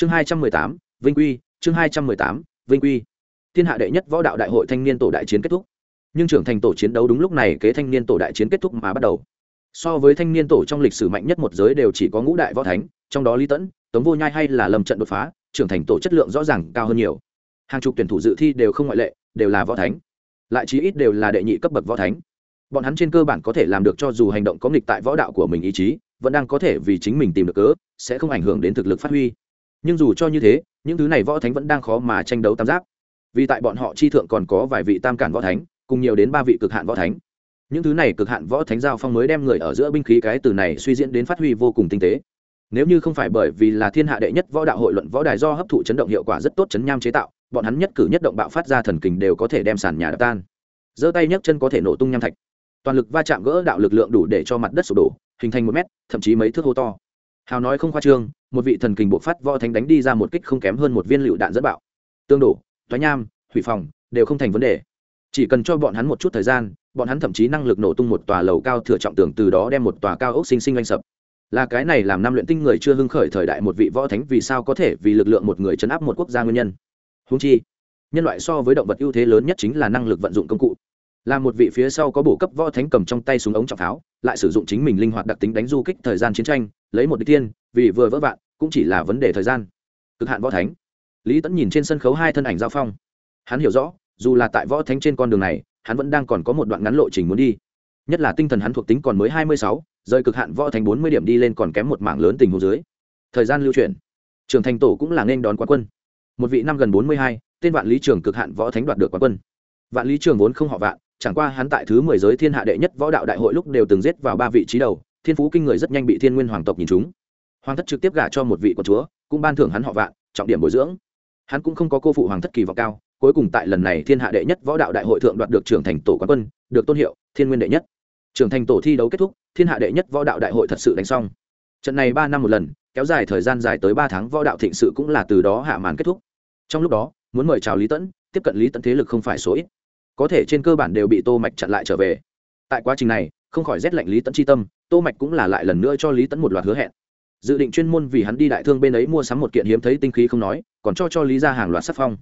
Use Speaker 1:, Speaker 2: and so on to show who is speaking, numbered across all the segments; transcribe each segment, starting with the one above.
Speaker 1: chương hai trăm mười tám, vinh quy, chương hai trăm mười tám, vinh quy. Thiên hạ đệ nhất võ đạo đại hội thanh niên tổ đại chiến kết thúc. Nhưng trưởng thành tổ chiến đấu đúng lúc này kế thanh niên tổ đại chiến kết thúc mà bắt đầu. So với thanh niên tổ trong lịch sử mạnh nhất một giới đều chỉ có ngũ đại võ thánh, trong đó lý tẫn tống vô nhai hay là lầm trận đột phá, trưởng thành tổ chất lượng rõ ràng cao hơn nhiều. Hàng chục tuyển thủ dự thi đều không ngoại lệ, đều là võ thánh. Lại chí ít đều là đệ nhị cấp bậc võ thánh. Bọn hắn trên cơ bản có thể làm được cho dù hành động có nghịch tại võ đạo của mình ý chí, vẫn đang có thể vì chính mình tìm được cớ, sẽ không ảnh hưởng đến thực lực phát huy nhưng dù cho như thế, những thứ này võ thánh vẫn đang khó mà tranh đấu tam giác vì tại bọn họ chi thượng còn có vài vị tam cản võ thánh, cùng nhiều đến ba vị cực hạn võ thánh. Những thứ này cực hạn võ thánh giao phong mới đem người ở giữa binh khí cái từ này suy diễn đến phát huy vô cùng tinh tế. Nếu như không phải bởi vì là thiên hạ đệ nhất võ đạo hội luận võ đài do hấp thụ chấn động hiệu quả rất tốt chấn nham chế tạo, bọn hắn nhất cử nhất động bạo phát ra thần kình đều có thể đem sàn nhà đập tan. Giơ tay nhấc chân có thể nổ tung nham thạch. Toàn lực va chạm gỡ đạo lực lượng đủ để cho mặt đất sụp đổ, hình thành một mét, thậm chí mấy thước hô to hào nói không khoa trương, một vị thần kình bộ phát võ thánh đánh đi ra một kích không kém hơn một viên lựu đạn dẫn bạo. Tương đổ thoái nham, hủy phòng, đều không thành vấn đề. Chỉ cần cho bọn hắn một chút thời gian, bọn hắn thậm chí năng lực nổ tung một tòa lầu cao thừa trọng tường từ đó đem một tòa cao ốc sinh sinh oanh sập. Là cái này làm năm luyện tinh người chưa hưng khởi thời đại một vị võ thánh vì sao có thể vì lực lượng một người chấn áp một quốc gia nguyên nhân? Húng chi, nhân loại so với động vật ưu thế lớn nhất chính là năng lực vận dụng công cụ. Là một vị phía sau có bổ cấp võ thánh cầm trong tay súng ống trọng pháo, lại sử dụng chính mình linh hoạt đặc tính đánh du kích thời gian chiến tranh lấy một địch tiên, vì vừa vỡ vạn, cũng chỉ là vấn đề thời gian. Cực hạn võ thánh. Lý tẫn nhìn trên sân khấu hai thân ảnh giao phong. Hắn hiểu rõ, dù là tại võ thánh trên con đường này, hắn vẫn đang còn có một đoạn ngắn lộ trình muốn đi. Nhất là tinh thần hắn thuộc tính còn mới hai mươi sáu, rời cực hạn võ thánh bốn mươi điểm đi lên còn kém một mảng lớn tình hồ dưới. Thời gian lưu chuyển. Trường thành tổ cũng là nên đón quán quân. Một vị năm gần bốn mươi hai, tên vạn lý trường cực hạn võ thánh đoạt được quán quân. Vạn lý trường vốn không họ vạn, chẳng qua hắn tại thứ mười giới thiên hạ đệ nhất võ đạo đại hội lúc đều từng giết vào ba vị trí đầu thiên phú kinh người rất nhanh bị thiên nguyên hoàng tộc nhìn chúng. Hoàng thất trực tiếp gả cho một vị con chúa, cũng ban thưởng hắn họ vạn, trọng điểm bồi dưỡng. Hắn cũng không có cô phụ hoàng thất kỳ vọng cao, cuối cùng tại lần này thiên hạ đệ nhất võ đạo đại hội thượng đoạt được trưởng thành tổ quán quân, được tôn hiệu thiên nguyên đệ nhất. Trưởng thành tổ thi đấu kết thúc, thiên hạ đệ nhất võ đạo đại hội thật sự đánh xong. Trận này ba năm một lần, kéo dài thời gian dài tới ba tháng võ đạo thịnh sự cũng là từ đó hạ màn kết thúc. Trong lúc đó, muốn mời chào lý tẫn, tiếp cận lý tẫn thế lực không phải số ít. Có thể trên cơ bản đều bị tô mạch chặn lại trở về. Tại quá trình này, không khỏi rét lạnh lý tẫn chi tâm tô mạch cũng là lại lần nữa cho lý tẫn một loạt hứa hẹn. Dự định chuyên môn vì hắn đi đại thương bên ấy mua sắm một kiện hiếm thấy tinh khí không nói, còn cho cho lý ra hàng loạt sắc phong.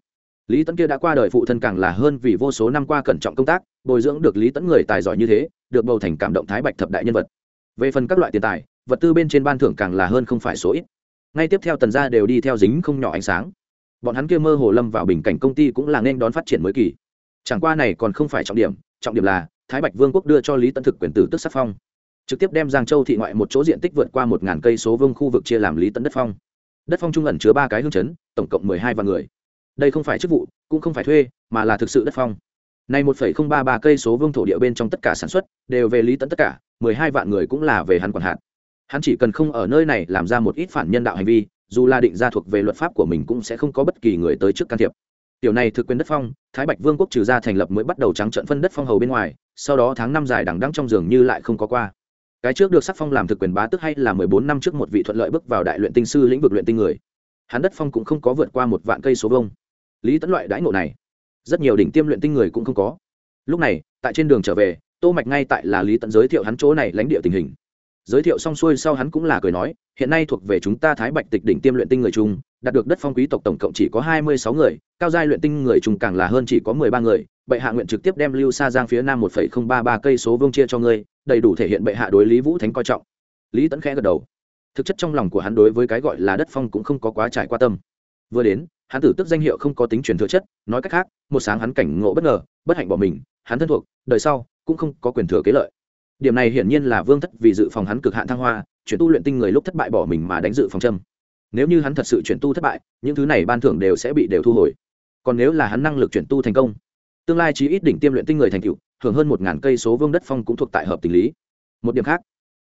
Speaker 1: Lý tẫn kia đã qua đời phụ thân càng là hơn vì vô số năm qua cẩn trọng công tác, bồi dưỡng được lý tẫn người tài giỏi như thế, được bầu thành cảm động thái bạch thập đại nhân vật. Về phần các loại tiền tài, vật tư bên trên ban thưởng càng là hơn không phải số ít. Ngay tiếp theo tần gia đều đi theo dính không nhỏ ánh sáng. Bọn hắn kia mơ hồ lâm vào bình cảnh công ty cũng là nên đón phát triển mới kỳ. Chẳng qua này còn không phải trọng điểm trọng điểm là thái bạch vương quốc đưa cho lý tẫn thực quyền tử tức sắc phong trực tiếp đem giang châu thị ngoại một chỗ diện tích vượt qua một ngàn cây số vương khu vực chia làm lý tấn đất phong. Đất phong trung ẩn chứa ba cái hương chấn, tổng cộng mười hai vạn người. Đây không phải chức vụ, cũng không phải thuê, mà là thực sự đất phong. Này một phẩy không ba ba cây số vương thổ địa bên trong tất cả sản xuất đều về lý tấn tất cả, mười hai vạn người cũng là về hắn quản hạt. Hắn chỉ cần không ở nơi này làm ra một ít phản nhân đạo hành vi, dù là định ra thuộc về luật pháp của mình cũng sẽ không có bất kỳ người tới trước can thiệp. Tiểu này thực quyền đất phong, thái bạch vương quốc trừ ra thành lập mới bắt đầu trắng trận phân đất phong hầu bên ngoài, sau đó tháng năm dài đằng đăng trong giường như lại không có qua cái trước được sắc phong làm thực quyền bá tức hay là mười bốn năm trước một vị thuận lợi bước vào đại luyện tinh sư lĩnh vực luyện tinh người. Hắn đất phong cũng không có vượt qua một vạn cây số vông. Lý tẫn loại đãi ngộ này, rất nhiều đỉnh tiêm luyện tinh người cũng không có. Lúc này, tại trên đường trở về, tô mạch ngay tại là lý tẫn giới thiệu hắn chỗ này lãnh địa tình hình. Giới thiệu xong xuôi sau hắn cũng là cười nói, hiện nay thuộc về chúng ta thái bạch tịch đỉnh tiêm luyện tinh người chung, đạt được đất phong quý tộc tổng cộng chỉ có hai mươi sáu người, cao giai luyện tinh người chung càng là hơn chỉ có mười ba người, bệ hạ nguyện trực tiếp đem lưu xa giang phía nam một phẩy không ba ba cây số vương chia cho ngươi đầy đủ thể hiện bệ hạ đối lý vũ thánh coi trọng. Lý tẫn khẽ gật đầu. Thực chất trong lòng của hắn đối với cái gọi là đất phong cũng không có quá trải qua tâm. Vừa đến, hắn tử tức danh hiệu không có tính truyền thừa chất, nói cách khác, một sáng hắn cảnh ngộ bất ngờ, bất hạnh bỏ mình, hắn thân thuộc, đời sau cũng không có quyền thừa kế lợi. Điểm này hiển nhiên là vương thất vì dự phòng hắn cực hạn thăng hoa, chuyển tu luyện tinh người lúc thất bại bỏ mình mà đánh dự phòng châm. Nếu như hắn thật sự chuyển tu thất bại, những thứ này ban thưởng đều sẽ bị đều thu hồi. Còn nếu là hắn năng lực chuyển tu thành công tương lai chí ít đỉnh tiêm luyện tinh người thành tựu, hưởng hơn một ngàn cây số vương đất phong cũng thuộc tại hợp tình lý. Một điểm khác,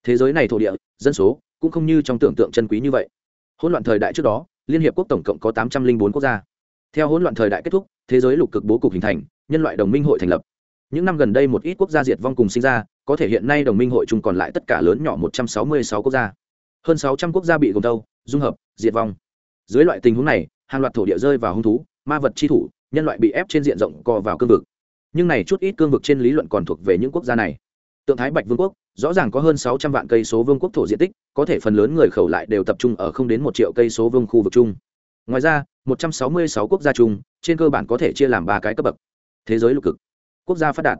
Speaker 1: thế giới này thổ địa, dân số cũng không như trong tưởng tượng chân quý như vậy. Hỗn loạn thời đại trước đó, liên hiệp quốc tổng cộng có tám trăm linh bốn quốc gia. Theo hỗn loạn thời đại kết thúc, thế giới lục cực bố cục hình thành, nhân loại đồng minh hội thành lập. Những năm gần đây một ít quốc gia diệt vong cùng sinh ra, có thể hiện nay đồng minh hội chung còn lại tất cả lớn nhỏ một trăm sáu mươi sáu quốc gia. Hơn sáu trăm quốc gia bị gồm tâu dung hợp, diệt vong. Dưới loại tình huống này, hàng loạt thổ địa rơi vào hung thú, ma vật chi thủ nhân loại bị ép trên diện rộng co vào cương vực. Nhưng này chút ít cương vực trên lý luận còn thuộc về những quốc gia này. Tượng thái bạch vương quốc, rõ ràng có hơn sáu trăm vạn cây số vương quốc thổ diện tích, có thể phần lớn người khẩu lại đều tập trung ở không đến một triệu cây số vương khu vực chung. Ngoài ra 166 quốc gia chung, trên cơ bản có thể chia làm ba cái cấp bậc. Thế giới lục cực. Quốc gia phát đạt.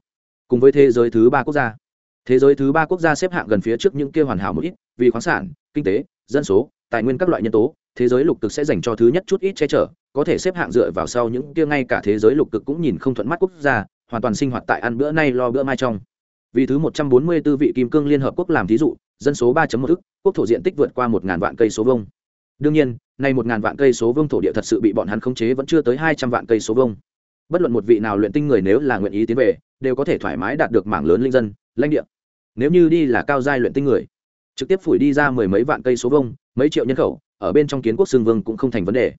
Speaker 1: Cùng với thế giới thứ ba quốc gia. Thế giới thứ ba quốc gia xếp hạng gần phía trước những kia hoàn hảo một ít, vì khoáng sản, kinh tế, dân số, tài nguyên các loại nhân tố thế giới lục cực sẽ dành cho thứ nhất chút ít che chở, có thể xếp hạng dựa vào sau những kia ngay cả thế giới lục cực cũng nhìn không thuận mắt quốc gia, hoàn toàn sinh hoạt tại ăn bữa nay lo bữa mai trong. Vì thứ 144 vị kim cương liên hợp quốc làm thí dụ, dân số 3.1 ức, quốc thổ diện tích vượt qua 1.000 vạn cây số vông đương nhiên, nay 1.000 vạn cây số vông thổ địa thật sự bị bọn hắn khống chế vẫn chưa tới 200 vạn cây số vông bất luận một vị nào luyện tinh người nếu là nguyện ý tiến về, đều có thể thoải mái đạt được mảng lớn linh dân, lãnh địa. Nếu như đi là cao giai luyện tinh người, trực tiếp phủi đi ra mười mấy vạn cây số vông mấy triệu nhân khẩu ở bên trong kiến quốc xương vương cũng không thành vấn đề.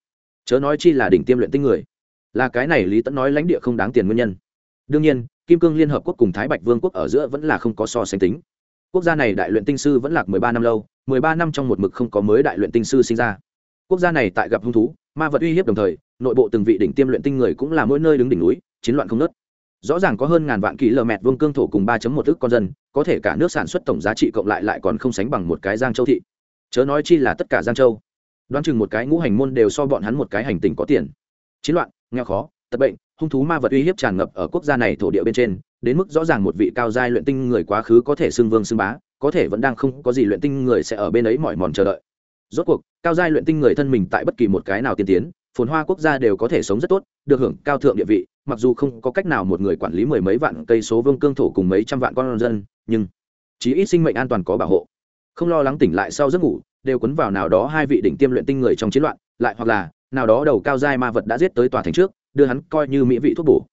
Speaker 1: Chớ nói chi là đỉnh tiêm luyện tinh người. Là cái này lý tẫn nói lãnh địa không đáng tiền nguyên nhân. Đương nhiên, kim cương liên hợp quốc cùng thái bạch vương quốc ở giữa vẫn là không có so sánh tính. Quốc gia này đại luyện tinh sư vẫn lạc mười ba năm lâu, mười ba năm trong một mực không có mới đại luyện tinh sư sinh ra. Quốc gia này tại gặp hung thú, ma vật uy hiếp đồng thời, nội bộ từng vị đỉnh tiêm luyện tinh người cũng là mỗi nơi đứng đỉnh núi, chiến loạn không nớt rõ ràng có hơn ngàn vạn kỷ lờ mẹt vương cương thổ cùng ba một tức con dân, có thể cả nước sản xuất tổng giá trị cộng lại lại còn không sánh bằng một cái giang châu thị. Chớ nói chi là tất cả giang châu đoán chừng một cái ngũ hành môn đều so bọn hắn một cái hành tình có tiền. Chiến loạn, nghèo khó, tật bệnh, hung thú ma vật uy hiếp tràn ngập ở quốc gia này thổ địa bên trên, đến mức rõ ràng một vị cao giai luyện tinh người quá khứ có thể xưng vương xưng bá, có thể vẫn đang không có gì luyện tinh người sẽ ở bên ấy mỏi mòn chờ đợi. Rốt cuộc, cao giai luyện tinh người thân mình tại bất kỳ một cái nào tiên tiến, phồn hoa quốc gia đều có thể sống rất tốt, được hưởng cao thượng địa vị, mặc dù không có cách nào một người quản lý mười mấy vạn cây số vương cương thổ cùng mấy trăm vạn con dân, nhưng chí ít sinh mệnh an toàn có bảo hộ. Không lo lắng tỉnh lại sau giấc ngủ đều quấn vào nào đó hai vị đỉnh tiêm luyện tinh người trong chiến loạn, lại hoặc là, nào đó đầu cao giai ma vật đã giết tới tòa thành trước, đưa hắn coi như mỹ vị thuốc bổ.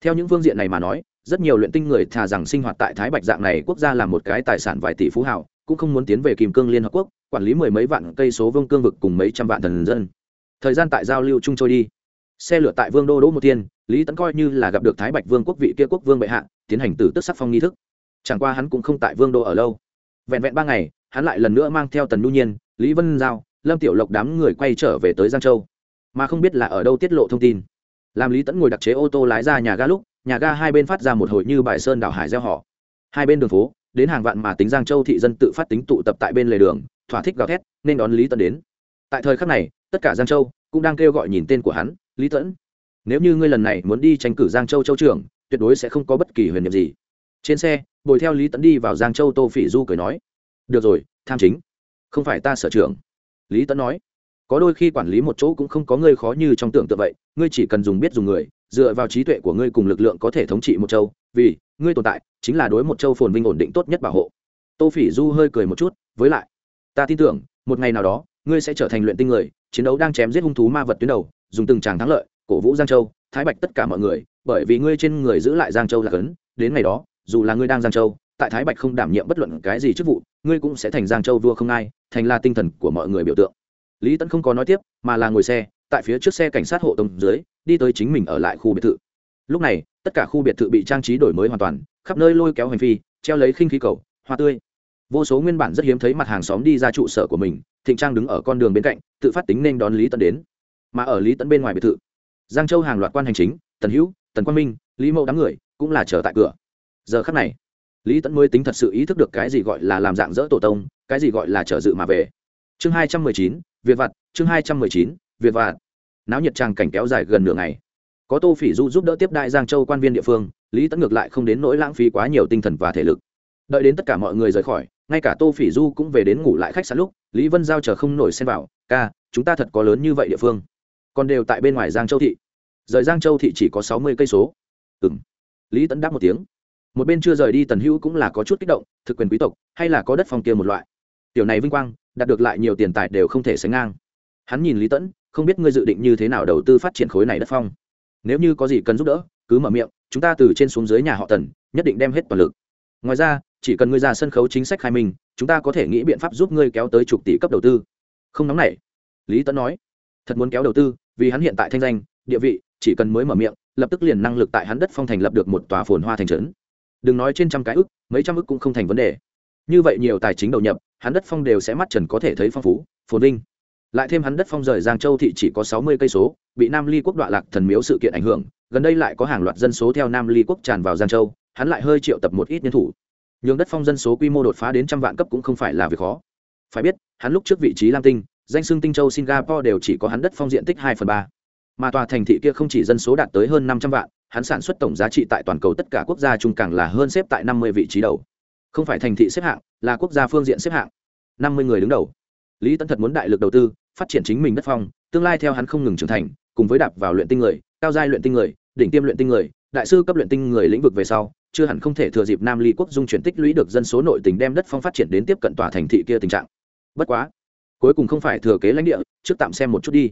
Speaker 1: Theo những phương diện này mà nói, rất nhiều luyện tinh người thà rằng sinh hoạt tại thái bạch dạng này quốc gia là một cái tài sản vài tỷ phú hào, cũng không muốn tiến về kim cương liên hợp quốc, quản lý mười mấy vạn cây số vương cương vực cùng mấy trăm vạn thần dân. Thời gian tại giao lưu chung trôi đi. Xe lửa tại vương đô đỗ một tiên, lý tấn coi như là gặp được thái bạch vương quốc vị kia quốc vương bệ hạ, tiến hành từ tức sắc phong nghi thức. Chẳng qua hắn cũng không tại vương đô ở lâu. Vẹn vẹn ba ngày hắn lại lần nữa mang theo tần nhu nhiên, lý vân giao, lâm tiểu lộc đám người quay trở về tới giang châu. Mà không biết là ở đâu tiết lộ thông tin. Làm lý tẫn ngồi đặc chế ô tô lái ra nhà ga lúc, nhà ga hai bên phát ra một hồi như bài sơn đảo hải gieo họ. Hai bên đường phố, đến hàng vạn mà tính giang châu thị dân tự phát tính tụ tập tại bên lề đường, thỏa thích gào thét, nên đón lý tẫn đến. Tại thời khắc này, tất cả giang châu cũng đang kêu gọi nhìn tên của hắn, lý tẫn, nếu như ngươi lần này muốn đi tranh cử giang châu châu trưởng, tuyệt đối sẽ không có bất kỳ huyền nhiệm gì. Trên xe, bồi theo lý tẫn đi vào giang châu tô phỉ du cười nói được rồi, tham chính. Không phải ta sở trưởng lý tẫn nói. Có đôi khi quản lý một chỗ cũng không có ngươi khó như trong tưởng tượng vậy, ngươi chỉ cần dùng biết dùng người, dựa vào trí tuệ của ngươi cùng lực lượng có thể thống trị một châu, vì ngươi tồn tại, chính là đối một châu phồn vinh ổn định tốt nhất bảo hộ. Tô phỉ du hơi cười một chút, với lại, ta tin tưởng, một ngày nào đó, ngươi sẽ trở thành luyện tinh người, chiến đấu đang chém giết hung thú ma vật tuyến đầu, dùng từng tràng thắng lợi, cổ vũ giang châu, thái bạch tất cả mọi người, bởi vì ngươi trên người giữ lại giang châu là cấn, đến ngày đó, dù là ngươi đang giang châu tại thái bạch không đảm nhiệm bất luận cái gì chức vụ, ngươi cũng sẽ thành giang châu vua không ai, thành là tinh thần của mọi người biểu tượng. Lý tẫn không có nói tiếp, mà là ngồi xe, tại phía trước xe cảnh sát hộ tông dưới, đi tới chính mình ở lại khu biệt thự. Lúc này, tất cả khu biệt thự bị trang trí đổi mới hoàn toàn, khắp nơi lôi kéo hành phi, treo lấy khinh khí cầu, hoa tươi. Vô số nguyên bản rất hiếm thấy mặt hàng xóm đi ra trụ sở của mình, thịnh trang đứng ở con đường bên cạnh, tự phát tính nên đón lý tẫn đến. Mà ở lý tẫn bên ngoài biệt thự, giang châu hàng loạt quan hành chính, tần hữu, tần quang minh, lý mẫu đám người cũng là chờ tại cửa. Giờ khắc này lý tẫn mới tính thật sự ý thức được cái gì gọi là làm dạng dỡ tổ tông, cái gì gọi là trở dự mà về. Chương hai trăm mười chín, việt vặt, chương hai trăm mười chín, việt vặt. Náo nhiệt tràng cảnh kéo dài gần nửa ngày. Có tô phỉ du giúp đỡ tiếp đại giang châu quan viên địa phương, lý tẫn ngược lại không đến nỗi lãng phí quá nhiều tinh thần và thể lực. Đợi đến tất cả mọi người rời khỏi, ngay cả tô phỉ du cũng về đến ngủ lại khách sạn lúc, lý vân giao chờ không nổi xem vào, ca, chúng ta thật có lớn như vậy địa phương. Còn đều tại bên ngoài giang châu thị. Rời giang châu thị chỉ có sáu mươi cây số. Ừ m lý tẫn đáp một tiếng một bên chưa rời đi tần hữu cũng là có chút kích động, thực quyền quý tộc, hay là có đất phong kia một loại. Tiểu này vinh quang, đạt được lại nhiều tiền tài đều không thể sánh ngang. Hắn nhìn lý tẫn, không biết ngươi dự định như thế nào đầu tư phát triển khối này đất phong. Nếu như có gì cần giúp đỡ, cứ mở miệng, chúng ta từ trên xuống dưới nhà họ tần, nhất định đem hết toàn lực. Ngoài ra, chỉ cần ngươi ra sân khấu chính sách khai minh, chúng ta có thể nghĩ biện pháp giúp ngươi kéo tới chục tỷ cấp đầu tư. Không nóng nảy, lý tẫn nói. Thật muốn kéo đầu tư, vì hắn hiện tại thanh danh, địa vị, chỉ cần mới mở miệng, lập tức liền năng lực tại hắn đất phong thành lập được một tòa phồn hoa thành trấn đừng nói trên trăm cái ức, mấy trăm ức cũng không thành vấn đề. Như vậy nhiều tài chính đầu nhập, hắn đất phong đều sẽ mắt trần có thể thấy phong phú, phồn vinh. Lại thêm hắn đất phong rời giang châu thị chỉ có sáu mươi cây số, bị nam ly quốc đoạn lạc thần miếu sự kiện ảnh hưởng, gần đây lại có hàng loạt dân số theo nam ly quốc tràn vào giang châu, hắn lại hơi triệu tập một ít nhân thủ. Nhường đất phong dân số quy mô đột phá đến trăm vạn cấp cũng không phải là việc khó. Phải biết, hắn lúc trước vị trí lam tinh, danh xưng tinh châu singapore đều chỉ có hắn đất phong diện tích hai phần ba, mà tòa thành thị kia không chỉ dân số đạt tới hơn năm trăm vạn hắn sản xuất tổng giá trị tại toàn cầu tất cả quốc gia chung càng là hơn xếp tại năm mươi vị trí đầu. Không phải thành thị xếp hạng, là quốc gia phương diện xếp hạng. Năm mươi người đứng đầu. Lý tấn thật muốn đại lực đầu tư, phát triển chính mình đất phong, tương lai theo hắn không ngừng trưởng thành, cùng với đạp vào luyện tinh người, cao giai luyện tinh người, đỉnh tiêm luyện tinh người, đại sư cấp luyện tinh người lĩnh vực về sau, chưa hẳn không thể thừa dịp nam ly quốc dung chuyển tích lũy được dân số nội tỉnh đem đất phong phát triển đến tiếp cận tòa thành thị kia tình trạng. Bất quá, cuối cùng không phải thừa kế lãnh địa, trước tạm xem một chút đi.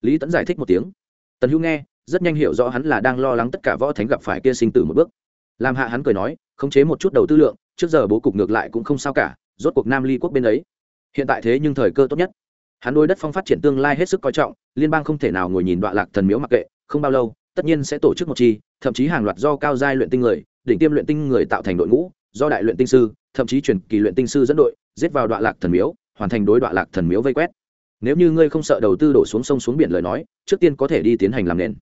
Speaker 1: Lý tấn giải thích một tiếng. Tần hữu nghe rất nhanh hiểu rõ hắn là đang lo lắng tất cả võ thánh gặp phải kia sinh tử một bước. Làm hạ hắn cười nói, khống chế một chút đầu tư lượng, trước giờ bố cục ngược lại cũng không sao cả, rốt cuộc nam ly quốc bên ấy. Hiện tại thế nhưng thời cơ tốt nhất. Hắn đôi đất phong phát triển tương lai hết sức coi trọng, liên bang không thể nào ngồi nhìn đoạn lạc thần miếu mặc kệ, không bao lâu, tất nhiên sẽ tổ chức một chi, thậm chí hàng loạt do cao giai luyện tinh người, đỉnh tiêm luyện tinh người tạo thành đội ngũ, do đại luyện tinh sư, thậm chí truyền kỳ luyện tinh sư dẫn đội, giết vào đoạn lạc thần miếu, hoàn thành đối đoạn lạc thần miếu vây quét. Nếu như ngươi không sợ đầu tư đổ xuống sông xuống biển lời nói, trước tiên có thể đi tiến hành làm nền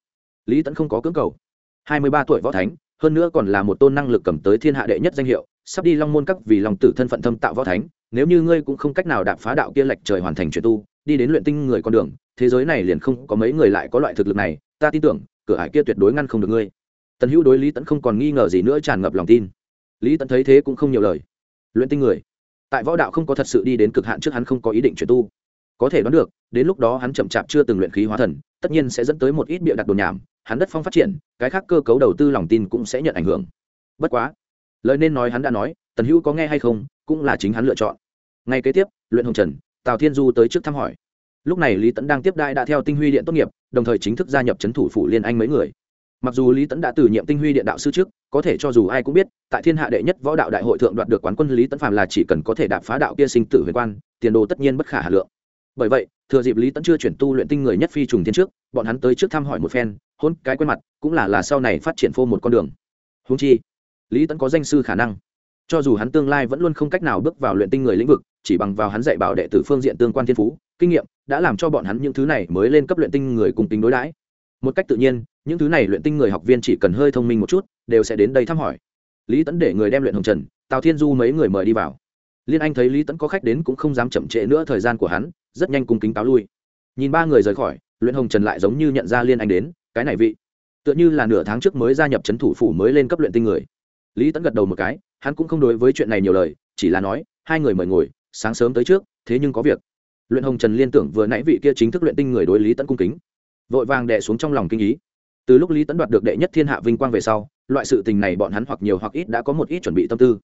Speaker 1: lý tẫn không có cưỡng cầu. Hai mươi ba tuổi võ thánh, hơn nữa còn là một tôn năng lực cầm tới thiên hạ đệ nhất danh hiệu, sắp đi long môn các vì lòng tử thân phận thâm tạo võ thánh, nếu như ngươi cũng không cách nào đạp phá đạo kia lệch trời hoàn thành chuyển tu, đi đến luyện tinh người con đường, thế giới này liền không có mấy người lại có loại thực lực này, ta tin tưởng, cửa hải kia tuyệt đối ngăn không được ngươi. Tần hữu đối lý tẫn không còn nghi ngờ gì nữa tràn ngập lòng tin. Lý tẫn thấy thế cũng không nhiều lời. Luyện tinh người, tại võ đạo không có thật sự đi đến cực hạn trước hắn không có ý định chuyển tu có thể đoán được, đến lúc đó hắn chậm chạp chưa từng luyện khí hóa thần, tất nhiên sẽ dẫn tới một ít bịa đặt đồn nhảm, hắn đất phong phát triển, cái khác cơ cấu đầu tư lòng tin cũng sẽ nhận ảnh hưởng. Bất quá, lời nên nói hắn đã nói, tần hữu có nghe hay không, cũng là chính hắn lựa chọn. Ngay kế tiếp, luyện hồng trần, tào thiên du tới trước thăm hỏi. Lúc này lý tẫn đang tiếp đại đã theo tinh huy điện tốt nghiệp, đồng thời chính thức gia nhập c h ấ n thủ phủ liên anh mấy người. Mặc dù lý tẫn đã từ nhiệm tinh huy điện đạo sư trước, có thể cho dù ai cũng biết, tại thiên hạ đệ nhất võ đạo đại hội thượng đoạt được quán quân lý tẫn phàm là chỉ cần có thể đạp phá đạo kia sinh tử huyền quan, tiền đồ tất nhiên bất khả hà lượng bởi vậy, thừa dịp lý tẫn chưa chuyển tu luyện tinh người nhất phi trùng thiên trước, bọn hắn tới trước thăm hỏi một phen, hôn cái quen mặt, cũng là là sau này phát triển phô một con đường. Húng chi, lý tẫn có danh sư khả năng. Cho dù hắn tương lai vẫn luôn không cách nào bước vào luyện tinh người lĩnh vực, chỉ bằng vào hắn dạy bảo đệ tử phương diện tương quan thiên phú, kinh nghiệm, đã làm cho bọn hắn những thứ này mới lên cấp luyện tinh người cùng tính đối đãi. Một cách tự nhiên, những thứ này luyện tinh người học viên chỉ cần hơi thông minh một chút, đều sẽ đến đây thăm hỏi. Lý tẫn để người đem luyện hồng trần, tào thiên du mấy người mời đi vào. Liên anh thấy lý tẫn có khách đến cũng không dám chậm trễ nữa thời gian của hắn rất nhanh cùng kính cáo lui. Nhìn ba người rời khỏi, luyện hồng trần lại giống như nhận ra liên anh đến, cái này vị. Tựa như là nửa tháng trước mới gia nhập c h ấ n thủ phủ mới lên cấp luyện tinh người. Lý tẫn gật đầu một cái, hắn cũng không đối với chuyện này nhiều lời, chỉ là nói, hai người mời ngồi, sáng sớm tới trước, thế nhưng có việc. Luyện hồng trần liên tưởng vừa nãy vị kia chính thức luyện tinh người đối lý tẫn cung kính. Vội vàng đẻ xuống trong lòng kinh ý. Từ lúc lý tẫn đoạt được đệ nhất thiên hạ vinh quang về sau, loại sự tình này bọn hắn hoặc nhiều hoặc ít đã có một ít chuẩn bị tâm tư.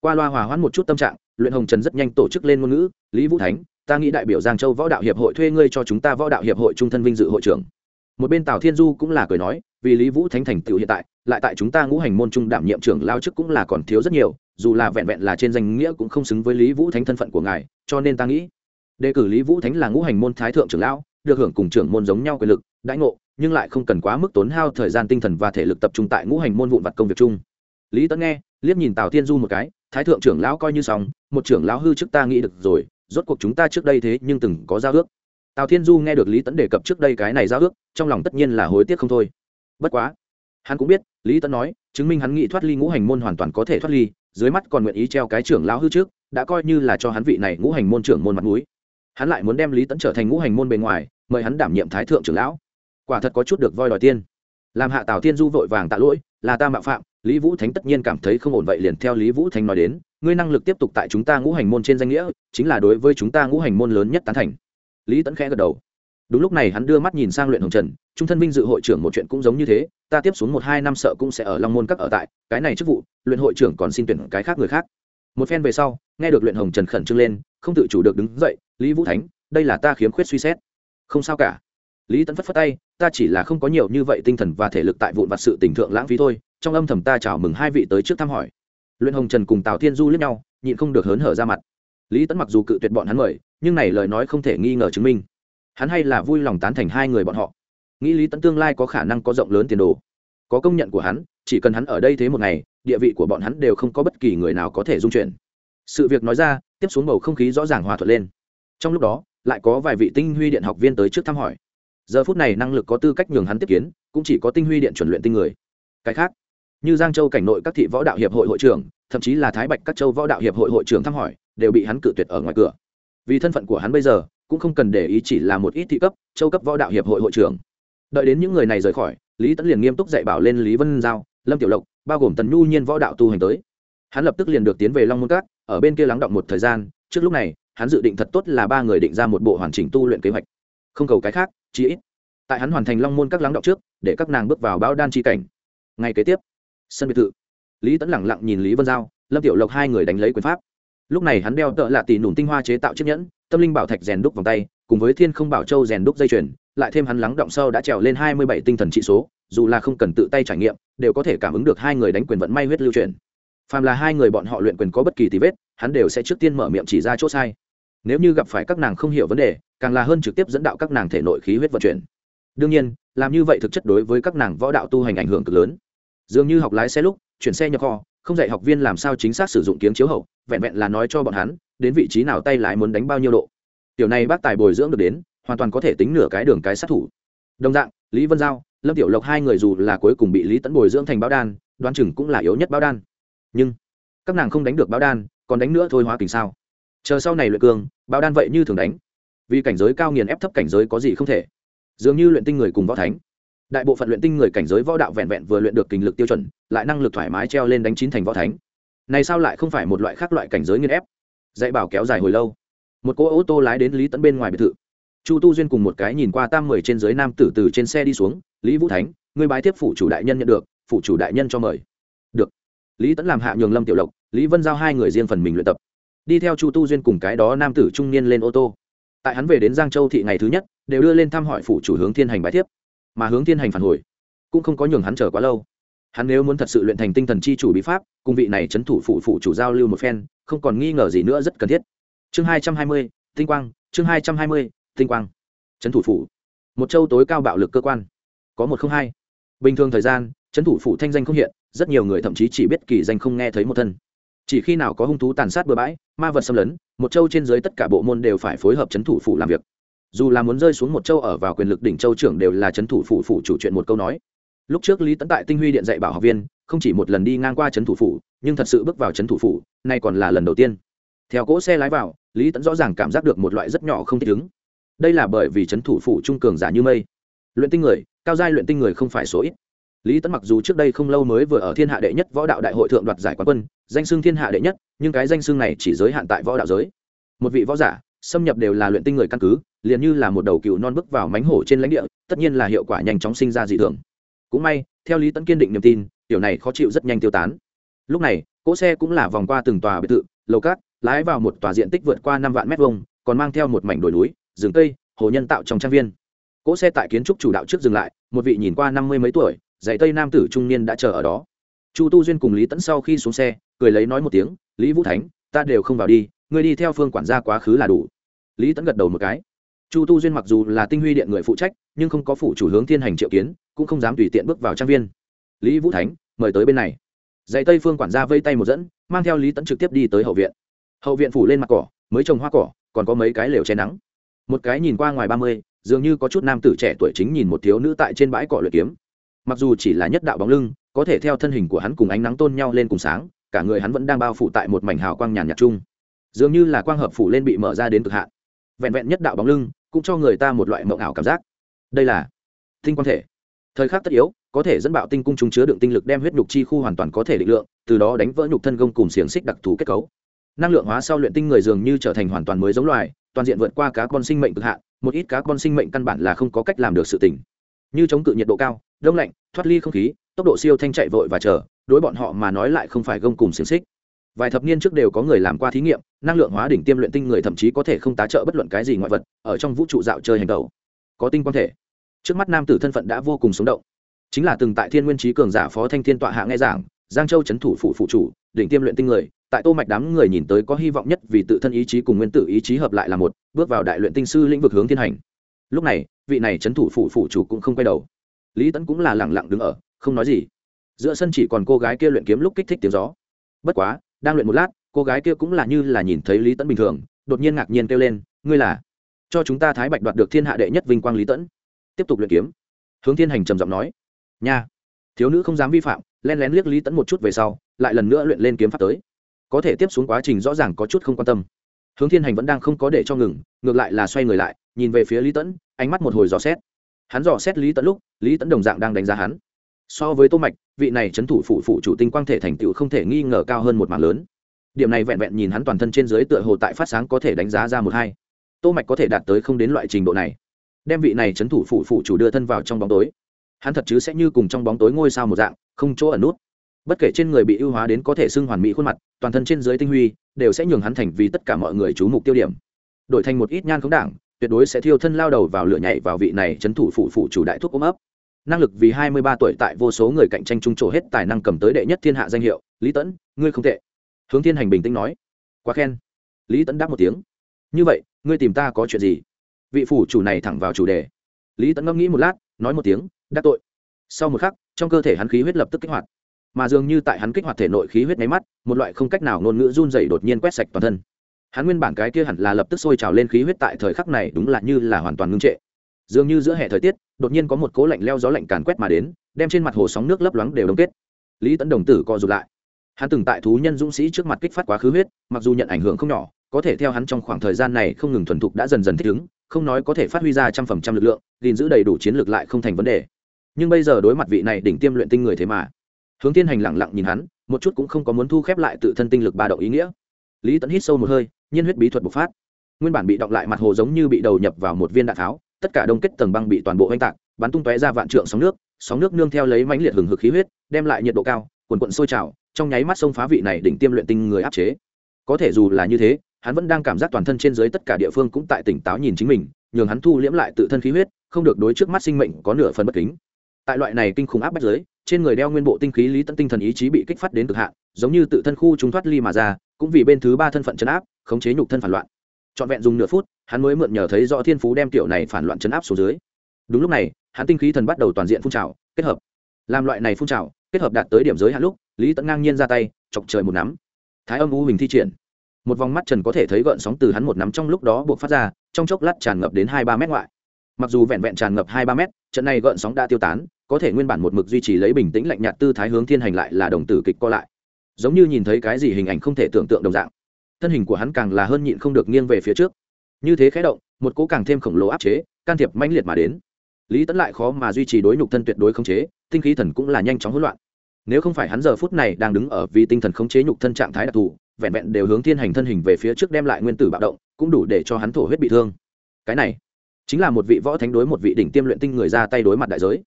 Speaker 1: Qua loa hòa hoãn một chút tâm trạng, luyện hồng trần rất nhanh tổ chức lên ngôn ngữ, lý vũ thánh ta nghĩ đại biểu giang châu võ đạo hiệp hội thuê ngươi cho chúng ta võ đạo hiệp hội trung thân vinh dự hội trưởng. Một bên tào thiên du cũng là cười nói, vì lý vũ thánh thành tựu hiện tại, lại tại chúng ta ngũ hành môn trung đảm nhiệm trưởng lao chức cũng là còn thiếu rất nhiều, dù là vẹn vẹn là trên danh nghĩa cũng không xứng với lý vũ thánh thân phận của ngài, cho nên ta nghĩ, đề cử lý vũ thánh là ngũ hành môn thái thượng trưởng lão, được hưởng cùng trưởng môn giống nhau quyền lực, đãi ngộ, nhưng lại không cần quá mức tốn hao thời gian tinh thần và thể lực tập trung tại ngũ hành môn vụn vặt công việc chung. Lý tấn nghe, liếc nhìn tào thiên du một cái, thái thượng trưởng lão coi như xong, một trưởng lão hư trước ta nghĩ được rồi rốt cuộc chúng ta trước đây thế nhưng từng có giao ước. Tào thiên du nghe được lý tấn đề cập trước đây cái này giao ước, trong lòng tất nhiên là hối tiếc không thôi. Bất quá, hắn cũng biết, lý tấn nói, chứng minh hắn nghĩ thoát ly ngũ hành môn hoàn toàn có thể thoát ly, dưới mắt còn nguyện ý treo cái trưởng lão hư trước, đã coi như là cho hắn vị này ngũ hành môn trưởng môn mặt mũi. Hắn lại muốn đem lý tấn trở thành ngũ hành môn bề ngoài, mời hắn đảm nhiệm thái thượng trưởng lão. Quả thật có chút được voi đòi tiên. Làm hạ tào thiên du vội vàng tạ lỗi, là ta mạo phạm lý vũ thánh tất nhiên cảm thấy không ổn vậy liền theo lý vũ thánh nói đến, ngươi năng lực tiếp tục tại chúng ta ngũ hành môn trên danh nghĩa, chính là đối với chúng ta ngũ hành môn lớn nhất tán thành. Lý tấn khẽ gật đầu. Đúng lúc này hắn đưa mắt nhìn sang luyện hồng trần, trung thân vinh dự hội trưởng một chuyện cũng giống như thế, ta tiếp xuống một hai năm sợ cũng sẽ ở long môn các ở tại, cái này chức vụ, luyện hội trưởng còn xin tuyển cái khác người khác. Một phen về sau, nghe được luyện hồng trần khẩn trương lên, không tự chủ được đứng dậy, lý vũ thánh, đây là ta khiếm khuyết suy xét. Không sao cả. Lý Tấn phất phất tay, ta chỉ là không có nhiều như vậy tinh thần và thể lực tại vụn vặt sự tình thượng lãng phí thôi trong âm thầm ta chào mừng hai vị tới trước thăm hỏi. Luyện hồng trần cùng tào thiên du lướt nhau, nhịn không được hớn hở ra mặt. Lý tấn mặc dù cự tuyệt bọn hắn mời, nhưng này lời nói không thể nghi ngờ chứng minh. Hắn hay là vui lòng tán thành hai người bọn họ. Nghĩ lý tấn tương lai có khả năng có rộng lớn tiền đồ. Có công nhận của hắn, chỉ cần hắn ở đây thế một ngày, địa vị của bọn hắn đều không có bất kỳ người nào có thể dung chuyển. Sự việc nói ra, tiếp xuống bầu không khí rõ ràng hòa thuận lên. Trong lúc đó, lại có vài vị tinh huy điện học viên tới trước thăm hỏi. Giờ phút này năng lực có tư cách nhường hắn tiếp kiến, cũng chỉ có tinh huy điện chuẩn luyện tinh người. Cái khác như giang châu cảnh nội các thị võ đạo hiệp hội hội trưởng, thậm chí là thái bạch các châu võ đạo hiệp hội hội trưởng thăm hỏi, đều bị hắn cự tuyệt ở ngoài cửa. Vì thân phận của hắn bây giờ, cũng không cần để ý chỉ là một ít thị cấp, châu cấp võ đạo hiệp hội hội trưởng. Đợi đến những người này rời khỏi, lý Tấn liền nghiêm túc dạy bảo lên lý vân giao, lâm tiểu lộc, bao gồm tần nhu nhiên võ đạo tu hành tới. Hắn lập tức liền được tiến về long môn cát, ở bên kia lắng động một thời gian, trước lúc này, hắn dự định thật tốt là ba người định ra một bộ hoàn chỉnh tu luyện kế hoạch. Không cầu cái khác, chí ít. Tại hắn hoàn thành long môn các lắng động trước, để các nàng bước vào bão đan chi cảnh. Ngay kế tiếp sân biệt thự. Lý tẫn lẳng lặng nhìn lý vân giao, lâm tiểu lộc hai người đánh lấy quyền pháp. Lúc này hắn đeo tợ lạ tỷ nùn tinh hoa chế tạo chiếc nhẫn, tâm linh bảo thạch rèn đúc vòng tay, cùng với thiên không bảo châu rèn đúc dây chuyền, lại thêm hắn lắng động sâu đã trèo lên hai mươi bảy tinh thần trị số, dù là không cần tự tay trải nghiệm, đều có thể cảm ứng được hai người đánh quyền vận may huyết lưu truyền phàm là hai người bọn họ luyện quyền có bất kỳ tí vết, hắn đều sẽ trước tiên mở miệng chỉ ra chỗ sai. Nếu như gặp phải các nàng không hiểu vấn đề, càng là hơn trực tiếp dẫn đạo các nàng thể nội khí huyết vận chuyển. Đương nhiên, làm như vậy thực chất đối với các nàng võ đạo tu hành ảnh hưởng cực lớn dường như học lái xe lúc, chuyển xe nhập kho, không dạy học viên làm sao chính xác sử dụng kiếm chiếu hậu, vẹn vẹn là nói cho bọn hắn, đến vị trí nào tay lái muốn đánh bao nhiêu độ. Tiểu này bác tài bồi dưỡng được đến, hoàn toàn có thể tính nửa cái đường cái sát thủ. Đồng dạng, lý vân giao, lâm tiểu lộc hai người dù là cuối cùng bị lý tẫn bồi dưỡng thành báo đan, đoán chừng cũng là yếu nhất báo đan. Nhưng, các nàng không đánh được báo đan, còn đánh nữa thôi hóa kình sao? Chờ sau này luyện cường, báo đan vậy như thường đánh. Vì cảnh giới cao nghiền ép thấp cảnh giới có gì không thể. Dường như luyện tinh người cùng võ thánh đại bộ phận luyện tinh người cảnh giới võ đạo vẹn vẹn vừa luyện được kinh lực tiêu chuẩn, lại năng lực thoải mái treo lên đánh chín thành võ thánh. Này sao lại không phải một loại khác loại cảnh giới nghiên ép? Dạy bảo kéo dài hồi lâu. Một cô ô tô lái đến lý tẫn bên ngoài biệt thự. Chu tu duyên cùng một cái nhìn qua tam mười trên dưới nam tử từ trên xe đi xuống, lý vũ thánh người bái tiếp phủ chủ đại nhân nhận được, phủ chủ đại nhân cho mời. Được. Lý tẫn làm hạ nhường lâm tiểu lộc, lý vân giao hai người riêng phần mình luyện tập. Đi theo chu tu duyên cùng cái đó nam tử trung niên lên ô tô. Tại hắn về đến giang châu thị ngày thứ nhất, đều đưa lên thăm hỏi phủ chủ hướng thiên hành bái thiếp mà hướng thiên hành phản hồi, cũng không có nhường hắn chờ quá lâu. Hắn nếu muốn thật sự luyện thành tinh thần chi chủ bí pháp, cùng vị này c h ấ n thủ phụ phụ chủ giao lưu một phen, không còn nghi ngờ gì nữa rất cần thiết. Chương hai trăm hai mươi, tinh quang, chương hai trăm hai mươi, tinh quang. C h ấ n thủ phụ một châu tối cao bạo lực cơ quan. Có một không hai. Bình thường thời gian c h ấ n thủ phụ thanh danh không hiện, rất nhiều người thậm chí chỉ biết kỳ danh không nghe thấy một thân. Chỉ khi nào có hung thú tàn sát bừa bãi, ma vật xâm lấn, một châu trên dưới tất cả bộ môn đều phải phối hợp c h ấ n thủ phụ làm việc dù là muốn rơi xuống một châu ở vào quyền lực đỉnh châu trưởng đều là c h ấ n thủ phủ phủ chủ chuyện một câu nói. Lúc trước lý tấn tại tinh huy điện dạy bảo học viên, không chỉ một lần đi ngang qua c h ấ n thủ phủ, nhưng thật sự bước vào c h ấ n thủ phủ, nay còn là lần đầu tiên. Theo cỗ xe lái vào, lý tấn rõ ràng cảm giác được một loại rất nhỏ không thích ứng. Đây là bởi vì c h ấ n thủ phủ trung cường giả như mây. Luyện tinh người, cao giai luyện tinh người không phải số ít. Lý tấn mặc dù trước đây không lâu mới vừa ở thiên hạ đệ nhất võ đạo đại hội thượng đoạt giải quán quân, danh xưng thiên hạ đệ nhất, nhưng cái danh xưng này chỉ giới hạn tại võ đạo giới. Một vị võ giả, xâm nhập đều là luyện tinh người căn cứ liền như là một đầu cựu non bước vào mánh hổ trên lãnh địa, tất nhiên là hiệu quả nhanh chóng sinh ra dị thường. Cũng may, theo lý tấn kiên định niềm tin điều này khó chịu rất nhanh tiêu tán. Lúc này, cỗ xe cũng là vòng qua từng tòa biệt thự, lầu cát, lái vào một tòa diện tích vượt qua năm vạn mét vuông, còn mang theo một mảnh đồi núi, rừng cây, hồ nhân tạo trong trang viên. Cỗ xe tại kiến trúc chủ đạo trước dừng lại, một vị nhìn qua năm mươi mấy tuổi, dạy tây nam tử trung niên đã chờ ở đó. Chu tu duyên cùng lý tẫn sau khi xuống xe, cười lấy nói một tiếng, lý vũ thánh, ta đều không vào đi, ngươi đi theo phương quản gia quá khứ là đủ. Lý tẫn gật đầu một cái chu tu duyên mặc dù là tinh huy điện người phụ trách, nhưng không có phủ chủ hướng thiên hành triệu kiến, cũng không dám tùy tiện bước vào trang viên. Lý vũ thánh, mời tới bên này. Dạy tây phương quản gia vây tay một dẫn, mang theo lý tẫn trực tiếp đi tới hậu viện. Hậu viện phủ lên mặt cỏ, mới trồng hoa cỏ, còn có mấy cái lều che nắng. Một cái nhìn qua ngoài ba mươi, dường như có chút nam tử trẻ tuổi chính nhìn một thiếu nữ tại trên bãi cỏ luyện kiếm. Mặc dù chỉ là nhất đạo bóng lưng, có thể theo thân hình của hắn cùng ánh nắng tôn nhau lên cùng sáng, cả người hắn vẫn đang bao phủ tại một mảnh hào quang nhàn nhạt chung. Dường như là quang hợp phủ lên bị mở ra đến cực hạn. Vẹn vẹn nhất đạo bóng lưng cũng cho người ta một loại mộng ảo cảm giác. Đây là tinh quan thể. Thời khắc tất yếu, có thể dẫn bạo tinh cung chúng chứa đựng tinh lực đem huyết nhục chi khu hoàn toàn có thể định lượng, từ đó đánh vỡ nhục thân gông cùng xiềng xích đặc thù kết cấu. Năng lượng hóa sau luyện tinh người dường như trở thành hoàn toàn mới giống loài, toàn diện vượt qua cá con sinh mệnh cực hạn, một ít cá con sinh mệnh căn bản là không có cách làm được sự tỉnh như chống cự nhiệt độ cao, đông lạnh, thoát ly không khí, tốc độ siêu thanh chạy vội và chờ, đối bọn họ mà nói lại không phải gông cùng xiềng xích vài thập niên trước đều có người làm qua thí nghiệm, năng lượng hóa đỉnh tiêm luyện tinh người thậm chí có thể không tá trợ bất luận cái gì ngoại vật, ở trong vũ trụ dạo chơi hành tẩu. Có tinh quan thể. Trước mắt nam tử thân phận đã vô cùng sống động. Chính là từng tại thiên nguyên trí cường giả phó thanh thiên tọa hạ nghe giảng, giang châu c thủ phụ phụ chủ, đỉnh tiêm luyện tinh người, tại tô mạch đám người nhìn tới có hy vọng nhất vì tự thân ý chí cùng nguyên tử ý chí hợp lại là một, bước vào đại luyện tinh sư lĩnh vực hướng thiên hành. Lúc này, vị này c thủ phụ phụ chủ cũng không quay đầu. Lý tấn cũng là lẳng lặng đứng ở, không nói gì. Giữa sân chỉ còn cô gái kia luyện kiếm lúc kích thích tiếng gió. Bất quá đang luyện một lát, cô gái kia cũng là như là nhìn thấy lý tẫn bình thường, đột nhiên ngạc nhiên kêu lên, ngươi là? Cho chúng ta thái bạch đoạt được thiên hạ đệ nhất vinh quang lý tẫn tiếp tục luyện kiếm. Hướng thiên hành trầm giọng nói, nha, thiếu nữ không dám vi phạm len lén liếc lý tẫn một chút về sau, lại lần nữa luyện lên kiếm pháp tới. Có thể tiếp xuống quá trình rõ ràng có chút không quan tâm. Hướng thiên hành vẫn đang không có để cho ngừng, ngược lại là xoay người lại, nhìn về phía lý tẫn ánh mắt một hồi dò xét. Hắn dò xét lý tẫn lúc, lý tẫn đồng dạng đang đánh giá hắn so với tô mạch, vị này chấn thủ phụ phụ chủ tinh quang thể thành tựu không thể nghi ngờ cao hơn một mảng lớn. Điểm này vẹn vẹn nhìn hắn toàn thân trên dưới tựa hồ tại phát sáng có thể đánh giá ra một hai. Tô mạch có thể đạt tới không đến loại trình độ này. Đem vị này chấn thủ phụ phụ chủ đưa thân vào trong bóng tối. Hắn thật chứ sẽ như cùng trong bóng tối ngôi sao một dạng, không chỗ ẩn nút. Bất kể trên người bị ưu hóa đến có thể xưng hoàn mỹ khuôn mặt, toàn thân trên dưới tinh huy, đều sẽ nhường hắn thành vì tất cả mọi người chú mục tiêu điểm. Đổi thành một ít nhan khống đảng, tuyệt đối sẽ thiêu thân lao đầu vào lửa nhảy vào vị này chấn thủ phụ phụ chủ đại thuốc ôm ấp năng lực vì hai mươi ba tuổi tại vô số người cạnh tranh trung trổ hết tài năng cầm tới đệ nhất thiên hạ danh hiệu, lý tẫn ngươi không tệ. Hướng thiên hành bình tĩnh nói. Quá khen. Lý tẫn đáp một tiếng. Như vậy, ngươi tìm ta có chuyện gì? Vị phủ chủ này thẳng vào chủ đề. Lý tẫn ngẫm nghĩ một lát, nói một tiếng, đắc tội. Sau một khắc, trong cơ thể hắn khí huyết lập tức kích hoạt. Mà dường như tại hắn kích hoạt thể nội khí huyết máy mắt, một loại không cách nào ngôn ngữ run dày đột nhiên quét sạch toàn thân. Hắn nguyên bản cái kia hẳn là lập tức sôi trào lên khí huyết tại thời khắc này đúng là như là hoàn toàn ngưng trệ dường như giữa hè thời tiết, đột nhiên có một cố lạnh leo gió lạnh càn quét mà đến, đem trên mặt hồ sóng nước lấp loáng đều đông kết. Lý tấn đồng tử co rụt lại. Hắn từng tại thú nhân dũng sĩ trước mặt kích phát quá khứ huyết, mặc dù nhận ảnh hưởng không nhỏ, có thể theo hắn trong khoảng thời gian này không ngừng thuần thục đã dần dần thích ứng, không nói có thể phát huy ra trăm phần trăm lực lượng, gìn giữ đầy đủ chiến lược lại không thành vấn đề. Nhưng bây giờ đối mặt vị này đỉnh tiêm luyện tinh người thế mà, hướng tiên hành lẳng lặng nhìn hắn, một chút cũng không có muốn thu khép lại tự thân tinh lực ba động ý nghĩa. Lý tẫn hít sâu một hơi, nhiên huyết bí thuật bộc phát. Nguyên bản bị động lại mặt hồ giống như bị đầu nhập vào một viên đạn tháo tất cả đông kết tầng băng bị toàn bộ oanh tạc, bắn tung tóe ra vạn trượng sóng nước sóng nước nương theo lấy mãnh liệt hừng hực khí huyết, đem lại nhiệt độ cao quần quận sôi trào, trong nháy mắt sông phá vị này đỉnh tiêm luyện tinh người áp chế. Có thể dù là như thế, hắn vẫn đang cảm giác toàn thân trên dưới tất cả địa phương cũng tại tỉnh táo nhìn chính mình, nhường hắn thu liễm lại tự thân khí huyết, không được đối trước mắt sinh mệnh có nửa phần bất kính. Tại loại này kinh khủng áp bách giới, trên người đeo nguyên bộ tinh khí lý tận tinh thần ý chí bị kích phát đến cực hạn, giống như tự thân khu chúng thoát ly mà ra, cũng vì bên thứ ba thân phận chấn áp, khống chế nhục thân phản loạn trọn vẹn dùng nửa phút, hắn mới mượn nhờ thấy rõ thiên phú đem tiểu này phản loạn chấn áp xuống dưới. Đúng lúc này, hắn tinh khí thần bắt đầu toàn diện phun trào, kết hợp. Làm loại này phun trào, kết hợp đạt tới điểm giới hạn lúc, lý tẫn ngang nhiên ra tay, chọc trời một nắm. Thái âm u hình thi triển. Một vòng mắt trần có thể thấy gợn sóng từ hắn một nắm trong lúc đó buộc phát ra, trong chốc lát tràn ngập đến hai ba mét ngoại. Mặc dù vẹn vẹn tràn ngập hai ba mét, trận này gợn sóng đã tiêu tán, có thể nguyên bản một mực duy trì lấy bình tĩnh lạnh nhạt tư thái hướng thiên hành lại là đồng tử kịch co lại. Giống như nhìn thấy cái gì hình ảnh không thể tưởng tượng đồng dạng thân hình của hắn càng là hơn nhịn không được nghiêng về phía trước. Như thế khé động, một cỗ càng thêm khổng lồ áp chế, can thiệp mãnh liệt mà đến. Lý tẫn lại khó mà duy trì đối nhục thân tuyệt đối khống chế, tinh khí thần cũng là nhanh chóng hỗn loạn. Nếu không phải hắn giờ phút này đang đứng ở vì tinh thần khống chế nhục thân trạng thái đặc thù, vẹn vẹn đều hướng thiên hành thân hình về phía trước đem lại nguyên tử bạo động, cũng đủ để cho hắn thổ huyết bị thương. Cái này chính là một vị võ thánh đối một vị đỉnh tiêm luyện tinh người ra tay đối mặt đại giới.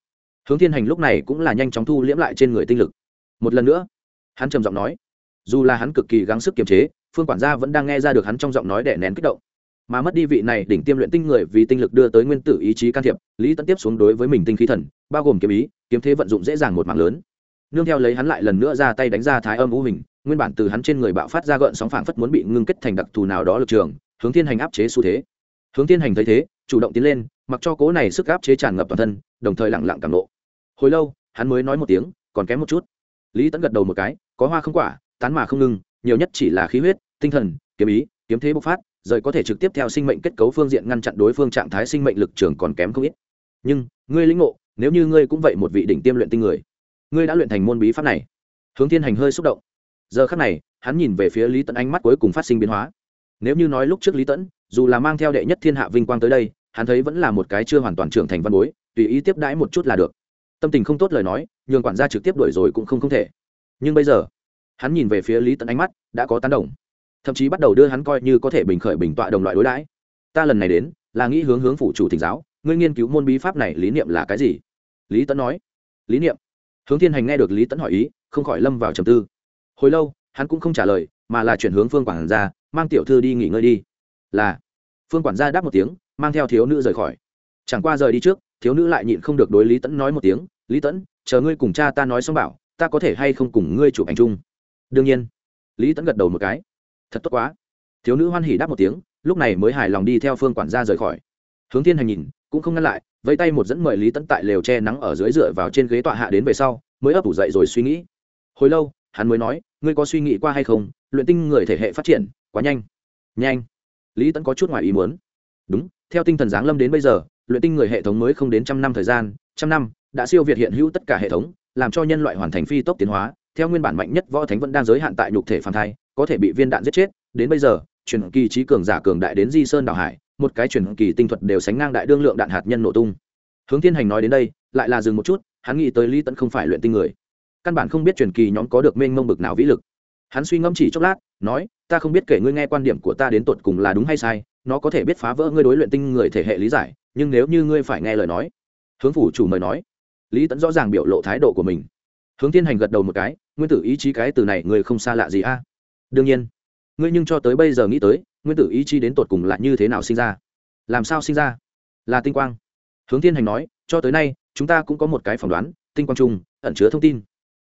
Speaker 1: Hướng thiên hành lúc này cũng là nhanh chóng thu liễm lại trên người tinh lực. Một lần nữa, hắn trầm giọng nói, dù là hắn cực kỳ gắng sức kiềm chế phương quản gia vẫn đang nghe ra được hắn trong giọng nói đẻ nén kích động. Mà mất đi vị này đỉnh tiêm luyện tinh người vì tinh lực đưa tới nguyên tử ý chí can thiệp, lý tẫn tiếp xuống đối với mình tinh khí thần, bao gồm kiếm ý, kiếm thế vận dụng dễ dàng một mạng lớn. Nương theo lấy hắn lại lần nữa ra tay đánh ra thái âm u hình, nguyên bản từ hắn trên người bạo phát ra gợn sóng phảng phất muốn bị ngưng kết thành đặc thù nào đó lực trường, hướng thiên hành áp chế xu thế. Hướng thiên hành thấy thế, chủ động tiến lên, mặc cho cố này sức áp chế tràn ngập toàn thân, đồng thời lặng lặng cảm lộ. hồi lâu, hắn mới nói một tiếng, còn kém một chút. Lý tẫn gật đầu một cái, có hoa không quả, tán mà không ngừng, nhiều nhất chỉ là khí huyết tinh thần, kiếm ý, kiếm thế bộc phát, rời có thể trực tiếp theo sinh mệnh kết cấu phương diện ngăn chặn đối phương trạng thái sinh mệnh lực trường còn kém không ít. Nhưng, ngươi lĩnh ngộ, nếu như ngươi cũng vậy một vị đỉnh tiêm luyện tinh người, ngươi đã luyện thành môn bí pháp này. Hướng thiên hành hơi xúc động. Giờ khắc này, hắn nhìn về phía lý tẫn ánh mắt cuối cùng phát sinh biến hóa. Nếu như nói lúc trước lý tẫn dù là mang theo đệ nhất thiên hạ vinh quang tới đây, hắn thấy vẫn là một cái chưa hoàn toàn trưởng thành văn bối, tùy ý tiếp đãi một chút là được. Tâm tình không tốt lời nói, nhường quản gia trực tiếp đuổi rồi cũng không không thể. Nhưng bây giờ, hắn nhìn về phía lý tẫn ánh mắt đã có tán đồng thậm chí bắt đầu đưa hắn coi như có thể bình khởi bình tọa đồng loại đối đãi. Ta lần này đến, là nghĩ hướng hướng phụ chủ thỉnh giáo, ngươi nghiên cứu môn bí pháp này lý niệm là cái gì? Lý Tấn nói. Lý niệm? Hướng thiên hành nghe được lý Tấn hỏi ý, không khỏi lâm vào trầm tư. Hồi lâu, hắn cũng không trả lời, mà là chuyển hướng phương quản gia, mang tiểu thư đi nghỉ ngơi đi. Là. Phương quản gia đáp một tiếng, mang theo thiếu nữ rời khỏi. Chẳng qua rời đi trước, thiếu nữ lại nhịn không được đối lý tẫn nói một tiếng, lý tẫn chờ ngươi cùng cha ta nói xong bảo, ta có thể hay không cùng ngươi chụp ảnh chung? Đương nhiên. Lý tẫn gật đầu một cái thật tốt quá. Thiếu nữ hoan hỉ đáp một tiếng, lúc này mới hài lòng đi theo phương quản gia rời khỏi. Hướng thiên hành nhìn, cũng không ngăn lại, vẫy tay một dẫn mời lý tẫn tại lều che nắng ở dưới dựa vào trên ghế tọa hạ đến về sau, mới ấp ủ dậy rồi suy nghĩ. Hồi lâu, hắn mới nói, ngươi có suy nghĩ qua hay không? Luyện tinh người thể hệ phát triển, quá nhanh. Nhanh? Lý tẫn có chút ngoài ý muốn. Đúng, theo tinh thần giáng lâm đến bây giờ, luyện tinh người hệ thống mới không đến trăm năm thời gian, trăm năm, đã siêu việt hiện hữu tất cả hệ thống, làm cho nhân loại hoàn thành phi tốc tiến hóa, theo nguyên bản mạnh nhất võ thánh vẫn đang giới hạn tại nhục thể phản thai có thể bị viên đạn giết chết, đến bây giờ, truyền kỳ trí cường giả cường đại đến di sơn đảo hải, một cái truyền kỳ tinh thuật đều sánh ngang đại đương lượng đạn hạt nhân nổ tung. Hướng thiên hành nói đến đây, lại là dừng một chút, hắn nghĩ tới lý tẫn không phải luyện tinh người. Căn bản không biết truyền kỳ nhóm có được mênh mông bực nào vĩ lực. Hắn suy ngẫm chỉ chốc lát, nói, ta không biết kể ngươi nghe quan điểm của ta đến tột cùng là đúng hay sai, nó có thể biết phá vỡ ngươi đối luyện tinh người thể hệ lý giải, nhưng nếu như ngươi phải nghe lời nói. Hướng phủ chủ mời nói. Lý tẫn rõ ràng biểu lộ thái độ của mình. Hướng thiên hành gật đầu một cái, nguyên tử ý chí cái từ này người không xa lạ gì a? Đương nhiên. Ngươi nhưng cho tới bây giờ nghĩ tới, nguyên tử ý chí đến tột cùng là như thế nào sinh ra? Làm sao sinh ra? Là tinh quang. Hướng tiên hành nói, cho tới nay, chúng ta cũng có một cái phỏng đoán, tinh quang trung ẩn chứa thông tin.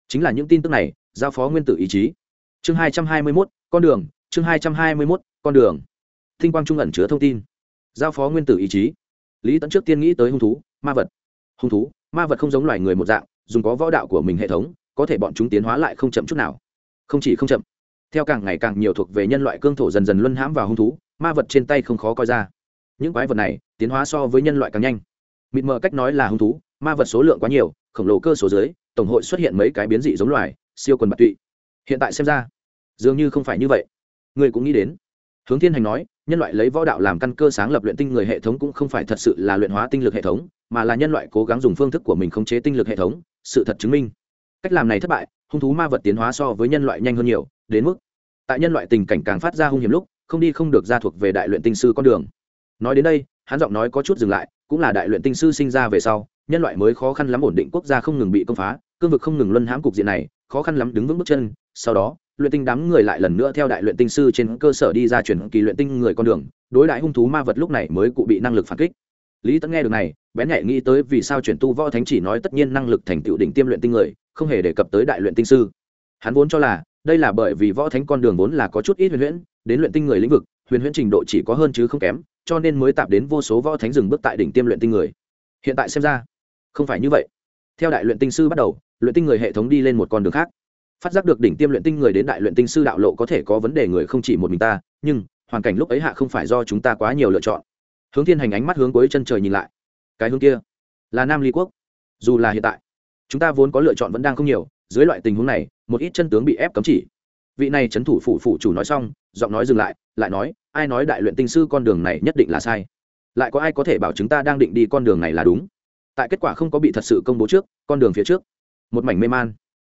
Speaker 1: Chính là những tin tức này, giao phó nguyên tử ý chí. Chương hai trăm hai mươi mốt, con đường, chương hai trăm hai mươi mốt, con đường. Tinh quang trung ẩn chứa thông tin. Giao phó nguyên tử ý chí. Lý tẫn trước tiên nghĩ tới hung thú, ma vật. Hung thú, ma vật không giống loài người một dạng, dùng có võ đạo của mình hệ thống, có thể bọn chúng tiến hóa lại không chậm chút nào. Không chỉ không chậm theo càng ngày càng nhiều thuộc về nhân loại cương thổ dần dần luân hãm vào hung thú, ma vật trên tay không khó coi ra. Những quái vật này, tiến hóa so với nhân loại càng nhanh. Mịt mờ cách nói là hung thú, ma vật số lượng quá nhiều, khổng lồ cơ số dưới, tổng hội xuất hiện mấy cái biến dị giống loài, siêu quần bạc tụy. Hiện tại xem ra, dường như không phải như vậy. Người cũng nghĩ đến. Hướng thiên hành nói, nhân loại lấy võ đạo làm căn cơ sáng lập luyện tinh người hệ thống cũng không phải thật sự là luyện hóa tinh lực hệ thống, mà là nhân loại cố gắng dùng phương thức của mình khống chế tinh lực hệ thống, sự thật chứng minh. Cách làm này thất bại, hung thú ma vật tiến hóa so với nhân loại nhanh hơn nhiều đến mức tại nhân loại tình cảnh càng phát ra hung hiểm lúc, không đi không được ra thuộc về đại luyện tinh sư con đường. Nói đến đây, hắn giọng nói có chút dừng lại, cũng là đại luyện tinh sư sinh ra về sau, nhân loại mới khó khăn lắm ổn định quốc gia không ngừng bị công phá, cương vực không ngừng luân hãm cục diện này, khó khăn lắm đứng vững bước chân, sau đó, luyện tinh đám người lại lần nữa theo đại luyện tinh sư trên cơ sở đi ra chuyển kỳ luyện tinh người con đường, đối đại hung thú ma vật lúc này mới cụ bị năng lực phản kích. Lý tẫn nghe được này, bén nhạy nghĩ tới vì sao chuyển tu võ thánh chỉ nói tất nhiên năng lực thành tựu đỉnh tiêm luyện tinh người, không hề đề cập tới đại luyện tinh sư. Hắn vốn cho là đây là bởi vì võ thánh con đường vốn là có chút ít huyền huyễn, đến luyện tinh người lĩnh vực, huyền huyễn trình độ chỉ có hơn chứ không kém, cho nên mới tạp đến vô số võ thánh dừng bước tại đỉnh tiêm luyện tinh người. Hiện tại xem ra, không phải như vậy. Theo đại luyện tinh sư bắt đầu, luyện tinh người hệ thống đi lên một con đường khác. Phát giác được đỉnh tiêm luyện tinh người đến đại luyện tinh sư đạo lộ có thể có vấn đề người không chỉ một mình ta, nhưng, hoàn cảnh lúc ấy hạ không phải do chúng ta quá nhiều lựa chọn. Hướng thiên hành ánh mắt hướng cuối chân trời nhìn lại. Cái hướng kia là nam ly quốc. Dù là hiện tại, chúng ta vốn có lựa chọn vẫn đang không nhiều dưới loại tình huống này, một ít chân tướng bị ép cấm chỉ. Vị này trấn thủ phủ phủ chủ nói xong, giọng nói dừng lại lại nói, ai nói đại luyện tinh sư con đường này nhất định là sai? Lại có ai có thể bảo chúng ta đang định đi con đường này là đúng? Tại kết quả không có bị thật sự công bố trước, con đường phía trước, một mảnh mê man.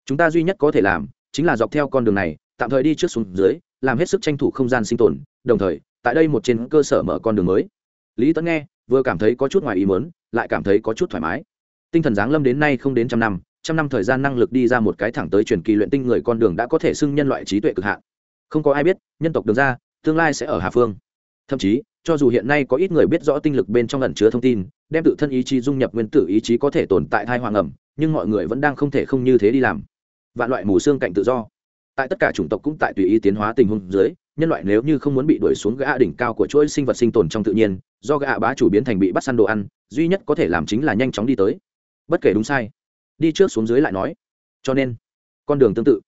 Speaker 1: Chúng ta duy nhất có thể làm, chính là dọc theo con đường này, tạm thời đi trước xuống dưới, làm hết sức tranh thủ không gian sinh tồn, đồng thời, tại đây một trên cơ sở mở con đường mới. Lý tấn nghe, vừa cảm thấy có chút ngoài ý mớn lại cảm thấy có chút thoải mái. Tinh thần giáng lâm đến nay không đến trăm năm trăm năm thời gian năng lực đi ra một cái thẳng tới truyền kỳ luyện tinh người con đường đã có thể xưng nhân loại trí tuệ cực hạn. Không có ai biết, nhân tộc đường ra, tương lai sẽ ở hà phương. Thậm chí, cho dù hiện nay có ít người biết rõ tinh lực bên trong ẩn chứa thông tin, đem tự thân ý chí dung nhập nguyên tử ý chí có thể tồn tại thai hoàng ẩm, nhưng mọi người vẫn đang không thể không như thế đi làm. Vạn loại mù xương cạnh tự do. Tại tất cả chủng tộc cũng tại tùy ý tiến hóa tình huống dưới, nhân loại nếu như không muốn bị đuổi xuống gã đỉnh cao của chuỗi sinh vật sinh tồn trong tự nhiên, do gã bá chủ biến thành bị bắt săn đồ ăn, duy nhất có thể làm chính là nhanh chóng đi tới. Bất kể đúng sai đi trước xuống dưới lại nói. Cho nên, con đường tương tự,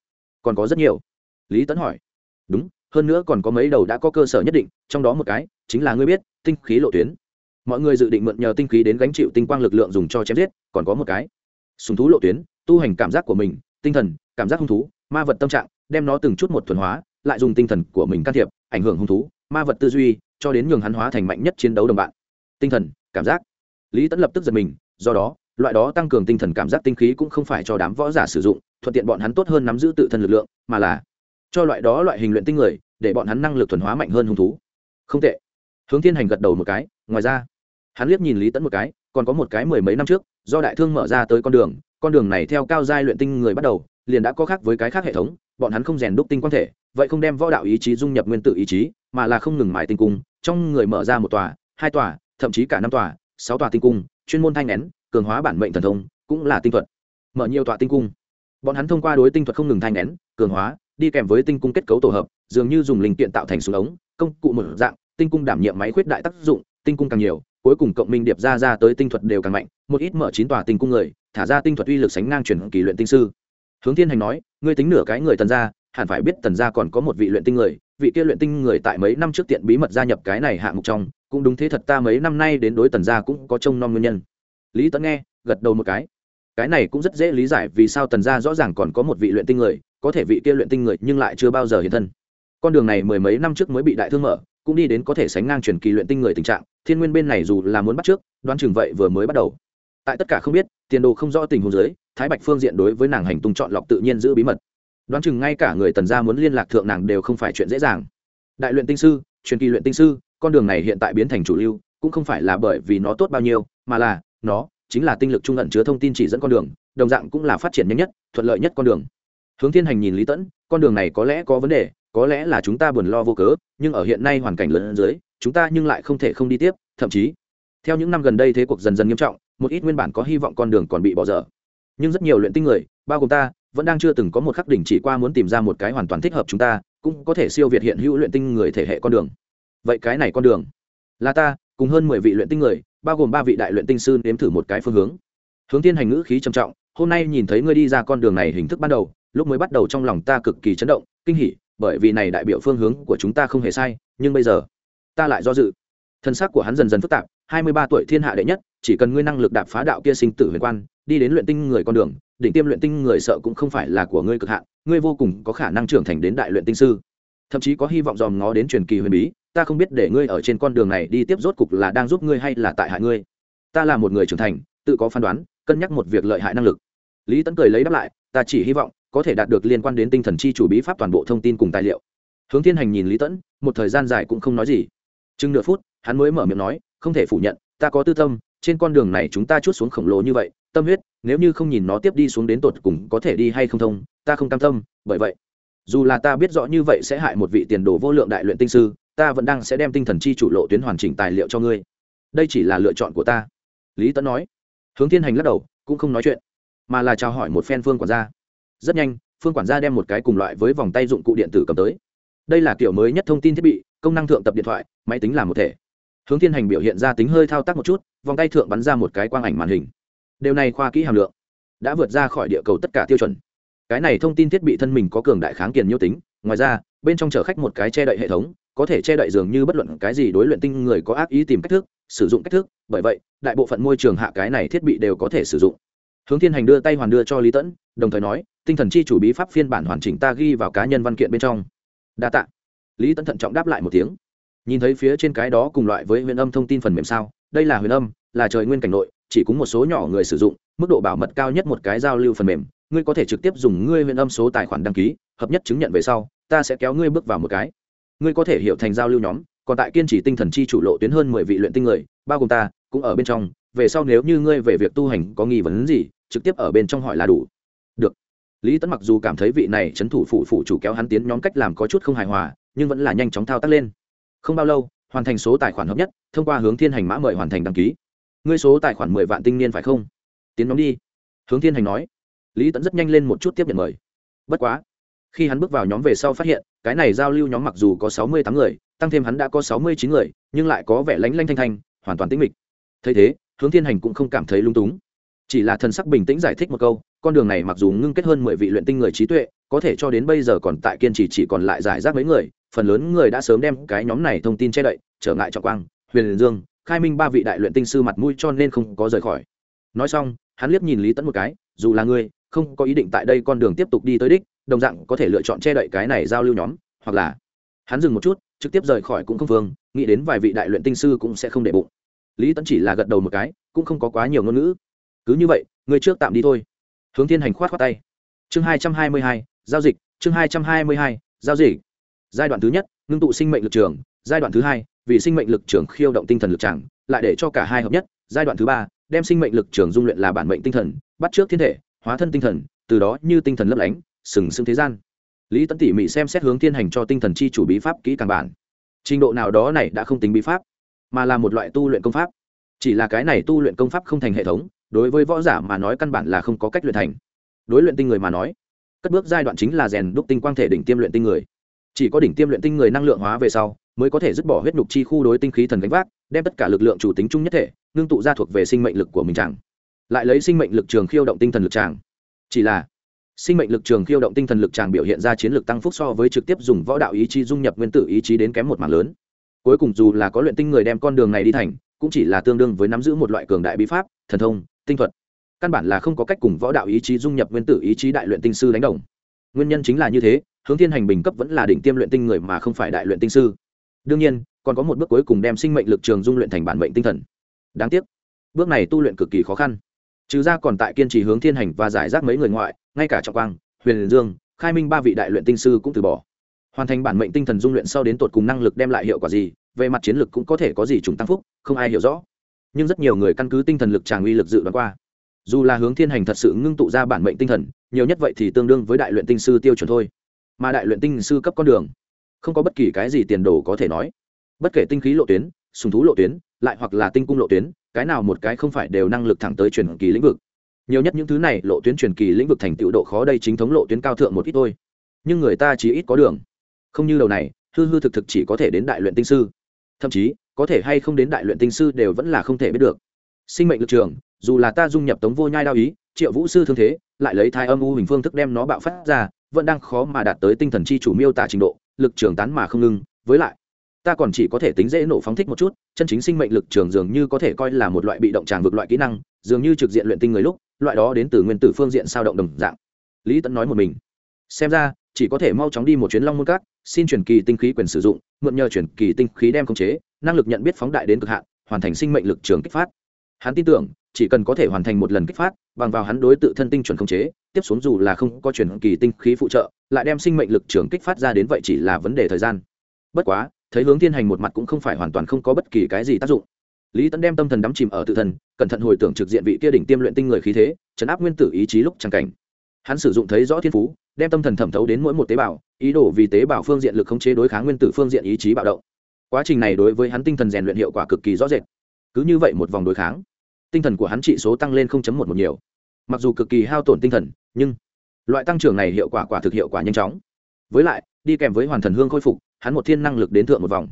Speaker 1: còn có rất nhiều. Lý tấn hỏi. Đúng, hơn nữa còn có mấy đầu đã có cơ sở nhất định, trong đó một cái chính là ngươi biết, tinh khí lộ tuyến. Mọi người dự định mượn nhờ tinh khí đến gánh chịu tinh quang lực lượng dùng cho chém giết, còn có một cái. Sùng thú lộ tuyến, tu hành cảm giác của mình, tinh thần, cảm giác hung thú, ma vật tâm trạng, đem nó từng chút một thuần hóa, lại dùng tinh thần của mình can thiệp, ảnh hưởng hung thú, ma vật tư duy, cho đến nhường hắn hóa thành mạnh nhất chiến đấu đồng bạn. Tinh thần, cảm giác. Lý tẫn lập tức giật mình, do đó loại đó tăng cường tinh thần cảm giác tinh khí cũng không phải cho đám võ giả sử dụng, thuận tiện bọn hắn tốt hơn nắm giữ tự thân lực lượng, mà là cho loại đó loại hình luyện tinh người, để bọn hắn năng lực thuần hóa mạnh hơn hung thú. Không tệ. Hướng thiên hành gật đầu một cái, ngoài ra, hắn liếc nhìn lý tẫn một cái, còn có một cái mười mấy năm trước, do đại thương mở ra tới con đường con đường này theo cao giai luyện tinh người bắt đầu, liền đã có khác với cái khác hệ thống, bọn hắn không rèn đúc tinh quan thể, vậy không đem võ đạo ý chí dung nhập nguyên tử ý chí, mà là không ngừng mài tinh cung, trong người mở ra một tòa, hai tòa, thậm chí cả năm tòa, sáu tòa tinh cung, chuyên môn thanh nén cường hóa bản mệnh thần thông, cũng là tinh thuật. Mở nhiều tọa tinh cung. Bọn hắn thông qua đối tinh thuật không ngừng thanh nén, cường hóa, đi kèm với tinh cung kết cấu tổ hợp, dường như dùng linh kiện tạo thành súng ống, công cụ một dạng, tinh cung đảm nhiệm máy khuyết đại tác dụng, tinh cung càng nhiều, cuối cùng cộng minh điệp ra ra tới tinh thuật đều càng mạnh, một ít mở chín tòa tinh cung người, thả ra tinh thuật uy lực sánh ngang chuyển kỳ luyện tinh sư. Hướng thiên hành nói, ngươi tính nửa cái người tần gia, hẳn phải biết tần gia còn có một vị luyện tinh người, vị kia luyện tinh người tại mấy năm trước tiện bí mật gia nhập cái này hạng mục trong, cũng đúng thế thật ta mấy năm nay đến đối tần gia cũng có trông nom nguyên nhân lý tấn nghe, gật đầu một cái. Cái này cũng rất dễ lý giải vì sao tần gia rõ ràng còn có một vị luyện tinh người, có thể vị kia luyện tinh người nhưng lại chưa bao giờ hiện thân. Con đường này mười mấy năm trước mới bị đại thương mở, cũng đi đến có thể sánh ngang truyền kỳ luyện tinh người tình trạng, thiên nguyên bên này dù là muốn bắt trước, đoán chừng vậy vừa mới bắt đầu. Tại tất cả không biết, tiền đồ không rõ tình huống dưới, thái bạch phương diện đối với nàng hành tung chọn lọc tự nhiên giữ bí mật. Đoán chừng ngay cả người tần gia muốn liên lạc thượng nàng đều không phải chuyện dễ dàng. Đại luyện tinh sư, truyền kỳ luyện tinh sư, con đường này hiện tại biến thành chủ lưu, cũng không phải là bởi vì nó tốt bao nhiêu, mà là nó chính là tinh lực trung ẩn chứa thông tin chỉ dẫn con đường, đồng dạng cũng là phát triển nhanh nhất, thuận lợi nhất con đường. Hướng thiên hành nhìn lý tẫn, con đường này có lẽ có vấn đề, có lẽ là chúng ta buồn lo vô cớ, nhưng ở hiện nay hoàn cảnh lớn dưới, chúng ta nhưng lại không thể không đi tiếp, thậm chí, theo những năm gần đây thế cuộc dần dần nghiêm trọng, một ít nguyên bản có hy vọng con đường còn bị bỏ dở. Nhưng rất nhiều luyện tinh người, bao gồm ta, vẫn đang chưa từng có một khắc đỉnh chỉ qua muốn tìm ra một cái hoàn toàn thích hợp chúng ta, cũng có thể siêu việt hiện hữu luyện tinh người thể hệ con đường. Vậy cái này con đường, là ta, cùng hơn mười vị luyện tinh người bao gồm ba vị đại luyện tinh sư nếm thử một cái phương hướng. Hướng thiên hành ngữ khí trầm trọng, hôm nay nhìn thấy ngươi đi ra con đường này hình thức ban đầu, lúc mới bắt đầu trong lòng ta cực kỳ chấn động, kinh hỉ, bởi vì này đại biểu phương hướng của chúng ta không hề sai, nhưng bây giờ, ta lại do dự. Thân xác của hắn dần dần phức tạp, hai mươi ba tuổi thiên hạ đệ nhất, chỉ cần ngươi năng lực đạp phá đạo kia sinh tử huyền quan, đi đến luyện tinh người con đường định tiêm luyện tinh người sợ cũng không phải là của ngươi cực hạn, ngươi vô cùng có khả năng trưởng thành đến đại luyện tinh sư. Thậm chí có hy vọng dòm ngó đến truyền kỳ huyền bí ta không biết để ngươi ở trên con đường này đi tiếp rốt cục là đang giúp ngươi hay là tại hại ngươi. Ta là một người trưởng thành, tự có phán đoán, cân nhắc một việc lợi hại năng lực. Lý tấn cười lấy đáp lại, ta chỉ hy vọng có thể đạt được liên quan đến tinh thần chi chủ bí pháp toàn bộ thông tin cùng tài liệu. Hướng thiên hành nhìn lý tẫn một thời gian dài cũng không nói gì. Chừng nửa phút, hắn mới mở miệng nói, không thể phủ nhận, ta có tư tâm, trên con đường này chúng ta chút xuống khổng lồ như vậy, tâm huyết, nếu như không nhìn nó tiếp đi xuống đến tột cùng có thể đi hay không thông, ta không cam tâm, bởi vậy, dù là ta biết rõ như vậy sẽ hại một vị tiền đồ vô lượng đại luyện tinh sư ta vẫn đang sẽ đem tinh thần chi chủ lộ tuyến hoàn chỉnh tài liệu cho ngươi. Đây chỉ là lựa chọn của ta. Lý tấn nói. Hướng thiên hành lắc đầu, cũng không nói chuyện, mà là chào hỏi một phen phương quản gia. Rất nhanh, phương quản gia đem một cái cùng loại với vòng tay dụng cụ điện tử cầm tới. Đây là kiểu mới nhất thông tin thiết bị, công năng thượng tập điện thoại, máy tính làm một thể. Hướng thiên hành biểu hiện ra tính hơi thao tác một chút, vòng tay thượng bắn ra một cái quang ảnh màn hình. Điều này khoa kỹ hàm lượng, đã vượt ra khỏi địa cầu tất cả tiêu chuẩn. Cái này thông tin thiết bị thân mình có cường đại kháng kiền nhiêu tính, ngoài ra, bên trong chở khách một cái che đậy hệ thống có thể che đậy dường như bất luận cái gì đối luyện tinh người có ác ý tìm cách thức, sử dụng cách thức, bởi vậy, đại bộ phận môi trường hạ cái này thiết bị đều có thể sử dụng. Hướng thiên hành đưa tay hoàn đưa cho lý tẫn đồng thời nói, tinh thần chi chủ bí pháp phiên bản hoàn chỉnh ta ghi vào cá nhân văn kiện bên trong. Đa t ạ lý tẫn thận trọng đáp lại một tiếng. Nhìn thấy phía trên cái đó cùng loại với huyền âm thông tin phần mềm sao, đây là huyền âm, là trời nguyên cảnh nội, chỉ cúng một số nhỏ người sử dụng, mức độ bảo mật cao nhất một cái giao lưu phần mềm, ngươi có thể trực tiếp dùng ngươi huyền âm số tài khoản đăng ký, hợp nhất chứng nhận về sau, ta sẽ kéo ngươi bước vào một cái ngươi có thể hiểu thành giao lưu nhóm, còn tại kiên trì tinh thần chi chủ lộ tuyến hơn mười vị luyện tinh người, bao gồm ta, cũng ở bên trong, về sau nếu như ngươi về việc tu hành có nghi vấn gì, trực tiếp ở bên trong hỏi là đủ. Được. Lý tấn mặc dù cảm thấy vị này c thủ phụ phụ chủ kéo hắn tiến nhóm cách làm có chút không hài hòa, nhưng vẫn là nhanh chóng thao tác lên. Không bao lâu, hoàn thành số tài khoản hợp nhất, thông qua hướng thiên hành mã mời hoàn thành đăng ký. Ngươi số tài khoản mười vạn tinh niên phải không? Tiến nhóm đi. Hướng thiên hành nói. Lý tấn rất nhanh lên một chút tiếp nhận mời. Bất quá, khi hắn bước vào nhóm về sau phát hiện cái này giao lưu nhóm mặc dù có sáu mươi tám người, tăng thêm hắn đã có sáu mươi chín người, nhưng lại có vẻ lánh lanh thanh thanh, hoàn toàn tĩnh mịch. Thấy thế, hướng thiên hành cũng không cảm thấy lung túng. Chỉ là thần sắc bình tĩnh giải thích một câu, con đường này mặc dù ngưng kết hơn mười vị luyện tinh người trí tuệ, có thể cho đến bây giờ còn tại kiên trì chỉ còn lại giải rác mấy người, phần lớn người đã sớm đem cái nhóm này thông tin che đậy, trở ngại trọng quang, huyền dương, khai minh ba vị đại luyện tinh sư mặt mũi cho nên không có rời khỏi. Nói xong, hắn liếc nhìn lý tẫn một cái, dù là ngươi, không có ý định tại đây con đường tiếp tục đi tới đích đồng dạng có thể lựa chọn che đậy cái này giao lưu nhóm, hoặc là hắn dừng một chút, trực tiếp rời khỏi cũng không phương nghĩ đến vài vị đại luyện tinh sư cũng sẽ không để bụng. Lý tẫn chỉ là gật đầu một cái, cũng không có quá nhiều ngôn ngữ. Cứ như vậy, người trước tạm đi thôi. Hướng thiên hành khoát khoát tay. Chương hai trăm hai mươi hai, giao dịch, chương hai trăm hai mươi hai, giao dịch. Giai đoạn thứ nhất, ngưng tụ sinh mệnh lực trường. Giai đoạn thứ hai, vì sinh mệnh lực trường khiêu động tinh thần lực tràng, lại để cho cả hai hợp nhất. Giai đoạn thứ ba, đem sinh mệnh lực trường dung luyện là bản mệnh tinh thần, bắt trước thiên thể, hóa thân tinh thần, từ đó như tinh thần lấp lánh sừng sững thế gian. Lý tấn tỉ mỉ xem xét hướng thiên hành cho tinh thần chi chủ bí pháp kỹ càng bản. Trình độ nào đó này đã không tính bí pháp, mà là một loại tu luyện công pháp. Chỉ là cái này tu luyện công pháp không thành hệ thống, đối với võ giả mà nói căn bản là không có cách luyện thành. Đối luyện tinh người mà nói, cất bước giai đoạn chính là rèn đúc tinh quang thể đỉnh tiêm luyện tinh người. Chỉ có đỉnh tiêm luyện tinh người năng lượng hóa về sau, mới có thể dứt bỏ huyết nhục chi khu đối tinh khí thần gánh vác, đem tất cả lực lượng chủ tính chung nhất thể, ngưng tụ ra thuộc về sinh mệnh lực của mình chẳng. Lại lấy sinh mệnh lực trường khiêu động tinh thần lực chàng chỉ là sinh mệnh lực trường khiêu động tinh thần lực tràng biểu hiện ra chiến lược tăng phúc so với trực tiếp dùng võ đạo ý chí dung nhập nguyên tử ý chí đến kém một mảng lớn. Cuối cùng dù là có luyện tinh người đem con đường này đi thành, cũng chỉ là tương đương với nắm giữ một loại cường đại bí pháp, thần thông, tinh thuật. Căn bản là không có cách cùng võ đạo ý chí dung nhập nguyên tử ý chí đại luyện tinh sư đánh đồng. Nguyên nhân chính là như thế, hướng thiên hành bình cấp vẫn là đỉnh tiêm luyện tinh người mà không phải đại luyện tinh sư. Đương nhiên, còn có một bước cuối cùng đem sinh mệnh lực trường dung luyện thành bản mệnh tinh thần. Đáng tiếc, bước này tu luyện cực kỳ khó khăn trừ ra còn tại kiên trì hướng thiên hành và giải rác mấy người ngoại, ngay cả trọng quang, huyền dương, khai minh ba vị đại luyện tinh sư cũng từ bỏ. Hoàn thành bản mệnh tinh thần dung luyện sau đến tột cùng năng lực đem lại hiệu quả gì, về mặt chiến lược cũng có thể có gì chúng tăng phúc, không ai hiểu rõ. Nhưng rất nhiều người căn cứ tinh thần lực tràng uy lực dự đoán qua. Dù là hướng thiên hành thật sự ngưng tụ ra bản mệnh tinh thần, nhiều nhất vậy thì tương đương với đại luyện tinh sư tiêu chuẩn thôi. Mà đại luyện tinh sư cấp con đường, không có bất kỳ cái gì tiền đồ có thể nói. Bất kể tinh khí lộ tuyến, sùng thú lộ tuyến lại hoặc là tinh cung lộ tuyến, cái nào một cái không phải đều năng lực thẳng tới truyền kỳ lĩnh vực. Nhiều nhất những thứ này, lộ tuyến truyền kỳ lĩnh vực thành tựu độ khó đây chính thống lộ tuyến cao thượng một ít thôi. Nhưng người ta chỉ ít có đường. Không như đầu này, hư hư thực thực chỉ có thể đến đại luyện tinh sư. Thậm chí, có thể hay không đến đại luyện tinh sư đều vẫn là không thể biết được. Sinh mệnh lực trường, dù là ta dung nhập tống vô nhai đao ý, triệu vũ sư thương thế, lại lấy thai âm u hình phương thức đem nó bạo phát ra, vẫn đang khó mà đạt tới tinh thần chi chủ miêu tả trình độ, lực trường tán mà không ngưng với lại ta còn chỉ có thể tính dễ nổ phóng thích một chút, chân chính sinh mệnh lực trường dường như có thể coi là một loại bị động tràng vực loại kỹ năng, dường như trực diện luyện tinh người lúc, loại đó đến từ nguyên tử phương diện sao động đồng dạng. Lý tẫn nói một mình. Xem ra, chỉ có thể mau chóng đi một chuyến long môn cát, xin truyền kỳ tinh khí quyền sử dụng, mượn nhờ truyền kỳ tinh khí đem khống chế, năng lực nhận biết phóng đại đến cực hạn, hoàn thành sinh mệnh lực trường kích phát. Hắn tin tưởng, chỉ cần có thể hoàn thành một lần kích phát, bằng vào hắn đối tự thân tinh chuẩn khống chế, tiếp xuống dù là không có truyền kỳ tinh khí phụ trợ, lại đem sinh mệnh lực trường kích phát ra đến vậy chỉ là vấn đề thời gian. Bất quá thấy hướng thiên hành một mặt cũng không phải hoàn toàn không có bất kỳ cái gì tác dụng. Lý tấn đem tâm thần đắm chìm ở tự thân, cẩn thận hồi tưởng trực diện vị kia đỉnh tiêm luyện tinh người khí thế, chấn áp nguyên tử ý chí lúc tràng cảnh. Hắn sử dụng thấy rõ thiên phú, đem tâm thần thẩm thấu đến mỗi một tế bào, ý đồ vì tế bào phương diện lực khống chế đối kháng nguyên tử phương diện ý chí bạo động. Quá trình này đối với hắn tinh thần rèn luyện hiệu quả cực kỳ rõ rệt. Cứ như vậy một vòng đối kháng, tinh thần của hắn trị số tăng lên một một nhiều. Mặc dù cực kỳ hao tổn tinh thần, nhưng loại tăng trưởng này hiệu quả quả thực hiệu quả nhanh chóng. Với lại đi kèm với hoàn thần hương khôi phục, hắn một thiên năng lực đến thượng một vòng.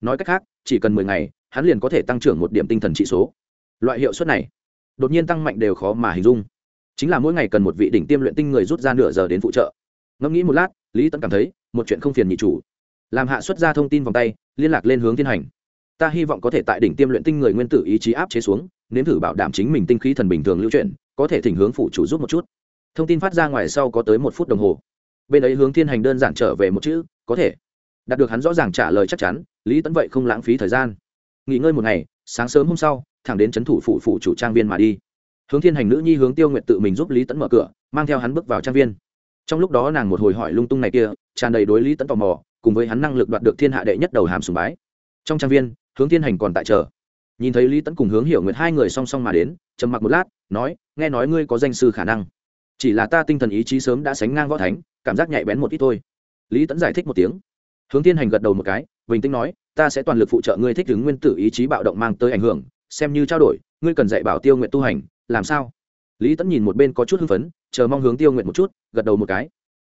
Speaker 1: Nói cách khác, chỉ cần mười ngày, hắn liền có thể tăng trưởng một điểm tinh thần trị số. Loại hiệu suất này, đột nhiên tăng mạnh đều khó mà hình dung. Chính là mỗi ngày cần một vị đỉnh tiêm luyện tinh người rút ra nửa giờ đến phụ trợ. Ngẫm nghĩ một lát, lý tẫn cảm thấy, một chuyện không phiền nhị chủ. Làm hạ xuất ra thông tin vòng tay, liên lạc lên hướng thiên hành. Ta hy vọng có thể tại đỉnh tiêm luyện tinh người nguyên tử ý chí áp chế xuống, nếm thử bảo đảm chính mình tinh khí thần bình thường lưu chuyển, có thể thỉnh hướng phụ chủ giúp một chút. Thông tin phát ra ngoài sau có tới một phút đồng hồ bên ấy hướng thiên hành đơn giản trở về một chữ, có thể. Đạt được hắn rõ ràng trả lời chắc chắn, lý tẫn vậy không lãng phí thời gian. Nghỉ ngơi một ngày, sáng sớm hôm sau, thẳng đến c h ấ n thủ phụ phụ chủ trang viên mà đi. Hướng thiên hành nữ nhi hướng tiêu nguyện tự mình giúp lý tẫn mở cửa, mang theo hắn bước vào trang viên. Trong lúc đó nàng một hồi hỏi lung tung này kia, tràn đầy đối lý tẫn tò mò, cùng với hắn năng lực đoạt được thiên hạ đệ nhất đầu hàm sùng bái. Trong trang viên, hướng thiên hành còn tại chờ. Nhìn thấy lý tẫn cùng hướng hiểu nguyệt hai người song song mà đến, trầm mặc một lát, nói, nghe nói ngươi có danh sư khả năng. Chỉ là ta tinh thần ý chí sớm đã sánh ngang võ thánh cảm giác nhạy bén một ít thôi. Lý tẫn giải thích một tiếng. Hướng thiên hành gật đầu một cái, bình tĩnh nói, ta sẽ toàn lực phụ trợ ngươi thích ứng nguyên tử ý chí bạo động mang tới ảnh hưởng, xem như trao đổi, ngươi cần dạy bảo tiêu nguyện tu hành, làm sao? Lý tẫn nhìn một bên có chút hưng phấn, chờ mong hướng tiêu nguyện một chút, gật đầu một cái.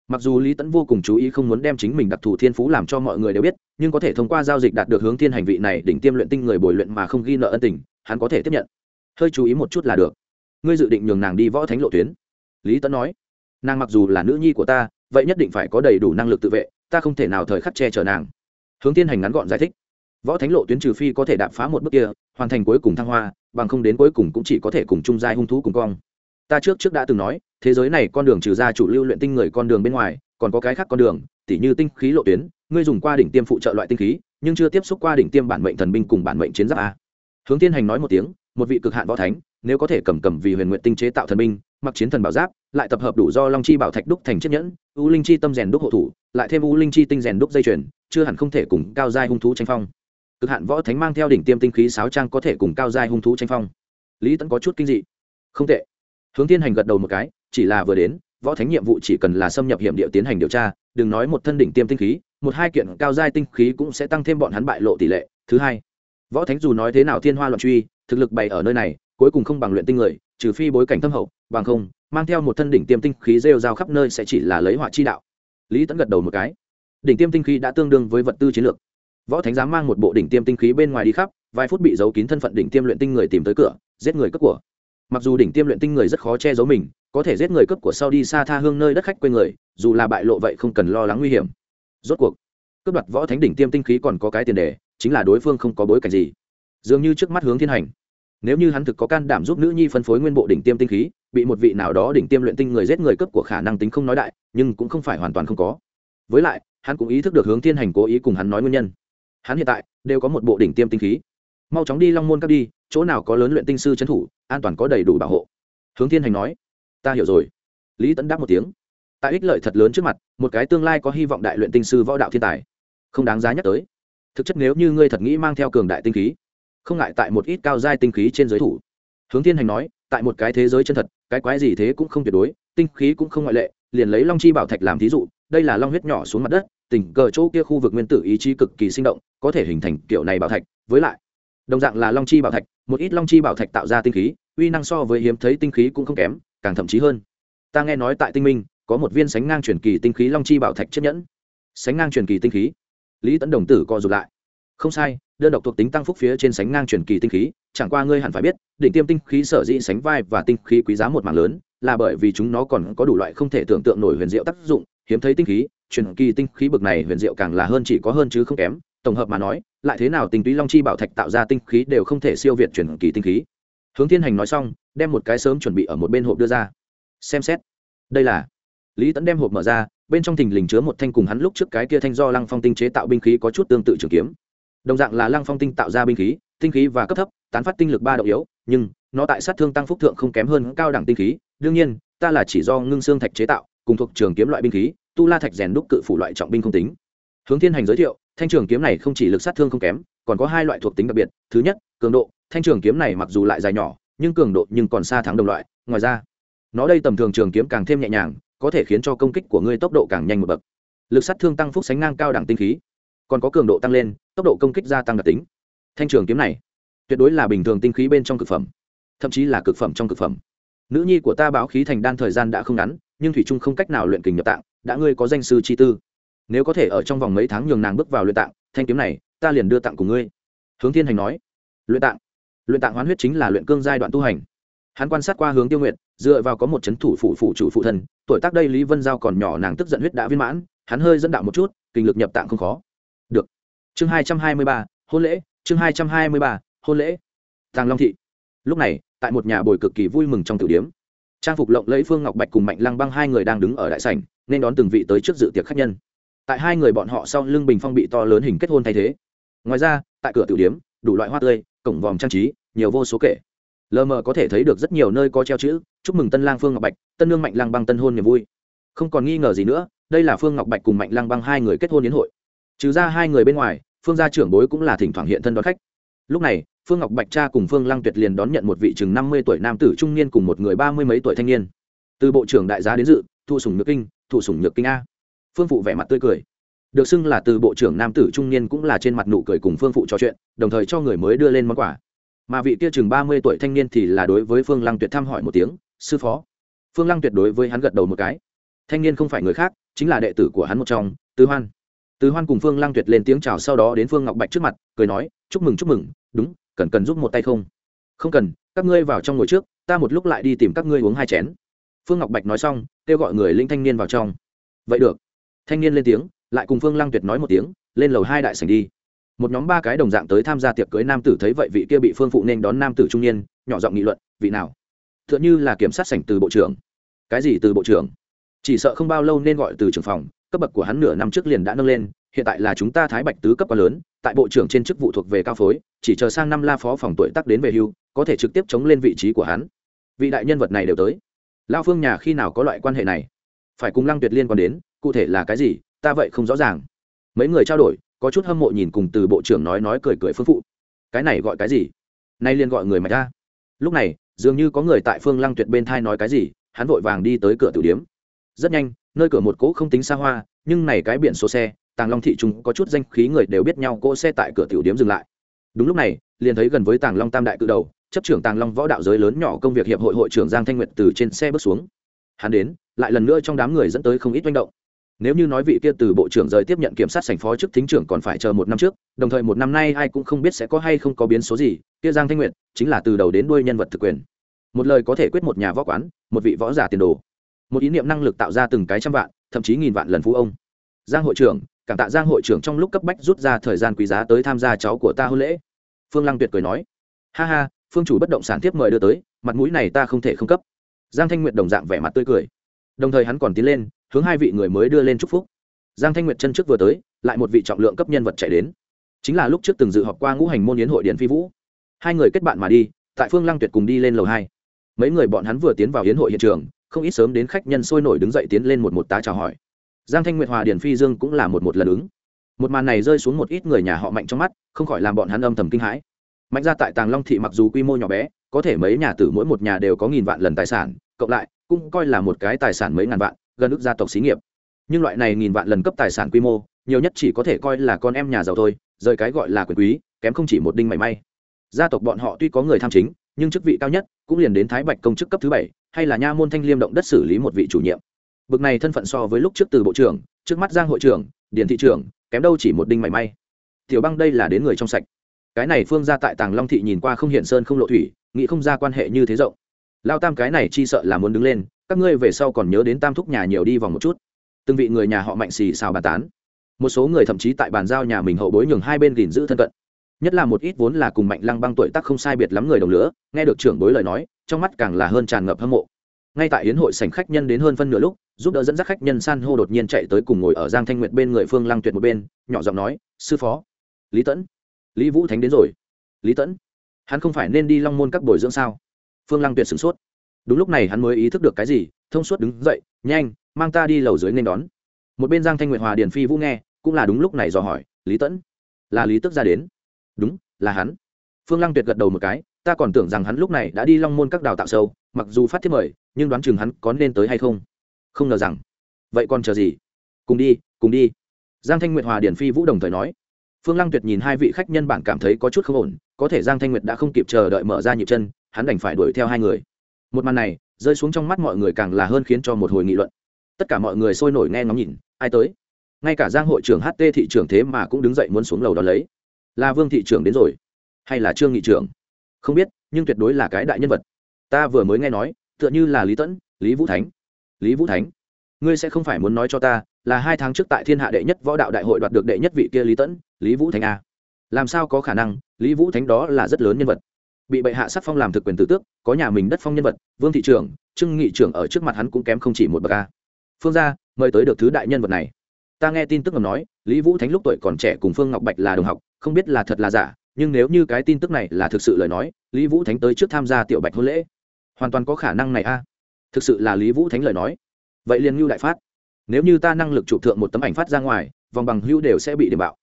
Speaker 1: Mặc dù lý tẫn vô cùng chú ý không muốn đem chính mình đặc thù thiên phú làm cho mọi người đều biết, nhưng có thể thông qua giao dịch đạt được hướng thiên hành vị này đỉnh tiêm luyện tinh người bồi luyện mà không ghi nợ ân tình, hắn có thể tiếp nhận. Hơi chú ý một chút là được. Ngươi dự định nhường nàng đi võ thánh lộ tuyến. Lý tẫn nói. Nàng mặc dù là nữ nhi của ta vậy nhất định phải có đầy đủ năng lực tự vệ, ta không thể nào thời khắc che chở nàng. Hướng tiên hành ngắn gọn giải thích. Võ thánh lộ tuyến trừ phi có thể đạp phá một bước kia, hoàn thành cuối cùng thăng hoa, bằng không đến cuối cùng cũng chỉ có thể cùng chung giai hung thú cùng cong. Ta trước trước đã từng nói, thế giới này con đường trừ ra chủ lưu luyện tinh người con đường bên ngoài, còn có cái khác con đường, tỉ như tinh khí lộ tuyến, ngươi dùng qua đỉnh tiêm phụ trợ loại tinh khí, nhưng chưa tiếp xúc qua đỉnh tiêm bản mệnh thần binh cùng bản mệnh chiến giáp a. Hướng tiên hành nói một tiếng, một vị cực hạn võ thánh, nếu có thể cầm cầm vì huyền nguyện tinh chế tạo thần binh mặc chiến thần bảo giáp, lại tập hợp đủ do long chi bảo thạch đúc thành chiếc nhẫn, u linh chi tâm rèn đúc hộ thủ, lại thêm u linh chi tinh rèn đúc dây chuyền, chưa hẳn không thể cùng cao giai hung thú tranh phong. Cực hạn võ thánh mang theo đỉnh tiêm tinh khí sáo trang có thể cùng cao giai hung thú tranh phong. Lý tẫn có chút kinh dị. Không tệ. Hướng tiên hành gật đầu một cái, chỉ là vừa đến, võ thánh nhiệm vụ chỉ cần là xâm nhập hiểm địa tiến hành điều tra, đừng nói một thân đỉnh tiêm tinh khí, một hai kiện cao giai tinh khí cũng sẽ tăng thêm bọn hắn bại lộ tỷ lệ. Thứ hai, võ thánh dù nói thế nào thiên hoa loạn truy, thực lực bày ở nơi này, cuối cùng không bằng luyện tinh người trừ phi bối cảnh thâm hậu, bằng không, mang theo một thân đỉnh tiêm tinh khí rêu rao khắp nơi sẽ chỉ là lấy họa chi đạo. Lý tẫn gật đầu một cái. Đỉnh tiêm tinh khí đã tương đương với vật tư chiến lược. Võ thánh giám mang một bộ đỉnh tiêm tinh khí bên ngoài đi khắp, vài phút bị giấu kín thân phận đỉnh tiêm luyện tinh người tìm tới cửa, giết người cướp của. Mặc dù đỉnh tiêm luyện tinh người rất khó che giấu mình, có thể giết người cướp của sau đi xa tha hương nơi đất khách quê người, dù là bại lộ vậy không cần lo lắng nguy hiểm. Rốt cuộc, cướp đoạt võ thánh đỉnh tiêm tinh khí còn có cái tiền đề, chính là đối phương không có bối cảnh gì. Dường như trước mắt hướng thiên hành nếu như hắn thực có can đảm giúp nữ nhi phân phối nguyên bộ đỉnh tiêm tinh khí, bị một vị nào đó đỉnh tiêm luyện tinh người giết người cấp của khả năng tính không nói đại, nhưng cũng không phải hoàn toàn không có. Với lại, hắn cũng ý thức được hướng thiên hành cố ý cùng hắn nói nguyên nhân. Hắn hiện tại, đều có một bộ đỉnh tiêm tinh khí. Mau chóng đi long môn các đi, chỗ nào có lớn luyện tinh sư trấn thủ, an toàn có đầy đủ bảo hộ. Hướng thiên hành nói, ta hiểu rồi. Lý tẫn đáp một tiếng, tại ích lợi thật lớn trước mặt, một cái tương lai có hy vọng đại luyện tinh sư võ đạo thiên tài. Không đáng giá nhắc tới. Thực chất nếu như ngươi thật nghĩ mang theo cường đại tinh khí không ngại tại một ít cao giai tinh khí trên giới thủ. Hướng thiên hành nói, tại một cái thế giới chân thật, cái quái gì thế cũng không tuyệt đối, tinh khí cũng không ngoại lệ, liền lấy long chi bảo thạch làm thí dụ, đây là long huyết nhỏ xuống mặt đất, tình cờ chỗ kia khu vực nguyên tử ý chí cực kỳ sinh động, có thể hình thành kiểu này bảo thạch, với lại, đồng dạng là long chi bảo thạch, một ít long chi bảo thạch tạo ra tinh khí, uy năng so với hiếm thấy tinh khí cũng không kém, càng thậm chí hơn. Ta nghe nói tại tinh minh, có một viên sánh ngang truyền kỳ tinh khí long chi bảo thạch chiếc nhẫn. Sánh ngang truyền kỳ tinh khí. Lý tấn đồng tử co rụt lại không sai, đơn độc thuộc tính tăng phúc phía trên sánh ngang truyền kỳ tinh khí, chẳng qua ngươi hẳn phải biết định tiêm tinh khí sở dĩ sánh vai và tinh khí quý giá một mảng lớn, là bởi vì chúng nó còn có đủ loại không thể tưởng tượng nổi huyền diệu tác dụng, hiếm thấy tinh khí, truyền kỳ tinh khí bực này huyền diệu càng là hơn chỉ có hơn chứ không kém, tổng hợp mà nói, lại thế nào tinh túy long chi bảo thạch tạo ra tinh khí đều không thể siêu việt truyền kỳ tinh khí. Hướng thiên hành nói xong, đem một cái sớm chuẩn bị ở một bên hộp đưa ra. Xem xét. Đây là lý tẫn đem hộp mở ra, bên trong thình lình chứa một thanh cùng hắn lúc trước cái kia thanh do lăng phong tinh chế tạo binh khí có chút tương tự trường kiếm đồng dạng là lăng phong tinh tạo ra binh khí, tinh khí và cấp thấp, tán phát tinh lực ba độ yếu, nhưng nó tại sát thương tăng phúc thượng không kém hơn cao đẳng tinh khí, đương nhiên, ta là chỉ do ngưng xương thạch chế tạo, cùng thuộc trường kiếm loại binh khí, tu la thạch rèn đúc cự phủ loại trọng binh không tính. Hướng thiên hành giới thiệu, thanh trường kiếm này không chỉ lực sát thương không kém, còn có hai loại thuộc tính đặc biệt, thứ nhất, cường độ, thanh trường kiếm này mặc dù lại dài nhỏ, nhưng cường độ nhưng còn xa thắng đồng loại, ngoài ra, nó đây tầm thường trường kiếm càng thêm nhẹ nhàng, có thể khiến cho công kích của ngươi tốc độ càng nhanh một bậc. Lực sát thương tăng phúc sánh ngang cao đẳng tinh khí còn có cường độ tăng lên, tốc độ công kích gia tăng đặc tính. Thanh trường kiếm này, tuyệt đối là bình thường tinh khí bên trong cực phẩm, thậm chí là cực phẩm trong cực phẩm. Nữ nhi của ta báo khí thành đan thời gian đã không ngắn, nhưng thủy trung không cách nào luyện kình nhập tạng, đã ngươi có danh sư chi tư. Nếu có thể ở trong vòng mấy tháng nhường nàng bước vào luyện tạng, thanh kiếm này, ta liền đưa tặng của ngươi. Hướng thiên hành nói. Luyện tạng? Luyện tạng hoán huyết chính là luyện cương giai đoạn tu hành. Hắn quan sát qua hướng tiêu nguyện dựa vào có một c h ấ n thủ phủ phụ chủ phụ thần tuổi tác đây lý vân giao còn nhỏ nàng tức giận huyết đã viên mãn, hắn hơi dẫn đạo một chút, kinh lực nhập tạng không khó chương hai trăm hai mươi ba, hôn lễ, chương hai trăm hai mươi ba, hôn lễ. Tàng long thị. Lúc này, tại một nhà bồi cực kỳ vui mừng trong tử điếm trang phục lộng lẫy phương ngọc bạch cùng mạnh lăng băng hai người đang đứng ở đại sảnh, nên đón từng vị tới trước dự tiệc khách nhân. Tại hai người bọn họ sau lưng bình phong bị to lớn hình kết hôn thay thế. Ngoài ra, tại cửa tử điếm đủ loại hoa tươi, cổng vòm trang trí, nhiều vô số kể. Lờ mờ có thể thấy được rất nhiều nơi có treo chữ, chúc mừng tân lang phương ngọc bạch, tân lương mạnh lang băng tân hôn niềm vui. Không còn nghi ngờ gì nữa, đây là phương ngọc bạch cùng mạnh lang băng hai người kết hôn đến hội trừ ra hai người bên ngoài, phương gia trưởng bối cũng là thỉnh thoảng hiện thân đón khách. Lúc này, phương ngọc bạch cha cùng phương lăng tuyệt liền đón nhận một vị chừng năm mươi tuổi nam tử trung niên cùng một người ba mươi mấy tuổi thanh niên. Từ bộ trưởng đại giá đến dự thụ sủng nhược kinh thụ sủng nhược kinh a. Phương phụ vẻ mặt tươi cười. Được xưng là từ bộ trưởng nam tử trung niên cũng là trên mặt nụ cười cùng phương phụ trò chuyện, đồng thời cho người mới đưa lên món quà. Mà vị kia chừng ba mươi tuổi thanh niên thì là đối với phương lăng tuyệt thăm hỏi một tiếng, sư phó. Phương lăng tuyệt đối với hắn gật đầu một cái. Thanh niên không phải người khác, chính là đệ tử của hắn một trong tứ hoan từ hoan cùng phương lăng tuyệt lên tiếng chào sau đó đến phương ngọc bạch trước mặt, cười nói, chúc mừng chúc mừng, đúng, cần cần giúp một tay không? Không cần, các ngươi vào trong ngồi trước, ta một lúc lại đi tìm các ngươi uống hai chén. Phương ngọc bạch nói xong, kêu gọi người linh thanh niên vào trong. Vậy được. Thanh niên lên tiếng, lại cùng phương lăng tuyệt nói một tiếng, lên lầu hai đại sảnh đi. Một nhóm ba cái đồng dạng tới tham gia tiệc cưới nam tử thấy vậy vị kia bị phương phụ nên đón nam tử trung niên, nhỏ giọng nghị luận, vị nào? T h ư ợ n h ư là kiểm sát sảnh từ bộ trưởng. Cái gì từ bộ trưởng? Chỉ sợ không bao lâu nên gọi từ trưởng phòng cấp bậc của hắn nửa năm trước liền đã nâng lên, hiện tại là chúng ta thái bạch tứ cấp quá lớn, tại bộ trưởng trên chức vụ thuộc về cao phối, chỉ chờ sang năm la phó phòng tuổi tắc đến về hưu, có thể trực tiếp chống lên vị trí của hắn. Vị đại nhân vật này đều tới. Lao phương nhà khi nào có loại quan hệ này? Phải cùng lăng tuyệt liên quan đến, cụ thể là cái gì, ta vậy không rõ ràng. Mấy người trao đổi, có chút hâm mộ nhìn cùng từ bộ trưởng nói nói cười cười phương phụ. Cái này gọi cái gì? Nay liền gọi người mạch ra lúc này, dường như có người tại phương lăng tuyệt bên thai nói cái gì, hắn vội vàng đi tới cửa tử điếm rất nhanh nơi cửa một cỗ không tính xa hoa, nhưng này cái biển số xe, tàng long thị trung có chút danh khí người đều biết nhau, cỗ xe tại cửa tiểu điếm dừng lại. Đúng lúc này, liền thấy gần với tàng long tam đại cự đầu, chấp trưởng tàng long võ đạo giới lớn nhỏ công việc hiệp hội hội trưởng giang thanh nguyệt từ trên xe bước xuống. Hắn đến, lại lần nữa trong đám người dẫn tới không ít manh động. Nếu như nói vị kia từ bộ trưởng rời tiếp nhận kiểm sát sành phó chức thính trưởng còn phải chờ một năm trước, đồng thời một năm nay ai cũng không biết sẽ có hay không có biến số gì, kia giang thanh Nguyệt chính là từ đầu đến đuôi nhân vật thực quyền. Một lời có thể quyết một nhà võ quán, một vị võ giả tiền đồ một ý niệm năng lực tạo ra từng cái trăm vạn, thậm chí nghìn vạn lần phú ông. Giang hội trưởng, cảm tạ giang hội trưởng trong lúc cấp bách rút ra thời gian quý giá tới tham gia cháu của ta hôn lễ. Phương lăng tuyệt cười nói, ha ha, phương chủ bất động sản tiếp mời đưa tới, mặt mũi này ta không thể không cấp. Giang thanh Nguyệt đồng dạng vẻ mặt tươi cười. Đồng thời hắn còn tiến lên, hướng hai vị người mới đưa lên chúc phúc. Giang thanh nguyệt chân trước vừa tới, lại một vị trọng lượng cấp nhân vật chạy đến. Chính là lúc trước từng dự họp qua ngũ hành môn yến hội điện phi vũ. Hai người kết bạn mà đi, tại phương lăng tuyệt cùng đi lên lầu hai. Mấy người bọn hắn vừa tiến vào yến hội hiện trường không ít sớm đến khách nhân sôi nổi đứng dậy tiến lên một một tá chào hỏi. Giang thanh nguyệt, hòa điền phi dương cũng là một một lần ứng. Một màn này rơi xuống một ít người nhà họ mạnh trong mắt, không khỏi làm bọn hắn âm thầm kinh hãi. Mạnh ra tại tàng long thị mặc dù quy mô nhỏ bé, có thể mấy nhà tử mỗi một nhà đều có nghìn vạn lần tài sản, cộng lại, cũng coi là một cái tài sản mấy ngàn vạn, gần ước gia tộc xí nghiệp. Nhưng loại này nghìn vạn lần cấp tài sản quy mô, nhiều nhất chỉ có thể coi là con em nhà giàu thôi, rời cái gọi là quyền quý, kém không chỉ một đinh mảy may. Gia tộc bọn họ tuy có người tham chính nhưng chức vị cao nhất cũng liền đến thái bạch công chức cấp thứ bảy, hay là nha môn thanh liêm động đất xử lý một vị chủ nhiệm. Bực này thân phận so với lúc trước từ bộ trưởng, trước mắt giang hội trưởng, điền thị trưởng, kém đâu chỉ một đinh mảy may. Tiểu băng đây là đến người trong sạch. Cái này phương ra tại tàng long thị nhìn qua không hiện sơn không lộ thủy, nghĩ không ra quan hệ như thế rộng. Lao tam cái này chi sợ là muốn đứng lên, các ngươi về sau còn nhớ đến tam thúc nhà nhiều đi vòng một chút. Từng vị người nhà họ mạnh xì xào bàn tán. Một số người thậm chí tại bàn giao nhà mình hậu bối nhường hai bên gìn giữ thân cận nhất là một ít vốn là cùng mạnh lăng băng tuổi tác không sai biệt lắm người đồng lứa, nghe được trưởng bối lời nói, trong mắt càng là hơn tràn ngập hâm mộ. Ngay tại hiến hội sảnh khách nhân đến hơn phân nửa lúc, giúp đỡ dẫn dắt khách nhân san hô đột nhiên chạy tới cùng ngồi ở giang thanh nguyệt bên người phương lăng tuyệt một bên, nhỏ giọng nói, sư phó. Lý tẫn. Lý vũ thánh đến rồi. Lý tẫn? Hắn không phải nên đi long môn các bồi dưỡng sao? Phương lăng tuyệt sửng sốt. Đúng lúc này hắn mới ý thức được cái gì, thông suốt đứng dậy, nhanh, mang ta đi lầu dưới nên đón. Một bên giang thanh nguyệt hòa điền phi vũ nghe, cũng là đúng lúc này dò hỏi, lý tẫn? Là lý tức ra đến đúng, là hắn. Phương lăng tuyệt gật đầu một cái, ta còn tưởng rằng hắn lúc này đã đi long môn các đào tạo sâu, mặc dù phát thiết mời, nhưng đoán chừng hắn có nên tới hay không? Không ngờ rằng. Vậy còn chờ gì? Cùng đi cùng đi. Giang thanh nguyệt hòa điển phi vũ đồng thời nói. Phương lăng tuyệt nhìn hai vị khách nhân bản cảm thấy có chút không ổn, có thể giang thanh nguyệt đã không kịp chờ đợi mở ra nhịp chân, hắn đành phải đuổi theo hai người. Một màn này, rơi xuống trong mắt mọi người càng là hơn khiến cho một hồi nghị luận. Tất cả mọi người sôi nổi nghe ngóng nhìn, ai tới? Ngay cả giang hội trưởng ht thị trưởng thế mà cũng đứng dậy muốn xuống lầu đón lấy là vương thị trưởng đến rồi, hay là trương nghị trưởng? Không biết, nhưng tuyệt đối là cái đại nhân vật. Ta vừa mới nghe nói, tựa như là lý tẫn, lý vũ thánh. Lý vũ thánh, ngươi sẽ không phải muốn nói cho ta là hai tháng trước tại thiên hạ đệ nhất võ đạo đại hội đoạt được đệ nhất vị kia lý tẫn, lý vũ thánh a làm sao có khả năng, lý vũ thánh đó là rất lớn nhân vật. Bị bệ hạ sắc phong làm thực quyền tử tước, có nhà mình đất phong nhân vật, vương thị trưởng, trương nghị trưởng ở trước mặt hắn cũng kém không chỉ một bậc a. Phương gia, mời tới được thứ đại nhân vật này. Ta nghe tin tức ngầm nói, lý vũ thánh lúc tuổi còn trẻ cùng phương ngọc bạch là đồng học không biết là thật là giả, nhưng nếu như cái tin tức này là thực sự lời nói, lý vũ thánh tới trước tham gia tiểu bạch hôn lễ, hoàn toàn có khả năng này a. Thực sự là lý vũ thánh lời nói. Vậy liền ngưu đại phát, nếu như ta năng lực chụp thượng một tấm ảnh phát ra ngoài, vòng bằng hữu đều sẽ bị điểm bạo.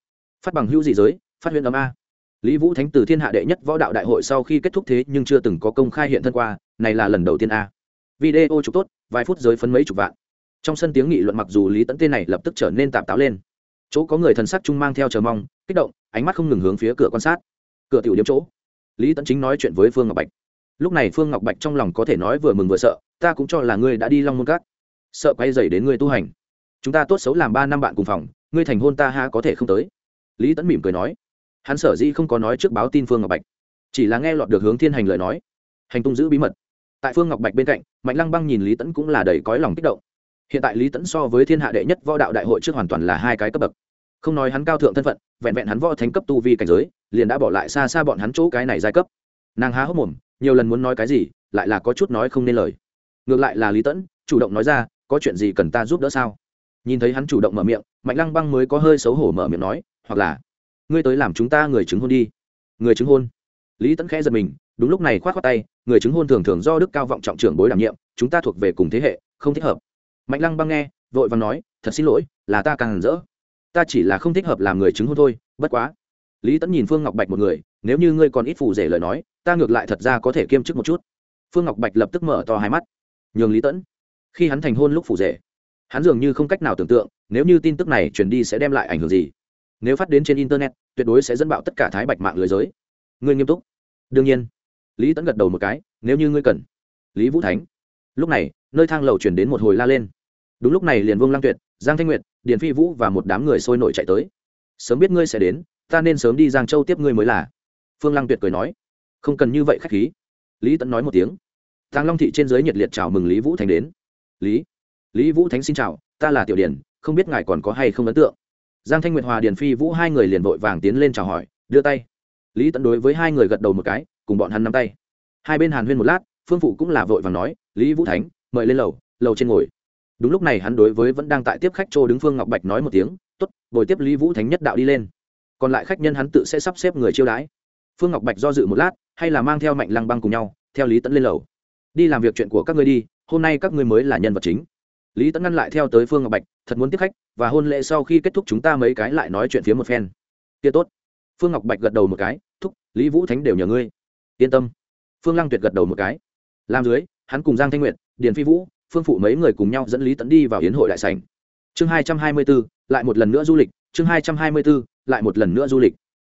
Speaker 1: Phát bằng hữu gì giới, phát huyện ấm a. Lý vũ thánh từ thiên hạ đệ nhất võ đạo đại hội sau khi kết thúc thế nhưng chưa từng có công khai hiện thân qua, này là lần đầu tiên a. Video chụp tốt, vài phút giới phấn mấy chục vạn. Trong sân tiếng nghị luận mặc dù lý tẫn tên này lập tức trở nên tạm táo lên chỗ có người thần sắc chung mang theo chờ mong, kích động, ánh mắt không ngừng hướng phía cửa quan sát. Cửa tiểu điểm chỗ. Lý tẫn chính nói chuyện với phương ngọc bạch. Lúc này phương ngọc bạch trong lòng có thể nói vừa mừng vừa sợ, ta cũng cho là ngươi đã đi long môn cát sợ quay dày đến ngươi tu hành. Chúng ta tốt xấu làm ba năm bạn cùng phòng, ngươi thành hôn ta ha có thể không tới. Lý tẫn mỉm cười nói. Hắn sở dĩ không có nói trước báo tin phương ngọc bạch, chỉ là nghe lọt được hướng thiên hành lời nói. Hành tung giữ bí mật. Tại phương ngọc bạch bên cạnh, mạnh lăng băng nhìn lý tẫn cũng là đầy cõi lòng kích động hiện tại lý tẫn so với thiên hạ đệ nhất võ đạo đại hội trước hoàn toàn là hai cái cấp bậc. Không nói hắn cao thượng thân phận, vẹn vẹn hắn võ thánh cấp tu vi cảnh giới, liền đã bỏ lại xa xa bọn hắn chỗ cái này giai cấp. Nàng há hốc mồm, nhiều lần muốn nói cái gì, lại là có chút nói không nên lời. Ngược lại là lý tẫn chủ động nói ra, có chuyện gì cần ta giúp đỡ sao? Nhìn thấy hắn chủ động mở miệng, mạnh lăng băng mới có hơi xấu hổ mở miệng nói, hoặc là, ngươi tới làm chúng ta người chứng hôn đi. Người chứng hôn? Lý tẫn khẽ giật mình, đúng lúc này k h o á t khoác tay, người chứng hôn thường thường do đức cao vọng trọng trưởng bối đảm nhiệm, chúng ta thuộc về cùng thế hệ, không thích hợp mạnh lăng băng nghe, vội và nói, thật xin lỗi, là ta càng rỡ. Ta chỉ là không thích hợp làm người chứng hôn thôi, bất quá. Lý tẫn nhìn phương ngọc bạch một người, nếu như ngươi còn ít phù rể lời nói, ta ngược lại thật ra có thể kiêm chức một chút. Phương ngọc bạch lập tức mở to hai mắt. Nhường lý tẫn khi hắn thành hôn lúc phù rể, hắn dường như không cách nào tưởng tượng, nếu như tin tức này truyền đi sẽ đem lại ảnh hưởng gì. Nếu phát đến trên internet, tuyệt đối sẽ dẫn bạo tất cả thái bạch mạng lưới giới. Ngươi nghiêm túc. Đương nhiên. Lý tẫn gật đầu một cái, nếu như ngươi cần. Lý vũ thánh, lúc này, nơi thang lầu chuyển đến một hồi la lên đúng lúc này liền vương lăng tuyệt, giang thanh nguyệt, điền phi vũ và một đám người sôi nổi chạy tới. Sớm biết ngươi sẽ đến, ta nên sớm đi giang châu tiếp ngươi mới là. Phương lăng tuyệt cười nói. Không cần như vậy khách khí. Lý tẫn nói một tiếng. Tàng long thị trên giới nhiệt liệt chào mừng lý vũ thánh đến. Lý lý vũ thánh xin chào, ta là tiểu điển không biết ngài còn có hay không ấn tượng? Giang thanh nguyệt, hòa điền phi vũ hai người liền vội vàng tiến lên chào hỏi, đưa tay. Lý tẫn đối với hai người gật đầu một cái, cùng bọn hắn nắm tay. Hai bên hàn huyên một lát, phương phụ cũng là vội vàng nói, lý vũ thánh, mời lên lầu lầu trên ngồi đúng lúc này hắn đối với vẫn đang tại tiếp khách chỗ đứng phương ngọc bạch nói một tiếng t ố t bồi tiếp lý vũ thánh nhất đạo đi lên. Còn lại khách nhân hắn tự sẽ sắp xếp người chiêu đãi. Phương ngọc bạch do dự một lát, hay là mang theo mạnh lăng băng cùng nhau, theo lý tẫn lên lầu. Đi làm việc chuyện của các ngươi đi, hôm nay các ngươi mới là nhân vật chính. Lý tẫn ngăn lại theo tới phương ngọc bạch, thật muốn tiếp khách, và hôn lễ sau khi kết thúc chúng ta mấy cái lại nói chuyện phía một phen. Kia tốt. Phương ngọc bạch gật đầu một cái, thúc, lý vũ thánh đều nhờ ngươi. Yên tâm. Phương lăng tuyệt gật đầu một cái. Làm dưới, hắn cùng giang thanh nguyệt, điền phi vũ phương phụ mấy người cùng nhau dẫn lý tẫn đi vào hiến hội đại sảnh. Chương hai trăm hai mươi b ố lại một lần nữa du lịch. Chương hai trăm hai mươi b ố lại một lần nữa du lịch.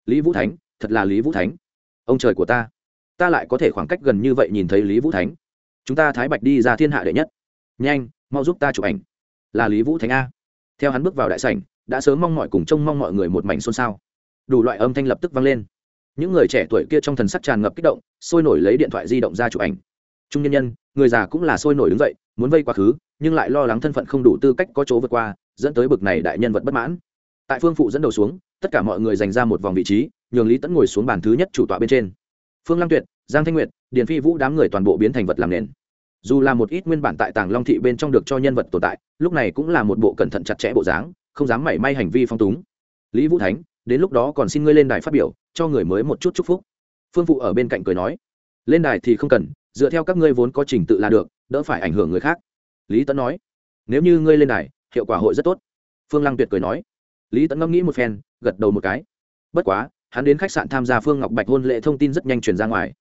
Speaker 1: Lý vũ thánh, thật là lý vũ thánh. Ông trời của ta ta lại có thể khoảng cách gần như vậy nhìn thấy lý vũ thánh. Chúng ta thái bạch đi ra thiên hạ đệ nhất. Nhanh, mau giúp ta chụp ảnh. Là lý vũ thánh a. Theo hắn bước vào đại sảnh, đã sớm mong mọi cùng trông mong mọi người một mảnh xôn xao. Đủ loại âm thanh lập tức vang lên. Những người trẻ tuổi kia trong thần sắc tràn ngập kích động, sôi nổi lấy điện thoại di động ra chụp ảnh. Trung nhân nhân, người già cũng là sôi nổi đứng dậy muốn vây quá khứ, nhưng lại lo lắng thân phận không đủ tư cách có chỗ vượt qua, dẫn tới bực này đại nhân vật bất mãn. Tại phương phụ dẫn đầu xuống, tất cả mọi người dành ra một vòng vị trí, nhường lý tẫn ngồi xuống bàn thứ nhất chủ tọa bên trên. Phương lăng tuyệt, giang thanh nguyệt, điền phi vũ đám người toàn bộ biến thành vật làm nền. Dù là một ít nguyên bản tại tàng long thị bên trong được cho nhân vật tồn tại, lúc này cũng là một bộ cẩn thận chặt chẽ bộ dáng, không dám mảy may hành vi phong túng. Lý vũ thánh, đến lúc đó còn xin ngươi lên đài phát biểu, cho người mới một chút chúc phúc. Phương phụ ở bên cạnh cười nói, lên đài thì không cần, dựa theo các ngươi vốn có trình tự là được đỡ phải ảnh hưởng người khác. Lý tấn nói, nếu như ngươi lên đài, hiệu quả hội rất tốt. Phương lăng tuyệt cười nói. Lý tấn ngẫm nghĩ một phen, gật đầu một cái. Bất quá, hắn đến khách sạn tham gia phương ngọc bạch hôn lễ thông tin rất nhanh truyền ra ngoài.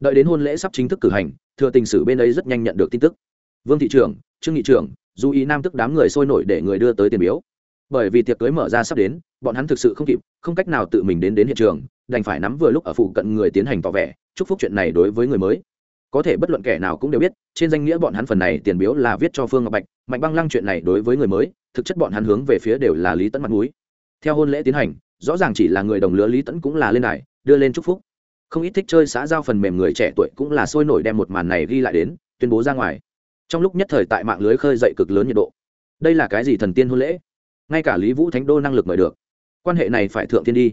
Speaker 1: Đợi đến hôn lễ sắp chính thức cử hành, thừa tình sử bên ấy rất nhanh nhận được tin tức. Vương thị trưởng, trương nghị trưởng, dù ý nam tức đám người sôi nổi để người đưa tới tiền biếu. Bởi vì tiệc cưới mở ra sắp đến, bọn hắn thực sự không kịp, không cách nào tự mình đến đến hiện trường, đành phải nắm vừa lúc ở phụ cận người tiến hành tỏ vẻ, chúc phúc chuyện này đối với người mới có thể bất luận kẻ nào cũng đều biết, trên danh nghĩa bọn hắn phần này tiền biếu là viết cho phương ngọc bạch, mạnh băng lăng chuyện này đối với người mới, thực chất bọn hắn hướng về phía đều là lý tẫn mặt mũi. Theo hôn lễ tiến hành, rõ ràng chỉ là người đồng lứa lý tẫn cũng là lên này đưa lên chúc phúc. Không ít thích chơi xã giao phần mềm người trẻ tuổi cũng là sôi nổi đem một màn này ghi lại đến, tuyên bố ra ngoài. Trong lúc nhất thời tại mạng lưới khơi dậy cực lớn nhiệt độ. Đây là cái gì thần tiên hôn lễ? Ngay cả lý vũ thánh đô năng lực mời được. Quan hệ này phải thượng tiên đi.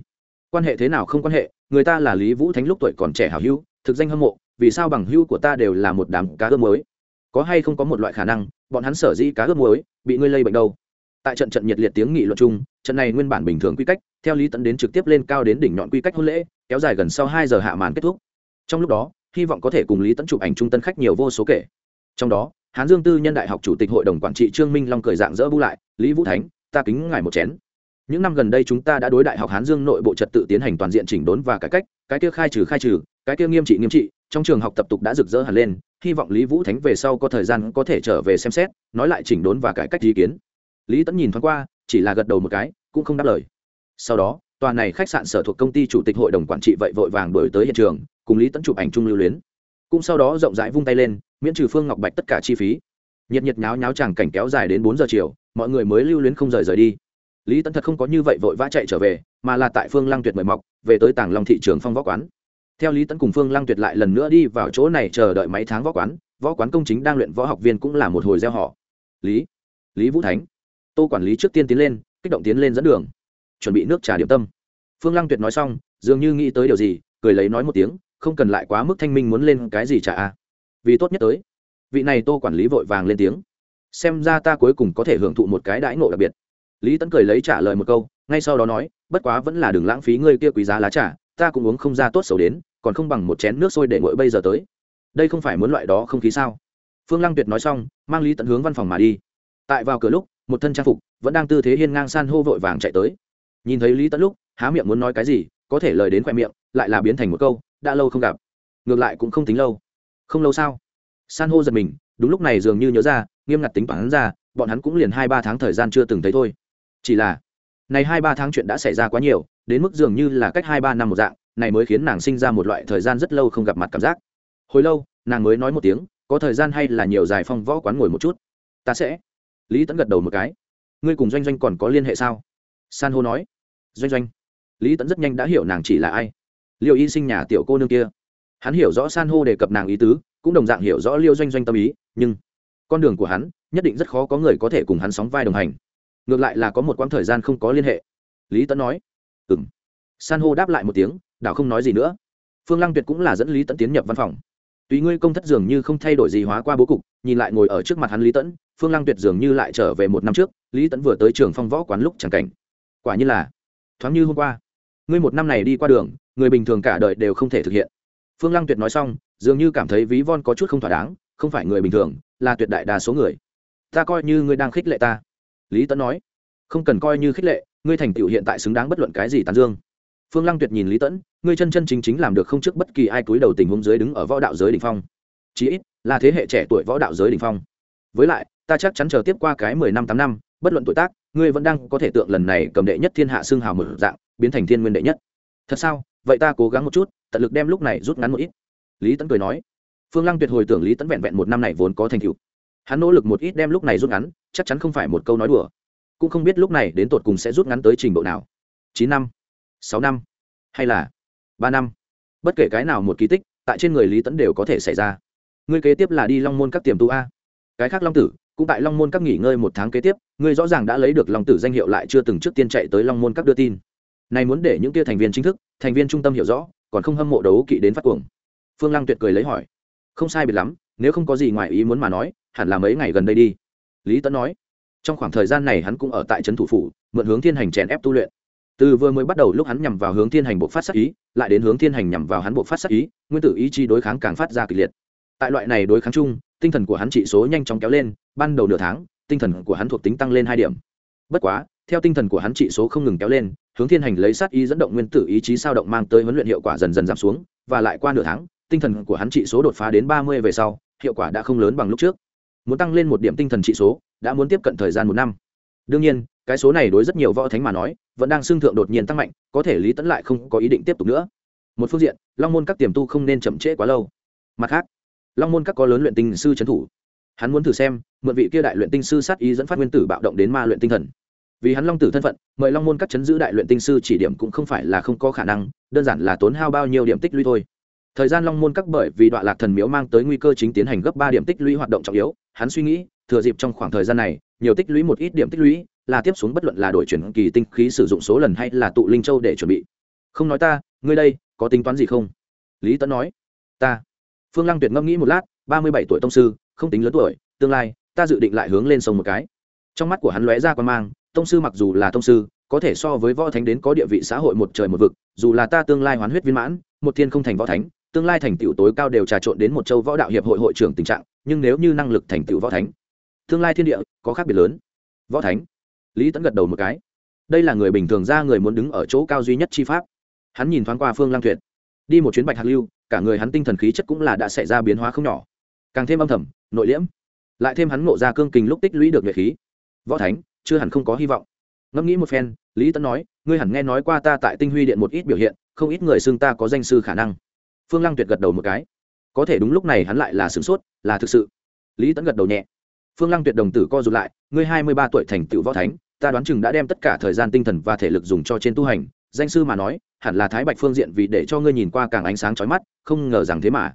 Speaker 1: Quan hệ thế nào không quan hệ, người ta là lý vũ thánh lúc tuổi còn trẻ hào hữu, thực danh hâm mộ vì sao bằng hữu của ta đều là một đám cá ướp muối? Có hay không có một loại khả năng, bọn hắn sở dĩ cá ướp muối, bị ngươi lây bệnh đâu? Tại trận trận nhiệt liệt tiếng nghị luận chung, trận này nguyên bản bình thường quy cách, theo lý tẫn đến trực tiếp lên cao đến đỉnh nhọn quy cách hôn lễ, kéo dài gần sau hai giờ hạ màn kết thúc. Trong lúc đó, hy vọng có thể cùng lý tẫn chụp ảnh trung tân khách nhiều vô số kể. Trong đó, hán dương tư nhân đại học chủ tịch hội đồng quản trị trương minh long cười dạng dỡ bu lại, lý vũ thánh, ta kính ngài một chén. Những năm gần đây chúng ta đã đối đại học hán dương nội bộ trật tự tiến hành toàn diện chỉnh đốn và cải cách, cái kia khai trừ khai trừ, cái kia nghiêm trị nghiêm trị trong trường học tập tục đã rực rỡ hẳn lên, hy vọng lý vũ thánh về sau có thời gian có thể trở về xem xét, nói lại chỉnh đốn và cải cách ý kiến. Lý tẫn nhìn thoáng qua, chỉ là gật đầu một cái, cũng không đáp lời. Sau đó, tòa này khách sạn sở thuộc công ty chủ tịch hội đồng quản trị vậy vội vàng đổi tới hiện trường, cùng lý tẫn chụp ảnh chung lưu luyến. Cũng sau đó rộng rãi vung tay lên, miễn trừ phương ngọc bạch tất cả chi phí. Nhiệt nhiệt nháo nháo chàng cảnh kéo dài đến bốn giờ chiều, mọi người mới lưu luyến không rời rời đi. Lý tẫn thật không có như vậy vội vã chạy trở về, mà là tại phương lăng tuyệt mời mọc, về tới tàng long thị trường phong võ quán theo lý Tấn cùng phương lăng tuyệt lại lần nữa đi vào chỗ này chờ đợi mấy tháng võ quán võ quán công chính đang luyện võ học viên cũng là một hồi gieo họ. Lý lý vũ thánh, tô quản lý trước tiên tiến lên, kích động tiến lên dẫn đường. Chuẩn bị nước trà điểm tâm. Phương lăng tuyệt nói xong, dường như nghĩ tới điều gì, cười lấy nói một tiếng, không cần lại quá mức thanh minh muốn lên cái gì trả a à. vì tốt nhất tới. Vị này tô quản lý vội vàng lên tiếng. Xem ra ta cuối cùng có thể hưởng thụ một cái đãi ngộ đặc biệt. Lý tấn cười lấy trả lời một câu, ngay sau đó nói, bất quá vẫn là đừng lãng phí ngươi kia quý giá lá trà ta cũng uống không ra tốt xấu đến, còn không bằng một chén nước sôi để nguội bây giờ tới. Đây không phải muốn loại đó không khí sao? Phương lăng tuyệt nói xong, mang lý tận hướng văn phòng mà đi. Tại vào cửa lúc, một thân trang phục vẫn đang tư thế hiên ngang san hô vội vàng chạy tới. Nhìn thấy lý tận lúc, há miệng muốn nói cái gì, có thể lời đến khoe miệng, lại là biến thành một câu, đã lâu không gặp. Ngược lại cũng không tính lâu. Không lâu sao? San hô giật mình, đúng lúc này dường như nhớ ra, nghiêm ngặt tính toán ra, bọn hắn cũng liền hai ba tháng thời gian chưa từng thấy thôi. Chỉ là, này hai ba tháng chuyện đã xảy ra quá nhiều đến mức dường như là cách hai ba năm một dạng, này mới khiến nàng sinh ra một loại thời gian rất lâu không gặp mặt cảm giác. Hồi lâu, nàng mới nói một tiếng, có thời gian hay là nhiều dài phong võ quán ngồi một chút. Ta sẽ. Lý tẫn gật đầu một cái. Ngươi cùng doanh doanh còn có liên hệ sao? San hô nói. Doanh doanh. Lý tẫn rất nhanh đã hiểu nàng chỉ là ai. Liệu y sinh nhà tiểu cô nương kia. Hắn hiểu rõ san hô đề cập nàng ý tứ, cũng đồng dạng hiểu rõ liêu doanh doanh tâm ý, nhưng con đường của hắn nhất định rất khó có người có thể cùng hắn sóng vai đồng hành. Ngược lại là có một quãng thời gian không có liên hệ. Lý tẫn nói ừ m san hô đáp lại một tiếng, đảo không nói gì nữa. Phương lăng tuyệt cũng là dẫn lý tẫn tiến nhập văn phòng. Tùy ngươi công thất dường như không thay đổi gì hóa qua bố cục, nhìn lại ngồi ở trước mặt hắn lý tẫn phương lăng tuyệt dường như lại trở về một năm trước, lý tẫn vừa tới trường phong võ quán lúc chẳng cảnh. Quả như là, thoáng như hôm qua. Ngươi một năm này đi qua đường, người bình thường cả đời đều không thể thực hiện. Phương lăng tuyệt nói xong, dường như cảm thấy ví von có chút không thỏa đáng, không phải người bình thường, là tuyệt đại đa số người. Ta coi như ngươi đang khích lệ ta. Lý tẫn nói, không cần coi như khích lệ ngươi thành tựu hiện tại xứng đáng bất luận cái gì tán dương. Phương lăng tuyệt nhìn lý tẫn, ngươi chân chân chính chính làm được không trước bất kỳ ai cúi đầu tình huống dưới đứng ở võ đạo giới đ ỉ n h phong. Chí ít, là thế hệ trẻ tuổi võ đạo giới đ ỉ n h phong. Với lại, ta chắc chắn chờ tiếp qua cái mười năm tám năm, bất luận tuổi tác, ngươi vẫn đang có thể tượng lần này cầm đệ nhất thiên hạ xương hào một dạng, biến thành thiên nguyên đệ nhất. Thật sao? Vậy ta cố gắng một chút, tận lực đem lúc này rút ngắn một ít. Lý tẫn cười nói. Phương lăng tuyệt hồi tưởng lý tẫn vẹn vẹn một năm này vốn có thành tựu. Hắn nỗ lực một ít đem lúc này rút ngắn, chắc chắn không phải một câu nói đùa cũng không biết lúc này đến tột cùng sẽ rút ngắn tới trình độ nào. Chín năm, sáu năm, hay là ba năm? Bất kể cái nào một kỳ tích, tại trên người lý tẫn đều có thể xảy ra. Ngươi kế tiếp là đi long môn các tiềm tu a. Cái khác long tử, cũng tại long môn các nghỉ ngơi một tháng kế tiếp, ngươi rõ ràng đã lấy được long tử danh hiệu lại chưa từng trước tiên chạy tới long môn các đưa tin. Này muốn để những kia thành viên chính thức, thành viên trung tâm hiểu rõ, còn không hâm mộ đấu kỵ đến phát cuồng. Phương lăng tuyệt cười lấy hỏi. Không sai biệt lắm, nếu không có gì ngoài ý muốn mà nói, hẳn là mấy ngày gần đây đi. Lý tẫn nói trong khoảng thời gian này hắn cũng ở tại trấn thủ phủ, mượn hướng thiên hành chèn ép tu luyện. Từ vừa mới bắt đầu lúc hắn nhằm vào hướng thiên hành bộ phát sắc ý, lại đến hướng thiên hành nhằm vào hắn bộ phát sắc ý, nguyên tử ý chí đối kháng càng phát ra kịch liệt. Tại loại này đối kháng chung, tinh thần của hắn trị số nhanh chóng kéo lên, ban đầu nửa tháng, tinh thần của hắn thuộc tính tăng lên hai điểm. Bất quá, theo tinh thần của hắn trị số không ngừng kéo lên, hướng thiên hành lấy sát ý dẫn động nguyên tử ý chí sao động mang tới huấn luyện hiệu quả dần dần giảm xuống, và lại qua nửa tháng, tinh thần của hắn trị số đột phá đến ba mươi về sau, hiệu quả đã không lớn bằng lúc trước. Muốn tăng lên một điểm tinh thần trị số đã muốn tiếp cận thời gian một năm. Đương nhiên, cái số này đối rất nhiều võ thánh mà nói, vẫn đang xưng thượng đột nhiên tăng mạnh, có thể lý tẫn lại không có ý định tiếp tục nữa. Một phương diện, long môn các tiềm tu không nên chậm trễ quá lâu. Mặt khác, long môn các có lớn luyện tinh sư trấn thủ. Hắn muốn thử xem, mượn vị kia đại luyện tinh sư sát ý dẫn phát nguyên tử bạo động đến ma luyện tinh thần. Vì hắn long tử thân phận, mời long môn các chấn giữ đại luyện tinh sư chỉ điểm cũng không phải là không có khả năng, đơn giản là tốn hao bao nhiêu điểm tích lũy thôi thời gian long môn các bởi vì đoạn lạc thần miếu mang tới nguy cơ chính tiến hành gấp ba điểm tích lũy hoạt động trọng yếu, hắn suy nghĩ, thừa dịp trong khoảng thời gian này, nhiều tích lũy một ít điểm tích lũy, là tiếp xuống bất luận là đổi chuyển kỳ tinh khí sử dụng số lần hay là tụ linh châu để chuẩn bị. Không nói ta, ngươi đây, có tính toán gì không? Lý tấn nói. Ta. Phương lăng tuyệt ngẫm nghĩ một lát, ba mươi bảy tuổi tông sư, không tính lớn tuổi, tương lai, ta dự định lại hướng lên sông một cái. Trong mắt của hắn lóe ra quan mang, tông sư mặc dù là tông sư, có thể so với võ thánh đến có địa vị xã hội một trời một vực, dù là ta tương lai hoán huyết viên mãn, một thiên không thành võ thánh tương lai thành tựu tối cao đều trà trộn đến một châu võ đạo hiệp hội hội trưởng tình trạng, nhưng nếu như năng lực thành tựu võ thánh, tương lai thiên địa có khác biệt lớn. Võ thánh? Lý tẫn gật đầu một cái. Đây là người bình thường ra người muốn đứng ở chỗ cao duy nhất chi pháp. Hắn nhìn thoáng qua phương lang tuyệt. Đi một chuyến bạch hạc lưu, cả người hắn tinh thần khí chất cũng là đã xảy ra biến hóa không nhỏ. Càng thêm âm thầm, nội liễm. Lại thêm hắn ngộ ra cương kình lúc tích lũy được nhuệ khí. Võ thánh, chưa hẳn không có hy vọng. Ngẫm nghĩ một phen, lý tấn nói, ngươi hẳn nghe nói qua ta tại tinh huy điện một ít biểu hiện, không ít người xưng ta có danh sư khả năng phương lăng tuyệt gật đầu một cái. Có thể đúng lúc này hắn lại là sửng sốt, là thực sự. Lý tẫn gật đầu nhẹ. Phương lăng tuyệt đồng tử co rụt lại, ngươi hai mươi ba tuổi thành tựu võ thánh, ta đoán chừng đã đem tất cả thời gian tinh thần và thể lực dùng cho trên tu hành. Danh sư mà nói, hẳn là thái bạch phương diện vì để cho ngươi nhìn qua càng ánh sáng chói mắt, không ngờ rằng thế mà.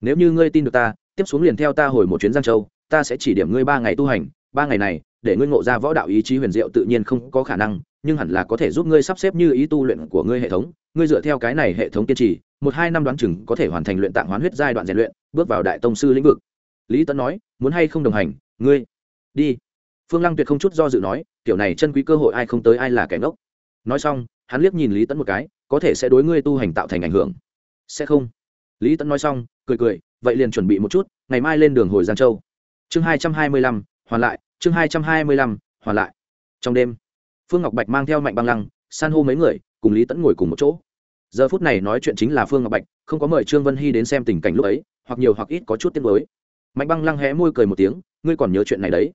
Speaker 1: Nếu như ngươi tin được ta, tiếp xuống liền theo ta hồi một chuyến giang châu, ta sẽ chỉ điểm ngươi ba ngày tu hành. Ba ngày này, để ngươi ngộ ra võ đạo ý chí huyền diệu tự nhiên không có khả năng, nhưng hẳn là có thể giúp ngươi sắp xếp như ý tu luyện của ngươi hệ thống. Ngươi dựa theo cái này hệ thống kiên trì một hai năm đoán chừng có thể hoàn thành luyện tạng hoán huyết giai đoạn rèn luyện, bước vào đại tông sư lĩnh vực. Lý tấn nói, muốn hay không đồng hành, ngươi, đi. Phương lăng tuyệt không chút do dự nói, kiểu này chân quý cơ hội ai không tới ai là kẻ ngốc. Nói xong, hắn liếc nhìn lý tấn một cái, có thể sẽ đối ngươi tu hành tạo thành ảnh hưởng. Sẽ không. Lý tấn nói xong, cười cười, vậy liền chuẩn bị một chút, ngày mai lên đường hồi giang châu. Chương hai trăm hai mươi lăm, hoàn lại, chương hai trăm hai mươi lăm, hoàn lại. Trong đêm, phương ngọc bạch mang theo mạnh băng lăng, san hô mấy người, cùng lý tẫn ngồi cùng một chỗ giờ phút này nói chuyện chính là phương ngọc bạch, không có mời trương vân hy đến xem tình cảnh lúc ấy, hoặc nhiều hoặc ít có chút tiếc mới mạnh băng lăng hé môi cười một tiếng, ngươi còn nhớ chuyện này đấy.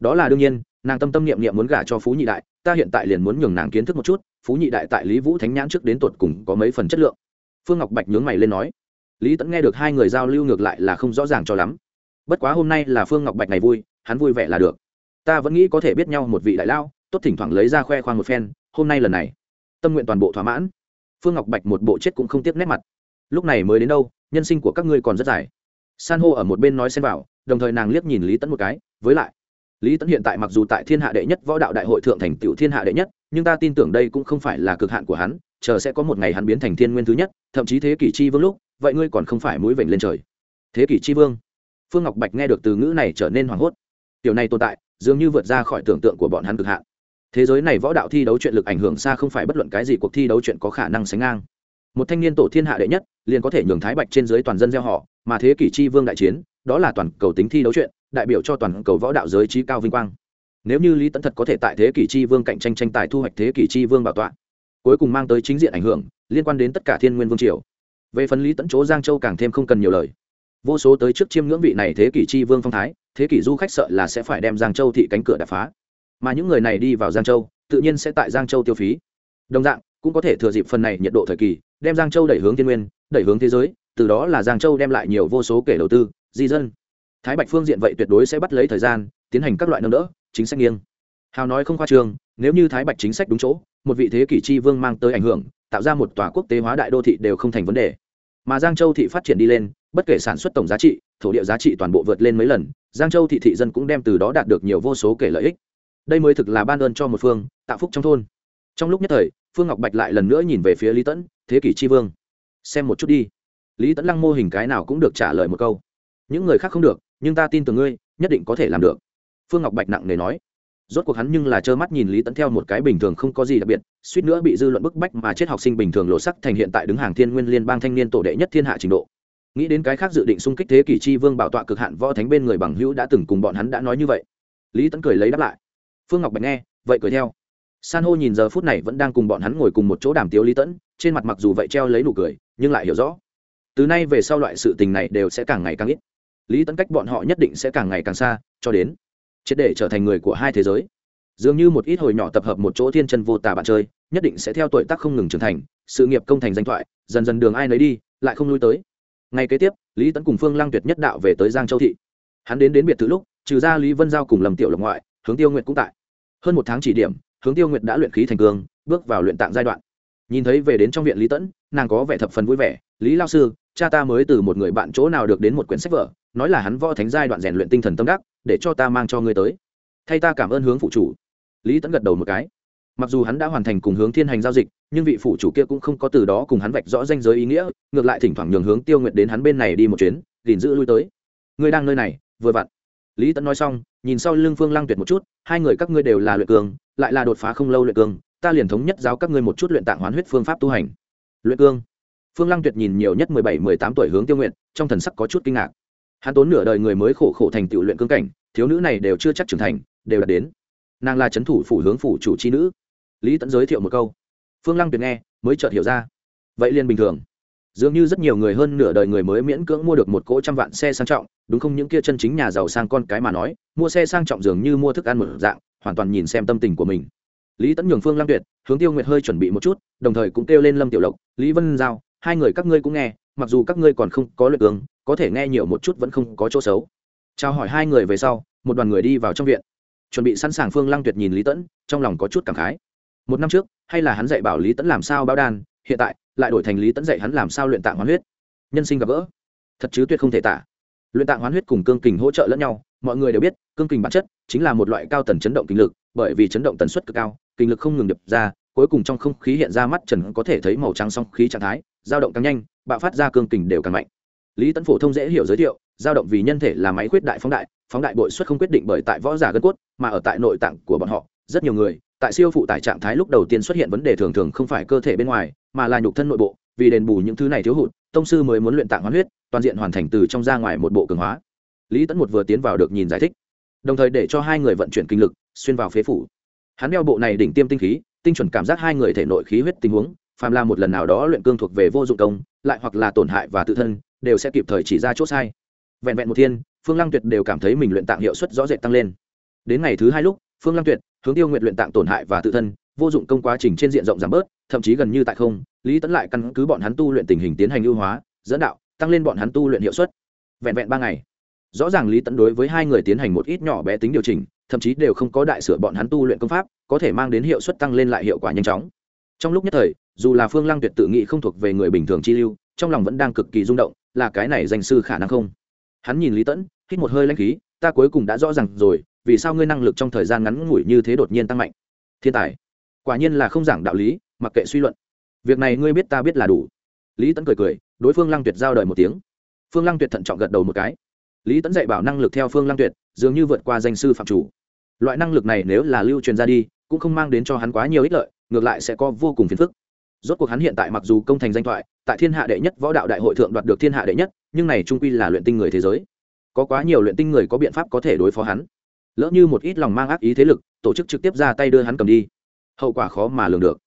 Speaker 1: Đó là đương nhiên, nàng tâm tâm niệm niệm muốn gả cho phú nhị đại, ta hiện tại liền muốn nhường nàng kiến thức một chút, phú nhị đại tại lý vũ thánh nhãn trước đến tột cùng có mấy phần chất lượng. Phương ngọc bạch nhướng mày lên nói, lý tẫn nghe được hai người giao lưu ngược lại là không rõ ràng cho lắm. Bất quá hôm nay là phương ngọc bạch này vui, hắn vui vẻ là được. Ta vẫn nghĩ có thể biết nhau một vị đại lao, tốt thỉnh thoảng lấy ra khoe khoang một phen, hôm nay lần này, tâm nguyện toàn bộ thỏa mãn phương ngọc bạch một bộ chết cũng không tiếc nét mặt. Lúc này mới đến đâu, nhân sinh của các ngươi còn rất dài. San hô ở một bên nói xem vào, đồng thời nàng liếc nhìn lý tẫn một cái, với lại, lý tẫn hiện tại mặc dù tại thiên hạ đệ nhất võ đạo đại hội thượng thành tựu thiên hạ đệ nhất, nhưng ta tin tưởng đây cũng không phải là cực hạn của hắn, chờ sẽ có một ngày hắn biến thành thiên nguyên thứ nhất, thậm chí thế kỷ chi vương lúc, vậy ngươi còn không phải mũi vểnh lên trời. Thế kỷ Chi vương? Phương ngọc bạch nghe được từ ngữ này trở nên hoảng hốt. Tiểu này tồn tại, dường như vượt ra khỏi tưởng tượng của bọn hắn cực hạn thế giới này võ đạo thi đấu chuyện lực ảnh hưởng xa không phải bất luận cái gì cuộc thi đấu chuyện có khả năng sánh ngang. Một thanh niên tổ thiên hạ đệ nhất, liền có thể nhường thái bạch trên dưới toàn dân gieo họ, mà thế kỷ chi vương đại chiến, đó là toàn cầu tính thi đấu chuyện, đại biểu cho toàn cầu võ đạo giới trí cao vinh quang. Nếu như lý tấn thật có thể tại thế kỷ chi vương cạnh tranh tranh tài thu hoạch thế kỷ chi vương bảo tọa, cuối cùng mang tới chính diện ảnh hưởng, liên quan đến tất cả thiên nguyên vương triều. Về phần lý tấn chỗ giang châu càng thêm không cần nhiều lời. Vô số tới trước chiêm ngưỡng vị này thế kỷ chi vương phong thái, thế kỷ du khách sợ là sẽ phải đem giang châu thị cánh cửa đập phá mà những người này đi vào giang châu tự nhiên sẽ tại giang châu tiêu phí. Đồng dạng cũng có thể thừa dịp phần này nhiệt độ thời kỳ đem giang châu đẩy hướng thiên nguyên đẩy hướng thế giới từ đó là giang châu đem lại nhiều vô số kể đầu tư di dân. Thái bạch phương diện vậy tuyệt đối sẽ bắt lấy thời gian tiến hành các loại nâng đỡ chính sách nghiêng. Hào nói không khoa trường, nếu như thái bạch chính sách đúng chỗ một vị thế kỷ chi vương mang tới ảnh hưởng tạo ra một tòa quốc tế hóa đại đô thị đều không thành vấn đề. Mà giang châu thị phát triển đi lên bất kể sản xuất tổng giá trị thổ địa giá trị toàn bộ vượt lên mấy lần giang châu thị thị dân cũng đem từ đó đạt được nhiều vô số kể lợi ích đây mới thực là ban ơn cho một phương, tạo phúc trong thôn. Trong lúc nhất thời, phương ngọc bạch lại lần nữa nhìn về phía lý tẫn, thế kỷ tri vương, xem một chút đi. Lý tẫn lăng mô hình cái nào cũng được trả lời một câu. Những người khác không được, nhưng ta tin tưởng ngươi, nhất định có thể làm được. Phương ngọc bạch nặng nề nói. Rốt cuộc hắn nhưng là trơ mắt nhìn lý tẫn theo một cái bình thường không có gì đặc biệt, suýt nữa bị dư luận bức bách mà chết học sinh bình thường lộ sắc thành hiện tại đứng hàng thiên nguyên liên bang thanh niên tổ đệ nhất thiên hạ trình độ. Nghĩ đến cái khác dự định xung kích thế kỷ chi vương bảo tọa cực hạn võ thánh bên người bằng hữu đã từng cùng bọn hắn đã nói như vậy. Lý tẫn cười lấy đáp lại phương ngọc bạch nghe, vậy cười theo. San hô nhìn giờ phút này vẫn đang cùng bọn hắn ngồi cùng một chỗ đàm tiếu lý tẫn, trên mặt mặc dù vậy treo lấy nụ cười, nhưng lại hiểu rõ. Từ nay về sau loại sự tình này đều sẽ càng ngày càng ít. Lý tẫn cách bọn họ nhất định sẽ càng ngày càng xa, cho đến triệt để trở thành người của hai thế giới. Dường như một ít hồi nhỏ tập hợp một chỗ thiên chân vô tà bạn chơi, nhất định sẽ theo tuổi tác không ngừng trưởng thành, sự nghiệp công thành danh thoại, dần dần đường ai nấy đi, lại không lui tới. Ngay kế tiếp, lý tấn cùng phương Lang tuyệt nhất đạo về tới giang châu thị. Hắn đến đến biệt thự lúc, trừ ra lý vân giao cùng lầm tiểu lộc ngoại, hướng tiêu nguyện cũng tại hơn một tháng chỉ điểm, hướng tiêu Nguyệt đã luyện khí thành cường bước vào luyện tạng giai đoạn. Nhìn thấy về đến trong viện lý tẫn, nàng có vẻ thập phần vui vẻ. Lý lao sư, cha ta mới từ một người bạn chỗ nào được đến một quyển sách vở, nói là hắn võ thánh giai đoạn rèn luyện tinh thần tâm đắc, để cho ta mang cho ngươi tới. Thay ta cảm ơn hướng phụ chủ. Lý tẫn gật đầu một cái. Mặc dù hắn đã hoàn thành cùng hướng thiên hành giao dịch, nhưng vị phụ chủ kia cũng không có từ đó cùng hắn vạch rõ danh giới ý nghĩa, ngược lại thỉnh thoảng nhường hướng tiêu Nguyệt đến hắn bên này đi một chuyến, gìn giữ lui tới. Ngươi đang nơi này, vừa vặn lý tẫn nói xong, nhìn sau lưng phương lăng tuyệt một chút, hai người các ngươi đều là luyện cường, lại là đột phá không lâu luyện cường, ta liền thống nhất giáo các ngươi một chút luyện tạng hoán huyết phương pháp tu hành. Luyện cương phương lăng tuyệt nhìn nhiều nhất mười bảy, mười tám tuổi hướng tiêu nguyện trong thần sắc có chút kinh ngạc. Hắn tốn nửa đời người mới khổ khổ thành tựu luyện cương cảnh, thiếu nữ này đều chưa chắc trưởng thành, đều đạt đến. Nàng là c h ấ n thủ phủ hướng phủ chủ c h i nữ. Lý tẫn giới thiệu một câu. Phương lăng tuyệt nghe, mới chợt hiểu ra. Vậy liền bình thường dường như rất nhiều người hơn nửa đời người mới miễn cưỡng mua được một cỗ trăm vạn xe sang trọng, đúng không? Những kia chân chính nhà giàu sang con cái mà nói, mua xe sang trọng dường như mua thức ăn một dạng, hoàn toàn nhìn xem tâm tình của mình. Lý tẫn nhường, phương lăng tuyệt, hướng tiêu nguyệt hơi chuẩn bị một chút, đồng thời cũng kêu lên lâm tiểu lộc, lý vân giao, hai người các ngươi cũng nghe, mặc dù các ngươi còn không có luyện cường có thể nghe nhiều một chút vẫn không có chỗ xấu. Chào hỏi hai người về sau, một đoàn người đi vào trong viện. Chuẩn bị sẵn sàng phương lăng tuyệt nhìn lý tẫn trong lòng có chút cảm khái. Một năm trước, hay là hắn dạy bảo lý tẫn làm sao bao đan hiện tại lại đổi thành lý tẫn dạy hắn làm sao luyện tạng hoán huyết. Nhân sinh gặp gỡ. Thật chứ tuyệt không thể tả. Luyện tạng hoán huyết cùng cương kình hỗ trợ lẫn nhau, mọi người đều biết, cương kình bản chất chính là một loại cao tần chấn động kinh lực, bởi vì chấn động tần suất cực cao, kinh lực không ngừng đập ra, cuối cùng trong không khí hiện ra mắt trần có thể thấy màu trắng song khí trạng thái, dao động càng nhanh, bạo phát ra cương kình đều càng mạnh. Lý tấn phổ thông dễ hiểu giới thiệu, dao động vì nhân thể là máy khuyết đại phóng đại phóng đại bội suất không quyết định bởi tại võ giả gân cốt, mà ở tại nội tạng của bọn họ, rất nhiều người tại siêu phụ tải trạng thái lúc đầu tiên xuất hiện vấn đề thường thường không phải cơ thể bên ngoài, mà là nhục thân nội bộ, vì đền bù những thứ này thiếu hụt, tông sư mới muốn luyện tạng hoán huyết, toàn diện hoàn thành từ trong ra ngoài một bộ cường hóa. Lý tấn một vừa tiến vào được nhìn giải thích, đồng thời để cho hai người vận chuyển kinh lực, xuyên vào phế phủ. Hắn đeo bộ này đỉnh tiêm tinh khí, tinh chuẩn cảm giác hai người thể nội khí huyết tình huống, phàm là một lần nào đó luyện cương thuộc về vô dụng công, lại hoặc là tổn hại và tự thân, đều sẽ kịp thời chỉ ra chỗ sai. Vẹn vẹn một thiên, phương lăng tuyệt đều cảm thấy mình luyện tạng hiệu suất rõ rệt tăng lên. Đến ngày thứ hai lúc, phương lăng tuyệt hướng tiêu nguyện luyện tạng tổn hại và tự thân, vô dụng công quá trình trên diện rộng giảm bớt, thậm chí gần như tại không. Lý tấn lại căn cứ bọn hắn tu luyện tình hình tiến hành ưu hóa, dẫn đạo, tăng lên bọn hắn tu luyện hiệu suất. Vẹn vẹn ba ngày. Rõ ràng lý tấn đối với hai người tiến hành một ít nhỏ bé tính điều chỉnh, thậm chí đều không có đại sửa bọn hắn tu luyện công pháp, có thể mang đến hiệu suất tăng lên lại hiệu quả nhanh chóng. Trong lúc nhất thời, dù là phương lăng tuyệt tự nghĩ không thuộc về người bình thường chi lưu, trong lòng vẫn đang cực kỳ rung động, là cái này danh sư khả năng không? Hắn nhìn lý tẫn hít một hơi lanh khí ta cuối cùng đã rõ ràng rồi, vì sao ngươi năng lực trong thời gian ngắn ngủi như thế đột nhiên tăng mạnh? Thiên tài, quả nhiên là không giảng đạo lý, mặc kệ suy luận. Việc này ngươi biết ta biết là đủ. Lý tẫn cười cười, đối phương lăng tuyệt giao đời một tiếng. Phương lăng tuyệt thận trọng gật đầu một cái. Lý tẫn dạy bảo năng lực theo phương lăng tuyệt, dường như vượt qua danh sư phạm chủ. Loại năng lực này nếu là lưu truyền ra đi, cũng không mang đến cho hắn quá nhiều ích lợi, ngược lại sẽ có vô cùng phiền phức. Rốt cuộc hắn hiện tại mặc dù công thành danh thoại, tại thiên hạ đệ nhất võ đạo đại hội thượng đoạt được thiên hạ đệ nhất, nhưng này trung quy là luyện tinh người thế giới có quá nhiều luyện tinh người có biện pháp có thể đối phó hắn. Lỡ như một ít lòng mang ác ý thế lực, tổ chức trực tiếp ra tay đưa hắn cầm đi. Hậu quả khó mà lường được.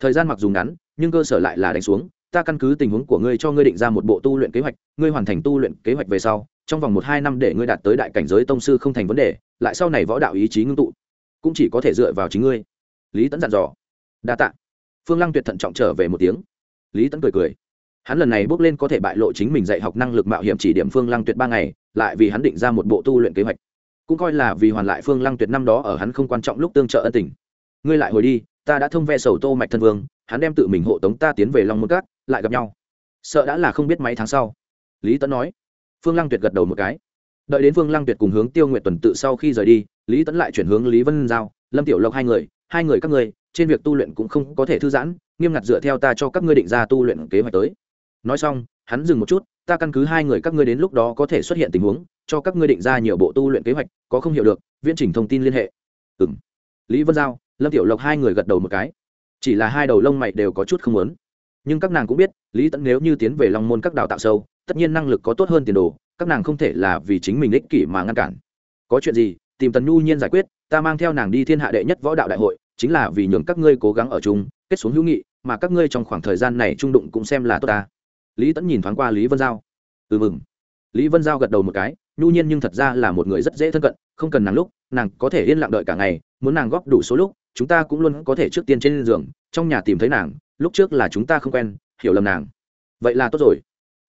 Speaker 1: Thời gian mặc dù ngắn, nhưng cơ sở lại là đánh xuống. Ta căn cứ tình huống của ngươi cho ngươi định ra một bộ tu luyện kế hoạch, ngươi hoàn thành tu luyện kế hoạch về sau, trong vòng một hai năm để ngươi đạt tới đại cảnh giới tông sư không thành vấn đề, lại sau này võ đạo ý chí ngưng tụ, cũng chỉ có thể dựa vào chính ngươi. Lý tẫn dặn dò. Đa t ạ phương lăng tuyệt thận trọng trở về một tiếng. Lý tẫn cười cười. Hắn lần này bước lên có thể bại lộ chính mình dạy học năng lực mạo hiểm chỉ điểm phương lăng tuyệt ba ngày lại vì hắn định ra một bộ tu luyện kế hoạch. Cũng coi là vì hoàn lại phương lăng tuyệt năm đó ở hắn không quan trọng lúc tương trợ ân tình. Ngươi lại hồi đi, ta đã thông ve sầu tô mạch thân vương, hắn đem tự mình hộ tống ta tiến về long môn cát lại gặp nhau. Sợ đã là không biết mấy tháng sau. Lý tấn nói. Phương lăng tuyệt gật đầu một cái. Đợi đến phương lăng tuyệt cùng hướng tiêu nguyện tuần tự sau khi rời đi, lý tấn lại chuyển hướng lý vân giao, lâm tiểu lộc hai người hai người các người trên việc tu luyện cũng không có thể thư giãn, nghiêm ngặt dựa theo ta cho các ngươi định ra tu luyện kế hoạch tới. Nói xong hắn dừng một chút, ta căn cứ hai người các ngươi đến lúc đó có thể xuất hiện tình huống, cho các ngươi định ra nhiều bộ tu luyện kế hoạch, có không hiểu được, viễn trình thông tin liên hệ. Ừ m lý vân giao, lâm tiểu lộc hai người gật đầu một cái. Chỉ là hai đầu lông mày đều có chút không lớn nhưng các nàng cũng biết, lý tẫn nếu như tiến về long môn các đào tạo sâu, tất nhiên năng lực có tốt hơn tiền đồ, các nàng không thể là vì chính mình ích kỷ mà ngăn cản. Có chuyện gì, tìm tần nhu nhiên giải quyết, ta mang theo nàng đi thiên hạ đệ nhất võ đạo đại hội, chính là vì nhường các ngươi cố gắng ở chung, kết xuống hữu nghị, mà các ngươi trong khoảng thời gian này trung đụng cũng xem là tốt ta lý tẫn nhìn thoáng qua lý vân giao. Ừ mừng. Lý vân giao gật đầu một cái, nhu nhiên nhưng thật ra là một người rất dễ thân cận, không cần nàng lúc, nàng có thể yên lặng đợi cả ngày, muốn nàng góp đủ số lúc, chúng ta cũng luôn có thể trước tiên trên giường, trong nhà tìm thấy nàng, lúc trước là chúng ta không quen, hiểu lầm nàng. Vậy là tốt rồi.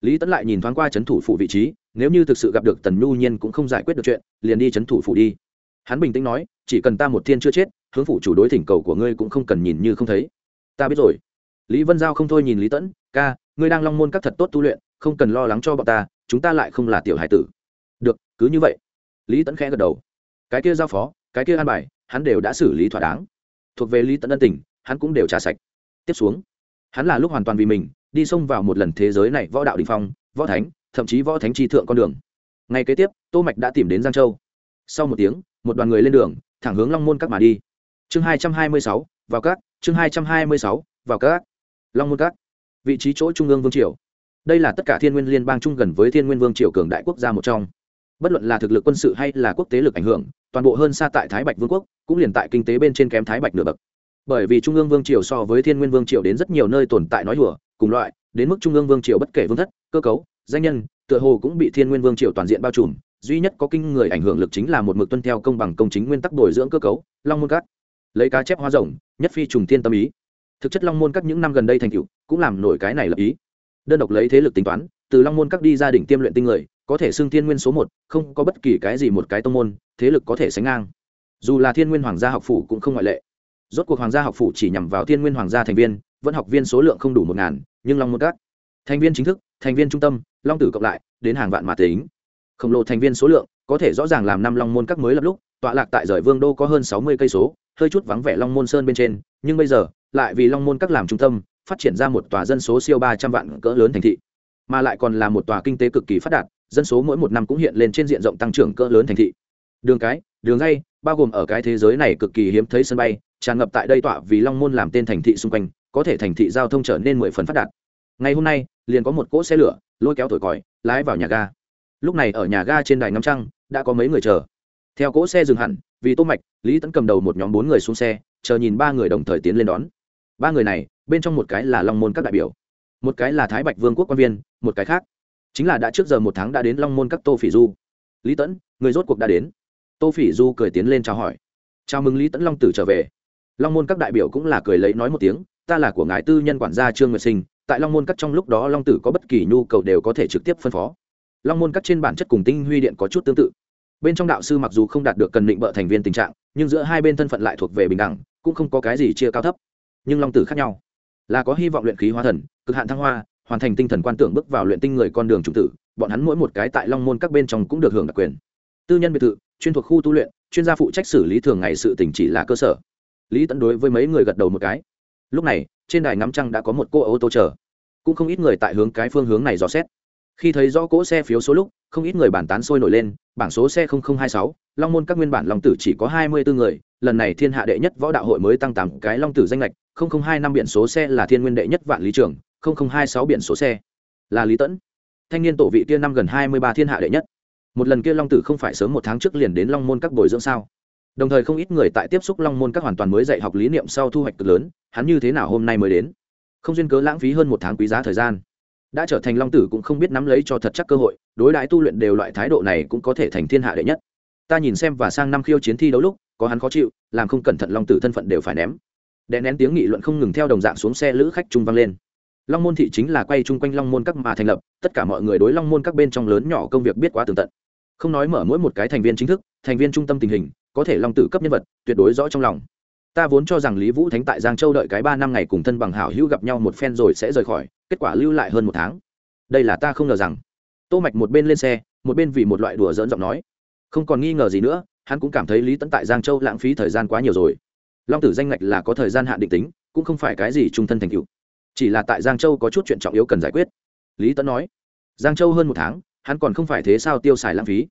Speaker 1: Lý tẫn lại nhìn thoáng qua c h ấ n thủ phủ vị trí, nếu như thực sự gặp được tần nhu nhiên cũng không giải quyết được chuyện, liền đi c h ấ n thủ phủ đi. Hắn bình tĩnh nói, chỉ cần ta một thiên chưa chết, hướng phủ chủ đối thỉnh cầu của ngươi cũng không cần nhìn như không thấy. Ta biết rồi. Lý vân giao không thôi nhìn lý tẫn ca ngươi đang long môn các thật tốt tu luyện, không cần lo lắng cho bọn ta, chúng ta lại không là tiểu hải tử. Được, cứ như vậy. Lý tẫn khẽ gật đầu. Cái kia giao phó, cái kia an bài, hắn đều đã xử lý thỏa đáng. Thuộc về lý tẫn ân tình, hắn cũng đều trả sạch. Tiếp xuống, hắn là lúc hoàn toàn vì mình, đi xông vào một lần thế giới này võ đạo đình phong, võ thánh, thậm chí võ thánh tri thượng con đường. Ngay kế tiếp, tô mạch đã tìm đến giang châu. Sau một tiếng, một đoàn người lên đường, thẳng hướng long môn các mà đi. Chương hai trăm hai mươi sáu, vào các, chương hai trăm hai mươi sáu, vào các. Long môn các vị trí chỗ trung ương vương triều. Đây là tất cả thiên nguyên liên bang chung gần với thiên nguyên vương triều cường đại quốc gia một trong. Bất luận là thực lực quân sự hay là quốc tế lực ảnh hưởng, toàn bộ hơn xa tại thái bạch vương quốc, cũng liền tại kinh tế bên trên kém thái bạch nửa bậc. Bởi vì trung ương vương triều so với thiên nguyên vương triều đến rất nhiều nơi tồn tại nói hùa cùng loại, đến mức trung ương vương triều bất kể vương thất, cơ cấu, danh nhân, tựa hồ cũng bị thiên nguyên vương triều toàn diện bao trùm, duy nhất có kinh người ảnh hưởng lực chính là một mực tuân theo công bằng công chính nguyên tắc bồi dưỡng cơ cấu, long môn cát lấy cá chép hoa rồng, nhất phi trùng thiên tâm ý. Thực chất long môn các những năm gần đây thành cựu cũng làm nổi cái này lập ý. Đơn độc lấy thế lực tính toán, từ long môn các đi gia đình tiêm luyện tinh người, có thể xưng thiên nguyên số một, không có bất kỳ cái gì một cái tông môn, thế lực có thể sánh ngang. Dù là thiên nguyên hoàng gia học phủ cũng không ngoại lệ. Rốt cuộc hoàng gia học phủ chỉ nhằm vào thiên nguyên hoàng gia thành viên, vẫn học viên số lượng không đủ một ngàn, nhưng long môn các, thành viên chính thức, thành viên trung tâm, long tử cộng lại, đến hàng vạn mà tính. Khổng lồ thành viên số lượng, có thể rõ ràng làm năm long môn các mới lập lúc, tọa lạc tại rời vương đô có hơn sáu mươi cây số, hơi chút vắng vẻ long môn sơn bên trên, nhưng bây giờ, lại vì long môn các làm trung tâm phát triển ra một tòa dân số siêu ba trăm vạn cỡ lớn thành thị, mà lại còn là một tòa kinh tế cực kỳ phát đạt, dân số mỗi một năm cũng hiện lên trên diện rộng tăng trưởng cỡ lớn thành thị. Đường cái, đường dây, bao gồm ở cái thế giới này cực kỳ hiếm thấy sân bay, tràn ngập tại đây tọa vì long môn làm tên thành thị xung quanh, có thể thành thị giao thông trở nên mười phần phát đạt. Ngày hôm nay, liền có một cỗ xe lửa, lôi kéo thổi còi, lái vào nhà ga. Lúc này ở nhà ga trên đài ngắm trăng, đã có mấy người chờ. Theo cỗ xe dừng hẳn, vì tô mạch, lý tấn cầm đầu một nhóm bốn người xuống xe, chờ nhìn ba người đồng thời tiến lên đón. Ba người này bên trong một cái là long môn các đại biểu, một cái là thái bạch vương quốc quan viên, một cái khác chính là đã trước giờ một tháng đã đến long môn các tô phỉ du. Lý tẫn, người rốt cuộc đã đến. Tô phỉ du cười tiến lên chào hỏi. Chào mừng lý tẫn long tử trở về. Long môn các đại biểu cũng là cười lấy nói một tiếng, ta là của ngài tư nhân quản gia trương nguyệt sinh, tại long môn các trong lúc đó long tử có bất kỳ nhu cầu đều có thể trực tiếp phân phó. Long môn các trên bản chất cùng tinh huy điện có chút tương tự. Bên trong đạo sư mặc dù không đạt được cần định bợ thành viên tình trạng, nhưng giữa hai bên thân phận lại thuộc về bình đẳng, cũng không có cái gì chia cao thấp, nhưng long tử khác nhau là có hy vọng luyện khí hóa thần cực hạn thăng hoa hoàn thành tinh thần quan tưởng bước vào luyện tinh người con đường trùng tử bọn hắn mỗi một cái tại long môn các bên trong cũng được hưởng đặc quyền. Tư nhân biệt thự chuyên thuộc khu tu luyện chuyên gia phụ trách xử lý thường ngày sự tỉnh chỉ là cơ sở. Lý tẫn đối với mấy người gật đầu một cái. Lúc này trên đài ngắm trăng đã có một cô ô tô chờ. Cũng không ít người tại hướng cái phương hướng này dò xét. Khi thấy rõ cỗ xe phiếu số lúc không ít người bàn tán sôi nổi lên bảng số xe 0026, long môn các nguyên bản long tử chỉ có 24 người lần này thiên hạ đệ nhất võ đạo hội mới tăng tám cái long tử danh lệch 002 năm biển số xe là thiên nguyên đệ nhất vạn lý trường 0026 biển số xe là lý tẫn. Thanh niên tổ vị kia năm gần 23 thiên hạ đệ nhất. Một lần kia long tử không phải sớm một tháng trước liền đến long môn các bồi dưỡng sao? Đồng thời không ít người tại tiếp xúc long môn các hoàn toàn mới dạy học lý niệm sau thu hoạch cực lớn, hắn như thế nào hôm nay mới đến? Không duyên cớ lãng phí hơn một tháng quý giá thời gian. Đã trở thành long tử cũng không biết nắm lấy cho thật chắc cơ hội, đối đãi tu luyện đều loại thái độ này cũng có thể thành thiên hạ đệ nhất. Ta nhìn xem và sang năm khiêu chiến thi đấu lúc, có hắn khó chịu, làm không cẩn thận long tử thân phận đều phải ném đè nén tiếng nghị luận không ngừng theo đồng dạng xuống xe lữ khách trung vang lên. Long môn thị chính là quay chung quanh long môn các mà thành lập, tất cả mọi người đối long môn các bên trong lớn nhỏ công việc biết quá tường tận. Không nói mở mỗi một cái thành viên chính thức, thành viên trung tâm tình hình, có thể long tử cấp nhân vật, tuyệt đối rõ trong lòng. Ta vốn cho rằng lý vũ thánh tại giang châu đợi cái ba năm ngày cùng thân bằng hảo hữu gặp nhau một phen rồi sẽ rời khỏi, kết quả lưu lại hơn một tháng. Đây là ta không ngờ rằng. Tô mạch một bên lên xe, một bên vì một loại đùa dỡn giọng nói. Không còn nghi ngờ gì nữa, hắn cũng cảm thấy lý tấn tại giang châu lãng phí thời gian quá nhiều rồi long tử danh ngạch là có thời gian hạn định tính, cũng không phải cái gì trung thân thành cựu chỉ là tại giang châu có chút chuyện trọng yếu cần giải quyết. Lý tấn nói, giang châu hơn một tháng, hắn còn không phải thế sao tiêu xài lãng phí.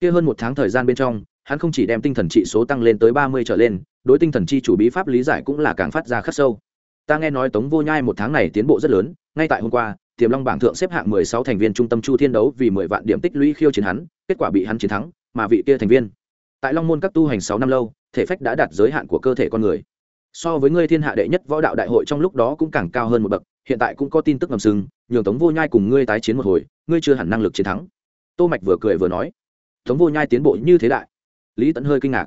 Speaker 1: Kia hơn một tháng thời gian bên trong, hắn không chỉ đem tinh thần trị số tăng lên tới ba mươi trở lên, đối tinh thần chi chủ bí pháp lý giải cũng là càng phát ra khắc sâu. Ta nghe nói tống vô nhai một tháng này tiến bộ rất lớn, ngay tại hôm qua, tiềm long bảng thượng xếp hạng mười sáu thành viên trung tâm chu thiên đấu vì mười vạn điểm tích lũy khiêu chiến hắn, kết quả bị hắn chiến thắng, mà vị kia thành viên. Tại long môn các tu hành sáu năm lâu thể phách đã đạt giới hạn của cơ thể con người. So với ngươi thiên hạ đệ nhất võ đạo đại hội trong lúc đó cũng càng cao hơn một bậc, hiện tại cũng có tin tức ngầm sừng, nhường tống vô nhai cùng ngươi tái chiến một hồi, ngươi chưa hẳn năng lực chiến thắng. Tô mạch vừa cười vừa nói. Tống vô nhai tiến bộ như thế đại. Lý tẫn hơi kinh ngạc.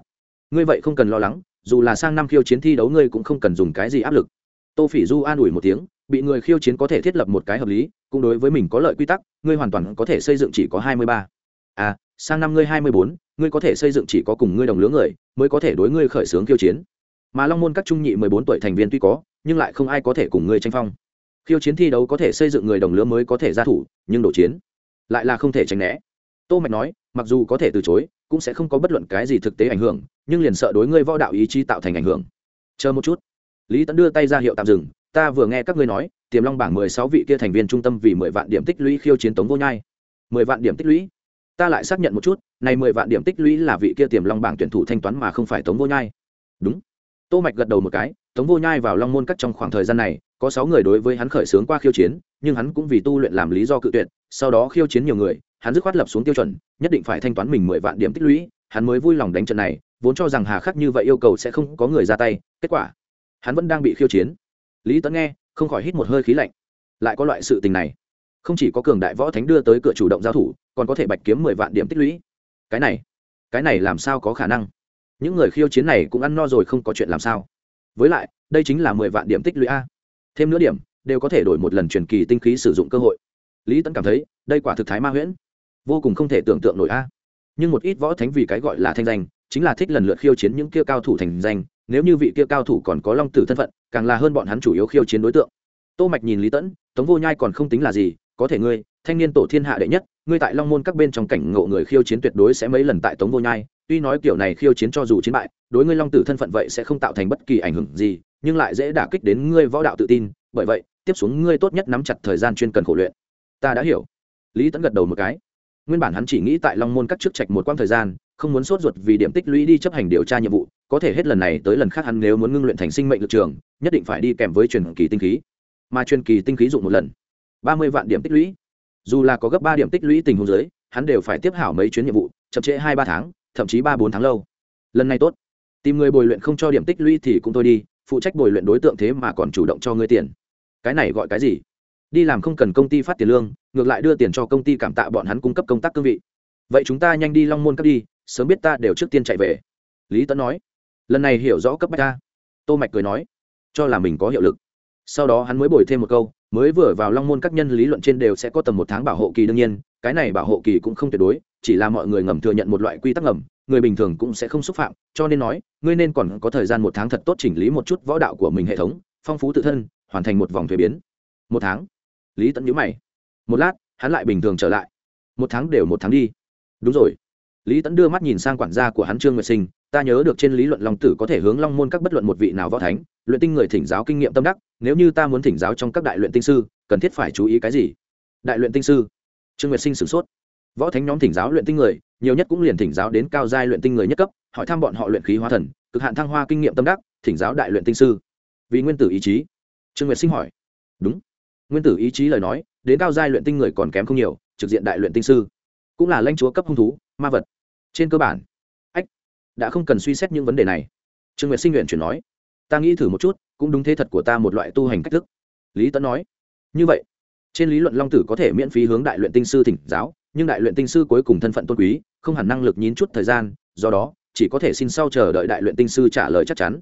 Speaker 1: Ngươi vậy không cần lo lắng, dù là sang năm khiêu chiến thi đấu ngươi cũng không cần dùng cái gì áp lực. Tô phỉ du an ủi một tiếng, bị người khiêu chiến có thể thiết lập một cái hợp lý, cũng đối với mình có lợi quy tắc, ngươi hoàn toàn có thể xây dựng chỉ có hai mươi ba. À sang năm ngươi hai mươi bốn, ngươi có thể xây dựng chỉ có cùng ngươi đồng lứa người, mới có thể đối ngươi khởi xướng khiêu chiến. Mà long môn các trung nhị mười bốn tuổi thành viên tuy có, nhưng lại không ai có thể cùng ngươi tranh phong. Khiêu chiến thi đấu có thể xây dựng người đồng lứa mới có thể ra thủ, nhưng đổ chiến lại là không thể tránh né. Tô mạch nói, mặc dù có thể từ chối, cũng sẽ không có bất luận cái gì thực tế ảnh hưởng, nhưng liền sợ đối ngươi võ đạo ý chí tạo thành ảnh hưởng. Chờ một chút. Lý tấn đưa tay ra hiệu tạm dừng, ta vừa nghe các ngươi nói, tiềm long bảng mười sáu vị kia thành viên trung tâm vì mười vạn điểm tích lũy khiêu chiến tống vô nhai. Mười vạn điểm tích lũy? Ta lại xác nhận một chút, này mười vạn điểm tích lũy là vị kia tiềm long bảng tuyển thủ thanh toán mà không phải tống vô nhai. Đúng. Tô mạch gật đầu một cái, tống vô nhai vào long môn cắt trong khoảng thời gian này, có sáu người đối với hắn khởi xướng qua khiêu chiến, nhưng hắn cũng vì tu luyện làm lý do cự tuyệt, sau đó khiêu chiến nhiều người, hắn dứt khoát lập xuống tiêu chuẩn, nhất định phải thanh toán mình mười vạn điểm tích lũy, hắn mới vui lòng đánh trận này, vốn cho rằng hà khắc như vậy yêu cầu sẽ không có người ra tay, kết quả, hắn vẫn đang bị khiêu chiến. Lý tấn nghe, không khỏi hít một hơi khí lạnh. Lại có loại sự tình này không chỉ có cường đại võ thánh đưa tới cửa chủ động giao thủ, còn có thể bạch kiếm mười vạn điểm tích lũy. Cái này cái này làm sao có khả năng? Những người khiêu chiến này cũng ăn no rồi không có chuyện làm sao. Với lại, đây chính là mười vạn điểm tích lũy a. Thêm nữa điểm, đều có thể đổi một lần truyền kỳ tinh khí sử dụng cơ hội. Lý tẫn cảm thấy, đây quả thực thái ma huyễn. Vô cùng không thể tưởng tượng nổi a. Nhưng một ít võ thánh vì cái gọi là thanh danh, chính là thích lần lượt khiêu chiến những kia cao thủ thành danh, nếu như vị kia cao thủ còn có long tử thân phận, càng là hơn bọn hắn chủ yếu khiêu chiến đối tượng. Tô mạch nhìn lý tẫn tống vô nhai còn không tính là gì có thể ngươi, thanh niên tổ thiên hạ đệ nhất, ngươi tại long môn các bên trong cảnh ngộ người khiêu chiến tuyệt đối sẽ mấy lần tại tống vô nhai. Tuy nói kiểu này khiêu chiến cho dù chiến bại, đối ngươi long tử thân phận vậy sẽ không tạo thành bất kỳ ảnh hưởng gì, nhưng lại dễ đả kích đến ngươi võ đạo tự tin. Bởi vậy, tiếp xuống ngươi tốt nhất nắm chặt thời gian chuyên cần khổ luyện. Ta đã hiểu. Lý tẫn gật đầu một cái. Nguyên bản hắn chỉ nghĩ tại long môn các trước trạch một quãng thời gian, không muốn sốt ruột vì điểm tích lũy đi chấp hành điều tra nhiệm vụ, có thể hết lần này tới lần khác hắn nếu muốn ngưng luyện thành sinh mệnh lực trường, nhất định phải đi kèm với truyền kỳ tinh khí. Mà truyền kỳ tinh khí dụng một lần ba mươi vạn điểm tích lũy. Dù là có gấp ba điểm tích lũy tình huống dưới, hắn đều phải tiếp hảo mấy chuyến nhiệm vụ chậm trễ hai ba tháng thậm chí ba bốn tháng lâu. Lần này tốt. Tìm người bồi luyện không cho điểm tích lũy thì cũng thôi đi phụ trách bồi luyện đối tượng thế mà còn chủ động cho ngươi tiền. Cái này gọi cái gì? Đi làm không cần công ty phát tiền lương ngược lại đưa tiền cho công ty cảm tạ bọn hắn cung cấp công tác cương vị. Vậy chúng ta nhanh đi long môn cấp đi sớm biết ta đều trước tiên chạy về. Lý tấn nói. Lần này hiểu rõ cấp bách ta tô mạch cười nói. Cho là mình có hiệu lực. Sau đó hắn mới bồi thêm một câu mới vừa vào long môn các nhân lý luận trên đều sẽ có tầm một tháng bảo hộ kỳ đương nhiên, cái này bảo hộ kỳ cũng không tuyệt đối, chỉ là mọi người ngầm thừa nhận một loại quy tắc ngầm, người bình thường cũng sẽ không xúc phạm, cho nên nói, ngươi nên còn có thời gian một tháng thật tốt chỉnh lý một chút võ đạo của mình hệ thống, phong phú tự thân, hoàn thành một vòng thuế biến. Một tháng? Lý tẫn nhíu mày. Một lát, hắn lại bình thường trở lại. Một tháng đều một tháng đi. Đúng rồi. Lý tẫn đưa mắt nhìn sang quản gia của hắn trương nguyệt sinh ta nhớ được trên lý luận long tử có thể hướng long môn các bất luận một vị nào võ thánh, luyện tinh người thỉnh giáo kinh nghiệm tâm đắc, nếu như ta muốn thỉnh giáo trong các đại luyện tinh sư, cần thiết phải chú ý cái gì? Đại luyện tinh sư. Trương nguyệt sinh sửng sốt. Võ thánh nhóm thỉnh giáo luyện tinh người, nhiều nhất cũng liền thỉnh giáo đến cao giai luyện tinh người nhất cấp, hỏi thăm bọn họ luyện khí hóa thần, cực hạn thăng hoa kinh nghiệm tâm đắc, thỉnh giáo đại luyện tinh sư. Vì nguyên tử ý chí. Trương nguyệt sinh hỏi. Đúng. Nguyên tử ý chí lời nói, đến cao giai luyện tinh người còn kém không nhiều, trực diện đại luyện tinh sư. Cũng là lãnh chúa cấp hung thú, ma vật. Trên cơ bản đã không cần suy xét những vấn đề này. Trương nguyệt sinh nguyện chuyển nói, ta nghĩ thử một chút, cũng đúng thế thật của ta một loại tu hành cách thức. Lý tấn nói, như vậy, trên lý luận long tử có thể miễn phí hướng đại luyện tinh sư thỉnh giáo, nhưng đại luyện tinh sư cuối cùng thân phận tôn quý, không hẳn năng lực nhín chút thời gian, do đó, chỉ có thể xin sau chờ đợi đại luyện tinh sư trả lời chắc chắn.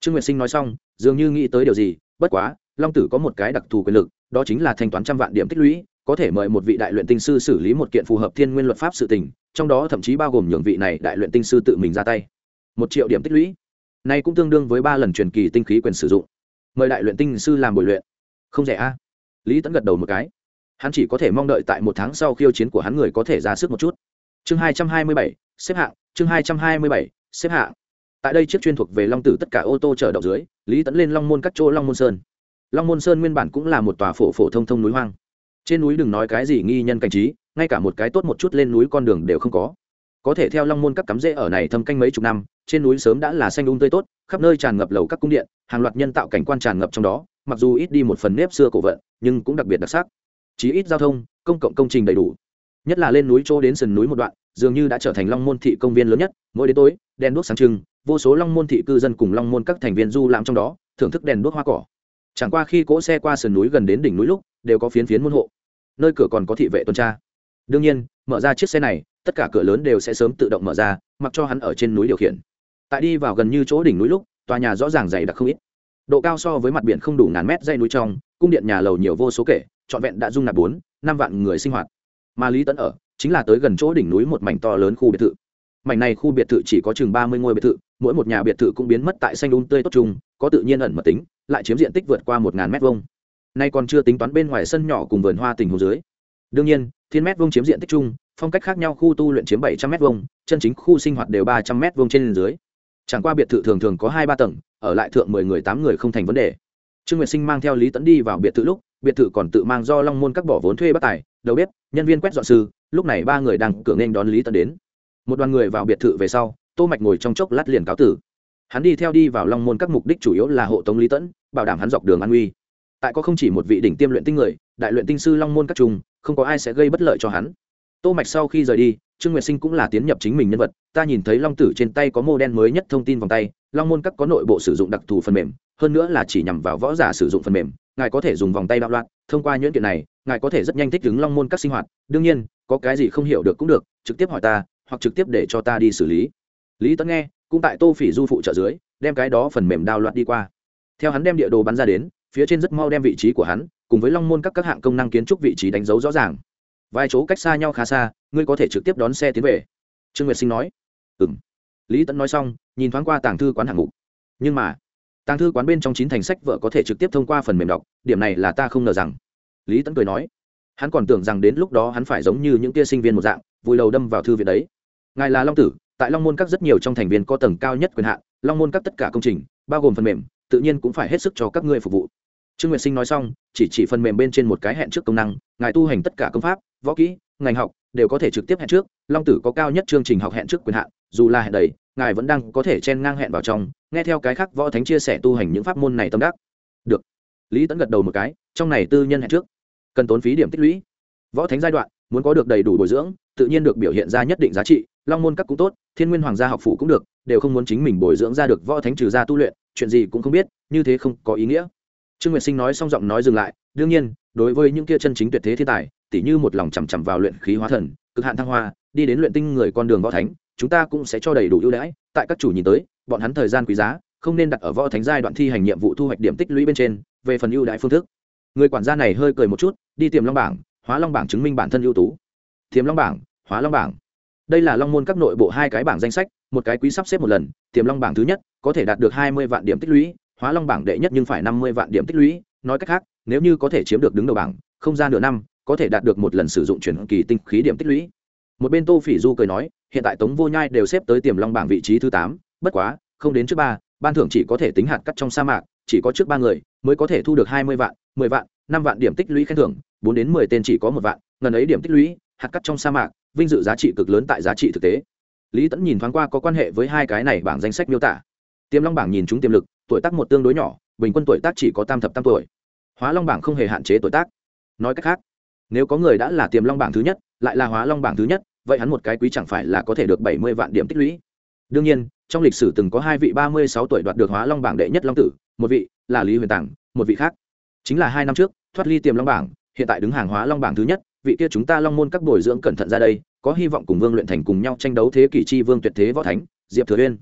Speaker 1: Trương nguyệt sinh nói xong, dường như nghĩ tới điều gì, bất quá, long tử có một cái đặc thù quyền lực, đó chính là thanh toán trăm vạn điểm tích lũy có thể mời một vị đại luyện tinh sư xử lý một kiện phù hợp thiên nguyên luật pháp sự tình, trong đó thậm chí bao gồm nhường vị này đại luyện tinh sư tự mình ra tay. Một triệu điểm tích lũy. Nay cũng tương đương với ba lần truyền kỳ tinh khí quyền sử dụng. Mời đại luyện tinh sư làm buổi luyện. Không rẻ a. Lý tẫn gật đầu một cái. Hắn chỉ có thể mong đợi tại một tháng sau khiêu chiến của hắn người có thể ra sức một chút. Chương hai trăm hai mươi bảy, xếp hạng. Chương hai trăm hai mươi bảy, xếp hạng. Tại đây chiếc chuyên thuộc về long tử tất cả ô tô chở đậu dưới, lý tẫn lên long môn các chỗ long môn sơn. Long môn sơn nguyên bản cũng là một tòa phổ phổ thông thông núi hoang trên núi đừng nói cái gì nghi nhân cảnh trí, ngay cả một cái tốt một chút lên núi con đường đều không có. Có thể theo long môn các cắm rễ ở này thâm canh mấy chục năm, trên núi sớm đã là xanh um tươi tốt, khắp nơi tràn ngập lầu các cung điện, hàng loạt nhân tạo cảnh quan tràn ngập trong đó, mặc dù ít đi một phần nếp xưa cổ vận, nhưng cũng đặc biệt đặc sắc. Chí ít giao thông, công cộng công trình đầy đủ. Nhất là lên núi chỗ đến sườn núi một đoạn, dường như đã trở thành long môn thị công viên lớn nhất, mỗi đến tối, đèn đuốc sáng trưng, vô số long môn thị cư dân cùng long môn các thành viên du lãm trong đó, thưởng thức đèn đuốc hoa cỏ. Chẳng qua khi cỗ xe qua sườn núi gần đến đỉnh núi lúc, đều có phiến phiến môn hộ nơi cửa còn có thị vệ tuần tra. Đương nhiên, mở ra chiếc xe này, tất cả cửa lớn đều sẽ sớm tự động mở ra, mặc cho hắn ở trên núi điều khiển. Tại đi vào gần như chỗ đỉnh núi lúc, tòa nhà rõ ràng dày đặc không ít. Độ cao so với mặt biển không đủ ngàn mét dây núi trong, cung điện nhà lầu nhiều vô số kể, trọn vẹn đã dung nạp bốn, năm vạn người sinh hoạt. Mà lý tấn ở, chính là tới gần chỗ đỉnh núi một mảnh to lớn khu biệt thự. Mảnh này khu biệt thự chỉ có chừng ba mươi ngôi biệt thự, mỗi một nhà biệt thự cũng biến mất tại xanh đun tươi tốt chung, có tự nhiên ẩn mật tính, lại chiếm diện tích vượt qua một ngàn mét vuông nay còn chưa tính toán bên ngoài sân nhỏ cùng vườn hoa tình hồ dưới. Đương nhiên, thiên mét vuông chiếm diện tích chung, phong cách khác nhau khu tu luyện chiếm bảy trăm mét vuông, chân chính khu sinh hoạt đều ba trăm mét vuông trên dưới. Chẳng qua biệt thự thường thường có hai ba tầng, ở lại thượng mười người tám người không thành vấn đề. Trương nguyệt sinh mang theo lý tẫn đi vào biệt thự lúc, biệt thự còn tự mang do long môn các bỏ vốn thuê bắt tài, đầu bếp, nhân viên quét dọn sư, lúc này ba người đang cửa nghênh đón lý tẫn đến. Một đoàn người vào biệt thự về sau, tô mạch ngồi trong chốc lát liền cáo tử. Hắn đi theo đi vào long môn các mục đích chủ yếu là hộ tống lý tẫn bảo đảm hắn dọc đường an uy tại có không chỉ một vị đỉnh tiêm luyện tinh người, đại luyện tinh sư long môn các trung không có ai sẽ gây bất lợi cho hắn. Tô mạch sau khi rời đi, trương nguyệt sinh cũng là tiến nhập chính mình nhân vật. Ta nhìn thấy long tử trên tay có mô đen mới nhất thông tin vòng tay, long môn các có nội bộ sử dụng đặc thù phần mềm, hơn nữa là chỉ nhằm vào võ giả sử dụng phần mềm. Ngài có thể dùng vòng tay đạo loạn, thông qua những kiện này, ngài có thể rất nhanh thích ứng long môn các sinh hoạt. Đương nhiên, có cái gì không hiểu được cũng được, trực tiếp hỏi ta, hoặc trực tiếp để cho ta đi xử lý. Lý tấn nghe, cũng tại tô phỉ du phụ trợ dưới, đem cái đó phần mềm đao loạn đi qua. Theo hắn đem địa đồ bắn ra đến phía trên rất mau đem vị trí của hắn cùng với long môn các các hạng công năng kiến trúc vị trí đánh dấu rõ ràng. Vài chỗ cách xa nhau khá xa, ngươi có thể trực tiếp đón xe tiến về. Trương nguyệt sinh nói. Ừ m lý tẫn nói xong, nhìn thoáng qua tàng thư quán hạng mục. Nhưng mà, tàng thư quán bên trong chín thành sách vợ có thể trực tiếp thông qua phần mềm đọc, điểm này là ta không ngờ rằng. Lý tẫn cười nói. Hắn còn tưởng rằng đến lúc đó hắn phải giống như những tia sinh viên một dạng, vùi đầu đâm vào thư viện đấy. Ngài là long tử, tại long môn các rất nhiều trong thành viên có tầng cao nhất quyền hạn, long môn các tất cả công trình, bao gồm phần mềm, tự nhiên cũng phải hết sức cho các ngươi phục vụ trương nguyệt sinh nói xong, chỉ chỉ phần mềm bên trên một cái hẹn trước công năng, ngài tu hành tất cả công pháp, võ kỹ, ngành học, đều có thể trực tiếp hẹn trước. Long tử có cao nhất chương trình học hẹn trước quyền hạn, dù là hẹn đầy, ngài vẫn đang có thể chen ngang hẹn vào trong. Nghe theo cái khác võ thánh chia sẻ tu hành những pháp môn này tâm đắc. Được. Lý tẫn gật đầu một cái, trong này tư nhân hẹn trước. Cần tốn phí điểm tích lũy. Võ thánh giai đoạn, muốn có được đầy đủ bồi dưỡng, tự nhiên được biểu hiện ra nhất định giá trị. Long môn các cũng tốt, thiên nguyên hoàng gia học phủ cũng được, đều không muốn chính mình bồi dưỡng ra được võ thánh trừ ra tu luyện, chuyện gì cũng không biết, như thế không có ý nghĩa trương nguyệt sinh nói xong giọng nói dừng lại, đương nhiên, đối với những kia chân chính tuyệt thế thiên tài, tỉ như một lòng chằm chằm vào luyện khí hóa thần, cực hạn thăng hoa, đi đến luyện tinh người con đường võ thánh, chúng ta cũng sẽ cho đầy đủ ưu đãi, tại các chủ nhìn tới, bọn hắn thời gian quý giá, không nên đặt ở võ thánh giai đoạn thi hành nhiệm vụ thu hoạch điểm tích lũy bên trên, về phần ưu đãi phương thức. Người quản gia này hơi cười một chút, đi tìm long bảng, hóa long bảng chứng minh bản thân ưu tú. Tiềm long bảng, hóa long bảng. Đây là long môn các nội bộ hai cái bảng danh sách, một cái quý sắp xếp một lần, tiềm long bảng thứ nhất, có thể đạt được hai mươi vạn điểm tích lũy hóa long bảng đệ nhất nhưng phải năm mươi vạn điểm tích lũy, nói cách khác, nếu như có thể chiếm được đứng đầu bảng, không ra nửa năm, có thể đạt được một lần sử dụng chuyển kỳ tinh khí điểm tích lũy. Một bên tô phỉ du cười nói, hiện tại tống vô nhai đều xếp tới tiềm long bảng vị trí thứ tám, bất quá, không đến trước ba, ban thưởng chỉ có thể tính hạt cắt trong sa mạc, chỉ có trước ba người mới có thể thu được hai mươi vạn, mười vạn, năm vạn điểm tích lũy khen thưởng, bốn đến mười tên chỉ có một vạn, ngần ấy điểm tích lũy, hạt cắt trong sa mạc, vinh dự giá trị cực lớn tại giá trị thực tế. Lý tẫn nhìn thoáng qua có quan hệ với hai cái này bảng danh sách miêu tả tiềm long bảng nhìn chúng tiềm lực, tuổi tác một tương đối nhỏ, bình quân tuổi tác chỉ có tam thập tam tuổi. Hóa long bảng không hề hạn chế tuổi tác. Nói cách khác, nếu có người đã là tiềm long bảng thứ nhất, lại là hóa long bảng thứ nhất, vậy hắn một cái quý chẳng phải là có thể được bảy mươi vạn điểm tích lũy. Đương nhiên, trong lịch sử từng có hai vị ba mươi sáu tuổi đoạt được hóa long bảng đệ nhất long tử, một vị là lý huyền tảng một vị khác. Chính là hai năm trước, thoát ly tiềm long bảng, hiện tại đứng hàng hóa long bảng thứ nhất, vị kia chúng ta long môn các bồi dưỡng cẩn thận ra đây, có hy vọng cùng vương luyện thành cùng nhau tranh đấu thế kỷ chi vương tuyệt thế võ thánh, diệp thừa uyên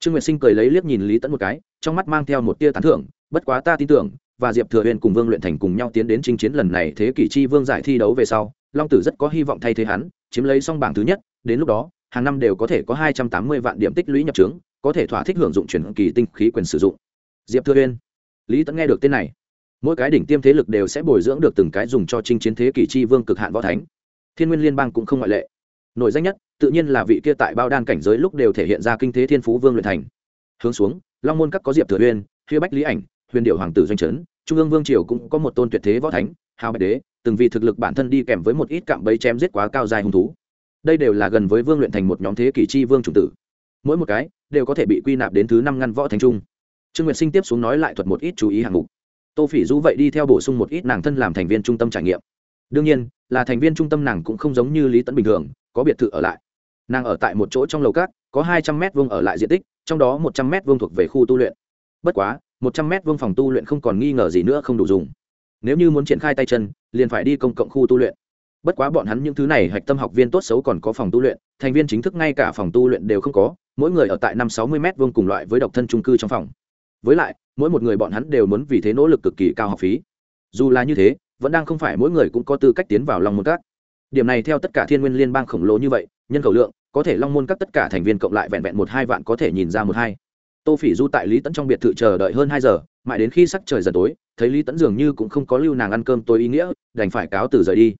Speaker 1: trương nguyệt sinh cười lấy liếc nhìn lý tẫn một cái, trong mắt mang theo một tia tán thưởng, bất quá ta tin tưởng, và diệp thừa uyên cùng vương luyện thành cùng nhau tiến đến chinh chiến lần này thế kỷ chi vương giải thi đấu về sau, long tử rất có hy vọng thay thế hắn, chiếm lấy xong bảng thứ nhất, đến lúc đó, hàng năm đều có thể có hai trăm tám mươi vạn điểm tích lũy nhập trướng, có thể thỏa thích hưởng dụng chuyển kỳ tinh khí quyền sử dụng. Diệp thừa uyên. Lý tẫn nghe được tên này. Mỗi cái đỉnh tiêm thế lực đều sẽ bồi dưỡng được từng cái dùng cho chinh chiến thế kỷ chi vương cực hạn võ thánh. Thiên nguyên liên bang cũng không ngoại lệ nổi danh nhất, tự nhiên là vị kia tại bao đan cảnh giới lúc đều thể hiện ra kinh thế thiên phú vương luyện thành. Hướng xuống, long môn các có diệp thừa uyên phía bách lý ảnh, huyền điệu hoàng tử doanh trấn, trung ương vương triều cũng có một tôn tuyệt thế võ thánh, hào bạch đế, từng vì thực lực bản thân đi kèm với một ít cạm bẫy chém giết quá cao dài hung thú. Đây đều là gần với vương luyện thành một nhóm thế kỷ chi vương chủng tử. Mỗi một cái đều có thể bị quy nạp đến thứ năm ngăn võ thành trung. Trương nguyệt sinh tiếp xuống nói lại thuật một ít chú ý hạng mục. Tô phỉ du vậy đi theo bổ sung một ít nàng thân làm thành viên trung tâm trải nghiệm. Đương nhiên, là thành viên trung tâm nàng cũng không giống như lý tẫn bình thường có biệt thự ở lại. Nàng ở tại một chỗ trong lầu cát, có hai trăm mét vuông ở lại diện tích, trong đó một trăm mét vuông thuộc về khu tu luyện. Bất quá, một trăm mét vuông phòng tu luyện không còn nghi ngờ gì nữa không đủ dùng. Nếu như muốn triển khai tay chân, liền phải đi công cộng khu tu luyện. Bất quá bọn hắn những thứ này hạch tâm học viên tốt xấu còn có phòng tu luyện, thành viên chính thức ngay cả phòng tu luyện đều không có, mỗi người ở tại năm sáu mươi m vuông cùng loại với độc thân trung cư trong phòng. Với lại, mỗi một người bọn hắn đều muốn vì thế nỗ lực cực kỳ cao học phí. Dù là như thế, vẫn đang không phải mỗi người cũng có tư cách tiến vào lòng một các điểm này theo tất cả thiên nguyên liên bang khổng lồ như vậy, nhân khẩu lượng, có thể long môn các tất cả thành viên cộng lại vẹn vẹn một hai vạn có thể nhìn ra một hai. Tô phỉ du tại lý tẫn trong biệt thự chờ đợi hơn hai giờ, mãi đến khi sắc trời dần tối, thấy lý tẫn dường như cũng không có lưu nàng ăn cơm tối ý nghĩa, đành phải cáo từ rời đi.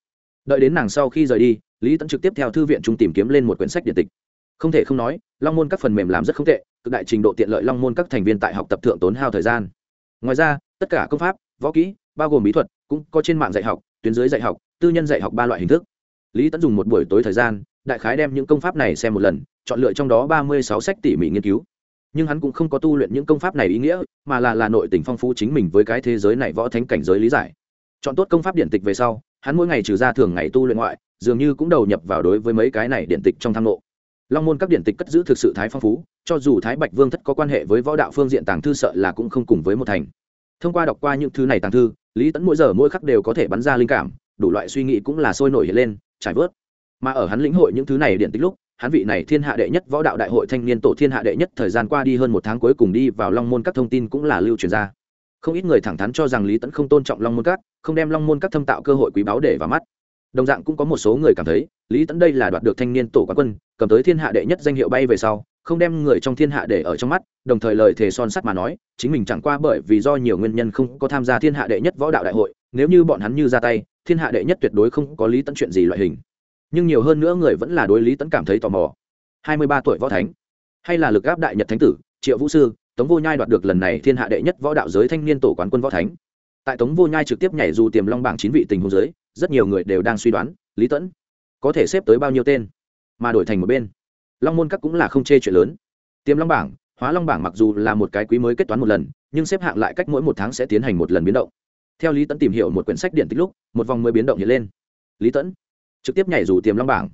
Speaker 1: Đợi đến nàng sau khi rời đi, lý tẫn trực tiếp theo thư viện trung tìm kiếm lên một quyển sách điện tịch. Không thể không nói, long môn các phần mềm làm rất không tệ, cực đại trình độ tiện lợi long môn các thành viên tại học tập thượng tốn hao thời gian. Ngoài ra, tất cả công pháp, võ kỹ, bao gồm bí thuật, cũng có trên mạng dạy học, tuyến dưới dạy học, tư nhân dạy học ba loại hình thức lý tẫn dùng một buổi tối thời gian, đại khái đem những công pháp này xem một lần, chọn lựa trong đó ba mươi sáu sách tỉ mỉ nghiên cứu. Nhưng hắn cũng không có tu luyện những công pháp này ý nghĩa, mà là là nội tình phong phú chính mình với cái thế giới này võ thánh cảnh giới lý giải. Chọn tốt công pháp điện tịch về sau, hắn mỗi ngày trừ ra thường ngày tu luyện ngoại, dường như cũng đầu nhập vào đối với mấy cái này điện tịch trong thang lộ long môn các điện tịch cất giữ thực sự thái phong phú, cho dù thái bạch vương thất có quan hệ với võ đạo phương diện tàng thư sợ là cũng không cùng với một thành. Thông qua đọc qua những thứ này tàng thư, lý tẫn mỗi giờ mỗi khắc đều có thể bắn ra linh cảm, đủ loại suy nghĩ cũng là sôi nổi hiện lên trải vớt. Mà ở hắn lĩnh hội những thứ này điện tích lúc, hắn vị này thiên hạ đệ nhất võ đạo đại hội thanh niên tổ thiên hạ đệ nhất thời gian qua đi hơn một tháng cuối cùng đi vào long môn các thông tin cũng là lưu truyền ra. Không ít người thẳng thắn cho rằng lý tẫn không tôn trọng long môn các, không đem long môn các thâm tạo cơ hội quý báu để vào mắt. Đồng dạng cũng có một số người cảm thấy, lý tẫn đây là đoạt được thanh niên tổ quán quân, cầm tới thiên hạ đệ nhất danh hiệu bay về sau, không đem người trong thiên hạ để ở trong mắt, đồng thời lời thề son sắt mà nói, chính mình chẳng qua bởi vì do nhiều nguyên nhân không có tham gia thiên hạ đệ nhất võ đạo đại hội nếu như bọn hắn như ra tay, thiên hạ đệ nhất tuyệt đối không có lý tẫn chuyện gì loại hình. Nhưng nhiều hơn nữa người vẫn là đối lý tẫn cảm thấy tò mò. Hai mươi ba tuổi võ thánh, hay là lực áp đại nhật thánh tử, triệu vũ sư, tống vô nhai đoạt được lần này thiên hạ đệ nhất võ đạo giới thanh niên tổ quán quân võ thánh. Tại tống vô nhai trực tiếp nhảy dù tiềm long bảng chín vị tình hồ giới rất nhiều người đều đang suy đoán, lý tẫn có thể xếp tới bao nhiêu tên, mà đổi thành một bên. Long môn các cũng là không chê chuyện lớn. Tiềm long bảng, hóa long bảng mặc dù là một cái quý mới kết toán một lần, nhưng xếp hạng lại cách mỗi một tháng sẽ tiến hành một lần biến động theo lý tẫn tìm hiểu một quyển sách điện tích lúc, một vòng mới biến động hiện lên. Lý tẫn trực tiếp nhảy dù tiềm long bảng,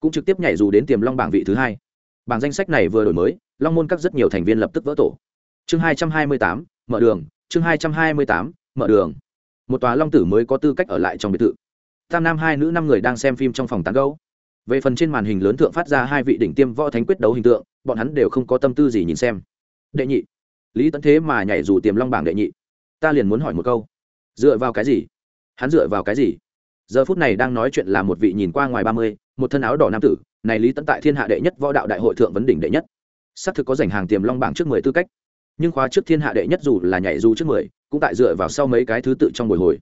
Speaker 1: cũng trực tiếp nhảy dù đến tiềm long bảng vị thứ hai. Bảng danh sách này vừa đổi mới, long môn các rất nhiều thành viên lập tức vỡ tổ. Chương hai trăm hai mươi tám, mở đường. Chương hai trăm hai mươi tám, mở đường. Một tòa long tử mới có tư cách ở lại trong biệt thự. Tam nam hai nữ năm người đang xem phim trong phòng tán gấu về phần trên màn hình lớn thượng phát ra hai vị đỉnh tiêm võ thánh quyết đấu hình tượng, bọn hắn đều không có tâm tư gì nhìn xem. Đệ nhị. Lý tấn thế mà nhảy dù tiềm long bảng đệ nhị. Ta liền muốn hỏi một câu dựa vào cái gì? Hắn dựa vào cái gì? Giờ phút này đang nói chuyện là một vị nhìn qua ngoài ba mươi, một thân áo đỏ nam tử, này lý tấn tại thiên hạ đệ nhất võ đạo đại hội thượng vấn đỉnh đệ nhất. Xác thực có giành hàng tiềm long bảng trước mười tư cách. Nhưng khóa trước thiên hạ đệ nhất dù là nhảy dù trước mười, cũng tại dựa vào sau mấy cái thứ tự trong buổi hồi.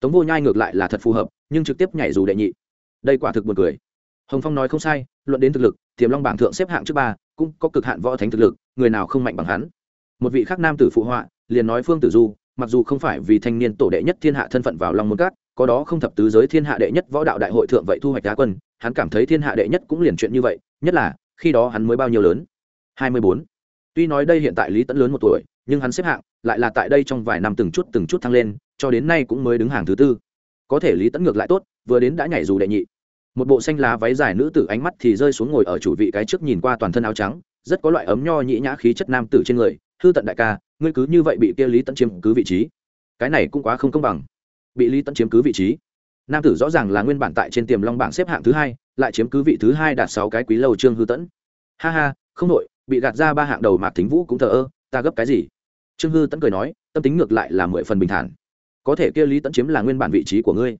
Speaker 1: Tống vô nhai ngược lại là thật phù hợp, nhưng trực tiếp nhảy dù đệ nhị. Đây quả thực buồn cười. Hồng phong nói không sai, luận đến thực lực, tiềm long bảng thượng xếp hạng trước ba, cũng có cực hạn võ thánh thực lực, người nào không mạnh bằng hắn? Một vị khác nam tử phụ họa, liền nói phương tử du mặc dù không phải vì thanh niên tổ đệ nhất thiên hạ thân phận vào long môn cát, có đó không thập tứ giới thiên hạ đệ nhất võ đạo đại hội thượng vậy thu hoạch đá quân, hắn cảm thấy thiên hạ đệ nhất cũng liền chuyện như vậy, nhất là, khi đó hắn mới bao nhiêu lớn? Hai mươi bốn. Tuy nói đây hiện tại lý tẫn lớn một tuổi, nhưng hắn xếp hạng lại là tại đây trong vài năm từng chút từng chút thăng lên, cho đến nay cũng mới đứng hàng thứ tư. Có thể lý tẫn ngược lại tốt, vừa đến đã nhảy dù đệ nhị. Một bộ xanh lá váy dài nữ tử ánh mắt thì rơi xuống ngồi ở chủ vị cái trước nhìn qua toàn thân áo trắng, rất có loại ấm nho nhĩ nhã khí chất nam tử trên người, hư tận đại ca ngươi cứ như vậy bị kia lý tẫn chiếm cứ vị trí. Cái này cũng quá không công bằng. Bị lý tẫn chiếm cứ vị trí. Nam tử rõ ràng là nguyên bản tại trên tiềm long bảng xếp hạng thứ hai, lại chiếm cứ vị thứ hai đạt sáu cái quý lâu trương hư tẫn. Ha ha, không nội bị gạt ra ba hạng đầu mạc thính vũ cũng thờ ơ, ta gấp cái gì? Trương hư tẫn cười nói, tâm tính ngược lại là mười phần bình thản. Có thể kia lý tẫn chiếm là nguyên bản vị trí của ngươi.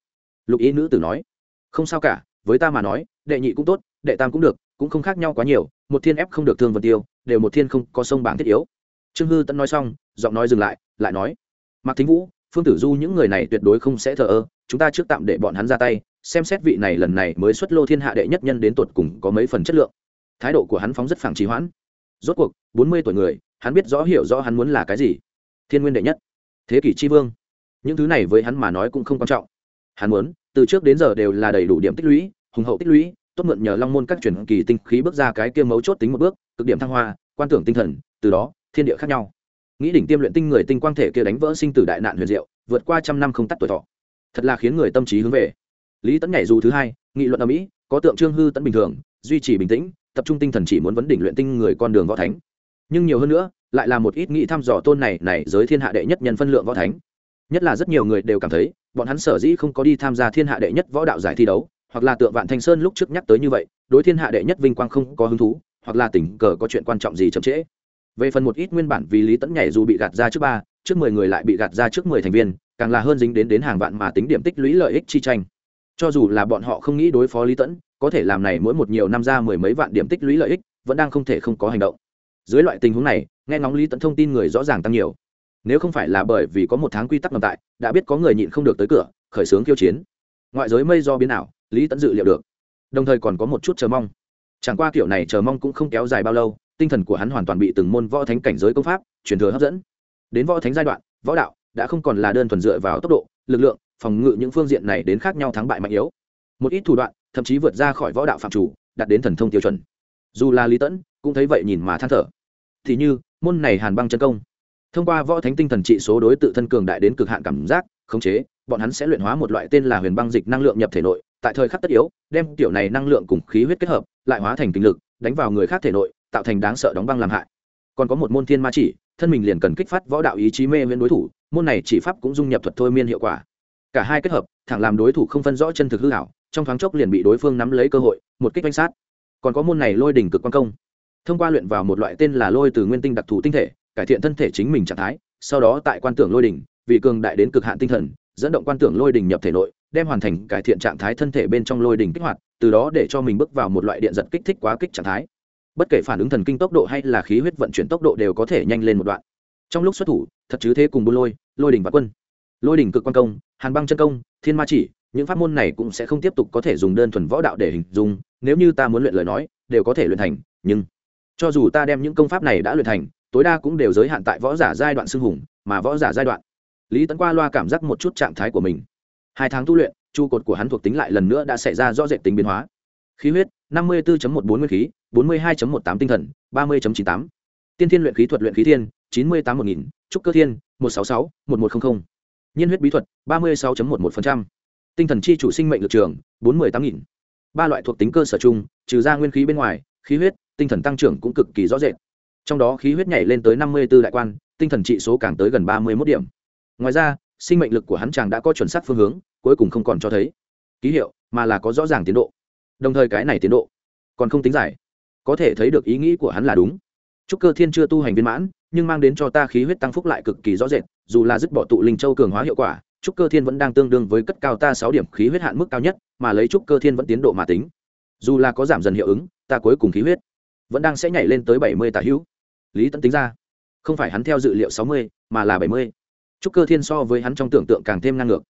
Speaker 1: Lục ý nữ tử nói, không sao cả, với ta mà nói, đệ nhị cũng tốt, đệ tam cũng được, cũng không khác nhau quá nhiều, một thiên ép không được thương vân tiêu, đều một thiên không có sông bảng thiết yếu trương hư tẫn nói xong, giọng nói dừng lại lại nói, mạc thính vũ, phương tử du những người này tuyệt đối không sẽ thờ ơ, chúng ta trước tạm để bọn hắn ra tay, xem xét vị này lần này mới xuất lô thiên hạ đệ nhất nhân đến tột cùng có mấy phần chất lượng. Thái độ của hắn phóng rất phản trí hoãn. Rốt cuộc, bốn mươi tuổi người, hắn biết rõ hiểu rõ hắn muốn là cái gì. Thiên nguyên đệ nhất, thế kỷ tri vương. Những thứ này với hắn mà nói cũng không quan trọng. Hắn muốn, từ trước đến giờ đều là đầy đủ điểm tích lũy, hùng hậu tích lũy, tốt mượn nhờ long môn các truyền kỳ tinh khí bước ra cái kia mấu chốt tính một bước, cực điểm thăng hoa, quan tưởng tinh thần, từ đó thiên địa khác nhau. Nghĩ đỉnh tiêm luyện tinh người tinh quang thể kia đánh vỡ sinh tử đại nạn huyền diệu, vượt qua trăm năm không tắt tuổi thọ. Thật là khiến người tâm trí hướng về. Lý tấn nhảy dù thứ hai, nghị luận ở mỹ, có tượng trương hư tấn bình thường, duy trì bình tĩnh, tập trung tinh thần chỉ muốn vấn đỉnh luyện tinh người con đường võ thánh. Nhưng nhiều hơn nữa, lại là một ít nghĩ thăm dò tôn này này giới thiên hạ đệ nhất nhân phân lượng võ thánh. Nhất là rất nhiều người đều cảm thấy, bọn hắn sở dĩ không có đi tham gia thiên hạ đệ nhất võ đạo giải thi đấu, hoặc là tượng vạn thanh sơn lúc trước nhắc tới như vậy, đối thiên hạ đệ nhất vinh quang không có hứng thú, hoặc là tình cờ có chuyện quan trọng gì chậm trễ về phần một ít nguyên bản vì lý tẫn nhảy dù bị gạt ra trước ba, trước mười người lại bị gạt ra trước mười thành viên, càng là hơn dính đến đến hàng vạn mà tính điểm tích lũy lợi ích chi tranh. Cho dù là bọn họ không nghĩ đối phó lý tẫn có thể làm này mỗi một nhiều năm ra mười mấy vạn điểm tích lũy lợi ích, vẫn đang không thể không có hành động. Dưới loại tình huống này, nghe ngóng lý tẫn thông tin người rõ ràng tăng nhiều. Nếu không phải là bởi vì có một tháng quy tắc ngầm tại, đã biết có người nhịn không được tới cửa, khởi xướng khiêu chiến. Ngoại giới mây do biến ảo, lý tẫn dự liệu được. Đồng thời còn có một chút chờ mong. Chẳng qua kiểu này chờ mong cũng không kéo dài bao lâu tinh thần của hắn hoàn toàn bị từng môn võ thánh cảnh giới công pháp, truyền thừa hấp dẫn. Đến võ thánh giai đoạn, võ đạo đã không còn là đơn thuần dựa vào tốc độ, lực lượng, phòng ngự những phương diện này đến khác nhau thắng bại mạnh yếu. Một ít thủ đoạn, thậm chí vượt ra khỏi võ đạo phạm chủ, đạt đến thần thông tiêu chuẩn. Dù là lý tẫn cũng thấy vậy nhìn mà than thở. Thì như, môn này hàn băng chân công. Thông qua võ thánh tinh thần trị số đối tự thân cường đại đến cực hạn cảm giác, khống chế, bọn hắn sẽ luyện hóa một loại tên là huyền băng dịch năng lượng nhập thể nội, tại thời khắc tất yếu, đem tiểu này năng lượng cùng khí huyết kết hợp, lại hóa thành kinh lực, đánh vào người khác thể nội tạo thành đáng sợ đóng băng làm hại. Còn có một môn thiên ma chỉ, thân mình liền cần kích phát võ đạo ý chí mê viễn đối thủ, môn này chỉ pháp cũng dung nhập thuật thôi miên hiệu quả. Cả hai kết hợp, thẳng làm đối thủ không phân rõ chân thực hư hảo, trong thoáng chốc liền bị đối phương nắm lấy cơ hội, một kích đánh sát. Còn có môn này lôi đỉnh cực quan công. Thông qua luyện vào một loại tên là lôi từ nguyên tinh đặc thù tinh thể, cải thiện thân thể chính mình trạng thái, sau đó tại quan tưởng lôi đỉnh, vì cường đại đến cực hạn tinh thần, dẫn động quan tưởng lôi đỉnh nhập thể nội, đem hoàn thành cải thiện trạng thái thân thể bên trong lôi đỉnh kích hoạt, từ đó để cho mình bước vào một loại điện giật kích thích quá kích trạng thái bất kể phản ứng thần kinh tốc độ hay là khí huyết vận chuyển tốc độ đều có thể nhanh lên một đoạn. Trong lúc xuất thủ, thật chứ thế cùng buôn lôi lôi đỉnh và quân. Lôi đỉnh cực quan công, hàn băng chân công, thiên ma chỉ, những pháp môn này cũng sẽ không tiếp tục có thể dùng đơn thuần võ đạo để hình dung, nếu như ta muốn luyện lời nói, đều có thể luyện thành, nhưng cho dù ta đem những công pháp này đã luyện thành, tối đa cũng đều giới hạn tại võ giả giai đoạn xưng hùng, mà võ giả giai đoạn. Lý tấn qua loa cảm giác một chút trạng thái của mình. Hai tháng tu luyện, trụ cột của hắn thuộc tính lại lần nữa đã xảy ra rõ rệt tính biến hóa. Khí huyết, năm mươi bốn một bốn nguyên khí 42.18 tinh thần, 30.98. Tiên thiên luyện khí thuật luyện khí thiên, 98 1000, trúc cơ thiên, 166, 1100. Nhiên huyết bí thuật, 36.11%. Tinh thần chi chủ sinh mệnh lực trường, 48000. Ba loại thuộc tính cơ sở chung, trừ ra nguyên khí bên ngoài, khí huyết, tinh thần tăng trưởng cũng cực kỳ rõ rệt. Trong đó khí huyết nhảy lên tới 54 đại quan, tinh thần trị số càng tới gần 31 điểm. Ngoài ra, sinh mệnh lực của hắn chàng đã có chuẩn xác phương hướng, cuối cùng không còn cho thấy ký hiệu, mà là có rõ ràng tiến độ. Đồng thời cái này tiến độ còn không tính giải có thể thấy được ý nghĩ của hắn là đúng. Chúc cơ thiên chưa tu hành viên mãn, nhưng mang đến cho ta khí huyết tăng phúc lại cực kỳ rõ rệt, dù là dứt bỏ tụ linh châu cường hóa hiệu quả trúc cơ thiên vẫn đang tương đương với cất cao ta sáu điểm khí huyết hạn mức cao nhất, mà lấy trúc cơ thiên vẫn tiến độ mà tính. Dù là có giảm dần hiệu ứng, ta cuối cùng khí huyết vẫn đang sẽ nhảy lên tới bảy mươi tả hữu. Lý tẫn tính ra, không phải hắn theo dự liệu sáu mươi, mà là bảy mươi. Trúc cơ thiên so với hắn trong tưởng tượng càng thêm ngang ngược.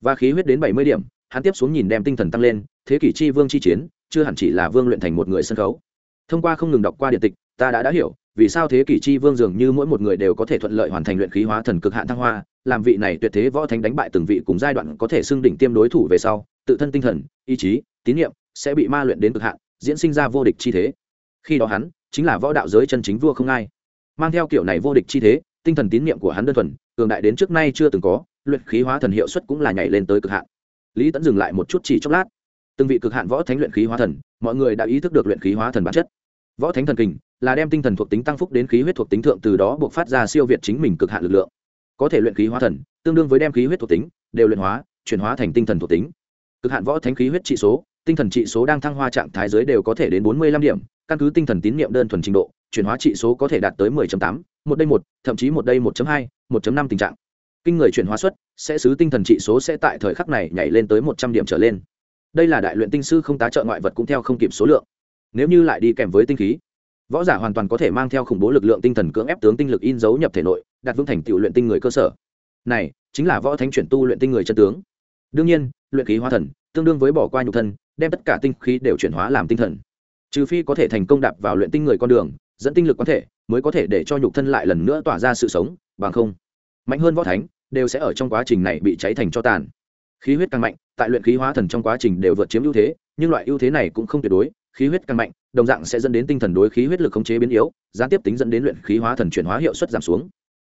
Speaker 1: Và khí huyết đến bảy mươi điểm, hắn tiếp xuống nhìn đem tinh thần tăng lên, thế kỷ chi vương chi chiến, chưa hẳn chỉ là vương luyện thành một người sân khấu thông qua không ngừng đọc qua điện tịch, ta đã đã hiểu, vì sao thế kỷ chi vương dường như mỗi một người đều có thể thuận lợi hoàn thành luyện khí hóa thần cực hạn thăng hoa, làm vị này tuyệt thế võ thánh đánh bại từng vị cùng giai đoạn có thể xưng đỉnh tiêm đối thủ về sau, tự thân tinh thần, ý chí, tín nhiệm sẽ bị ma luyện đến cực hạn, diễn sinh ra vô địch chi thế. Khi đó hắn chính là võ đạo giới chân chính vua không ai. Mang theo kiểu này vô địch chi thế, tinh thần tín nhiệm của hắn đơn thuần, cường đại đến trước nay chưa từng có, luyện khí hóa thần hiệu suất cũng là nhảy lên tới cực hạn. Lý tẫn dừng lại một chút chỉ chốc lát từng vị cực hạn võ thánh luyện khí hóa thần mọi người đã ý thức được luyện khí hóa thần bản chất. Võ thánh thần kình là đem tinh thần thuộc tính tăng phúc đến khí huyết thuộc tính thượng từ đó buộc phát ra siêu việt chính mình cực hạn lực lượng. Có thể luyện khí hóa thần tương đương với đem khí huyết thuộc tính đều luyện hóa chuyển hóa thành tinh thần thuộc tính. Cực hạn võ thánh khí huyết trị số tinh thần trị số đang thăng hoa trạng thái giới đều có thể đến bốn mươi lăm điểm căn cứ tinh thần tín nhiệm đơn thuần trình độ chuyển hóa trị số có thể đạt tới 10.8, một đây một thậm chí một đây 1.2, 1.5 tình trạng. Kinh người chuyển hóa suất sẽ xứ tinh thần trị số sẽ tại thời khắc này nhảy lên tới một trăm điểm trở lên đây là đại luyện tinh sư không tá trợ ngoại vật cũng theo không kịp số lượng. Nếu như lại đi kèm với tinh khí, võ giả hoàn toàn có thể mang theo khủng bố lực lượng tinh thần cưỡng ép tướng tinh lực in dấu nhập thể nội đặt vững thành tựu luyện tinh người cơ sở. Này, chính là võ thánh chuyển tu luyện tinh người chân tướng. Đương nhiên, luyện khí hóa thần tương đương với bỏ qua nhục thân, đem tất cả tinh khí đều chuyển hóa làm tinh thần. Trừ phi có thể thành công đạp vào luyện tinh người con đường, dẫn tinh lực có thể, mới có thể để cho nhục thân lại lần nữa tỏa ra sự sống, bằng không, mạnh hơn võ thánh đều sẽ ở trong quá trình này bị cháy thành cho tàn khí huyết càng mạnh, tại luyện khí hóa thần trong quá trình đều vượt chiếm ưu thế, nhưng loại ưu thế này cũng không tuyệt đối, khí huyết càng mạnh, đồng dạng sẽ dẫn đến tinh thần đối khí huyết lực khống chế biến yếu, gián tiếp tính dẫn đến luyện khí hóa thần chuyển hóa hiệu suất giảm xuống.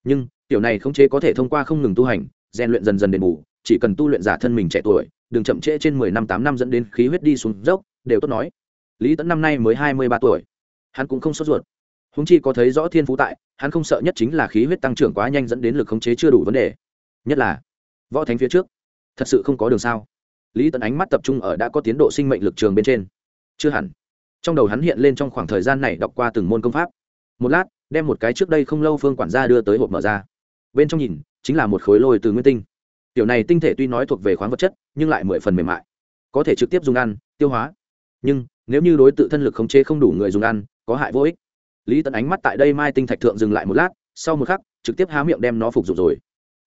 Speaker 1: Nhưng, tiểu này khống chế có thể thông qua không ngừng tu hành, rèn luyện dần dần đền bù, chỉ cần tu luyện giả thân mình trẻ tuổi, đừng chậm trễ trên mười năm, tám năm dẫn đến khí huyết đi xuống dốc, đều tốt nói. Lý tẫn năm nay mới hai mươi ba tuổi, hắn cũng không sốt ruột. Húng chi có thấy rõ thiên phú tại, hắn không sợ nhất chính là khí huyết tăng trưởng quá nhanh dẫn đến lực khống chế chưa đủ vấn đề. Nhất là, võ thánh phía trước thật sự không có đường sao? Lý tẫn ánh mắt tập trung ở đã có tiến độ sinh mệnh lực trường bên trên. Chưa hẳn. Trong đầu hắn hiện lên trong khoảng thời gian này đọc qua từng môn công pháp. Một lát, đem một cái trước đây không lâu phương quản gia đưa tới hộp mở ra. Bên trong nhìn, chính là một khối lôi từ nguyên tinh. Tiểu này tinh thể tuy nói thuộc về khoáng vật chất, nhưng lại mười phần mềm mại. Có thể trực tiếp dùng ăn, tiêu hóa. Nhưng, nếu như đối tự thân lực khống chế không đủ người dùng ăn, có hại vô ích. Lý tẫn ánh mắt tại đây mai tinh thạch thượng dừng lại một lát, sau một khắc, trực tiếp há miệng đem nó phục dụng rồi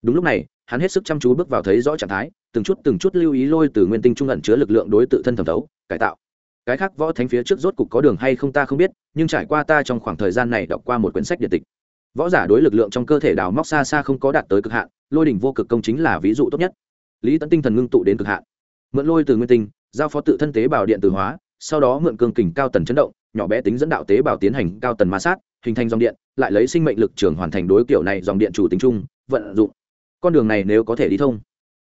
Speaker 1: đúng lúc này, hắn hết sức chăm chú bước vào thấy rõ trạng thái, từng chút từng chút lưu ý lôi từ nguyên tinh trung ẩn chứa lực lượng đối tự thân thẩm thấu, cải tạo. Cái khác võ thánh phía trước rốt cục có đường hay không ta không biết, nhưng trải qua ta trong khoảng thời gian này đọc qua một quyển sách điện tịch. Võ giả đối lực lượng trong cơ thể đào móc xa xa không có đạt tới cực hạn, lôi đỉnh vô cực công chính là ví dụ tốt nhất. Lý tẫn tinh thần ngưng tụ đến cực hạn. Mượn lôi từ nguyên tinh, giao phó tự thân tế bào điện tử hóa, sau đó mượn cương kình cao tần chấn động, nhỏ bé tính dẫn đạo tế bào tiến hành cao tần ma sát, hình thành dòng điện, lại lấy sinh mệnh lực trường hoàn thành đối kiểu này dòng điện chủ tính chung, vận dụng con đường này nếu có thể đi thông.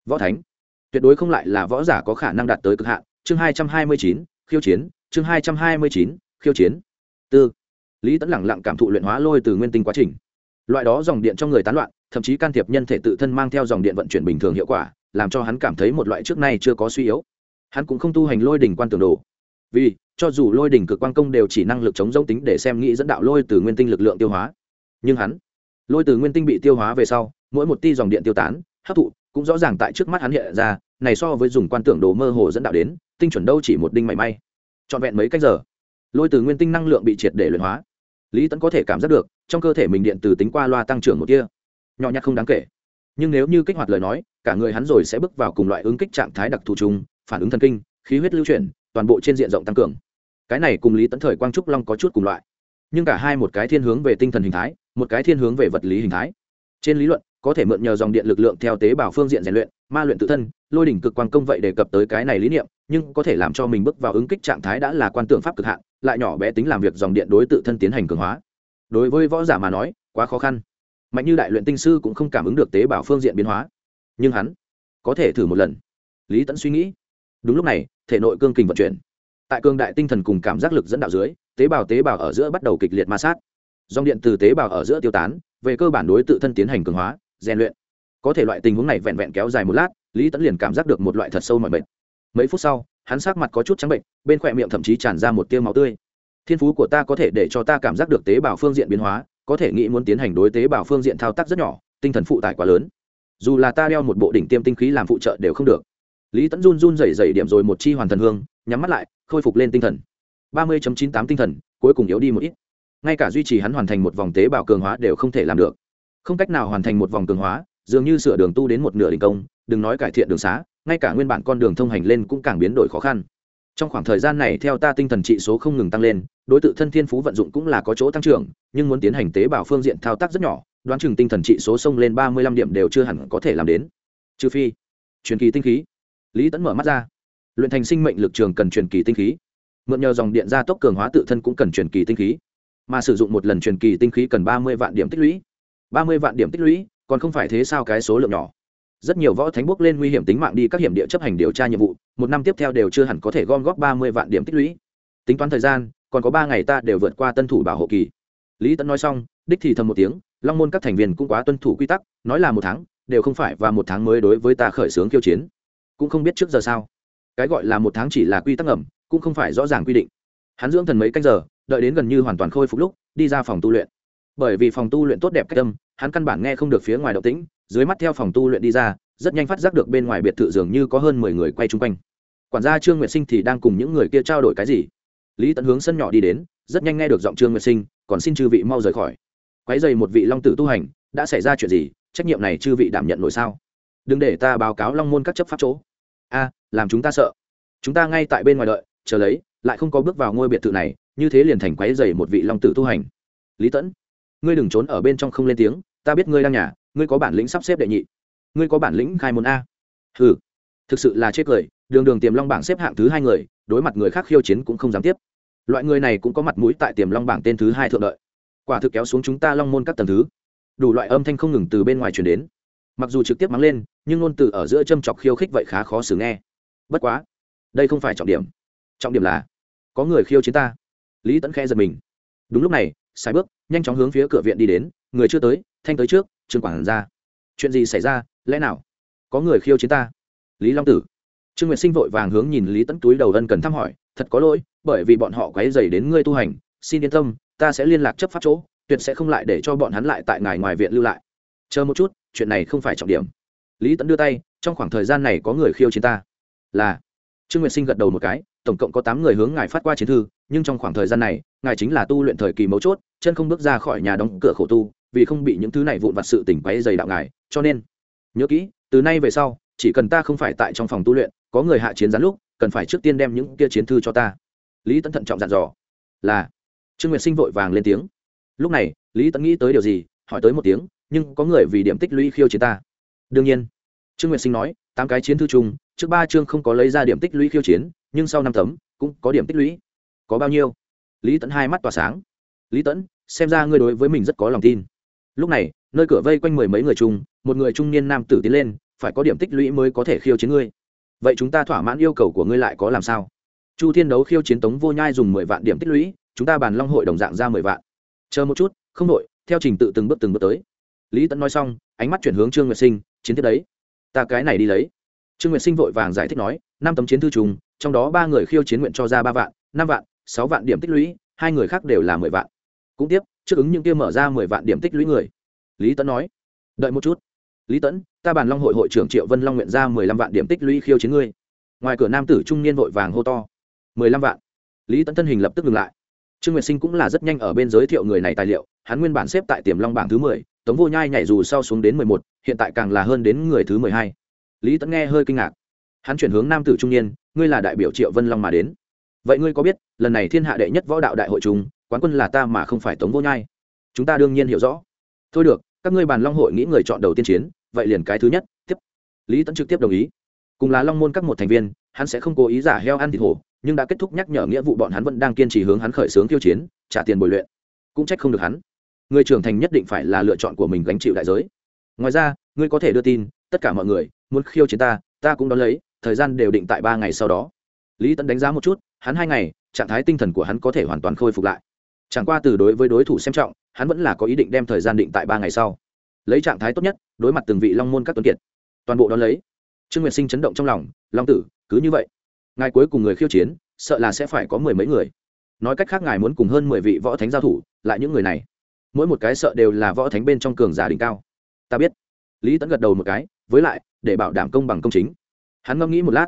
Speaker 1: Võ thánh, tuyệt đối không lại là võ giả có khả năng đạt tới cực hạn. Chương hai trăm hai mươi chín, khiêu chiến. Chương hai trăm hai mươi chín, khiêu chiến. Tư. Lý tẫn lẳng lặng cảm thụ luyện hóa lôi từ nguyên tinh quá trình. Loại đó dòng điện trong người tán loạn, thậm chí can thiệp nhân thể tự thân mang theo dòng điện vận chuyển bình thường hiệu quả, làm cho hắn cảm thấy một loại trước nay chưa có suy yếu. Hắn cũng không tu hành lôi đỉnh quan tưởng đồ. Vì, cho dù lôi đỉnh cực quan công đều chỉ năng lực chống giống tính để xem nghĩ dẫn đạo lôi từ nguyên tinh lực lượng tiêu hóa. Nhưng hắn, lôi từ nguyên tinh bị tiêu hóa về sau mỗi một ti dòng điện tiêu tán, hấp thụ, cũng rõ ràng tại trước mắt hắn hiện ra, này so với dùng quan tưởng đồ mơ hồ dẫn đạo đến, tinh chuẩn đâu chỉ một đinh mảy may. Trọn vẹn mấy cách giờ, lôi từ nguyên tinh năng lượng bị triệt để luyện hóa. Lý tẫn có thể cảm giác được, trong cơ thể mình điện từ tính qua loa tăng trưởng một kia nhỏ nhặt không đáng kể. Nhưng nếu như kích hoạt lời nói, cả người hắn rồi sẽ bước vào cùng loại ứng kích trạng thái đặc thù chung, phản ứng thần kinh, khí huyết lưu chuyển, toàn bộ trên diện rộng tăng cường. Cái này cùng lý tẫn thời quang trúc long có chút cùng loại. Nhưng cả hai một cái thiên hướng về tinh thần hình thái, một cái thiên hướng về vật lý hình thái. Trên lý luận có thể mượn nhờ dòng điện lực lượng theo tế bào phương diện rèn luyện, ma luyện tự thân, lôi đỉnh cực quan công vậy đề cập tới cái này lý niệm, nhưng có thể làm cho mình bước vào ứng kích trạng thái đã là quan tưởng pháp cực hạn, lại nhỏ bé tính làm việc dòng điện đối tự thân tiến hành cường hóa. Đối với võ giả mà nói, quá khó khăn. Mạnh như đại luyện tinh sư cũng không cảm ứng được tế bào phương diện biến hóa. Nhưng hắn có thể thử một lần. Lý tẫn suy nghĩ. Đúng lúc này, thể nội cương kình vận chuyển. Tại cương đại tinh thần cùng cảm giác lực dẫn đạo dưới, tế bào tế bào ở giữa bắt đầu kịch liệt ma sát. Dòng điện từ tế bào ở giữa tiêu tán, về cơ bản đối tự thân tiến hành cường hóa rèn luyện. Có thể loại tình huống này vẹn vẹn kéo dài một lát, lý tẫn liền cảm giác được một loại thật sâu mọi bệnh mấy phút sau, hắn sát mặt có chút trắng bệnh, bên khỏe miệng thậm chí tràn ra một tiêu máu tươi. Thiên phú của ta có thể để cho ta cảm giác được tế bào phương diện biến hóa, có thể nghĩ muốn tiến hành đối tế bào phương diện thao tác rất nhỏ, tinh thần phụ tải quá lớn. Dù là ta đeo một bộ đỉnh tiêm tinh khí làm phụ trợ đều không được. Lý tẫn run run rẩy rẩy điểm rồi một chi hoàn thần hương, nhắm mắt lại, khôi phục lên tinh thần. Ba mươi chín tám tinh thần, cuối cùng yếu đi một ít. Ngay cả duy trì hắn hoàn thành một vòng tế bào cường hóa đều không thể làm được không cách nào hoàn thành một vòng cường hóa, dường như sửa đường tu đến một nửa đình công, đừng nói cải thiện đường xá, ngay cả nguyên bản con đường thông hành lên cũng càng biến đổi khó khăn. Trong khoảng thời gian này, theo ta tinh thần trị số không ngừng tăng lên, đối tượng thân thiên phú vận dụng cũng là có chỗ tăng trưởng, nhưng muốn tiến hành tế bào phương diện thao tác rất nhỏ, đoán chừng tinh thần trị số sông lên ba mươi lăm điểm đều chưa hẳn có thể làm đến. Trừ phi, truyền kỳ tinh khí. Lý tẫn mở mắt ra. Luyện thành sinh mệnh lực trường cần truyền kỳ tinh khí. Mượn nhờ dòng điện gia tốc cường hóa tự thân cũng cần truyền kỳ tinh khí. Mà sử dụng một lần truyền kỳ tinh khí cần ba mươi vạn điểm tích lũy ba mươi vạn điểm tích lũy, còn không phải thế sao cái số lượng nhỏ. Rất nhiều võ thánh bước lên nguy hiểm tính mạng đi các hiểm địa chấp hành điều tra nhiệm vụ, một năm tiếp theo đều chưa hẳn có thể gom góp ba mươi vạn điểm tích lũy. Tính toán thời gian, còn có ba ngày ta đều vượt qua tân thủ bảo hộ kỳ. Lý tẫn nói xong, đích thì thầm một tiếng, long môn các thành viên cũng quá tuân thủ quy tắc, nói là một tháng, đều không phải và một tháng mới đối với ta khởi xướng khiêu chiến. Cũng không biết trước giờ sao. Cái gọi là một tháng chỉ là quy tắc ẩm cũng không phải rõ ràng quy định. Hắn dưỡng thần mấy canh giờ, đợi đến gần như hoàn toàn khôi phục lúc, đi ra phòng tu luyện bởi vì phòng tu luyện tốt đẹp cách tâm hắn căn bản nghe không được phía ngoài động tĩnh, dưới mắt theo phòng tu luyện đi ra, rất nhanh phát giác được bên ngoài biệt thự dường như có hơn mười người quay chung quanh. Quản gia trương nguyệt sinh thì đang cùng những người kia trao đổi cái gì? Lý tận hướng sân nhỏ đi đến, rất nhanh nghe được giọng trương nguyệt sinh, còn xin chư vị mau rời khỏi. Quái dày một vị long tử tu hành, đã xảy ra chuyện gì? Trách nhiệm này chư vị đảm nhận nổi sao? Đừng để ta báo cáo long môn các chấp pháp chỗ. A, làm chúng ta sợ. Chúng ta ngay tại bên ngoài đợi, chờ lấy, lại không có bước vào ngôi biệt thự này, như thế liền thành quái dày một vị long tử tu hành. Lý tẫn ngươi đừng trốn ở bên trong không lên tiếng, ta biết ngươi đang nhà, ngươi có bản lĩnh sắp xếp đệ nhị. Ngươi có bản lĩnh khai môn a. Ừ thực sự là chết cười, đường đường tiềm long bảng xếp hạng thứ hai người, đối mặt người khác khiêu chiến cũng không dám tiếp. Loại người này cũng có mặt mũi tại tiềm long bảng tên thứ hai thượng đợi. Quả thực kéo xuống chúng ta long môn các tầng thứ. Đủ loại âm thanh không ngừng từ bên ngoài truyền đến. Mặc dù trực tiếp mắng lên, nhưng ngôn từ ở giữa châm chọc khiêu khích vậy khá khó xử nghe. Bất quá, đây không phải trọng điểm. Trọng điểm là, có người khiêu chiến ta. Lý tẫn khe giật mình. Đúng lúc này sai bước, nhanh chóng hướng phía cửa viện đi đến, người chưa tới, thanh tới trước, trương quản ra. Chuyện gì xảy ra, lẽ nào? Có người khiêu chiến ta? Lý long tử. Trương nguyệt sinh vội vàng hướng nhìn lý tẫn túi đầu ân cần thăm hỏi, thật có lỗi, bởi vì bọn họ quấy dày đến ngươi tu hành, xin yên tâm, ta sẽ liên lạc chấp pháp chỗ, tuyệt sẽ không lại để cho bọn hắn lại tại ngài ngoài viện lưu lại. Chờ một chút, chuyện này không phải trọng điểm. Lý tẫn đưa tay, trong khoảng thời gian này có người khiêu chiến ta. Là. Trương nguyệt sinh gật đầu một cái, tổng cộng có tám người hướng ngài phát qua chiến thư, nhưng trong khoảng thời gian này ngài chính là tu luyện thời kỳ mấu chốt, chân không bước ra khỏi nhà đóng cửa khổ tu, vì không bị những thứ này vụn vặt sự tỉnh quấy dày đạo ngài, cho nên, nhớ kỹ, từ nay về sau, chỉ cần ta không phải tại trong phòng tu luyện, có người hạ chiến gián lúc, cần phải trước tiên đem những kia chiến thư cho ta. Lý tấn thận trọng dặn dò. Là. Trương nguyệt sinh vội vàng lên tiếng. Lúc này, lý tấn nghĩ tới điều gì, hỏi tới một tiếng, nhưng có người vì điểm tích lũy khiêu chiến ta. Đương nhiên. Trương nguyệt sinh nói, tám cái chiến thư chung, trước ba chương không có lấy ra điểm tích lũy khiêu chiến, nhưng sau năm tấm, cũng có điểm tích lũy. Có bao nhiêu? Lý tẫn hai mắt tỏa sáng. Lý tẫn xem ra ngươi đối với mình rất có lòng tin. Lúc này, nơi cửa vây quanh mười mấy người chung, một người trung niên nam tử tiến lên, phải có điểm tích lũy mới có thể khiêu chiến ngươi. Vậy chúng ta thỏa mãn yêu cầu của ngươi lại có làm sao? Chu thiên đấu khiêu chiến tống vô nhai dùng mười vạn điểm tích lũy, chúng ta bàn long hội đồng dạng ra mười vạn. Chờ một chút, không đội theo trình tự từng bước từng bước tới. Lý tẫn nói xong, ánh mắt chuyển hướng trương nguyệt sinh, chiến thiết đấy, ta cái này đi lấy. Trương nguyệt sinh vội vàng giải thích nói, năm tấm chiến thư trùng, trong đó ba người khiêu chiến nguyện cho ra ba vạn, năm vạn sáu vạn điểm tích lũy, hai người khác đều là mười vạn. Cũng tiếp, trước ứng những kia mở ra mười vạn điểm tích lũy người. Lý tẫn nói, đợi một chút. Lý tẫn ta bàn long hội hội trưởng triệu vân long nguyện ra mười lăm vạn điểm tích lũy khiêu chiến ngươi. Ngoài cửa nam tử trung niên vội vàng hô to, mười lăm vạn. Lý tẫn thân hình lập tức ngừng lại. Trương nguyệt sinh cũng là rất nhanh ở bên giới thiệu người này tài liệu, hắn nguyên bản xếp tại tiềm long bảng thứ mười, tống vô nhai nhảy dù sau xuống đến mười một, hiện tại càng là hơn đến người thứ mười hai. Lý tẫn nghe hơi kinh ngạc. Hắn chuyển hướng nam tử trung niên, ngươi là đại biểu triệu vân long mà đến vậy ngươi có biết, lần này thiên hạ đệ nhất võ đạo đại hội chúng quán quân là ta mà không phải tống vô nhai? Chúng ta đương nhiên hiểu rõ. Thôi được, các ngươi bàn long hội nghĩ người chọn đầu tiên chiến, vậy liền cái thứ nhất, tiếp. Lý Tấn trực tiếp đồng ý. Cùng là long môn các một thành viên, hắn sẽ không cố ý giả heo ăn thịt hổ, nhưng đã kết thúc nhắc nhở nghĩa vụ bọn hắn vẫn đang kiên trì hướng hắn khởi xướng tiêu chiến, trả tiền bồi luyện. Cũng trách không được hắn. Người trưởng thành nhất định phải là lựa chọn của mình gánh chịu đại giới. Ngoài ra, ngươi có thể đưa tin, tất cả mọi người, muốn khiêu chiến ta ta cũng đón lấy, thời gian đều định tại ba ngày sau đó lý tẫn đánh giá một chút, hắn hai ngày, trạng thái tinh thần của hắn có thể hoàn toàn khôi phục lại. Chẳng qua từ đối với đối thủ xem trọng, hắn vẫn là có ý định đem thời gian định tại ba ngày sau. Lấy trạng thái tốt nhất, đối mặt từng vị long môn các tuấn kiệt. Toàn bộ đón lấy. Trương nguyệt sinh chấn động trong lòng, long tử, cứ như vậy. Ngài cuối cùng người khiêu chiến, sợ là sẽ phải có mười mấy người. Nói cách khác ngài muốn cùng hơn mười vị võ thánh giao thủ, lại những người này. Mỗi một cái sợ đều là võ thánh bên trong cường giả đỉnh cao. Ta biết. Lý tẫn gật đầu một cái, với lại, để bảo đảm công bằng công chính. Hắn ngẫm nghĩ một lát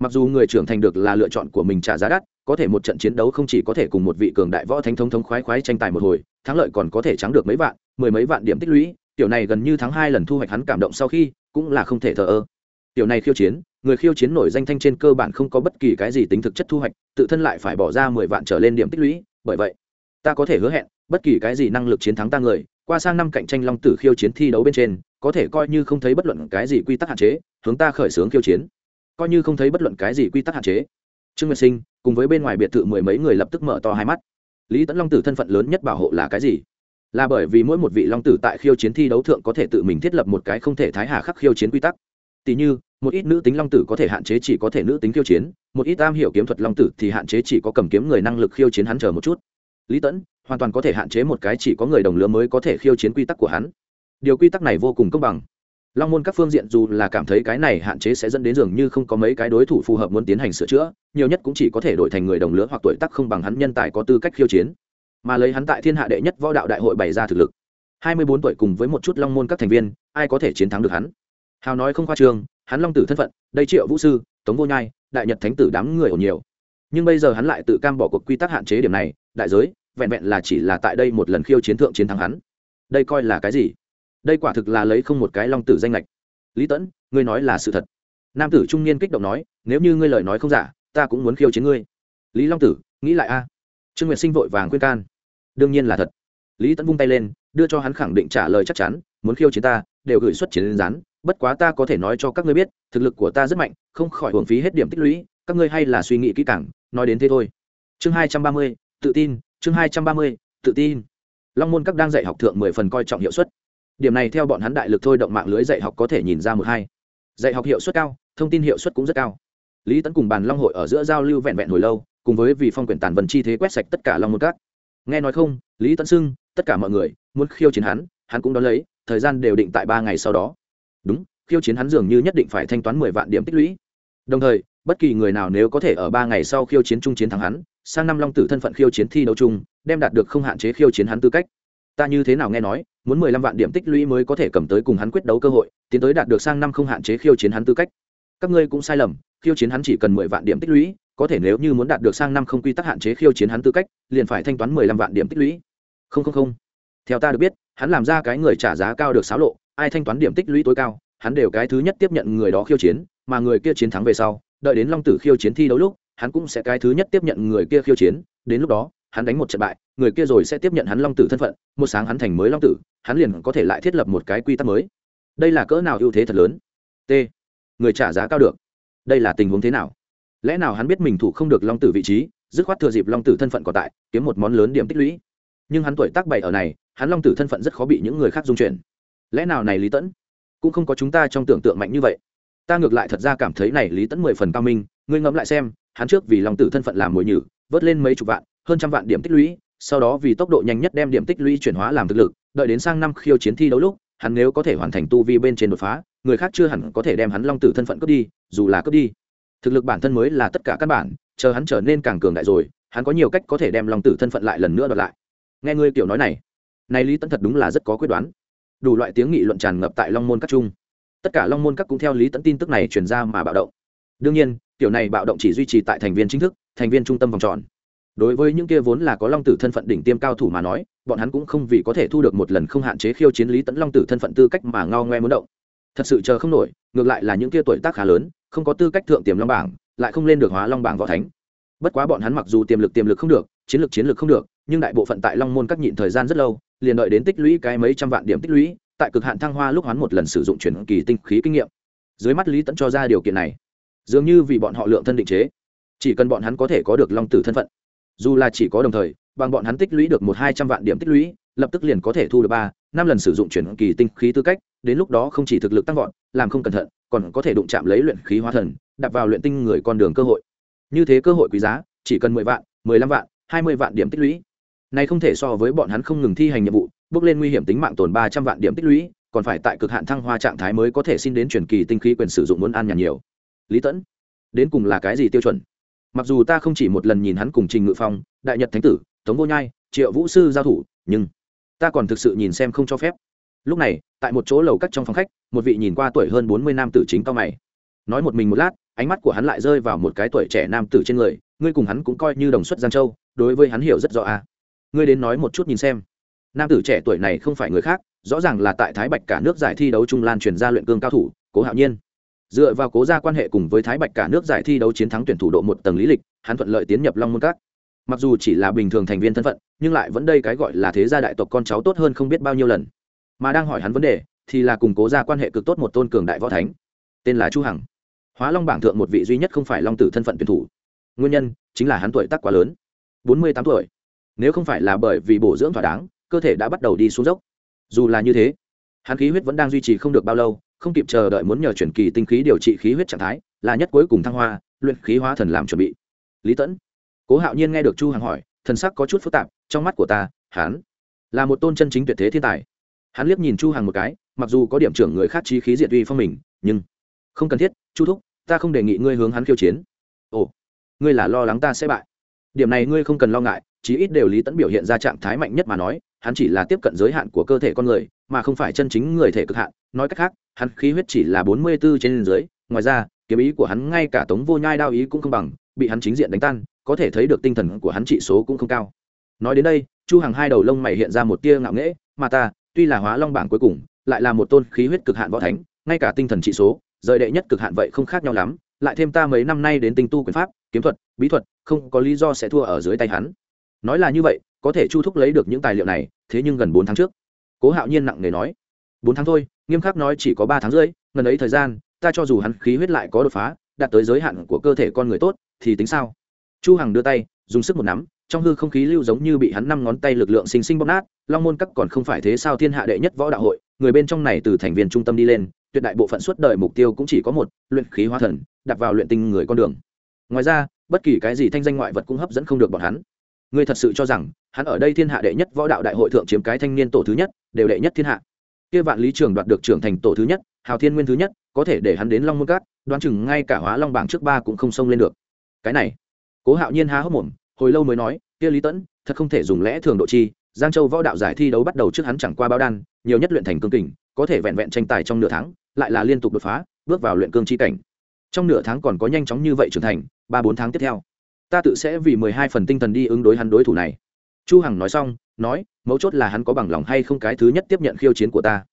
Speaker 1: mặc dù người trưởng thành được là lựa chọn của mình trả giá đắt, có thể một trận chiến đấu không chỉ có thể cùng một vị cường đại võ thánh thống thống khoái khoái tranh tài một hồi, thắng lợi còn có thể trắng được mấy vạn, mười mấy vạn điểm tích lũy, tiểu này gần như thắng hai lần thu hoạch hắn cảm động sau khi, cũng là không thể thờ ơ. Tiểu này khiêu chiến, người khiêu chiến nổi danh thanh trên cơ bản không có bất kỳ cái gì tính thực chất thu hoạch, tự thân lại phải bỏ ra mười vạn trở lên điểm tích lũy, bởi vậy, ta có thể hứa hẹn, bất kỳ cái gì năng lực chiến thắng ta người, qua sang năm cạnh tranh long tử khiêu chiến thi đấu bên trên, có thể coi như không thấy bất luận cái gì quy tắc hạn chế, hướng ta khởi xướng khiêu chiến coi như không thấy bất luận cái gì quy tắc hạn chế. Trương nguyệt sinh, cùng với bên ngoài biệt thự mười mấy người lập tức mở to hai mắt. Lý tẫn long tử thân phận lớn nhất bảo hộ là cái gì? Là bởi vì mỗi một vị long tử tại khiêu chiến thi đấu thượng có thể tự mình thiết lập một cái không thể thái hà khắc khiêu chiến quy tắc. Tỷ như, một ít nữ tính long tử có thể hạn chế chỉ có thể nữ tính khiêu chiến, một ít tam hiểu kiếm thuật long tử thì hạn chế chỉ có cầm kiếm người năng lực khiêu chiến hắn chờ một chút. Lý tẫn hoàn toàn có thể hạn chế một cái chỉ có người đồng lứa mới có thể khiêu chiến quy tắc của hắn. Điều quy tắc này vô cùng công bằng long môn các phương diện dù là cảm thấy cái này hạn chế sẽ dẫn đến dường như không có mấy cái đối thủ phù hợp muốn tiến hành sửa chữa, nhiều nhất cũng chỉ có thể đổi thành người đồng lứa hoặc tuổi tác không bằng hắn nhân tài có tư cách khiêu chiến. Mà lấy hắn tại thiên hạ đệ nhất võ đạo đại hội bày ra thực lực. Hai mươi bốn tuổi cùng với một chút long môn các thành viên, ai có thể chiến thắng được hắn? Hào nói không khoa trương, hắn long tử thân phận, đây triệu vũ sư, tống vô nhai, đại nhật thánh tử đám người ổn nhiều. Nhưng bây giờ hắn lại tự cam bỏ cuộc quy tắc hạn chế điểm này, đại giới, vẹn vẹn là chỉ là tại đây một lần khiêu chiến thượng chiến thắng hắn. Đây coi là cái gì? Đây quả thực là lấy không một cái long tử danh lệch. Lý tẫn, ngươi nói là sự thật. Nam tử trung niên kích động nói, nếu như ngươi lời nói không giả, ta cũng muốn khiêu chiến ngươi. Lý long tử, nghĩ lại a. Trương nguyệt sinh vội vàng khuyên can. Đương nhiên là thật. Lý tẫn vung tay lên, đưa cho hắn khẳng định trả lời chắc chắn, muốn khiêu chiến ta, đều gửi xuất chiến rán bất quá ta có thể nói cho các ngươi biết, thực lực của ta rất mạnh, không khỏi hưởng phí hết điểm tích lũy, các ngươi hay là suy nghĩ kỹ càng, nói đến thế thôi. Chương hai trăm ba mươi, tự tin, chương hai trăm ba mươi, tự tin. Long môn các đang dạy học thượng mười phần coi trọng hiệu suất điểm này theo bọn hắn đại lực thôi động mạng lưới dạy học có thể nhìn ra một hai. Dạy học hiệu suất cao, thông tin hiệu suất cũng rất cao. Lý tấn cùng bàn long hội ở giữa giao lưu vẹn vẹn hồi lâu, cùng với vì phong quyển tàn vần chi thế quét sạch tất cả long môn các. Nghe nói không, lý tấn xưng tất cả mọi người, muốn khiêu chiến hắn hắn cũng đón lấy, thời gian đều định tại ba ngày sau đó. Đúng, khiêu chiến hắn dường như nhất định phải thanh toán mười vạn điểm tích lũy. Đồng thời, bất kỳ người nào nếu có thể ở ba ngày sau khiêu chiến chung chiến thắng hắn, sang năm long tử thân phận khiêu chiến thi đấu chung, đem đạt được không hạn chế khiêu chiến hắn tư cách ta như thế nào nghe nói, muốn mười lăm vạn điểm tích lũy mới có thể cầm tới cùng hắn quyết đấu cơ hội, tiến tới đạt được sang năm không hạn chế khiêu chiến hắn tư cách. Các ngươi cũng sai lầm, khiêu chiến hắn chỉ cần mười vạn điểm tích lũy, có thể nếu như muốn đạt được sang năm không quy tắc hạn chế khiêu chiến hắn tư cách, liền phải thanh toán mười lăm vạn điểm tích lũy. Không không không. Theo ta được biết, hắn làm ra cái người trả giá cao được xáo lộ, ai thanh toán điểm tích lũy tối cao, hắn đều cái thứ nhất tiếp nhận người đó khiêu chiến, mà người kia chiến thắng về sau, đợi đến long tử khiêu chiến thi đấu lúc, hắn cũng sẽ cái thứ nhất tiếp nhận người kia khiêu chiến, đến lúc đó hắn đánh một trận bại, người kia rồi sẽ tiếp nhận hắn long tử thân phận, một sáng hắn thành mới long tử, hắn liền có thể lại thiết lập một cái quy tắc mới. Đây là cỡ nào ưu thế thật lớn? T. Người trả giá cao được. Đây là tình huống thế nào? Lẽ nào hắn biết mình thủ không được long tử vị trí, dứt khoát thừa dịp long tử thân phận còn tại, kiếm một món lớn điểm tích lũy. Nhưng hắn tuổi tác bảy ở này, hắn long tử thân phận rất khó bị những người khác dung chuyển. Lẽ nào này lý tẫn cũng không có chúng ta trong tưởng tượng mạnh như vậy? Ta ngược lại thật ra cảm thấy này lý tẫn mười phần cao minh, ngươi ngẫm lại xem, hắn trước vì long tử thân phận làm mồi nhử, vớt lên mấy chục vạn hơn trăm vạn điểm tích lũy, sau đó vì tốc độ nhanh nhất đem điểm tích lũy chuyển hóa làm thực lực, đợi đến sang năm khiêu chiến thi đấu lúc, hắn nếu có thể hoàn thành tu vi bên trên đột phá, người khác chưa hẳn có thể đem hắn long tử thân phận cướp đi, dù là cướp đi. Thực lực bản thân mới là tất cả căn bản, chờ hắn trở nên càng cường đại rồi, hắn có nhiều cách có thể đem long tử thân phận lại lần nữa đoạt lại. Nghe ngươi kiểu nói này này lý Tẫn thật đúng là rất có quyết đoán. Đủ loại tiếng nghị luận tràn ngập tại long môn các trung. Tất cả long môn các cũng theo lý Tẫn tin tức này truyền ra mà bạo động. Đương nhiên, kiểu này bạo động chỉ duy trì tại thành viên chính thức, thành viên trung tâm vòng tròn đối với những kia vốn là có long tử thân phận đỉnh tiêm cao thủ mà nói, bọn hắn cũng không vì có thể thu được một lần không hạn chế khiêu chiến lý tẫn long tử thân phận tư cách mà ngao ngoe muốn động. Thật sự chờ không nổi, ngược lại là những kia tuổi tác khá lớn, không có tư cách thượng tiềm long bảng, lại không lên được hóa long bảng võ thánh. Bất quá bọn hắn mặc dù tiềm lực tiềm lực không được, chiến lược chiến lược không được, nhưng đại bộ phận tại long môn các nhịn thời gian rất lâu, liền đợi đến tích lũy cái mấy trăm vạn điểm tích lũy, tại cực hạn thăng hoa lúc hoán một lần sử dụng chuyển kỳ tinh khí kinh nghiệm. Dưới mắt lý tẫn cho ra điều kiện này. Dường như vì bọn họ lượng thân định chế, chỉ cần bọn hắn có thể có được long tử thân phận dù là chỉ có đồng thời, bằng bọn hắn tích lũy được một hai trăm vạn điểm tích lũy, lập tức liền có thể thu được ba, năm lần sử dụng chuyển kỳ tinh khí tư cách, đến lúc đó không chỉ thực lực tăng vọt, làm không cẩn thận, còn có thể đụng chạm lấy luyện khí hóa thần đặt vào luyện tinh người con đường cơ hội. Như thế cơ hội quý giá, chỉ cần mười vạn, mười lăm vạn, hai mươi vạn điểm tích lũy. Này không thể so với bọn hắn không ngừng thi hành nhiệm vụ, bước lên nguy hiểm tính mạng tồn ba trăm vạn điểm tích lũy, còn phải tại cực hạn thăng hoa trạng thái mới có thể xin đến truyền kỳ tinh khí quyền sử dụng muốn ăn nhàn nhiều. Lý tẫn, đến cùng là cái gì tiêu chuẩn? Mặc dù ta không chỉ một lần nhìn hắn cùng trình ngự phong, đại nhật thánh tử, tống vô nhai, triệu vũ sư giao thủ, nhưng ta còn thực sự nhìn xem không cho phép. Lúc này, tại một chỗ lầu cắt trong phòng khách, một vị nhìn qua tuổi hơn bốn mươi nam tử chính cao mày. Nói một mình một lát, ánh mắt của hắn lại rơi vào một cái tuổi trẻ nam tử trên người, ngươi cùng hắn cũng coi như đồng xuất giang châu, đối với hắn hiểu rất rõ à. ngươi đến nói một chút nhìn xem. Nam tử trẻ tuổi này không phải người khác, rõ ràng là tại thái bạch cả nước giải thi đấu trung lan truyền ra luyện cương cao thủ, cố hạo nhiên dựa vào cố gia quan hệ cùng với thái bạch cả nước giải thi đấu chiến thắng tuyển thủ độ một tầng lý lịch, hắn thuận lợi tiến nhập long môn các. Mặc dù chỉ là bình thường thành viên thân phận, nhưng lại vẫn đây cái gọi là thế gia đại tộc con cháu tốt hơn không biết bao nhiêu lần. Mà đang hỏi hắn vấn đề, thì là cùng cố gia quan hệ cực tốt một tôn cường đại võ thánh. Tên là chu hằng. Hóa long bảng thượng một vị duy nhất không phải long tử thân phận tuyển thủ. Nguyên nhân, chính là hắn tuổi tác quá lớn. Bốn mươi tám tuổi. Nếu không phải là bởi vì bổ dưỡng thỏa đáng, cơ thể đã bắt đầu đi xuống dốc. Dù là như thế, hắn khí huyết vẫn đang duy trì không được bao lâu không kịp chờ đợi muốn nhờ chuyển kỳ tinh khí điều trị khí huyết trạng thái, là nhất cuối cùng thăng hoa, luyện khí hóa thần làm chuẩn bị. Lý tẫn. Cố hạo nhiên nghe được chu hằng hỏi, thần sắc có chút phức tạp, trong mắt của ta, hắn là một tôn chân chính tuyệt thế thiên tài. Hắn liếc nhìn chu hằng một cái, mặc dù có điểm trưởng người khác chi khí diệt uy phong mình, nhưng không cần thiết, chu thúc, ta không đề nghị ngươi hướng hắn khiêu chiến. Ồ, ngươi là lo lắng ta sẽ bại. Điểm này ngươi không cần lo ngại, chí ít đều lý tẫn biểu hiện ra trạng thái mạnh nhất mà nói hắn chỉ là tiếp cận giới hạn của cơ thể con người, mà không phải chân chính người thể cực hạn. Nói cách khác, hắn khí huyết chỉ là bốn mươi 44 trên dưới. Ngoài ra, kiếm ý của hắn ngay cả tống vô nhai đao ý cũng không bằng, bị hắn chính diện đánh tan, có thể thấy được tinh thần của hắn trị số cũng không cao. Nói đến đây, chu hằng hai đầu lông mày hiện ra một tia ngạo nghễ, mà ta, tuy là hóa long bảng cuối cùng, lại là một tôn khí huyết cực hạn võ thánh, ngay cả tinh thần trị số, rời đệ nhất cực hạn vậy không khác nhau lắm. Lại thêm ta mấy năm nay đến tinh tu quyền pháp, kiếm thuật, bí thuật, không có lý do sẽ thua ở dưới tay hắn. Nói là như vậy có thể chu thúc lấy được những tài liệu này, thế nhưng gần bốn tháng trước, cố hạo nhiên nặng nề nói, bốn tháng thôi, nghiêm khắc nói chỉ có ba tháng rưỡi, ngần ấy thời gian, ta cho dù hắn khí huyết lại có đột phá, đạt tới giới hạn của cơ thể con người tốt, thì tính sao? Chu hằng đưa tay, dùng sức một nắm, trong hư không khí lưu giống như bị hắn năm ngón tay lực lượng sinh sinh bóp nát, long môn cấp còn không phải thế sao thiên hạ đệ nhất võ đạo hội, người bên trong này từ thành viên trung tâm đi lên, tuyệt đại bộ phận suốt đời mục tiêu cũng chỉ có một, luyện khí hóa thần, đặt vào luyện tinh người con đường. Ngoài ra, bất kỳ cái gì thanh danh ngoại vật cũng hấp dẫn không được bọn hắn. Ngươi thật sự cho rằng hắn ở đây thiên hạ đệ nhất võ đạo đại hội thượng chiếm cái thanh niên tổ thứ nhất, đều đệ nhất thiên hạ. Kia vạn lý trường đoạt được trưởng thành tổ thứ nhất, hào thiên nguyên thứ nhất, có thể để hắn đến long môn cát, đoán chừng ngay cả hóa long bảng trước ba cũng không xông lên được. Cái này, cố hạo nhiên há hốc mồm, hồi lâu mới nói, kia lý tẫn thật không thể dùng lẽ thường độ chi, giang châu võ đạo giải thi đấu bắt đầu trước hắn chẳng qua bao đan, nhiều nhất luyện thành cương kình, có thể vẹn vẹn tranh tài trong nửa tháng, lại là liên tục đột phá, bước vào luyện cương chi cảnh. Trong nửa tháng còn có nhanh chóng như vậy trưởng thành, ba bốn tháng tiếp theo, ta tự sẽ vì mười hai phần tinh thần đi ứng đối hắn đối thủ này chu hằng nói xong, nói, mấu chốt là hắn có bằng lòng hay không cái thứ nhất tiếp nhận khiêu chiến của ta.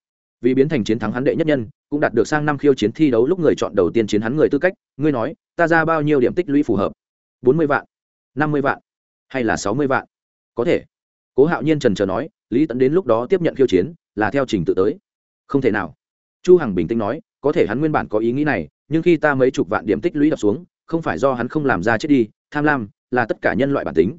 Speaker 1: Vì biến thành chiến thắng hắn đệ nhất nhân, cũng đạt được sang năm khiêu chiến thi đấu lúc người chọn đầu tiên chiến hắn người tư cách, ngươi nói, ta ra bao nhiêu điểm tích lũy phù hợp? Bốn mươi vạn, năm mươi vạn, hay là sáu mươi vạn? Có thể. Cố hạo nhiên trần trờ nói, lý tẫn đến lúc đó tiếp nhận khiêu chiến, là theo trình tự tới. Không thể nào. Chu hằng bình tĩnh nói, có thể hắn nguyên bản có ý nghĩ này, nhưng khi ta mấy chục vạn điểm tích lũy đập xuống, không phải do hắn không làm ra chết đi, tham lam, là tất cả nhân loại bản tính.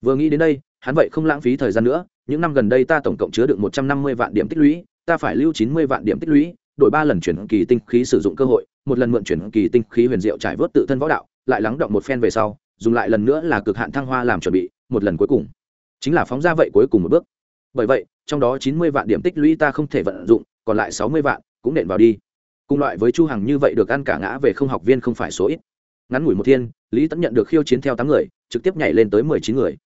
Speaker 1: Vừa nghĩ đến đây hắn vậy không lãng phí thời gian nữa, những năm gần đây ta tổng cộng chứa được một trăm năm mươi vạn điểm tích lũy, ta phải lưu chín mươi vạn điểm tích lũy, đổi ba lần chuyển kỳ tinh khí sử dụng cơ hội, một lần mượn chuyển kỳ tinh khí huyền diệu trải vớt tự thân võ đạo, lại lắng động một phen về sau, dùng lại lần nữa là cực hạn thăng hoa làm chuẩn bị, một lần cuối cùng. Chính là phóng ra vậy cuối cùng một bước. Bởi vậy, trong đó chín mươi vạn điểm tích lũy ta không thể vận dụng, còn lại sáu mươi vạn cũng nện vào đi. Cùng loại với chu hằng như vậy được ăn cả ngã về không học viên không phải số ít. Ngắn ngủi một thiên, lý tẫn nhận được khiêu chiến theo tám người, trực tiếp nhảy lên tới mười chín người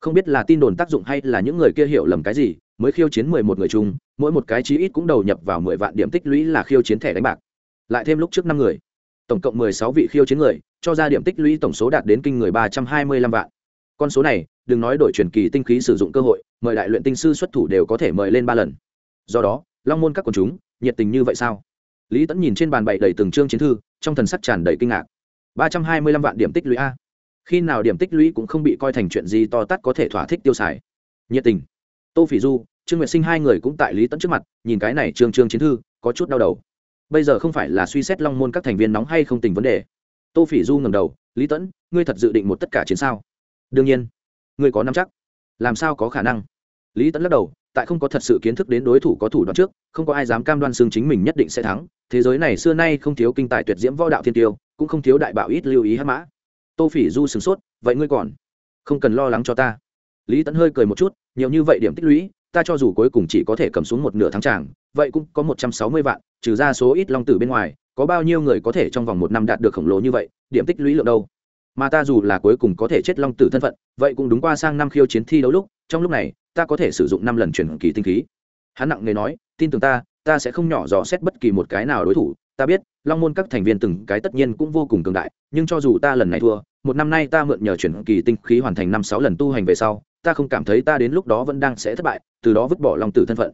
Speaker 1: không biết là tin đồn tác dụng hay là những người kia hiểu lầm cái gì, mới khiêu chiến mười một người chung, mỗi một cái chí ít cũng đầu nhập vào mười vạn điểm tích lũy là khiêu chiến thẻ đánh bạc. Lại thêm lúc trước năm người, tổng cộng mười sáu vị khiêu chiến người, cho ra điểm tích lũy tổng số đạt đến kinh người ba trăm hai mươi lăm vạn. Con số này, đừng nói đổi truyền kỳ tinh khí sử dụng cơ hội, mời đại luyện tinh sư xuất thủ đều có thể mời lên ba lần. Do đó, long môn các quần chúng, nhiệt tình như vậy sao? Lý tẫn nhìn trên bàn bày đầy từng chương chiến thư, trong thần sắc tràn đầy kinh ngạc. Ba trăm hai mươi lăm vạn điểm tích lũy a khi nào điểm tích lũy cũng không bị coi thành chuyện gì to tát có thể thỏa thích tiêu xài. Nhiệt tình. Tô phỉ du, trương nguyệt sinh hai người cũng tại lý tẫn trước mặt, nhìn cái này trương trương chiến thư, có chút đau đầu. Bây giờ không phải là suy xét long môn các thành viên nóng hay không tình vấn đề. Tô phỉ du ngầm đầu, lý tẫn ngươi thật dự định một tất cả chiến sao? Đương nhiên. Ngươi có năm chắc? Làm sao có khả năng? Lý tẫn lắc đầu, tại không có thật sự kiến thức đến đối thủ có thủ đoạn trước, không có ai dám cam đoan xương chính mình nhất định sẽ thắng. Thế giới này xưa nay không thiếu kinh tài tuyệt diễm võ đạo thiên tiêu, cũng không thiếu đại bảo ít lưu ý hát mã tô phỉ du sửng sốt, vậy ngươi còn không cần lo lắng cho ta? Lý tẫn hơi cười một chút, nhiều như vậy điểm tích lũy, ta cho dù cuối cùng chỉ có thể cầm xuống một nửa tháng tràng, vậy cũng có một trăm sáu mươi vạn, trừ ra số ít long tử bên ngoài, có bao nhiêu người có thể trong vòng một năm đạt được khổng lồ như vậy, điểm tích lũy lượng đâu? Mà ta dù là cuối cùng có thể chết long tử thân phận, vậy cũng đúng qua sang năm khiêu chiến thi đấu lúc, trong lúc này, ta có thể sử dụng năm lần chuyển kỳ tinh khí. Hắn nặng nề nói, tin tưởng ta ta sẽ không nhỏ dò xét bất kỳ một cái nào đối thủ ta biết, long môn các thành viên từng cái tất nhiên cũng vô cùng cường đại, nhưng cho dù ta lần này thua, một năm nay ta mượn nhờ chuyển kỳ tinh khí hoàn thành năm sáu lần tu hành về sau, ta không cảm thấy ta đến lúc đó vẫn đang sẽ thất bại, từ đó vứt bỏ lòng tử thân phận.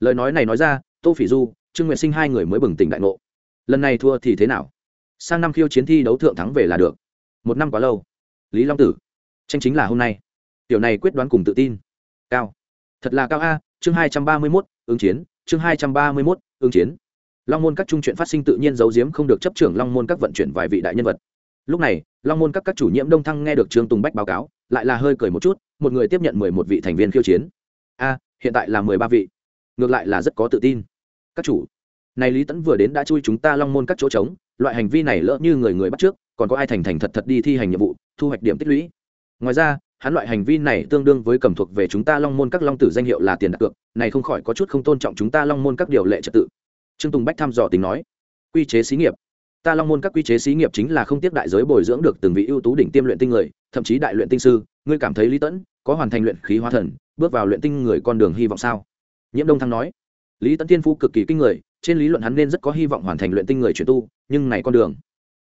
Speaker 1: Lời nói này nói ra, tô phỉ du, trương nguyệt sinh hai người mới bừng tỉnh đại ngộ. Lần này thua thì thế nào? Sang năm khiêu chiến thi đấu thượng thắng về là được. Một năm quá lâu. Lý long tử, tranh chính là hôm nay. Tiểu này quyết đoán cùng tự tin. Cao. Thật là cao a, chương hai trăm ba mươi mốt, ứng chiến, chương hai trăm ba mươi mốt, ứng chiến long môn các trung chuyện phát sinh tự nhiên giấu giếm không được chấp trưởng long môn các vận chuyển vài vị đại nhân vật. Lúc này, long môn các các chủ nhiệm đông thăng nghe được trương tùng bách báo cáo, lại là hơi cười một chút, một người tiếp nhận mười một vị thành viên khiêu chiến. A, hiện tại là mười ba vị. Ngược lại là rất có tự tin. Các chủ, này lý tẫn vừa đến đã chui chúng ta long môn các chỗ trống, loại hành vi này lỡ như người người bắt trước, còn có ai thành thành thật thật đi thi hành nhiệm vụ, thu hoạch điểm tích lũy. Ngoài ra, hắn loại hành vi này tương đương với cầm thuộc về chúng ta long môn các long tử danh hiệu là tiền đặt cược, này không khỏi có chút không tôn trọng chúng ta long môn các điều lệ trật tự trương tùng bách thăm dò tính nói, quy chế xí nghiệp. Ta long môn các quy chế xí nghiệp chính là không tiếp đại giới bồi dưỡng được từng vị ưu tú đỉnh tiêm luyện tinh người, thậm chí đại luyện tinh sư. Ngươi cảm thấy lý tẫn có hoàn thành luyện khí hóa thần, bước vào luyện tinh người con đường hy vọng sao? Nhiễm đông thăng nói, lý tẫn tiên phu cực kỳ kinh người, trên lý luận hắn nên rất có hy vọng hoàn thành luyện tinh người chuyển tu, nhưng này con đường,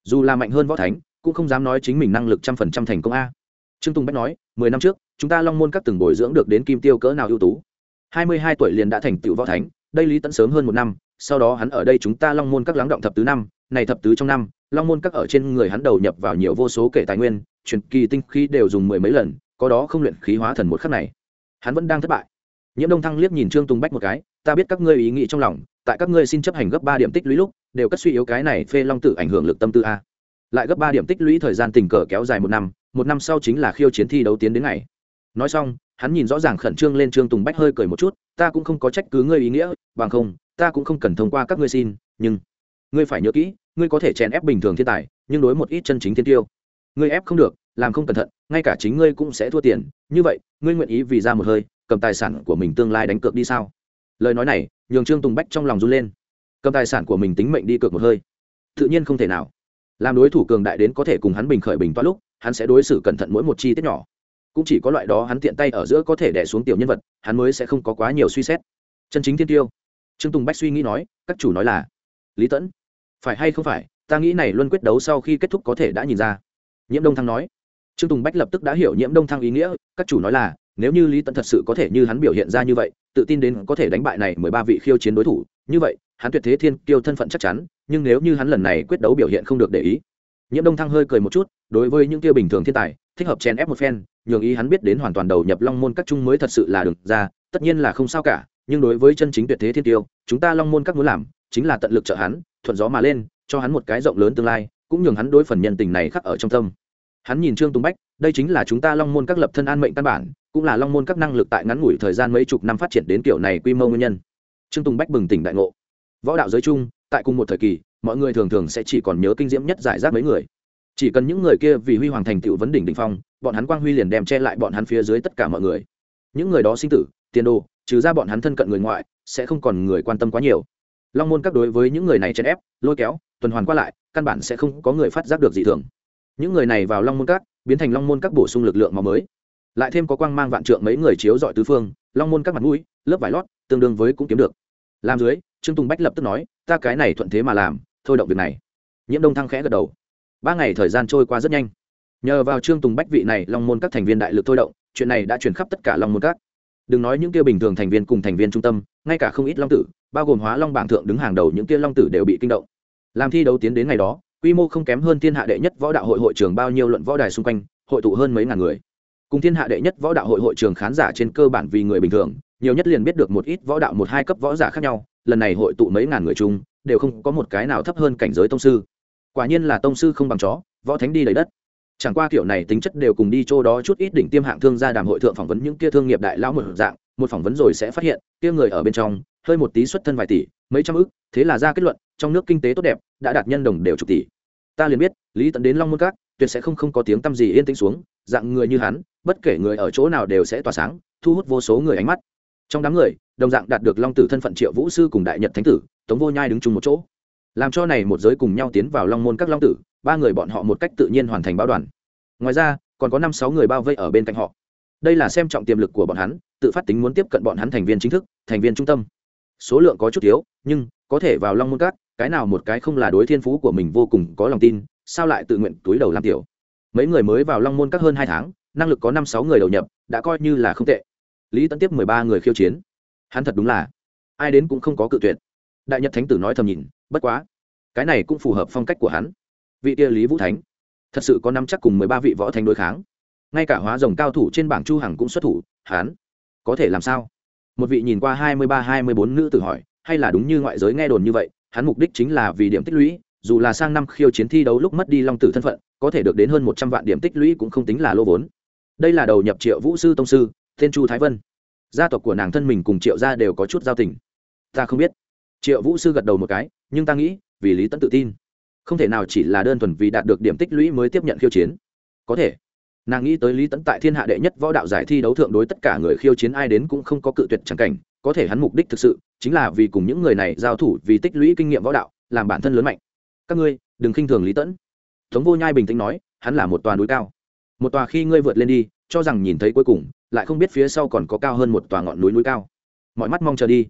Speaker 1: dù là mạnh hơn võ thánh, cũng không dám nói chính mình năng lực trăm phần trăm thành công a. Trương tùng bách nói, mười năm trước, chúng ta long môn các từng bồi dưỡng được đến kim tiêu cỡ nào ưu tú? Hai mươi hai tuổi liền đã thành tựu võ thánh, đây lý tẫn sớm hơn một năm sau đó hắn ở đây chúng ta long môn các lắng động thập tứ năm, này thập tứ trong năm, long môn các ở trên người hắn đầu nhập vào nhiều vô số kể tài nguyên, truyền kỳ tinh khí đều dùng mười mấy lần, có đó không luyện khí hóa thần một khắc này. Hắn vẫn đang thất bại. Nhiễm đông thăng liếc nhìn trương tùng bách một cái, ta biết các ngươi ý nghĩ trong lòng, tại các ngươi xin chấp hành gấp ba điểm tích lũy lúc, đều cất suy yếu cái này phê long tử ảnh hưởng lực tâm tư a. Lại gấp ba điểm tích lũy thời gian tình cờ kéo dài một năm một năm sau chính là khiêu chiến thi đấu tiến đến ngày. Nói xong, hắn nhìn rõ ràng khẩn trương lên trương tùng bách hơi cười một chút, ta cũng không có trách cứ ngươi ý nghĩa, bằng không ta cũng không cần thông qua các ngươi xin, nhưng ngươi phải nhớ kỹ, ngươi có thể chèn ép bình thường thiên tài, nhưng đối một ít chân chính thiên tiêu. Ngươi ép không được, làm không cẩn thận, ngay cả chính ngươi cũng sẽ thua tiền. Như vậy, ngươi nguyện ý vì ra một hơi, cầm tài sản của mình tương lai đánh cược đi sao? Lời nói này, nhường trương tùng bách trong lòng run lên. Cầm tài sản của mình tính mệnh đi cược một hơi. Tự nhiên không thể nào. Làm đối thủ cường đại đến có thể cùng hắn bình khởi bình toát lúc, hắn sẽ đối xử cẩn thận mỗi một chi tiết nhỏ. Cũng chỉ có loại đó hắn tiện tay ở giữa có thể đẻ xuống tiểu nhân vật, hắn mới sẽ không có quá nhiều suy xét. Chân chính thiên tiêu trương tùng bách suy nghĩ nói, các chủ nói là, lý tẫn, phải hay không phải, ta nghĩ này luân quyết đấu sau khi kết thúc có thể đã nhìn ra. Nhiễm đông thăng nói. Trương tùng bách lập tức đã hiểu nhiễm đông thăng ý nghĩa, các chủ nói là, nếu như lý tẫn thật sự có thể như hắn biểu hiện ra như vậy, tự tin đến có thể đánh bại này mười ba vị khiêu chiến đối thủ, như vậy, hắn tuyệt thế thiên kiêu thân phận chắc chắn, nhưng nếu như hắn lần này quyết đấu biểu hiện không được để ý. Nhiễm đông thăng hơi cười một chút, đối với những tiêu bình thường thiên tài, thích hợp chen ép một phen, nhường ý hắn biết đến hoàn toàn đầu nhập long môn các trung mới thật sự là được ra, tất nhiên là không sao cả nhưng đối với chân chính tuyệt thế thiên tiêu, chúng ta long môn các muốn làm chính là tận lực trợ hắn, thuận gió mà lên, cho hắn một cái rộng lớn tương lai, cũng nhường hắn đối phần nhân tình này khắc ở trong tâm. Hắn nhìn trương tùng bách, đây chính là chúng ta long môn các lập thân an mệnh căn bản, cũng là long môn các năng lực tại ngắn ngủi thời gian mấy chục năm phát triển đến kiểu này quy mô nguyên nhân. Trương tùng bách bừng tỉnh đại ngộ. Võ đạo giới chung, tại cùng một thời kỳ, mọi người thường thường sẽ chỉ còn nhớ kinh diễm nhất giải rác mấy người. Chỉ cần những người kia vì huy hoàng thành tựu vấn đỉnh đỉnh phong, bọn hắn quang huy liền đem che lại bọn hắn phía dưới tất cả mọi người. Những người đó sinh tử, tiền đồ trừ ra bọn hắn thân cận người ngoại, sẽ không còn người quan tâm quá nhiều. Long môn các đối với những người này chèn ép, lôi kéo, tuần hoàn qua lại, căn bản sẽ không có người phát giác được gì thường. Những người này vào long môn các, biến thành long môn các bổ sung lực lượng màu mới. Lại thêm có quang mang vạn trượng mấy người chiếu dọi tứ phương, long môn các mặt mũi, lớp vải lót, tương đương với cũng kiếm được. Làm dưới, trương tùng bách lập tức nói, ta cái này thuận thế mà làm, thôi động việc này. Nhiễm đông thăng khẽ gật đầu. Ba ngày thời gian trôi qua rất nhanh. Nhờ vào trương tùng bách vị này, long môn các thành viên đại lực thôi động, chuyện này đã truyền khắp tất cả long môn các đừng nói những kia bình thường thành viên cùng thành viên trung tâm, ngay cả không ít long tử, bao gồm hóa long bảng thượng đứng hàng đầu những kia long tử đều bị kinh động. Làm thi đấu tiến đến ngày đó, quy mô không kém hơn thiên hạ đệ nhất võ đạo hội hội trường bao nhiêu luận võ đài xung quanh, hội tụ hơn mấy ngàn người. Cùng thiên hạ đệ nhất võ đạo hội hội trường khán giả trên cơ bản vì người bình thường, nhiều nhất liền biết được một ít võ đạo một hai cấp võ giả khác nhau, lần này hội tụ mấy ngàn người chung, đều không có một cái nào thấp hơn cảnh giới tông sư. Quả nhiên là tông sư không bằng chó, võ thánh đi lấy đất chẳng qua kiểu này tính chất đều cùng đi chỗ đó chút ít đỉnh tiêm hạng thương gia đàm hội thượng phỏng vấn những kia thương nghiệp đại lão một dạng, một phỏng vấn rồi sẽ phát hiện, kia người ở bên trong, hơi một tí xuất thân vài tỷ, mấy trăm ức, thế là ra kết luận, trong nước kinh tế tốt đẹp, đã đạt nhân đồng đều chục tỷ. Ta liền biết, lý tận đến long môn các, tuyệt sẽ không không có tiếng tăm gì yên tĩnh xuống, dạng người như hắn, bất kể người ở chỗ nào đều sẽ tỏa sáng, thu hút vô số người ánh mắt. Trong đám người, đồng dạng đạt được long tử thân phận triệu vũ sư cùng đại nhật thánh tử, tống vô nhai đứng chung một chỗ. Làm cho này một giới cùng nhau tiến vào long môn các long tử ba người bọn họ một cách tự nhiên hoàn thành báo đoàn. Ngoài ra, còn có năm sáu người bao vây ở bên cạnh họ. Đây là xem trọng tiềm lực của bọn hắn, tự phát tính muốn tiếp cận bọn hắn thành viên chính thức, thành viên trung tâm. Số lượng có chút thiếu, nhưng có thể vào long môn các, cái nào một cái không là đối thiên phú của mình vô cùng có lòng tin, sao lại tự nguyện túi đầu làm tiểu? Mấy người mới vào long môn các hơn hai tháng, năng lực có năm sáu người đầu nhập, đã coi như là không tệ. Lý tấn tiếp mười ba người khiêu chiến. Hắn thật đúng là, ai đến cũng không có cự tuyệt. Đại nhật thánh tử nói thầm nhìn, bất quá, cái này cũng phù hợp phong cách của hắn vị kia lý vũ thánh. Thật sự có năm chắc cùng mười ba vị võ thánh đối kháng. Ngay cả hóa rồng cao thủ trên bảng chu hằng cũng xuất thủ hán có thể làm sao? Một vị nhìn qua hai mươi ba, hai mươi bốn nữ tử hỏi, hay là đúng như ngoại giới nghe đồn như vậy, hắn mục đích chính là vì điểm tích lũy, dù là sang năm khiêu chiến thi đấu lúc mất đi long tử thân phận, có thể được đến hơn một trăm vạn điểm tích lũy cũng không tính là lô vốn. Đây là đầu nhập triệu vũ sư tông sư tên chu thái vân. Gia tộc của nàng thân mình cùng triệu gia đều có chút giao tình. Ta không biết. Triệu vũ sư gật đầu một cái, nhưng ta nghĩ, vì lý tẫn tự tin không thể nào chỉ là đơn thuần vì đạt được điểm tích lũy mới tiếp nhận khiêu chiến. Có thể, nàng nghĩ tới lý tẫn tại thiên hạ đệ nhất võ đạo giải thi đấu thượng đối tất cả người khiêu chiến ai đến cũng không có cự tuyệt chẳng cảnh, có thể hắn mục đích thực sự chính là vì cùng những người này giao thủ vì tích lũy kinh nghiệm võ đạo, làm bản thân lớn mạnh. Các ngươi, đừng khinh thường lý tẫn tống vô nhai bình tĩnh nói, hắn là một tòa núi cao. Một tòa khi ngươi vượt lên đi, cho rằng nhìn thấy cuối cùng, lại không biết phía sau còn có cao hơn một tòa ngọn núi núi cao. Mọi mắt mong chờ đi.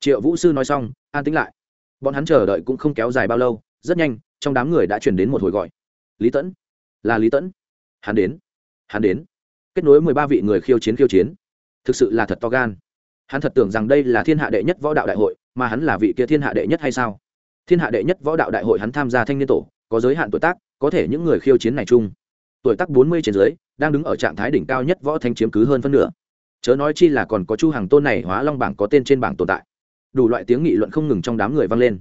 Speaker 1: Triệu vũ sư nói xong, an tĩnh lại. Bọn hắn chờ đợi cũng không kéo dài bao lâu, rất nhanh trong đám người đã chuyển đến một hồi gọi. Lý tẫn. Là lý tẫn. Hắn đến. Hắn đến. Kết nối mười ba vị người khiêu chiến khiêu chiến. Thực sự là thật to gan. Hắn thật tưởng rằng đây là thiên hạ đệ nhất võ đạo đại hội, mà hắn là vị kia thiên hạ đệ nhất hay sao? Thiên hạ đệ nhất võ đạo đại hội hắn tham gia thanh niên tổ, có giới hạn tuổi tác, có thể những người khiêu chiến này chung. Tuổi tác bốn mươi trên dưới, đang đứng ở trạng thái đỉnh cao nhất võ thanh chiếm cứ hơn phân nửa. Chớ nói chi là còn có chu hàng tôn này hóa long bảng có tên trên bảng tồn tại. Đủ loại tiếng nghị luận không ngừng trong đám người vang lên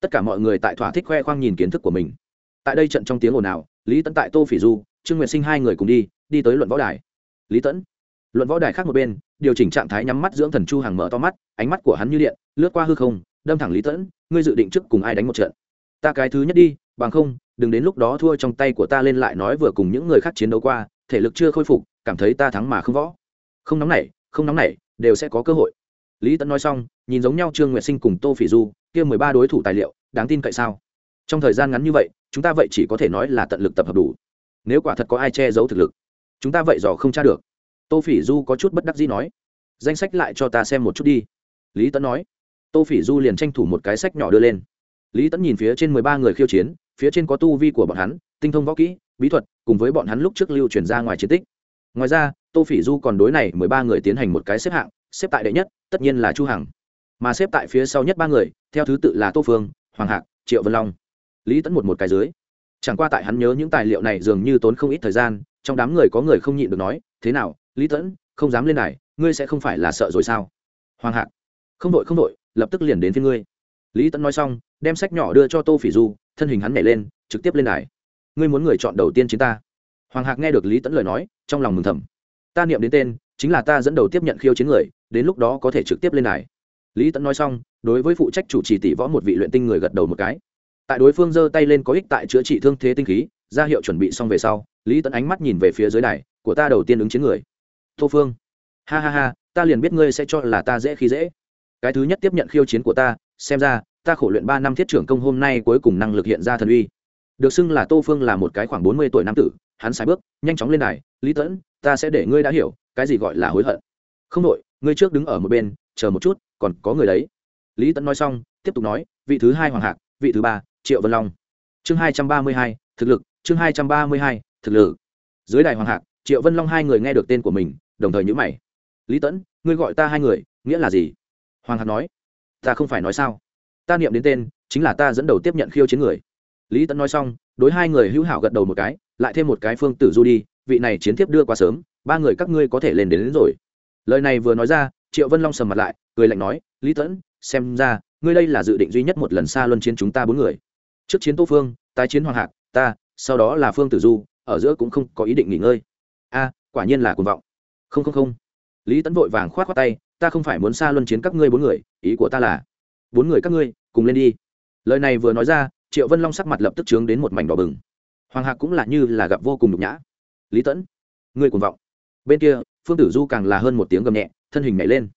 Speaker 1: tất cả mọi người tại thỏa thích khoe khoang nhìn kiến thức của mình. Tại đây trận trong tiếng ồn ào, lý tấn tại tô phỉ du, trương Nguyệt sinh hai người cùng đi đi tới luận võ đài. Lý tẫn luận võ đài khác một bên, điều chỉnh trạng thái nhắm mắt dưỡng thần chu hàng mở to mắt, ánh mắt của hắn như điện, lướt qua hư không, đâm thẳng lý tẫn ngươi dự định trước cùng ai đánh một trận? Ta cái thứ nhất đi, bằng không, đừng đến lúc đó thua trong tay của ta lên lại nói vừa cùng những người khác chiến đấu qua, thể lực chưa khôi phục, cảm thấy ta thắng mà không võ. Không nóng nảy, không nóng nảy, đều sẽ có cơ hội. Lý tẫn nói xong, nhìn giống nhau trương nguyệt sinh cùng tô phỉ du kia mười ba đối thủ tài liệu, đáng tin cậy sao? Trong thời gian ngắn như vậy, chúng ta vậy chỉ có thể nói là tận lực tập hợp đủ. Nếu quả thật có ai che giấu thực lực, chúng ta vậy dò không tra được. Tô phỉ du có chút bất đắc dĩ nói, danh sách lại cho ta xem một chút đi. Lý tẫn nói. Tô phỉ du liền tranh thủ một cái sách nhỏ đưa lên. Lý tẫn nhìn phía trên mười ba người khiêu chiến, phía trên có tu vi của bọn hắn, tinh thông võ kỹ, bí thuật, cùng với bọn hắn lúc trước lưu truyền ra ngoài chiến tích. Ngoài ra, tô phỉ du còn đối này mười ba người tiến hành một cái xếp hạng, xếp tại đệ nhất, tất nhiên là chu hằng mà xếp tại phía sau nhất ba người, theo thứ tự là tô phương, hoàng hạc, triệu vân long. Lý tẫn một một cái dưới. Chẳng qua tại hắn nhớ những tài liệu này dường như tốn không ít thời gian, trong đám người có người không nhịn được nói, thế nào, lý tẫn không dám lên này, ngươi sẽ không phải là sợ rồi sao? Hoàng hạc. Không đội không đội, lập tức liền đến phía ngươi. Lý tẫn nói xong, đem sách nhỏ đưa cho tô phỉ du, thân hình hắn nhảy lên, trực tiếp lên đài. Ngươi muốn người chọn đầu tiên chính ta. Hoàng hạc nghe được lý tẫn lời nói, trong lòng mừng thầm. Ta niệm đến tên, chính là ta dẫn đầu tiếp nhận khiêu chiến người, đến lúc đó có thể trực tiếp lên đài lý tẫn nói xong, đối với phụ trách chủ trì tỷ võ một vị luyện tinh người gật đầu một cái. Tại đối phương giơ tay lên có ích tại chữa trị thương thế tinh khí, ra hiệu chuẩn bị xong về sau, lý tẫn ánh mắt nhìn về phía dưới đài, của ta đầu tiên ứng chiến người. Tô phương. Ha ha ha, ta liền biết ngươi sẽ cho là ta dễ khi dễ. Cái thứ nhất tiếp nhận khiêu chiến của ta, xem ra, ta khổ luyện ba năm thiết trưởng công hôm nay cuối cùng năng lực hiện ra thần uy. Được xưng là tô phương là một cái khoảng bốn mươi tuổi nam tử, hắn sai bước, nhanh chóng lên đài, lý tẫn ta sẽ để ngươi đã hiểu, cái gì gọi là hối hận. Không đội, ngươi trước đứng ở một bên, chờ một chút còn có người đấy. Lý tẫn nói xong tiếp tục nói vị thứ hai hoàng hạc vị thứ ba triệu vân long. Chương hai trăm ba mươi hai thực lực chương hai trăm ba mươi hai thực lực. Dưới đài hoàng hạc triệu vân long hai người nghe được tên của mình đồng thời nhữ mày. Lý tẫn ngươi gọi ta hai người nghĩa là gì? Hoàng hạc nói ta không phải nói sao. Ta niệm đến tên chính là ta dẫn đầu tiếp nhận khiêu chiến người. Lý tẫn nói xong đối hai người hữu hảo gật đầu một cái lại thêm một cái phương tử du đi vị này chiến tiếp đưa qua sớm ba người các ngươi có thể lên đến, đến rồi. Lời này vừa nói ra triệu vân long sầm mặt lại, cười lạnh nói, lý tẫn, xem ra, ngươi đây là dự định duy nhất một lần xa luân chiến chúng ta bốn người. Trước chiến tô phương, tái chiến hoàng hạc, ta, sau đó là phương tử du, ở giữa cũng không có ý định nghỉ ngơi. A, quả nhiên là cuồng vọng. Không không không. Lý tấn vội vàng k h o á t khoác tay, ta không phải muốn xa luân chiến các ngươi bốn người, ý của ta là, bốn người các ngươi, cùng lên đi. Lời này vừa nói ra, triệu vân long sắc mặt lập tức trướng đến một mảnh đỏ bừng. Hoàng hạc cũng là như là gặp vô cùng nhục nhã. Lý tẫn, ngươi cuồng vọng. Bên kia, phương tử du càng là hơn một tiếng gầm nhẹ thân hình nhảy lên.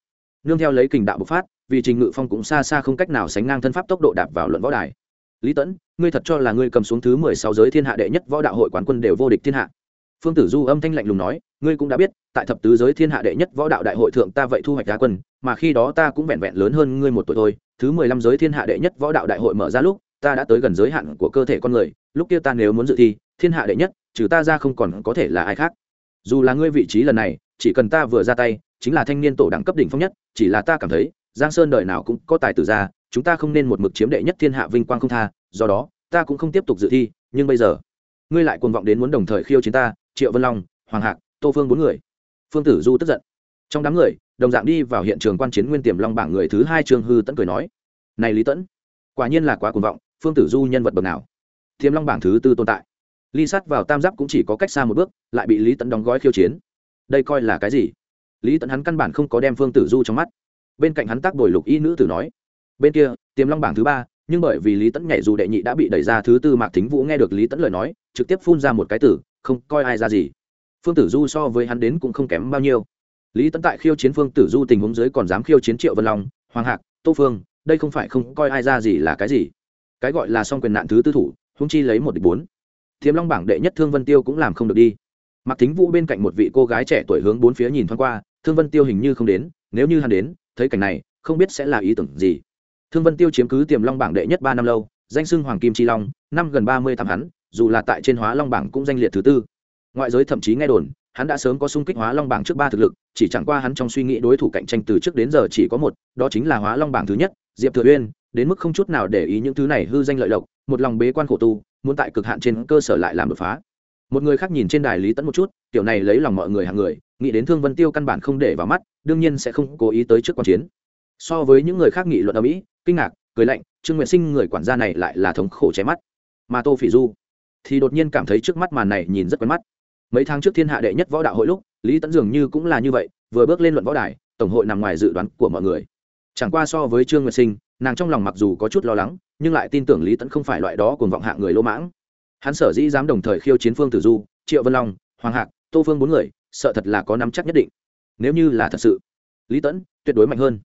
Speaker 1: Nương theo lấy kình đạo bộc phát, vì trình ngự phong cũng xa xa không cách nào sánh ngang thân pháp tốc độ đạp vào luận võ đài. Lý tẫn ngươi thật cho là ngươi cầm xuống thứ mười sáu giới thiên hạ đệ nhất võ đạo hội quán quân đều vô địch thiên hạ. Phương tử du âm thanh lạnh lùng nói, ngươi cũng đã biết, tại thập tứ giới thiên hạ đệ nhất võ đạo đại hội thượng ta vậy thu hoạch đá quân, mà khi đó ta cũng vẹn vẹn lớn hơn ngươi một tuổi thôi. Thứ mười lăm giới thiên hạ đệ nhất võ đạo đại hội mở ra lúc, ta đã tới gần giới hạn của cơ thể con người, lúc kia ta nếu muốn dự thi, thiên hạ đệ nhất, trừ ta ra không còn có thể là ai khác. Dù là ngươi vị trí lần này chỉ cần ta vừa ra tay, chính là thanh niên tổ đẳng cấp đỉnh phong nhất, chỉ là ta cảm thấy, giang sơn đời nào cũng có tài tử ra, chúng ta không nên một mực chiếm đệ nhất thiên hạ vinh quang không tha, do đó, ta cũng không tiếp tục dự thi, nhưng bây giờ, ngươi lại cuồng vọng đến muốn đồng thời khiêu chiến ta, triệu vân long, hoàng hạc, tô phương bốn người. Phương tử du tức giận. Trong đám người, đồng dạng đi vào hiện trường quan chiến nguyên tiềm long bảng người thứ hai trương hư tẫn cười nói, này lý tẫn quả nhiên là quá cuồng vọng, phương tử du nhân vật bậc nào? Tiềm long bảng thứ tư tồn tại. Ly sát vào tam giáp cũng chỉ có cách xa một bước, lại bị lý tẫn đóng gói khiêu chiến đây coi là cái gì? Lý tẫn hắn căn bản không có đem phương tử du trong mắt. Bên cạnh hắn tác đổi lục y nữ tử nói, bên kia, tiềm long bảng thứ ba, nhưng bởi vì lý tẫn nhảy dù đệ nhị đã bị đẩy ra thứ tư mạc thính vũ nghe được lý tẫn lời nói, trực tiếp phun ra một cái tử, không coi ai ra gì. Phương tử du so với hắn đến cũng không kém bao nhiêu. Lý tẫn tại khiêu chiến phương tử du tình huống dưới còn dám khiêu chiến triệu vân long, hoàng hạc, tô phương, đây không phải không coi ai ra gì là cái gì. Cái gọi là song quyền nạn thứ tư thủ húng chi lấy một địch bốn. Thiếm long bảng đệ nhất thương vân tiêu cũng làm không được đi mặc thính vũ bên cạnh một vị cô gái trẻ tuổi hướng bốn phía nhìn thoáng qua, thương vân tiêu hình như không đến, nếu như hắn đến, thấy cảnh này, không biết sẽ là ý tưởng gì. Thương vân tiêu chiếm cứ tiềm long bảng đệ nhất ba năm lâu, danh sưng hoàng kim chi long, năm gần ba mươi tám hắn, dù là tại trên hóa long bảng cũng danh liệt thứ tư. Ngoại giới thậm chí nghe đồn, hắn đã sớm có sung kích hóa long bảng trước ba thực lực, chỉ chẳng qua hắn trong suy nghĩ đối thủ cạnh tranh từ trước đến giờ chỉ có một, đó chính là hóa long bảng thứ nhất, diệp thừa uyên, đến mức không chút nào để ý những thứ này hư danh lợi lộc, một lòng bế quan khổ tu, muốn tại cực hạn trên cơ sở lại làm đột phá một người khác nhìn trên đài lý tẫn một chút kiểu này lấy lòng mọi người hàng người, nghĩ đến thương vân tiêu căn bản không để vào mắt, đương nhiên sẽ không cố ý tới trước q chiến. So với những người khác nghị luận ở mỹ, kinh ngạc, cười lạnh, trương nguyện sinh người quản gia này lại là thống khổ cháy mắt. Mà tô phỉ du thì đột nhiên cảm thấy trước mắt màn này nhìn rất quen mắt. Mấy tháng trước thiên hạ đệ nhất võ đạo hội lúc, lý tẫn dường như cũng là như vậy, vừa bước lên luận võ đài, tổng hội nằm ngoài dự đoán của mọi người. Chẳng qua so với trương nguyệt sinh, nàng trong lòng mặc dù có chút lo lắng, nhưng lại tin tưởng lý tẫn không phải loại đó cùng vọng hạng người lỗ mãng hắn sở dĩ dám đồng thời khiêu chiến phương tử du, triệu vân long, hoàng hạc, tô phương bốn người, sợ thật là có nắm chắc nhất định. Nếu như là thật sự, lý tẫn tuyệt đối mạnh hơn.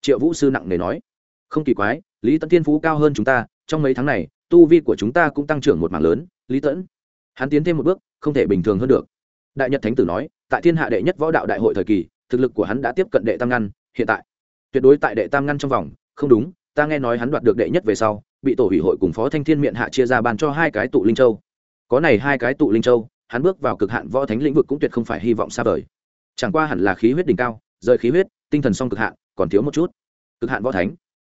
Speaker 1: Triệu vũ sư nặng nề nói. Không kỳ quái, lý tẫn thiên phú cao hơn chúng ta, trong mấy tháng này, tu vi của chúng ta cũng tăng trưởng một mảng lớn, lý tẫn hắn tiến thêm một bước, không thể bình thường hơn được. Đại nhật thánh tử nói, tại thiên hạ đệ nhất võ đạo đại hội thời kỳ, thực lực của hắn đã tiếp cận đệ tam ngăn, hiện tại. Tuyệt đối tại đệ tam ngăn trong vòng, không đúng ta nghe nói hắn đoạt được đệ nhất về sau, bị tổ hủy hội cùng phó thanh thiên miệng hạ chia ra bàn cho hai cái tụ linh châu. Có này hai cái tụ linh châu, hắn bước vào cực hạn võ thánh lĩnh vực cũng tuyệt không phải hy vọng xa vời. Chẳng qua hẳn là khí huyết đỉnh cao, rời khí huyết, tinh thần song cực hạn, còn thiếu một chút. Cực hạn võ thánh.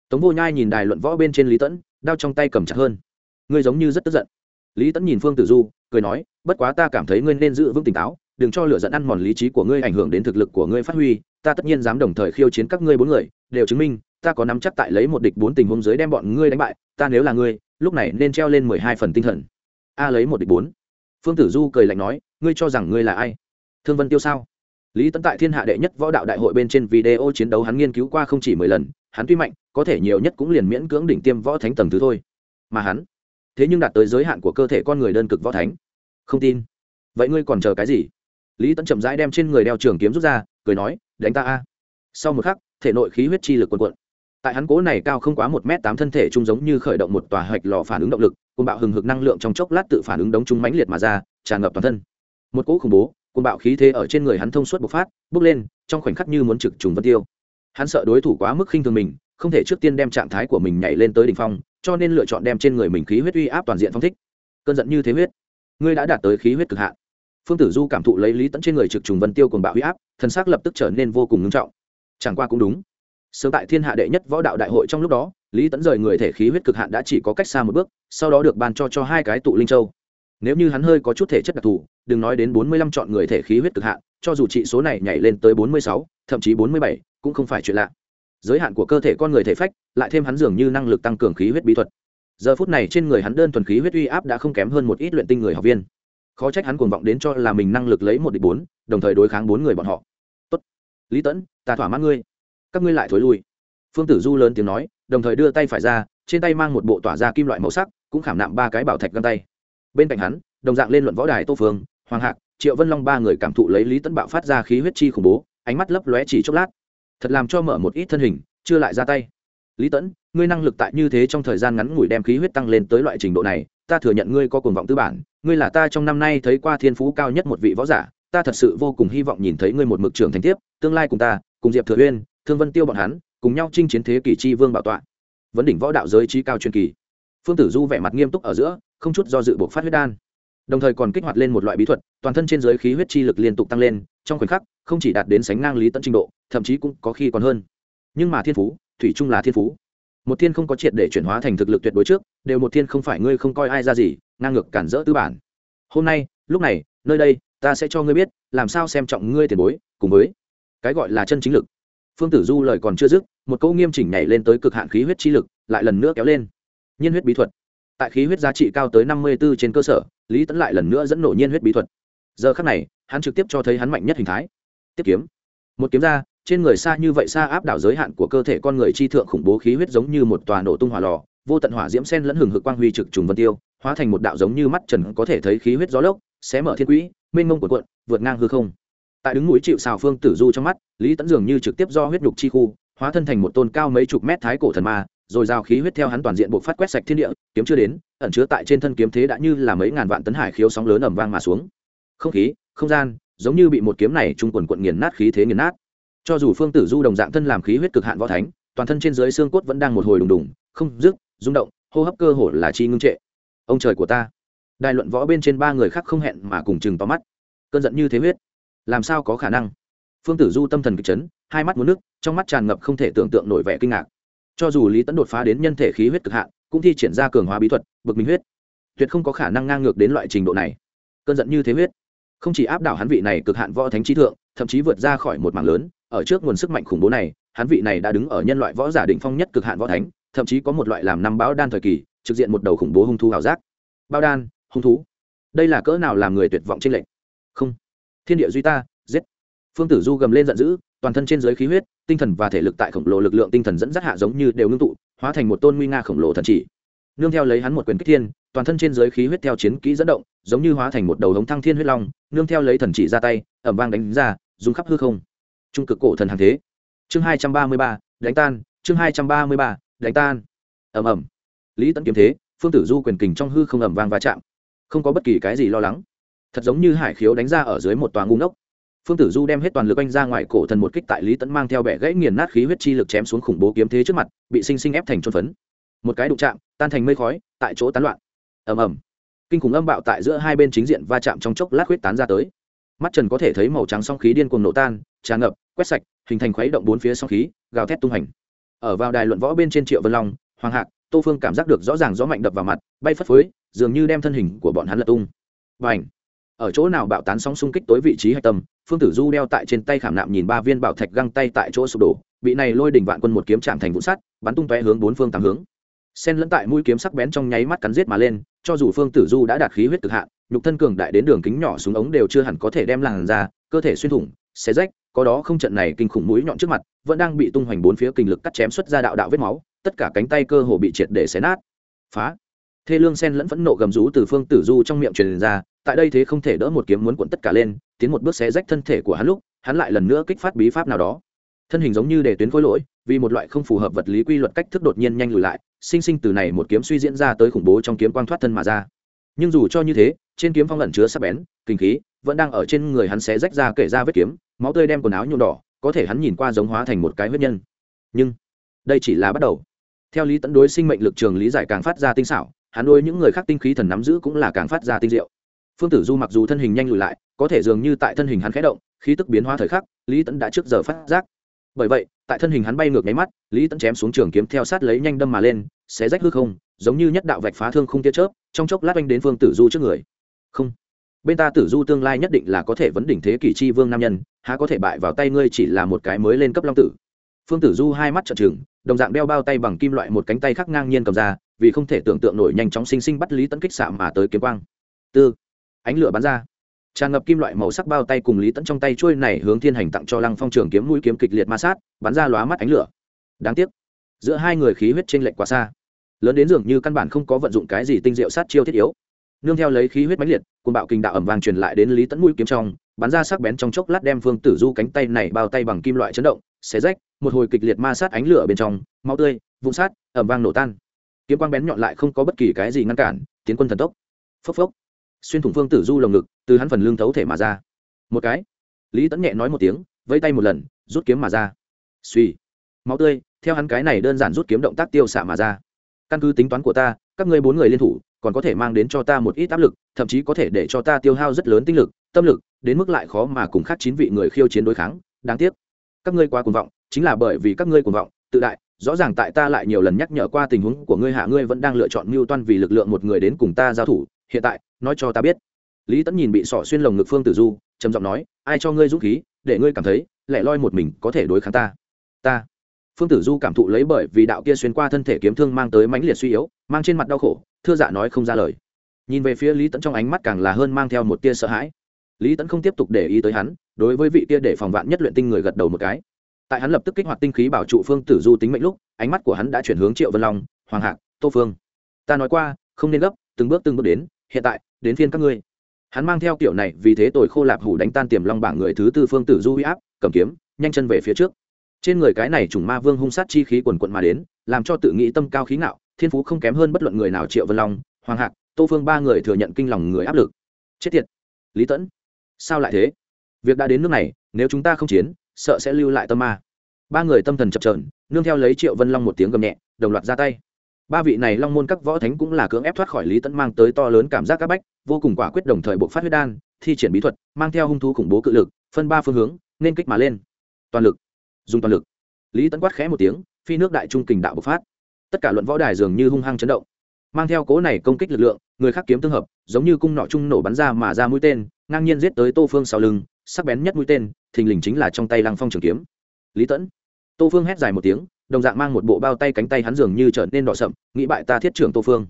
Speaker 1: Tống vô nhai nhìn đài luận võ bên trên lý tẫn đao trong tay cầm chặt hơn. Ngươi giống như rất tức giận. Lý tẫn nhìn phương tử du, cười nói, bất quá ta cảm thấy ngươi nên giữ vững tỉnh táo, đừng cho lửa dẫn ăn mòn lý trí của ngươi ảnh hưởng đến thực lực của ngươi phát huy, ta tất nhiên dám đồng thời khiêu chiến các ngươi bốn người, đều chứng minh ta có nắm chắc tại lấy một địch bốn tình huống dưới đem bọn ngươi đánh bại, ta nếu là ngươi, lúc này nên treo lên mười hai phần tinh thần. A lấy một địch bốn. Phương tử du cười lạnh nói, ngươi cho rằng ngươi là ai? Thương vân tiêu sao? Lý tấn tại thiên hạ đệ nhất võ đạo đại hội bên trên video chiến đấu hắn nghiên cứu qua không chỉ mười lần, hắn tuy mạnh, có thể nhiều nhất cũng liền miễn cưỡng đỉnh tiêm võ thánh tầng thứ thôi. Mà hắn, thế nhưng đạt tới giới hạn của cơ thể con người đơn cực võ thánh. Không tin. Vậy ngươi còn chờ cái gì? Lý tấn chậm rãi đem trên người đeo trường kiếm rút ra, cười nói, đánh ta a. Sau một khắc, thể nội khí huyết chi lực quần quận tại hắn cố này cao không quá một m tám thân thể trung giống như khởi động một tòa hạch lò phản ứng động lực côn bạo hừng hực năng lượng trong chốc lát tự phản ứng đống chúng mãnh liệt mà ra, tràn ngập toàn thân. Một cỗ khủng bố côn bạo khí thế ở trên người hắn thông suốt bộc phát bước lên, trong khoảnh khắc như muốn trực trùng vân tiêu. Hắn sợ đối thủ quá mức khinh thường mình, không thể trước tiên đem trạng thái của mình nhảy lên tới đỉnh phong, cho nên lựa chọn đem trên người mình khí huyết uy áp toàn diện phong thích. Cơn giận như thế huyết, ngươi đã đạt tới khí huyết cực hạn. Phương tử du cảm thụ lấy lý tẫn trên người trực trùng vân tiêu cùng bạo huy áp, thần xác lập tức trở nên vô cùng ngưng trọng. Chẳng qua cũng đúng sớm tại thiên hạ đệ nhất võ đạo đại hội trong lúc đó, lý tẫn rời người thể khí huyết cực hạn đã chỉ có cách xa một bước, sau đó được ban cho cho hai cái tụ linh châu. Nếu như hắn hơi có chút thể chất đặc thù, đừng nói đến bốn mươi lăm chọn người thể khí huyết cực hạn, cho dù trị số này nhảy lên tới bốn mươi sáu, thậm chí bốn mươi bảy, cũng không phải chuyện lạ. Giới hạn của cơ thể con người thể phách, lại thêm hắn dường như năng lực tăng cường khí huyết bí thuật. Giờ phút này trên người hắn đơn thuần khí huyết uy áp đã không kém hơn một ít luyện tinh người học viên. Khó trách hắn cuồng vọng đến cho là mình năng lực lấy một địch bốn, đồng thời đối kháng bốn người bọn họ. Tốt. Lý tẫn ta thỏa mãn ngươi các ngươi lại thối lui. Phương tử du lớn tiếng nói, đồng thời đưa tay phải ra, trên tay mang một bộ tỏa ra kim loại màu sắc, cũng khảm nạm ba cái bảo thạch găng tay. Bên cạnh hắn, đồng dạng lên luận võ đài tô phương, hoàng hạc, triệu vân long ba người cảm thụ lấy lý tẫn bạo phát ra khí huyết chi khủng bố, ánh mắt lấp lóe chỉ chốc lát. Thật làm cho mở một ít thân hình, chưa lại ra tay. Lý tẫn ngươi năng lực tại như thế trong thời gian ngắn ngủi đem khí huyết tăng lên tới loại trình độ này, ta thừa nhận ngươi có cuồng vọng tư bản, ngươi là ta trong năm nay thấy qua thiên phú cao nhất một vị võ giả, ta thật sự vô cùng hy vọng nhìn thấy ngươi một mực trưởng thành tiếp, tương lai cùng ta, cùng diệp thừa uyên thương vân tiêu bọn hắn, cùng nhau chinh chiến thế kỷ chi vương bảo tọa. Vấn đỉnh võ đạo giới trí cao truyền kỳ. Phương tử du vẻ mặt nghiêm túc ở giữa, không chút do dự buộc phát huyết đan. Đồng thời còn kích hoạt lên một loại bí thuật, toàn thân trên giới khí huyết chi lực liên tục tăng lên, trong khoảnh khắc, không chỉ đạt đến sánh ngang lý tận trình độ, thậm chí cũng có khi còn hơn. Nhưng mà thiên phú, thủy chung là thiên phú. Một thiên không có triệt để chuyển hóa thành thực lực tuyệt đối trước, đều một thiên không phải ngươi không coi ai ra gì, ngang ngược cản rỡ tư bản. Hôm nay, lúc này, nơi đây, ta sẽ cho ngươi biết, làm sao xem trọng ngươi tiền bối, cùng với cái gọi là chân chính lực phương tử du lời còn chưa dứt, một câu nghiêm chỉnh nhảy lên tới cực hạn khí huyết chi lực, lại lần nữa kéo lên. Nhiên huyết bí thuật. Tại khí huyết giá trị cao tới năm mươi b ố trên cơ sở, lý tẫn lại lần nữa dẫn nổ nhiên huyết bí thuật. Giờ khắc này, hắn trực tiếp cho thấy hắn mạnh nhất hình thái. Tiếp kiếm. Một kiếm ra, trên người xa như vậy xa áp đảo giới hạn của cơ thể con người chi thượng khủng bố khí huyết giống như một tòa nổ tung hỏa lò, vô tận hỏa diễm sen lẫn hừng hực quang huy trực trùng vân tiêu, hóa thành một đạo giống như mắt trần có thể thấy khí huyết gió lốc, xé mở thiên quỹ, mênh mông của quận vượt ngang hư không tại đứng núi chịu xào phương tử du trong mắt, lý tẫn dường như trực tiếp do huyết nhục chi khu, hóa thân thành một tôn cao mấy chục mét thái cổ thần ma, rồi giao khí huyết theo hắn toàn diện buộc phát quét sạch thiên địa, kiếm chưa đến, ẩn chứa tại trên thân kiếm thế đã như là mấy ngàn vạn tấn hải khiếu sóng lớn ầm vang mà xuống. Không khí, không gian, giống như bị một kiếm này trung quần quận nghiền nát khí thế nghiền nát. Cho dù phương tử du đồng dạng thân làm khí huyết cực hạn võ thánh, toàn thân trên dưới xương cốt vẫn đang một hồi đùng đùng, không dứt, rung động, hô hấp cơ hồ là chi ngưng trệ. Ông trời của ta. Đài luận võ bên trên ba người khác không hẹn mà cùng chừng tóm mắt. Cơn giận như thế huyết làm sao có khả năng? Phương tử du tâm thần kịch chấn, hai mắt muốn nước, trong mắt tràn ngập không thể tưởng tượng nổi vẻ kinh ngạc. Cho dù lý tấn đột phá đến nhân thể khí huyết cực hạn, cũng thi triển ra cường hóa bí thuật, bực minh huyết. Tuyệt không có khả năng ngang ngược đến loại trình độ này. Cơn giận như thế huyết, không chỉ áp đảo hắn vị này cực hạn võ thánh trí thượng, thậm chí vượt ra khỏi một mảng lớn, ở trước nguồn sức mạnh khủng bố này, hắn vị này đã đứng ở nhân loại võ giả đỉnh phong nhất cực hạn võ thánh, thậm chí có một loại làm năm báo đan thời kỳ, trực diện một đầu khủng bố hung thú hào giác. Bao đan, hung thú. Đây là cỡ nào làm người tuyệt vọng trên lệnh không thiên địa duy ta, giết. Phương tử du gầm lên giận dữ, toàn thân trên giới khí huyết, tinh thần và thể lực tại khổng lồ lực lượng tinh thần dẫn dắt hạ giống như đều ngưng tụ, hóa thành một tôn nguy nga khổng lồ thần chỉ. Nương theo lấy hắn một quyền kích thiên, toàn thân trên giới khí huyết theo chiến kỹ dẫn động, giống như hóa thành một đầu hống thăng thiên huyết long, nương theo lấy thần chỉ ra tay ẩm vang đánh ra dùng khắp hư không. Trung cực cổ thần hàng thế. Chương hai trăm ba mươi ba, đánh tan, chương hai trăm ba mươi ba, đánh tan. Ẩm ẩm lý tẫn kiếm thế, phương tử du quyền kình trong hư không ẩm vang va chạm. Không có bất kỳ cái gì lo lắng thật giống như hải khiếu đánh ra ở dưới một tòa ngu ngốc. Phương tử du đem hết toàn lực anh ra ngoài cổ thần một kích tại lý tẫn mang theo bẻ gãy nghiền nát khí huyết chi lực chém xuống khủng bố kiếm thế trước mặt, bị sinh sinh ép thành trôn phấn. Một cái đụng chạm, tan thành mây khói, tại chỗ tán loạn. Ầm ầm. Kinh khủng âm bạo tại giữa hai bên chính diện va chạm trong chốc lát huyết tán ra tới. Mắt trần có thể thấy màu trắng song khí điên cuồng nổ tan, tràn ngập, quét sạch, hình thành khuấy động bốn phía song khí, gào thét tung hành ở vào đài luận võ bên trên triệu vân long, hoàng hạc, tô phương cảm giác được rõ ràng gió mạnh đập vào mặt, bay phất phới, dường như đem thân hình của bọn hắn lật tung. Và ảnh ở chỗ nào bạo tán sóng xung kích tối vị trí hạch tâm, phương tử du đeo tại trên tay khảm nạm nhìn ba viên bảo thạch găng tay tại chỗ sụp đổ, bị này lôi đỉnh vạn quân một kiếm chạm thành vụn sắt, bắn tung tóe hướng bốn phương tám hướng. Sen lẫn tại mũi kiếm sắc bén trong nháy mắt cắn giết mà lên, cho dù phương tử du đã đạt khí huyết cực hạn, nhục thân cường đại đến đường kính nhỏ xuống ống đều chưa hẳn có thể đem làn ra cơ thể xuyên thủng, xé rách, có đó không trận này kinh khủng mũi nhọn trước mặt, vẫn đang bị tung hoành bốn phía kinh lực cắt chém xuất ra đạo đạo vết máu, tất cả cánh tay cơ hồ bị triệt để xé nát. Phá. Thê lương sen lẫn phẫn nộ gầm rú từ phương tử du trong miệng truyền ra tại đây thế không thể đỡ một kiếm muốn cuộn tất cả lên, tiến một bước xé rách thân thể của hắn lúc, hắn lại lần nữa kích phát bí pháp nào đó. Thân hình giống như để tuyến khối lỗi, vì một loại không phù hợp vật lý quy luật cách thức đột nhiên nhanh lùi lại, sinh sinh từ này một kiếm suy diễn ra tới khủng bố trong kiếm quang thoát thân mà ra. Nhưng dù cho như thế, trên kiếm phong lẩn chứa sắc bén, kinh khí, vẫn đang ở trên người hắn xé rách ra kể ra vết kiếm, máu tươi đem quần áo nhuộm đỏ, có thể hắn nhìn qua giống hóa thành một cái huyết nhân. Nhưng, đây chỉ là bắt đầu. Theo lý tấn đối sinh mệnh lực trường lý giải càng phát ra tinh xảo, hắn đối những người khác tinh khí thần nắm giữ cũng là càng phát ra tinh diệu phương tử du mặc dù thân hình nhanh lùi lại, có thể dường như tại thân hình hắn khẽ động, khí tức biến hóa thời khắc, lý Tẫn đã trước giờ phát giác. Bởi vậy, tại thân hình hắn bay ngược nháy mắt, lý Tẫn chém xuống trường kiếm theo sát lấy nhanh đâm mà lên, xé rách hư không, giống như nhất đạo vạch phá thương không tia chớp, trong chốc lát anh đến phương tử du trước người. Không. Bên ta tử du tương lai nhất định là có thể vấn đỉnh thế kỷ chi vương nam nhân, há có thể bại vào tay ngươi chỉ là một cái mới lên cấp long tử. Phương tử du hai mắt trợn trừng, đồng dạng đeo bao tay bằng kim loại một cánh tay khác ngang nhiên cầm ra, vì không thể tưởng tượng nổi nhanh chóng sinh sinh bắt lý tấn kích xạ mà tới kiếm quang. Tư ánh lửa bắn ra. Tràn ngập kim loại màu sắc bao tay cùng lý tẫn trong tay trôi này hướng thiên hành tặng cho lăng phong trường kiếm mũi kiếm kịch liệt ma sát, bắn ra lóa mắt ánh lửa. Đáng tiếc, giữa hai người khí huyết trên lệch quá xa. Lớn đến dường như căn bản không có vận dụng cái gì tinh diệu sát chiêu thiết yếu. Nương theo lấy khí huyết mãnh liệt cùng bạo kinh đạo ẩm vàng truyền lại đến lý tẫn mũi kiếm trong, bắn ra sắc bén trong chốc lát đem phương tử du cánh tay này bao tay bằng kim loại chấn động, xé rách, một hồi kịch liệt ma sát ánh lửa bên trong, máu tươi, vụn sát ẩm vang nổ tan. Kiếm quang bén nhọn lại không có bất kỳ cái gì ngăn cản, tiến quân thần tốc. Phốc phốc xuyên thủng phương tử du lồng ngực, từ hắn phần lương thấu thể mà ra. Một cái. Lý tẫn nhẹ nói một tiếng, vẫy tay một lần, rút kiếm mà ra. Suy máu tươi, theo hắn cái này đơn giản rút kiếm động tác tiêu xạ mà ra. Căn cứ tính toán của ta, các ngươi bốn người liên thủ, còn có thể mang đến cho ta một ít áp lực, thậm chí có thể để cho ta tiêu hao rất lớn tinh lực, tâm lực, đến mức lại khó mà cùng khác chín vị người khiêu chiến đối kháng. Đáng tiếc. Các ngươi quá cuồng vọng, chính là bởi vì các ngươi cuồng vọng, tự đại, rõ ràng tại ta lại nhiều lần nhắc nhở qua tình huống của ngươi hạ, ngươi vẫn đang lựa chọn mưu toan vì lực lượng một người đến cùng ta giao thủ hiện tại, nói cho ta biết. Lý tẫn nhìn bị sỏ xuyên lồng ngực phương tử du, trầm giọng nói, ai cho ngươi dũng khí, để ngươi cảm thấy, lẻ loi một mình có thể đối kháng ta? Ta? Phương tử du cảm thụ lấy bởi vì đạo kia xuyên qua thân thể kiếm thương mang tới mãnh liệt suy yếu, mang trên mặt đau khổ, thưa dạ nói không ra lời. Nhìn về phía lý tẫn trong ánh mắt càng là hơn mang theo một tia sợ hãi. Lý tẫn không tiếp tục để ý tới hắn, đối với vị tia để phòng vạn nhất luyện tinh người gật đầu một cái. Tại hắn lập tức kích hoạt tinh khí bảo trụ phương tử du tính mệnh lúc, ánh mắt của hắn đã chuyển hướng triệu vân long, hoàng hạc, tô phương. Ta nói qua, không nên gấp, từng bước từng bước đến hiện tại, đến phiên các ngươi. Hắn mang theo kiểu này vì thế tội khô lạp hủ đánh tan tiềm long bảng người thứ tư phương tử du huy áp, cầm kiếm, nhanh chân về phía trước. Trên người cái này trùng ma vương hung sát chi khí quần quận mà đến, làm cho tự nghĩ tâm cao khí ngạo, thiên phú không kém hơn bất luận người nào triệu vân long, hoàng hạc, tô phương ba người thừa nhận kinh lòng người áp lực. Chết tiệt! Lý tẫn! Sao lại thế? Việc đã đến nước này, nếu chúng ta không chiến, sợ sẽ lưu lại tâm ma. Ba người tâm thần chập trờn nương theo lấy triệu vân long một tiếng gầm nhẹ, đồng loạt ra tay ba vị này long môn các võ thánh cũng là cưỡng ép thoát khỏi lý tẫn mang tới to lớn cảm giác c áp bách, vô cùng quả quyết đồng thời bộ phát huyết đan, thi triển bí thuật, mang theo hung thú khủng bố cự lực, phân ba phương hướng, nên kích mà lên. Toàn lực. Dùng toàn lực. Lý tẫn quát khẽ một tiếng, phi nước đại trung kình đạo bộc phát. Tất cả luận võ đài dường như hung hăng chấn động. Mang theo cố này công kích lực lượng, người khác kiếm tương hợp, giống như cung nọ trung nổ bắn ra mà ra mũi tên, ngang nhiên giết tới tô phương sau lưng, sắc bén nhất mũi tên, thình lình chính là trong tay lăng phong trường kiếm. Lý tẫn tô phương hét dài một tiếng đồng dạng mang một bộ bao tay cánh tay hắn dường như trở nên đỏ sậm, nghĩ bại ta thiết trưởng tô phương.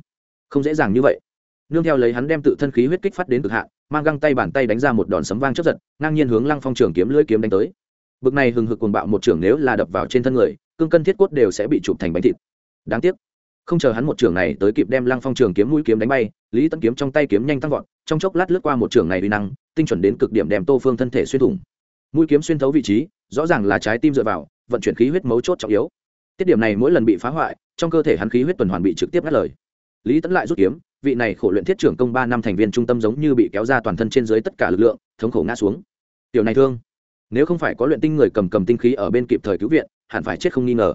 Speaker 1: Không dễ dàng như vậy. Nương theo lấy hắn đem tự thân khí huyết kích phát đến cực hạn, mang găng tay bàn tay đánh ra một đòn sấm vang chấp giật, ngang nhiên hướng lăng phong trường kiếm lưỡi kiếm đánh tới. Bực này hừng hực cuồng bạo một trưởng nếu là đập vào trên thân người, cương cân thiết cốt đều sẽ bị chụp thành bánh thịt. Đáng tiếc, không chờ hắn một trưởng này tới kịp đem lăng phong trường kiếm mũi kiếm đánh bay, lý tấn kiếm trong tay kiếm nhanh tăng vọt, trong chốc lát lướt qua một trưởng này uy năng, tinh chuẩn đến cực điểm đem tô phương thân thể xuyên thủng. Mũi kiếm xuyên thấu vị trí, rõ ràng là trái tim dựa vào, vận chuyển khí huyết mấu chốt trọng yếu tiết điểm này mỗi lần bị phá hoại, trong cơ thể hắn khí huyết tuần hoàn bị trực tiếp ngắt lời. Lý tấn lại rút kiếm, vị này khổ luyện thiết trưởng công ba năm thành viên trung tâm giống như bị kéo ra toàn thân trên dưới tất cả lực lượng, thống khổ ngã xuống. Tiểu này thương, nếu không phải có luyện tinh người cầm cầm tinh khí ở bên kịp thời cứu viện, hẳn phải chết không nghi ngờ.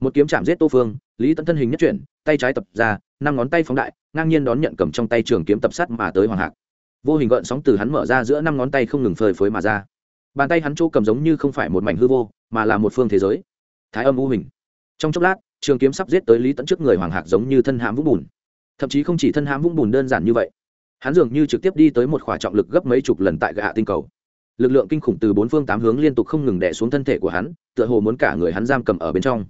Speaker 1: Một kiếm chạm giết tô phương, lý tấn thân hình nhất chuyển, tay trái tập ra, năm ngón tay phóng đại, ngang nhiên đón nhận cầm trong tay trường kiếm tập sát mà tới hoàng hạc. Vô hình gợn sóng từ hắn mở ra giữa năm ngón tay không ngừng phơi phới mà ra. Bàn tay hắn chỗ cầm giống như không phải một mảnh hư vô, mà là một phương thế giới. Thái âm u hình trong chốc lát, trường kiếm sắp giết tới lý tẫn trước người hoàng hạc giống như thân hãm vũng bùn. Thậm chí không chỉ thân hãm vũng bùn đơn giản như vậy, hắn dường như trực tiếp đi tới một khỏa trọng lực gấp mấy chục lần tại gạ tinh cầu. Lực lượng kinh khủng từ bốn phương tám hướng liên tục không ngừng đẻ xuống thân thể của hắn, tựa hồ muốn cả người hắn giam cầm ở bên trong.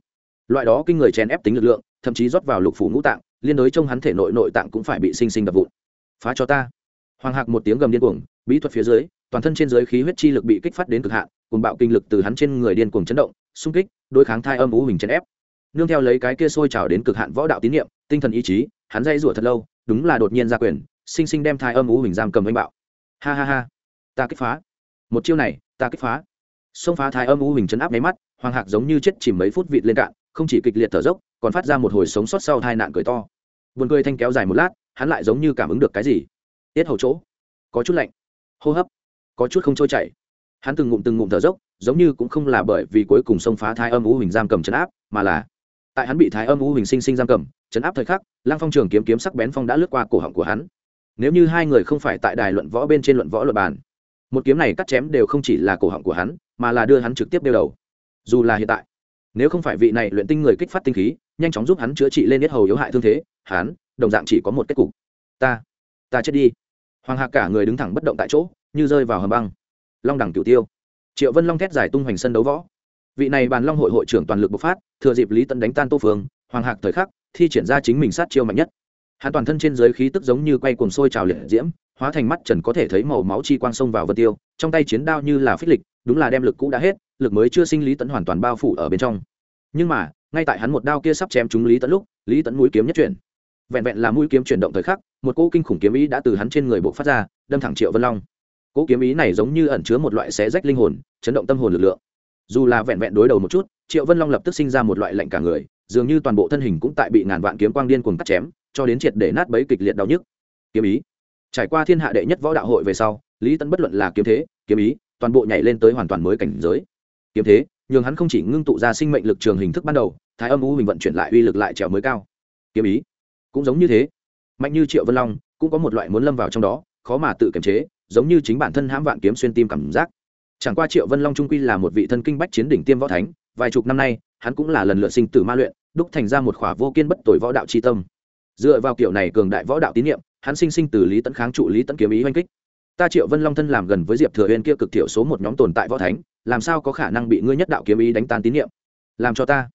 Speaker 1: Loại đó kinh người chèn ép tính lực lượng, thậm chí rót vào lục phủ ngũ tạng, liên đối trong hắn thể nội nội tạng cũng phải bị sinh sinh đập vụn. Phá cho ta. Hoàng hạc một tiếng gầm điên cuồng, bí thuật phía dưới, toàn thân trên dưới khí huyết chi lực bị kích phát đến cực hạn cùng bạo kinh lực từ hắn trên người điên cuồng chấn động xung kích, đối kháng thai âm ú hình chèn ép. Nương theo lấy cái kia sôi trào đến cực hạn võ đạo tín niệm, tinh thần ý chí, hắn dây rủa thật lâu, đúng là đột nhiên ra quyền, sinh sinh đem thai âm ú hình giam cầm anh bạo. Ha ha ha, ta kích phá. Một chiêu này, ta kích phá. Xông phá thai âm ú hình chấn áp máy mắt, hoàng hạc giống như chết chìm mấy phút vịt lên cạn, không chỉ kịch liệt thở dốc, còn phát ra một hồi sống sót sau tai nạn cười to. Buồn cười thanh kéo dài một lát, hắn lại giống như cảm ứng được cái gì. Tiết hầu chỗ. Có chút lạnh. Hô hấp. Có chút không trôi chảy hắn từng ngụm từng ngụm thở dốc, giống như cũng không là bởi vì cuối cùng xông phá thai âm u hình giam cầm chấn áp, mà là tại hắn bị thái âm u hình sinh sinh giam cầm chấn áp thời khắc, lăng phong trường kiếm kiếm sắc bén phong đã lướt qua cổ họng của hắn. Nếu như hai người không phải tại đài luận võ bên trên luận võ luật bàn, một kiếm này cắt chém đều không chỉ là cổ họng của hắn, mà là đưa hắn trực tiếp đeo đầu. Dù là hiện tại, nếu không phải vị này luyện tinh người kích phát tinh khí, nhanh chóng giúp hắn chữa trị lên hết hầu yếu hại thương thế, hắn, đồng dạng chỉ có một kết cục. Ta ta chết đi. Hoàng hạc cả người đứng thẳng bất động tại chỗ, như rơi vào hầm băng long đẳng cửu tiêu. Triệu vân long thét giải tung hoành sân đấu võ. Vị này bàn long hội hội trưởng toàn lực bộc phát, thừa dịp lý tận đánh tan tô phương, hoàng hạc thời khắc, thi triển ra chính mình sát chiêu mạnh nhất. Hắn toàn thân trên giới khí tức giống như quay cuồng sôi trào liệt diễm, hóa thành mắt trần có thể thấy màu máu chi quang sông vào vân tiêu, trong tay chiến đao như là phích lịch, đúng là đem lực cũ đã hết, lực mới chưa sinh lý Tấn hoàn toàn bao phủ ở bên trong. Nhưng mà, ngay tại hắn một đao kia sắp chém trúng lý Tấn lúc, lý Tấn mũi kiếm nhất chuyển. Vẹn vẹn là mũi kiếm chuyển động thời khắc, một cỗ kinh khủng kiếm ý đã từ hắn trên người bộ phát ra, đâm thẳng triệu vân long cỗ kiếm ý này giống như ẩn chứa một loại xé rách linh hồn, chấn động tâm hồn lực lượng. Dù là vẹn vẹn đối đầu một chút, triệu vân long lập tức sinh ra một loại lạnh cả người, dường như toàn bộ thân hình cũng tại bị ngàn vạn kiếm quang điên cuồng cắt chém, cho đến triệt để nát bấy kịch liệt đau nhức. Kiếm ý. Trải qua thiên hạ đệ nhất võ đạo hội về sau, lý tấn bất luận là kiếm thế, kiếm ý, toàn bộ nhảy lên tới hoàn toàn mới cảnh giới. Kiếm thế, nhường hắn không chỉ ngưng tụ ra sinh mệnh lực trường hình thức ban đầu, thái âm u hình vận chuyển lại uy lực lại trèo mới cao. Kiếm ý. Cũng giống như thế. Mạnh như triệu vân long, cũng có một loại muốn lâm vào trong đó, khó mà tự kiềm chế giống như chính bản thân hãm vạn kiếm xuyên tim cảm giác. Chẳng qua triệu vân long trung quy là một vị thân kinh bách chiến đỉnh tiêm võ thánh, vài chục năm nay, hắn cũng là lần lượt sinh tử ma luyện, đúc thành ra một khỏa vô kiên bất tội võ đạo tri tâm. Dựa vào kiểu này cường đại võ đạo tín nhiệm hắn sinh sinh từ lý tẫn kháng trụ lý tẫn kiếm ý oanh kích. Ta triệu vân long thân làm gần với diệp thừa huyên kia cực thiểu số một nhóm tồn tại võ thánh, làm sao có khả năng bị ngươi nhất đạo kiếm ý đánh tan tín nhiệm làm cho ta.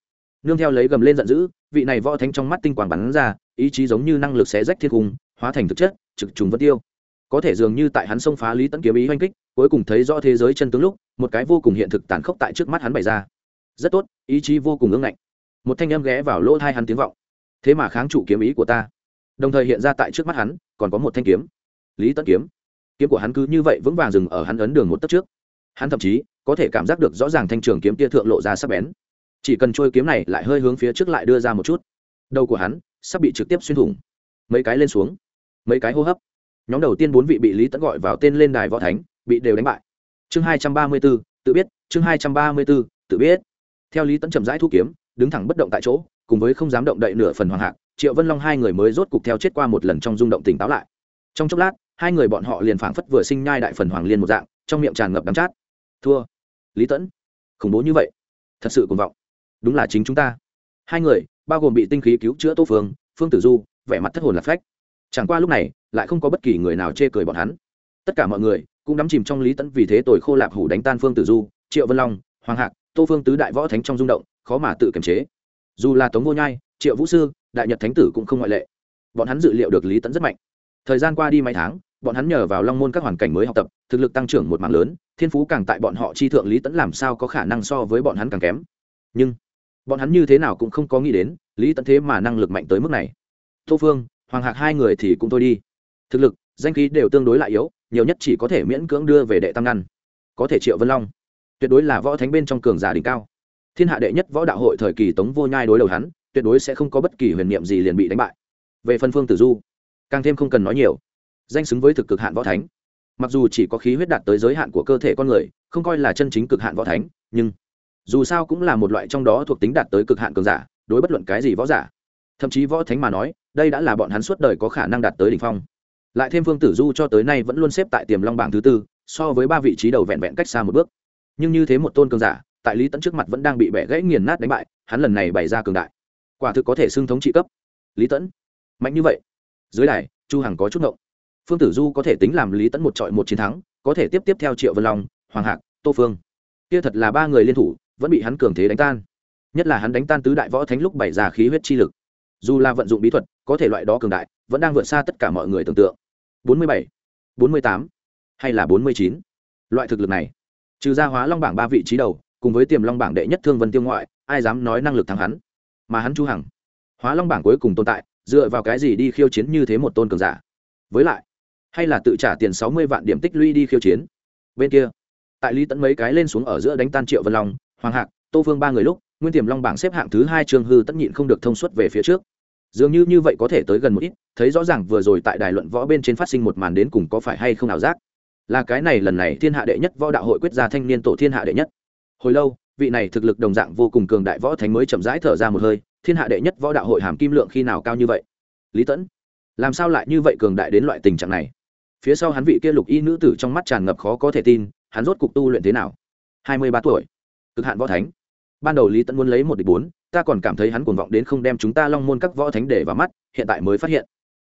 Speaker 1: Nương theo lấy gầm lên giận dữ, vị này võ thánh trong mắt tinh quang bắn ra, ý chí giống như năng lực xé rách thiên cung, hóa thành thực chất, trực trùng vân tiêu có thể dường như tại hắn xông phá lý tẫn kiếm ý oanh kích, cuối cùng thấy rõ thế giới chân tướng lúc, một cái vô cùng hiện thực tàn khốc tại trước mắt hắn bày ra. Rất tốt, ý chí vô cùng ưng ngạnh. Một thanh âm ghé vào lỗ thai hắn tiếng vọng. Thế mà kháng chủ kiếm ý của ta. Đồng thời hiện ra tại trước mắt hắn, còn có một thanh kiếm. Lý tẫn kiếm. Kiếm của hắn cứ như vậy vững vàng dừng ở hắn ấn đường một tấc trước. Hắn thậm chí có thể cảm giác được rõ ràng thanh trường kiếm tia thượng lộ ra sắc bén. Chỉ cần trôi kiếm này lại hơi hướng phía trước lại đưa ra một chút. Đầu của hắn sắp bị trực tiếp xuyên thủng. Mấy cái lên xuống. Mấy cái hô hấp nhóm đầu tiên bốn vị bị lý tẫn gọi vào tên lên đài võ thánh, bị đều đánh bại. Chương hai trăm ba mươi b ố tự biết, chương hai trăm ba mươi b ố tự biết. Theo lý tẫn chậm rãi thu kiếm, đứng thẳng bất động tại chỗ, cùng với không dám động đậy nửa phần hoàng hạc, triệu vân long hai người mới rốt cục theo chết qua một lần trong rung động tỉnh táo lại. Trong chốc lát, hai người bọn họ liền phảng phất vừa sinh nhai đại phần hoàng liên một dạng, trong miệng tràn ngập đắm chát. Thua. Lý tẫn khủng bố như vậy, thật sự cuồng vọng. Đúng là chính chúng ta. Hai người, bao gồm bị tinh khí cứu chữa tô phương phương tử du, vẻ mặt thất hồn lạc phách chẳng qua lúc này, lại không có bất kỳ người nào chê cười bọn hắn. Tất cả mọi người cũng đắm chìm trong lý tẫn vì thế tội khô lạp hủ đánh tan phương tử du, triệu vân long, hoàng hạc, tô phương tứ đại võ thánh trong rung động, khó mà tự kiềm chế. Dù là tống vô nhai, triệu vũ sư, đại nhật thánh tử cũng không ngoại lệ. Bọn hắn dự liệu được lý tẫn rất mạnh. Thời gian qua đi mấy tháng, bọn hắn nhờ vào long môn các hoàn cảnh mới học tập, thực lực tăng trưởng một mạng lớn, thiên phú càng tại bọn họ chi thượng lý tẫn làm sao có khả năng so với bọn hắn càng kém. Nhưng, bọn hắn như thế nào cũng không có nghĩ đến, lý tẫn thế mà năng lực mạnh tới mức này. Tô phương hoàng hạc hai người thì cũng thôi đi. Thực lực, danh khí đều tương đối lại yếu, nhiều nhất chỉ có thể miễn cưỡng đưa về đệ tam ngăn. Có thể triệu vân long, tuyệt đối là võ thánh bên trong cường giả đỉnh cao. Thiên hạ đệ nhất võ đạo hội thời kỳ tống vô nhai đối đầu hắn, tuyệt đối sẽ không có bất kỳ huyền niệm gì liền bị đánh bại. Về phân phương tử du, càng thêm không cần nói nhiều. Danh xứng với thực cực hạn võ thánh. Mặc dù chỉ có khí huyết đạt tới giới hạn của cơ thể con người, không coi là chân chính cực hạn võ thánh, nhưng dù sao cũng là một loại trong đó thuộc tính đạt tới cực hạn cường giả, đối bất luận cái gì võ giả. Thậm chí võ thánh mà nói đây đã là bọn hắn suốt đời có khả năng đạt tới đỉnh phong. Lại thêm phương tử du cho tới nay vẫn luôn xếp tại tiềm long bảng thứ tư, so với ba vị trí đầu vẹn vẹn cách xa một bước. Nhưng như thế một tôn cường giả, tại lý tẫn trước mặt vẫn đang bị bẻ gãy nghiền nát đánh bại, hắn lần này bày ra cường đại. Quả thực có thể xưng thống trị cấp. Lý tẫn mạnh như vậy. Dưới đài, chu hằng có chút ngộng. Phương tử du có thể tính làm lý tẫn một trọi một chiến thắng, có thể tiếp tiếp theo triệu vân long, hoàng hạc, tô phương. Kia thật là ba người liên thủ, vẫn bị hắn cường thế đánh tan. Nhất là hắn đánh tan tứ đại võ thánh lúc bày ra khí huyết chi lực. Dù là vận dụng bí thuật có thể loại đó cường đại, vẫn đang vượt xa tất cả mọi người tưởng tượng. Bốn mươi bảy, bốn mươi tám, hay là bốn mươi chín? Loại thực lực này, trừ ra hóa long bảng ba vị trí đầu, cùng với tiềm long bảng đệ nhất thương vân tiêu ngoại, ai dám nói năng lực thắng hắn? Mà hắn chu hằng, hóa long bảng cuối cùng tồn tại, dựa vào cái gì đi khiêu chiến như thế một tôn cường giả? Với lại, hay là tự trả tiền sáu mươi vạn điểm tích lũy đi khiêu chiến? Bên kia, tại lý tẫn mấy cái lên xuống ở giữa đánh tan triệu vân long, hoàng hạc, tô phương ba người lúc, nguyên tiềm long bảng xếp hạng thứ hai trương hư tất nhịn không được thông suốt về phía trước dường như như vậy có thể tới gần một ít, thấy rõ ràng vừa rồi tại đài luận võ bên trên phát sinh một màn đến cùng có phải hay không nào giác. Là cái này lần này thiên hạ đệ nhất võ đạo hội quyết gia thanh niên tổ thiên hạ đệ nhất. Hồi lâu, vị này thực lực đồng dạng vô cùng cường đại võ thánh mới chậm rãi thở ra một hơi, thiên hạ đệ nhất võ đạo hội hàm kim lượng khi nào cao như vậy? Lý tẫn, làm sao lại như vậy cường đại đến loại tình trạng này? Phía sau hắn vị kia lục y nữ tử trong mắt tràn ngập khó có thể tin, hắn rốt cục tu luyện thế nào? Hai mươi ba tuổi, cực hạn võ thánh ban đầu lý tẫn muốn lấy một địch bốn, ta còn cảm thấy hắn cuồng vọng đến không đem chúng ta long môn các võ thánh để vào mắt, hiện tại mới phát hiện.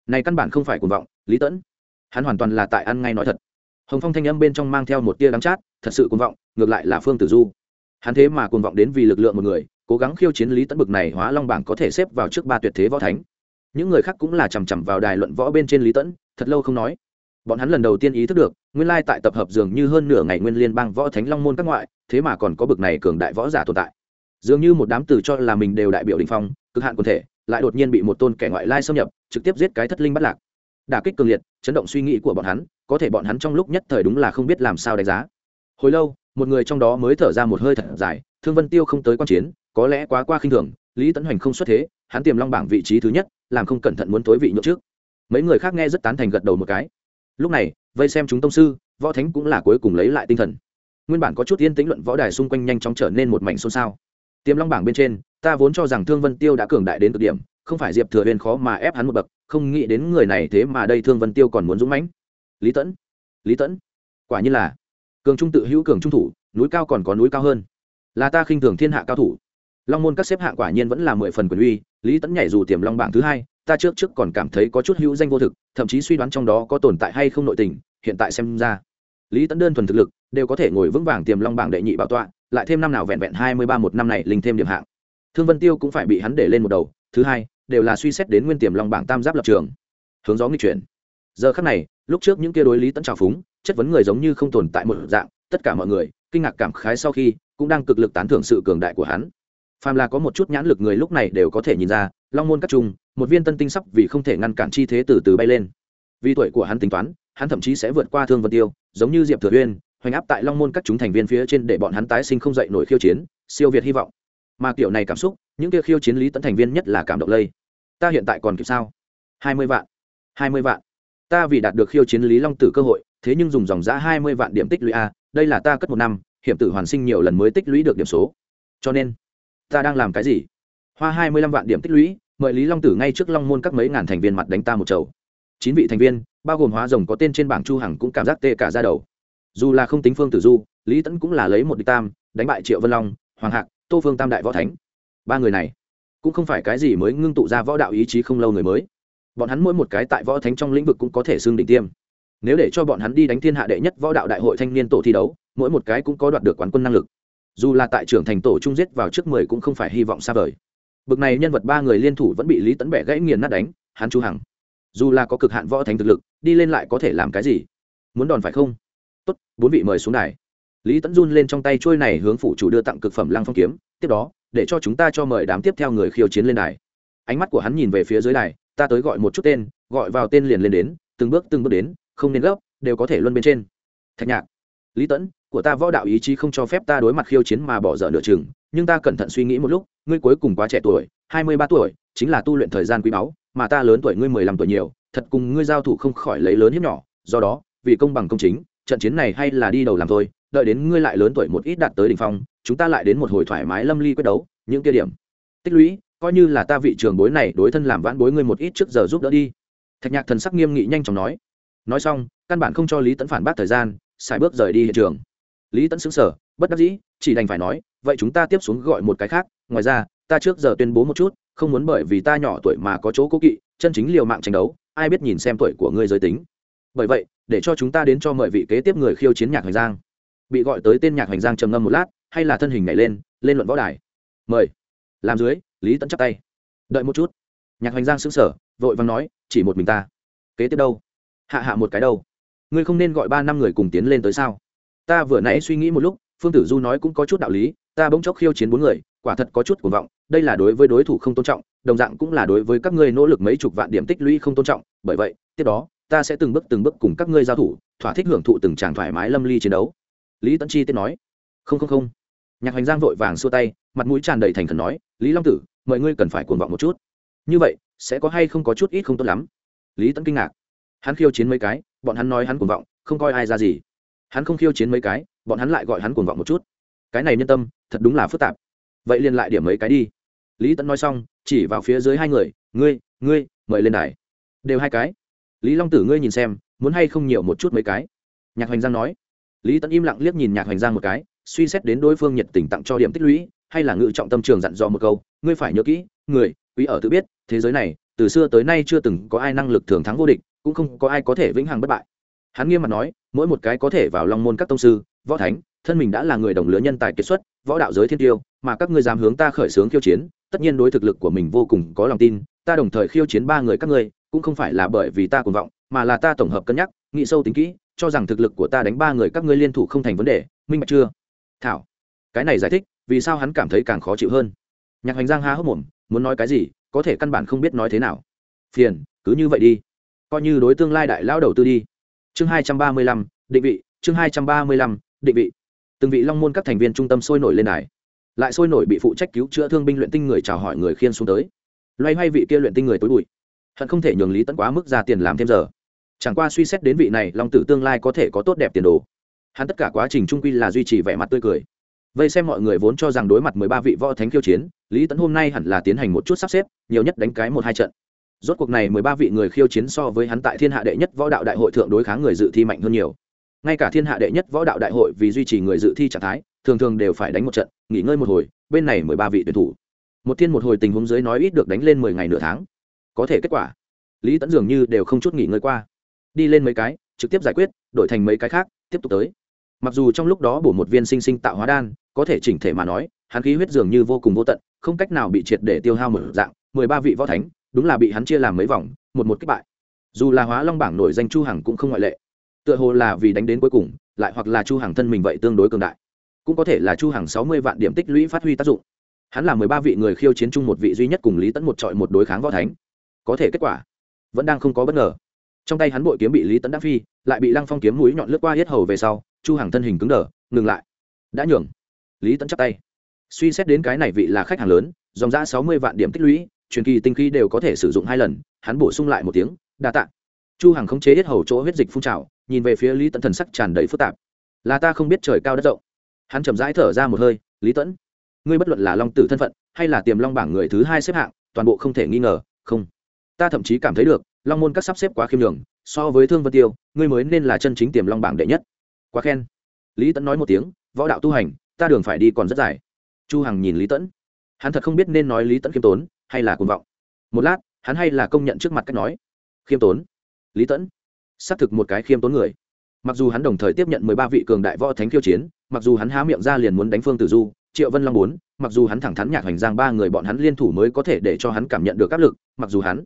Speaker 1: Này căn bản không phải cuồng vọng, lý tẫn hắn hoàn toàn là tại ăn ngay nói thật. Hồng phong thanh âm bên trong mang theo một tia đắng chát, thật sự cuồng vọng, ngược lại là phương tử du. Hắn thế mà cuồng vọng đến vì lực lượng một người, cố gắng khiêu chiến lý tẫn bực này hóa long bảng có thể xếp vào trước ba tuyệt thế võ thánh. Những người khác cũng là chằm chằm vào đài luận võ bên trên lý tẫn thật lâu không nói. Bọn hắn lần đầu tiên ý thức được, nguyên lai tại tập hợp dường như hơn nửa ngày nguyên liên bang võ thánh long môn các ngoại, thế mà còn có bực này cường đại võ giả tồn tại dường như một đám từ cho là mình đều đại biểu đình phong, cực hạn quần thể, lại đột nhiên bị một tôn kẻ ngoại lai xâm nhập, trực tiếp giết cái thất linh bắt lạc. Đả kích cường liệt, chấn động suy nghĩ của bọn hắn, có thể bọn hắn trong lúc nhất thời đúng là không biết làm sao đánh giá. Hồi lâu, một người trong đó mới thở ra một hơi thật dài, thương vân tiêu không tới quan chiến, có lẽ quá qua khinh thường, lý tấn hoành không xuất thế, hắn tiềm long bảng vị trí thứ nhất, làm không cẩn thận muốn tối vị nhậu trước. Mấy người khác nghe rất tán thành gật đầu một cái. Lúc này, vây xem chúng tông sư, võ thánh cũng là cuối cùng lấy lại tinh thần. Nguyên bản có chút yên tĩnh luận võ đài xung quanh nhanh chóng trở nên một mảnh xôn xao tiềm long bảng bên trên, ta vốn cho rằng thương vân tiêu đã cường đại đến cực điểm, không phải diệp thừa huyền khó mà ép hắn một bậc, không nghĩ đến người này thế mà đây thương vân tiêu còn muốn dũng mãnh. Lý tẫn lý tẫn, quả như là cường trung tự hữu cường trung thủ, núi cao còn có núi cao hơn. Là ta khinh thường thiên hạ cao thủ. Long môn các xếp hạng quả nhiên vẫn là mười phần quyền uy, lý tẫn nhảy dù tiềm long bảng thứ hai, ta trước trước còn cảm thấy có chút hữu danh vô thực, thậm chí suy đoán trong đó có tồn tại hay không nội tình, hiện tại xem ra, lý tẫn đơn thuần thực lực, đều có thể ngồi vững vàng tiềm long bảng đệ nhị bảo tọa lại thêm năm nào vẹn vẹn hai mươi ba một năm này linh thêm điểm hạng. Thương vân tiêu cũng phải bị hắn để lên một đầu, thứ hai, đều là suy xét đến nguyên tiềm long bảng tam giáp lập trường. Hướng gió nghịch chuyển. Giờ khắc này, lúc trước những kia đối lý tấn trào phúng, chất vấn người giống như không tồn tại một dạng, tất cả mọi người, kinh ngạc cảm khái sau khi, cũng đang cực lực tán thưởng sự cường đại của hắn. Phàm là có một chút nhãn lực người lúc này đều có thể nhìn ra, long môn các trung, một viên tân tinh sắp vì không thể ngăn cản chi thế từ từ bay lên. Vì tuổi của hắn tính toán, hắn thậm chí sẽ vượt qua thương vân tiêu, giống như diệp thừa uyên hoành áp tại long môn các chúng thành viên phía trên để bọn hắn tái sinh không dậy nổi khiêu chiến, siêu việt hy vọng. Mà kiểu này cảm xúc, những kia khiêu chiến lý tấn thành viên nhất là cảm động lây. Ta hiện tại còn kịp sao? Hai mươi vạn. Hai mươi vạn. Ta vì đạt được khiêu chiến lý long tử cơ hội, thế nhưng dùng dòng giã hai mươi vạn điểm tích lũy a, đây là ta cất một năm, hiểm tử hoàn sinh nhiều lần mới tích lũy được điểm số. Cho nên, ta đang làm cái gì? Hoa hai mươi lăm vạn điểm tích lũy, mời lý long tử ngay trước long môn các mấy ngàn thành viên mặt đánh ta một chầu. Chín vị thành viên, bao gồm hóa rồng có tên trên bảng chu hằng cũng cảm giác tê cả ra đầu dù là không tính phương tử du, lý tẫn cũng là lấy một địch tam, đánh bại triệu vân long, hoàng hạc, tô phương tam đại võ thánh. Ba người này cũng không phải cái gì mới ngưng tụ ra võ đạo ý chí không lâu người mới. Bọn hắn mỗi một cái tại võ thánh trong lĩnh vực cũng có thể xưng đỉnh tiêm. Nếu để cho bọn hắn đi đánh thiên hạ đệ nhất võ đạo đại hội thanh niên tổ thi đấu, mỗi một cái cũng có đoạt được quán quân năng lực. Dù là tại trưởng thành tổ trung giết vào trước mười cũng không phải hy vọng xa vời. Bực này nhân vật ba người liên thủ vẫn bị lý tấn bẻ gãy nghiền nát đánh, hắn chú hằng. Dù là có cực hạn võ thánh thực lực, đi lên lại có thể làm cái gì? Muốn đòn phải không? Tốt, bốn vị mời xuống đài. Lý Tẫn run lên trong tay trôi này hướng phụ chủ đưa tặng cực phẩm lăng phong kiếm, tiếp đó, để cho chúng ta cho mời đám tiếp theo người khiêu chiến lên đài. Ánh mắt của hắn nhìn về phía dưới đài, ta tới gọi một chút tên, gọi vào tên liền lên đến, từng bước từng bước đến, không nên gấp, đều có thể luân bên trên. Thạch nhạc. Lý tẫn của ta võ đạo ý chí không cho phép ta đối mặt khiêu chiến mà bỏ dở nửa chừng, nhưng ta cẩn thận suy nghĩ một lúc, ngươi cuối cùng quá trẻ tuổi, hai mươi ba tuổi, chính là tu luyện thời gian quý báu, mà ta lớn tuổi ngươi mười lăm tuổi nhiều, thật cùng ngươi giao thủ không khỏi lấy lớn hiếp nhỏ, do đó, vì công bằng công chính trận chiến này hay là đi đầu làm thôi, đợi đến ngươi lại lớn tuổi một ít đạt tới đỉnh phong, chúng ta lại đến một hồi thoải mái lâm ly quyết đấu, những kia điểm. Tích lũy, coi như là ta vị trường bối này đối thân làm vãn bối ngươi một ít trước giờ giúp đỡ đi. Thạch nhạc thần sắc nghiêm nghị nhanh chóng nói. Nói xong, căn bản không cho lý tẫn phản bác thời gian xài bước rời đi hiện trường. Lý tẫn xứng sở bất đắc dĩ, chỉ đành phải nói, vậy chúng ta tiếp xuống gọi một cái khác, ngoài ra, ta trước giờ tuyên bố một chút, không muốn bởi vì ta nhỏ tuổi mà có chỗ cố kỵ, chân chính liều mạng tranh đấu, ai biết nhìn xem tuổi của ngươi giới tính. Bởi vậy để cho chúng ta đến cho mời vị kế tiếp người khiêu chiến nhạc hoành giang. Bị gọi tới tên nhạc hoành giang trầm ngâm một lát, hay là thân hình nhảy lên lên luận võ đài. Mời. Làm dưới, lý tẫn chắp tay. Đợi một chút. Nhạc hoành giang xứng sở vội vàng nói, chỉ một mình ta. Kế tiếp đâu? Hạ hạ một cái đâu? Ngươi không nên gọi ba năm người cùng tiến lên tới sao? Ta vừa nãy suy nghĩ một lúc, phương tử du nói cũng có chút đạo lý, ta bỗng chốc khiêu chiến bốn người, quả thật có chút cuồng vọng, đây là đối với đối thủ không tôn trọng, đồng dạng cũng là đối với các ngươi nỗ lực mấy chục vạn điểm tích lũy không tôn trọng, bởi vậy, tiếp đó ta sẽ từng bước từng bước cùng các ngươi giao thủ, thỏa thích hưởng thụ từng tràng thoải mái lâm ly chiến đấu. Lý tấn chi tiết nói. Không không không. Nhạc hoành giang vội vàng xua tay, mặt mũi tràn đầy thành khẩn nói, lý long tử, mọi ngươi cần phải cuồng vọng một chút. Như vậy, sẽ có hay không có chút ít không tốt lắm? Lý tấn kinh ngạc. Hắn khiêu chiến mấy cái, bọn hắn nói hắn cuồng vọng, không coi ai ra gì. Hắn không khiêu chiến mấy cái, bọn hắn lại gọi hắn cuồng vọng một chút. Cái này nhân tâm, thật đúng là phức tạp. Vậy liền lại điểm mấy cái đi. Lý tẫn nói xong, chỉ vào phía dưới hai người, ngươi ngươi, mời lên đài. Đều hai cái lý long tử ngươi nhìn xem, muốn hay không nhiều một chút mấy cái? Nhạc hoành giang nói. Lý tẫn im lặng liếc nhìn nhạc hoành giang một cái, suy xét đến đối phương nhiệt tình tặng cho điểm tích lũy, hay là ngự trọng tâm trường dặn dò một câu, ngươi phải nhớ kỹ, người, quý ở tự biết, thế giới này, từ xưa tới nay chưa từng có ai năng lực thường thắng vô địch, cũng không có ai có thể vĩnh hằng bất bại. Hắn nghiêm mặt nói, mỗi một cái có thể vào long môn các tông sư, võ thánh, thân mình đã là người đồng lứa nhân tài kiệt xuất, võ đạo giới thiên tiêu, mà các ngươi dám hướng ta khởi xướng khiêu chiến, tất nhiên đối thực lực của mình vô cùng có lòng tin, ta đồng thời khiêu chiến ba người các ngươi cũng không phải là bởi vì ta cuồng vọng, mà là ta tổng hợp cân nhắc, nghĩ sâu tính kỹ, cho rằng thực lực của ta đánh ba người các ngươi liên thủ không thành vấn đề, minh bạch chưa? Thảo, cái này giải thích, vì sao hắn cảm thấy càng khó chịu hơn? Nhạc hành giang ha hốc mồm, muốn nói cái gì, có thể căn bản không biết nói thế nào. Phiền, cứ như vậy đi. Coi như đối tương lai đại lao đầu tư đi. Chương hai trăm ba mươi lăm, định vị, chương hai trăm ba mươi lăm, định vị. Từng vị long môn các thành viên trung tâm sôi nổi lên đài. Lại sôi nổi bị phụ trách cứu chữa thương binh luyện tinh người chào hỏi người khiên xuống tới. Loay hoay vị kia luyện tinh người tối bụi hận không thể nhường lý tẫn quá mức ra tiền làm thêm giờ. Chẳng qua suy xét đến vị này, long tử tương lai có thể có tốt đẹp tiền đồ. Hắn tất cả quá trình trung quy là duy trì vẻ mặt tươi cười. Vây xem mọi người vốn cho rằng đối mặt mười ba vị võ thánh khiêu chiến, lý tẫn hôm nay hẳn là tiến hành một chút sắp xếp, nhiều nhất đánh cái một hai trận. Rốt cuộc này mười ba vị người khiêu chiến so với hắn tại thiên hạ đệ nhất võ đạo đại hội thượng đối kháng người dự thi mạnh hơn nhiều. Ngay cả thiên hạ đệ nhất võ đạo đại hội vì duy trì người dự thi trạng thái, thường thường đều phải đánh một trận, nghỉ ngơi một hồi, bên này mười ba vị tuyển thủ. Một thiên một hồi tình huống dưới nói ít được đánh lên mười ngày nửa tháng có thể kết quả. Lý tẫn dường như đều không chút nghỉ ngơi qua. Đi lên mấy cái, trực tiếp giải quyết, đổi thành mấy cái khác, tiếp tục tới. Mặc dù trong lúc đó bổ một viên sinh sinh tạo hóa đan, có thể chỉnh thể mà nói, hắn khí huyết dường như vô cùng vô tận, không cách nào bị triệt để tiêu hao một dạng, mười ba vị võ thánh, đúng là bị hắn chia làm mấy vòng, một một kết bại. Dù là hóa long bảng nổi danh chu hằng cũng không ngoại lệ. Tựa hồ là vì đánh đến cuối cùng, lại hoặc là chu hằng thân mình vậy tương đối cường đại. Cũng có thể là chu hằng sáu mươi vạn điểm tích lũy phát huy tác dụng. Hắn là mười ba vị người khiêu chiến chung một vị duy nhất cùng lý tẫn một trọi một đối kháng võ thánh có thể kết quả. Vẫn đang không có bất ngờ. Trong tay hắn bội kiếm bị lý Tấn đắc phi, lại bị lăng phong kiếm mũi nhọn lướt qua hết hầu về sau, chu hằng thân hình cứng đờ, ngừng lại. Đã nhường. Lý Tấn chắp tay. Suy xét đến cái này vị là khách hàng lớn, dòng ra sáu mươi vạn điểm tích lũy, truyền kỳ tinh khí đều có thể sử dụng hai lần, hắn bổ sung lại một tiếng, đa tạ. Chu hằng khống chế hết hầu chỗ huyết dịch phun trào, nhìn về phía lý Tấn thần sắc tràn đầy phức tạp. Là ta không biết trời cao đất rộng. Hắn chậm rãi thở ra một hơi, lý tẫn ngươi bất luận là long tử thân phận, hay là tiềm long bảng người thứ hai xếp hạng, toàn bộ không thể nghi ngờ, không ta thậm chí cảm thấy được, long môn các sắp xếp quá khiêm đường so với thương vân tiêu, ngươi mới nên là chân chính tiềm long bảng đệ nhất. Quá khen. Lý tẫn nói một tiếng, võ đạo tu hành, ta đường phải đi còn rất dài. Chu hằng nhìn lý tẫn hắn thật không biết nên nói lý tẫn khiêm tốn, hay là cuồng vọng. Một lát, hắn hay là công nhận trước mặt cách nói. Khiêm tốn. Lý tẫn xác thực một cái khiêm tốn người. Mặc dù hắn đồng thời tiếp nhận mười ba vị cường đại võ thánh khiêu chiến, mặc dù hắn há miệng ra liền muốn đánh phương tử du, triệu vân long muốn mặc dù hắn thẳng thắn nhạc hoành giang ba người bọn hắn liên thủ mới có thể để cho hắn cảm nhận được áp lực, mặc dù hắn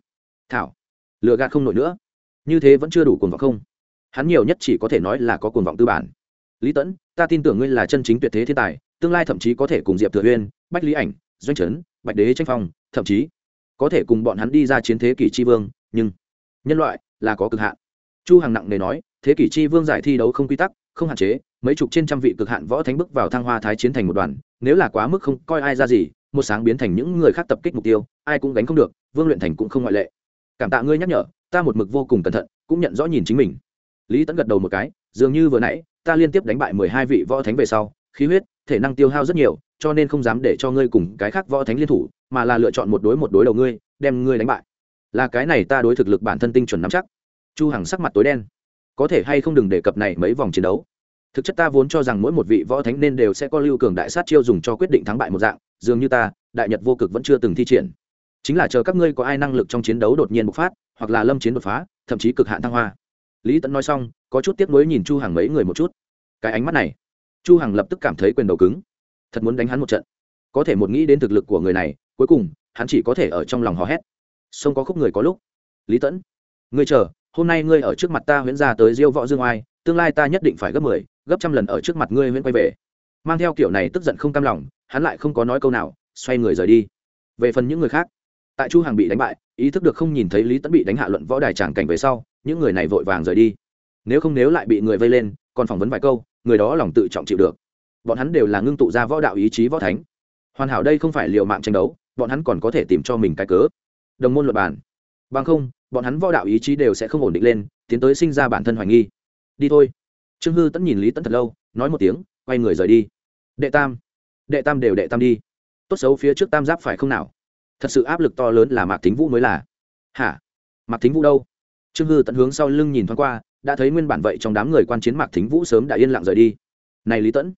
Speaker 1: thảo. Lựa gạt không nổi nữa. Như thế vẫn chưa đủ cuồng vọng không? Hắn nhiều nhất chỉ có thể nói là có cuồng vọng tư bản. Lý tẫn ta tin tưởng ngươi là chân chính tuyệt thế thiên tài tương lai thậm chí có thể cùng diệp thừa Huyên, bách lý ảnh doanh trấn bạch đế tranh phong thậm chí có thể cùng bọn hắn đi ra chiến thế kỷ tri vương nhưng nhân loại là có cực hạn. Chu hằng nặng nề nói thế kỷ tri vương giải thi đấu không quy tắc không hạn chế mấy chục trên trăm vị cực hạn võ thánh bước vào thăng hoa thái chiến thành một đoàn nếu là quá mức không coi ai ra gì một sáng biến thành những người khác tập kích mục tiêu ai cũng gánh không được vương luyện thành cũng không ngoại lệ cảm tạ ngươi nhắc nhở, ta một mực vô cùng cẩn thận, cũng nhận rõ nhìn chính mình. Lý tẫn gật đầu một cái, dường như vừa nãy, ta liên tiếp đánh bại mười hai vị võ thánh về sau, khí huyết, thể năng tiêu hao rất nhiều, cho nên không dám để cho ngươi cùng cái khác võ thánh liên thủ, mà là lựa chọn một đối một đối đầu ngươi, đem ngươi đánh bại. Là cái này ta đối thực lực bản thân tinh chuẩn nắm chắc. Chu hằng sắc mặt tối đen. Có thể hay không đừng đề cập này mấy vòng chiến đấu. Thực chất ta vốn cho rằng mỗi một vị võ thánh nên đều sẽ có lưu cường đại sát chiêu dùng cho quyết định thắng bại một dạng, dường như ta, đại nhật vô cực vẫn chưa từng thi triển chính là chờ các ngươi có ai năng lực trong chiến đấu đột nhiên bộc phát hoặc là lâm chiến đột phá thậm chí cực hạn thăng hoa. Lý tẫn nói xong có chút tiếc nuối nhìn chu Hằng mấy người một chút. Cái ánh mắt này chu hằng lập tức cảm thấy quyền đầu cứng. Thật muốn đánh hắn một trận. Có thể một nghĩ đến thực lực của người này cuối cùng hắn chỉ có thể ở trong lòng hò hét. Sông có khúc người có lúc. Lý tẫn ngươi chờ hôm nay ngươi ở trước mặt ta huyễn ra tới diêu võ dương oai tương lai ta nhất định phải gấp mười 10, gấp trăm lần ở trước mặt ngươi huyễn quay về. Mang theo kiểu này tức giận không cam lòng hắn lại không có nói câu nào xoay người rời đi. Về phần những người khác tại chu hàng bị đánh bại, ý thức được không nhìn thấy lý tẫn bị đánh hạ luận võ đài tràng cảnh về sau, những người này vội vàng rời đi. Nếu không nếu lại bị người vây lên, còn phỏng vấn vài câu, người đó lòng tự trọng chịu được. Bọn hắn đều là ngưng tụ ra võ đạo ý chí võ thánh. Hoàn hảo đây không phải liều mạng tranh đấu, bọn hắn còn có thể tìm cho mình cái cớ. Đồng môn luật bản bằng không, bọn hắn võ đạo ý chí đều sẽ không ổn định lên, tiến tới sinh ra bản thân hoài nghi. Đi thôi. Trương hư tẫn nhìn lý tẫn thật lâu, nói một tiếng, quay người rời đi. Đệ tam. Đệ tam đều đệ tam đi. Tốt xấu phía trước tam giáp phải không nào? Thật sự áp lực to lớn là mạc thính vũ mới là. Hả? Mạc thính vũ đâu? Trương hư tận hướng sau lưng nhìn thoáng qua, đã thấy nguyên bản vậy trong đám người quan chiến mạc thính vũ sớm đã yên lặng rời đi. Này lý tẫn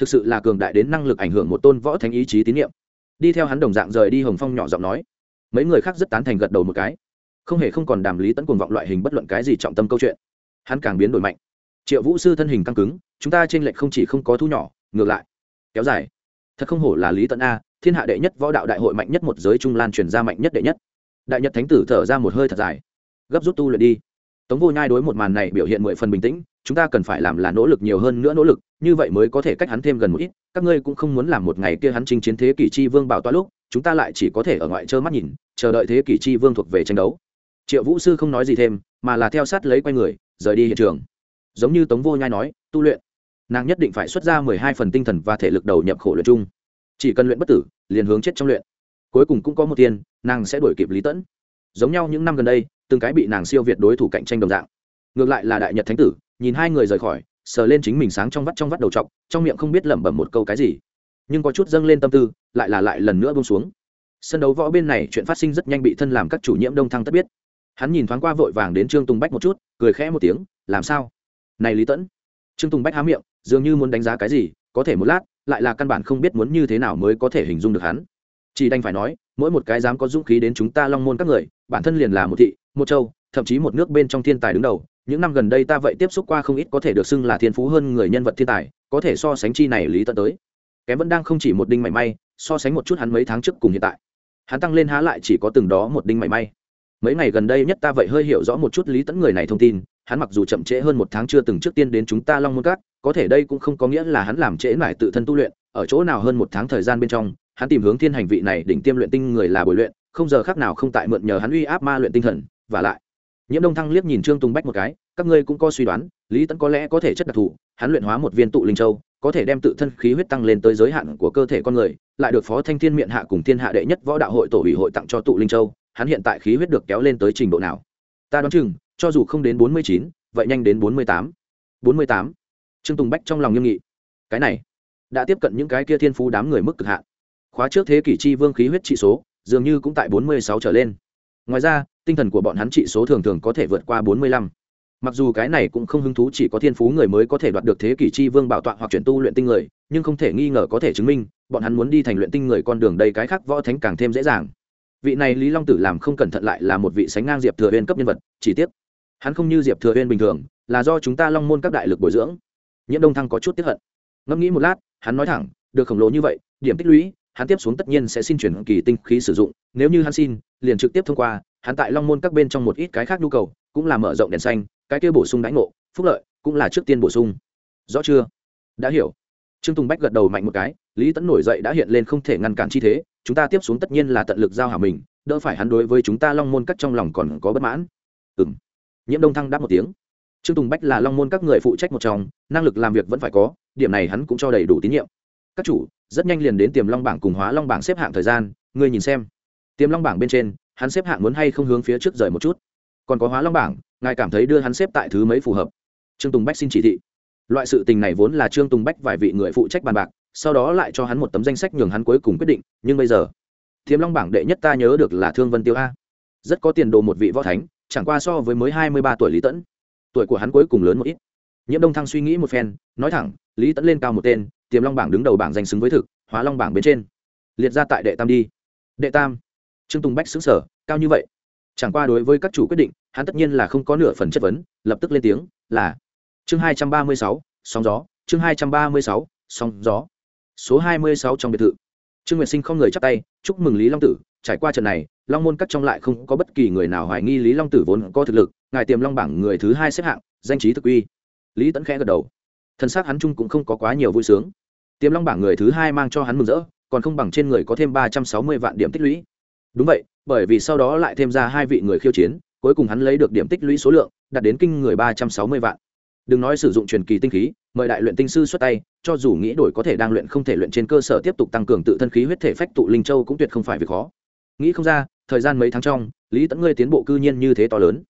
Speaker 1: thực sự là cường đại đến năng lực ảnh hưởng một tôn võ thánh ý chí tín nhiệm. Đi theo hắn đồng dạng rời đi hồng phong nhỏ giọng nói. Mấy người khác rất tán thành gật đầu một cái. Không hề không còn đàm lý tẫn cuồng vọng loại hình bất luận cái gì trọng tâm câu chuyện. Hắn càng biến đổi mạnh. Triệu vũ sư thân hình căng cứng, chúng ta trên lệch không chỉ không có thu nhỏ, ngược lại. Kéo dài. Thật không hổ là lý tẫn a thiên hạ đệ nhất võ đạo đại hội mạnh nhất một giới trung lan truyền ra mạnh nhất đệ nhất. Đại nhật thánh tử thở ra một hơi thật dài. Gấp rút tu luyện đi. Tống vô nhai đối một màn này biểu hiện mười phần bình tĩnh, chúng ta cần phải làm là nỗ lực nhiều hơn nữa nỗ lực, như vậy mới có thể cách hắn thêm gần một ít, các ngươi cũng không muốn làm một ngày kia hắn chinh chiến thế kỷ chi vương bảo toa lúc, chúng ta lại chỉ có thể ở ngoại trơ mắt nhìn, chờ đợi thế kỷ chi vương thuộc về tranh đấu. Triệu vũ sư không nói gì thêm, mà là theo sát lấy quay người, rời đi hiện trường. Giống như tống vô nhai nói, tu luyện. Nàng nhất định phải xuất ra mười hai phần tinh thần và thể lực đầu nhập khổ luyện chung chỉ cần luyện bất tử, liền hướng chết trong luyện. Cuối cùng cũng có một tiền nàng sẽ đuổi kịp lý tẫn. Giống nhau những năm gần đây, từng cái bị nàng siêu việt đối thủ cạnh tranh đồng dạng. Ngược lại là đại nhật thánh tử, nhìn hai người rời khỏi, sờ lên chính mình sáng trong vắt trong vắt đầu t trong miệng không biết lẩm bẩm một câu cái gì. Nhưng có chút dâng lên tâm tư, lại là lại lần nữa bông xuống. Sân đấu võ bên này chuyện phát sinh rất nhanh bị thân làm các chủ nhiễm đông thăng tất biết. Hắn nhìn thoáng qua vội vàng đến trương tùng bách một chút, cười khẽ một tiếng, làm sao? Này lý tẫn. Trương tùng bách há miệng, dường như muốn đánh giá cái gì, có thể một lát lại là căn bản không biết muốn như thế nào mới có thể hình dung được hắn. Chỉ đành phải nói, mỗi một cái dám có dũng khí đến chúng ta long môn các người, bản thân liền là một thị, một châu, thậm chí một nước bên trong thiên tài đứng đầu. Những năm gần đây ta vậy tiếp xúc qua không ít có thể được xưng là thiên phú hơn người nhân vật thiên tài, có thể so sánh chi này lý tận tới. Kém vẫn đang không chỉ một đinh mảy may, so sánh một chút hắn mấy tháng trước cùng hiện tại. Hắn tăng lên há lại chỉ có từng đó một đinh mảy may. Mấy ngày gần đây nhất ta vậy hơi hiểu rõ một chút lý tẫn người này thông tin hắn mặc dù chậm trễ hơn một tháng chưa từng trước tiên đến chúng ta long môn cát có thể đây cũng không có nghĩa là hắn làm trễ mải tự thân tu luyện, ở chỗ nào hơn một tháng thời gian bên trong, hắn tìm hướng thiên hành vị này đỉnh tiêm luyện tinh người là bồi luyện, không giờ khác nào không tại mượn nhờ hắn uy áp ma luyện tinh thần, và lại. Nhiễm đông thăng liếc nhìn trương tùng bách một cái, các ngươi cũng có suy đoán, lý tẫn có lẽ có thể chất đặc thù, hắn luyện hóa một viên tụ linh châu, có thể đem tự thân khí huyết tăng lên tới giới hạn của cơ thể con người, lại được phó thanh thiên miệng hạ cùng thiên hạ đệ nhất võ đạo hội tổ ủy hội tặng cho tụ linh châu, hắn hiện tại khí huyết được kéo lên tới trình độ nào? Ta đoán chừng cho dù không đến bốn mươi chín, vậy nhanh đến bốn mươi tám. bốn mươi tám. Trương tùng bách trong lòng nghiêm nghị. Cái này, đã tiếp cận những cái kia thiên phú đám người mức cực hạn. Khóa trước thế kỷ chi vương khí huyết trị số, dường như cũng tại bốn mươi sáu trở lên. Ngoài ra, tinh thần của bọn hắn trị số thường thường có thể vượt qua bốn mươi lăm. Mặc dù cái này cũng không hứng thú chỉ có thiên phú người mới có thể đoạt được thế kỷ chi vương bảo tọa hoặc chuyển tu luyện tinh người, nhưng không thể nghi ngờ có thể chứng minh, bọn hắn muốn đi thành luyện tinh người con đường đây cái khác võ thánh càng thêm dễ dàng. Vị này lý long tử làm không cẩn thận lại là một vị sánh ngang diệp thừa huyên cấp nhân vật, chỉ tiếc hắn không như diệp thừa huyên bình thường, là do chúng ta long môn các đại lực bồi dưỡng. Nhiễm đông thăng có chút tiếp hận. Ngẫm nghĩ một lát, hắn nói thẳng, được khổng lồ như vậy, điểm tích lũy, hắn tiếp xuống tất nhiên sẽ xin chuyển kỳ tinh khí sử dụng, nếu như hắn xin, liền trực tiếp thông qua, hắn tại long môn các bên trong một ít cái khác nhu cầu, cũng là mở rộng đèn xanh, cái kia bổ sung đánh ngộ, phúc lợi, cũng là trước tiên bổ sung. Rõ chưa? Đã hiểu. Trương tùng bách gật đầu mạnh một cái, lý tẫn nổi dậy đã hiện lên không thể ngăn cản chi thế, chúng ta tiếp xuống tất nhiên là tận lực giao hòa mình, đỡ phải hắn đối với chúng ta long môn các trong lòng còn có bất mãn. Ừ m nhiễm đông thăng đáp một tiếng. Trương tùng bách là long môn các người phụ trách một trong, năng lực làm việc vẫn phải có, điểm này hắn cũng cho đầy đủ tín nhiệm. Các chủ, rất nhanh liền đến tiềm long bảng cùng hóa long bảng xếp hạng thời gian, ngươi nhìn xem. Tiềm long bảng bên trên, hắn xếp hạng muốn hay không hướng phía trước rời một chút. Còn có hóa long bảng, ngài cảm thấy đưa hắn xếp tại thứ mấy phù hợp? Trương tùng bách xin chỉ thị. Loại sự tình này vốn là trương tùng bách vài vị người phụ trách bàn bạc, sau đó lại cho hắn một tấm danh sách nhường hắn cuối cùng quyết định, nhưng bây giờ thiếm long bảng đệ nhất ta nhớ được là thương vân tiêu a. Rất có tiền đồ một vị võ thánh chẳng qua so với mới hai mươi ba tuổi lý tẫn, tuổi của hắn cuối cùng lớn một ít. Nhiễm đông thăng suy nghĩ một phen, nói thẳng, lý tẫn lên cao một tên, tiềm long bảng đứng đầu bảng danh xứng với thực, hóa long bảng bên trên. Liệt ra tại đệ tam đi. Đệ tam. Trương tùng bách xứng sở cao như vậy? Chẳng qua đối với các chủ quyết định, hắn tất nhiên là không có nửa phần chất vấn, lập tức lên tiếng, là, chương hai trăm ba mươi sáu, sóng gió, chương hai trăm ba mươi sáu, sóng gió. Số hai mươi sáu trong biệt thự trương nguyệt sinh không người chắp tay, chúc mừng lý long tử, trải qua trận này, long môn cắt trong lại không có bất kỳ người nào hoài nghi lý long tử vốn có thực lực, ngài tiềm long bảng người thứ hai xếp hạng, danh trí thực uy. Lý tẫn khẽ gật đầu. Thân xác hắn chung cũng không có quá nhiều vui sướng. Tiềm long bảng người thứ hai mang cho hắn mừng rỡ, còn không bằng trên người có thêm ba trăm sáu mươi vạn điểm tích lũy. Đúng vậy, bởi vì sau đó lại thêm ra hai vị người khiêu chiến, cuối cùng hắn lấy được điểm tích lũy số lượng, đạt đến kinh người ba trăm sáu mươi vạn đừng nói sử dụng truyền kỳ tinh khí, mời đại luyện tinh sư xuất tay, cho dù nghĩ đổi có thể đang luyện không thể luyện trên cơ sở tiếp tục tăng cường tự thân khí huyết thể phách tụ linh châu cũng tuyệt không phải việc khó. Nghĩ không ra, thời gian mấy tháng trong, lý tẫn ngươi tiến bộ cư nhiên như thế to lớn.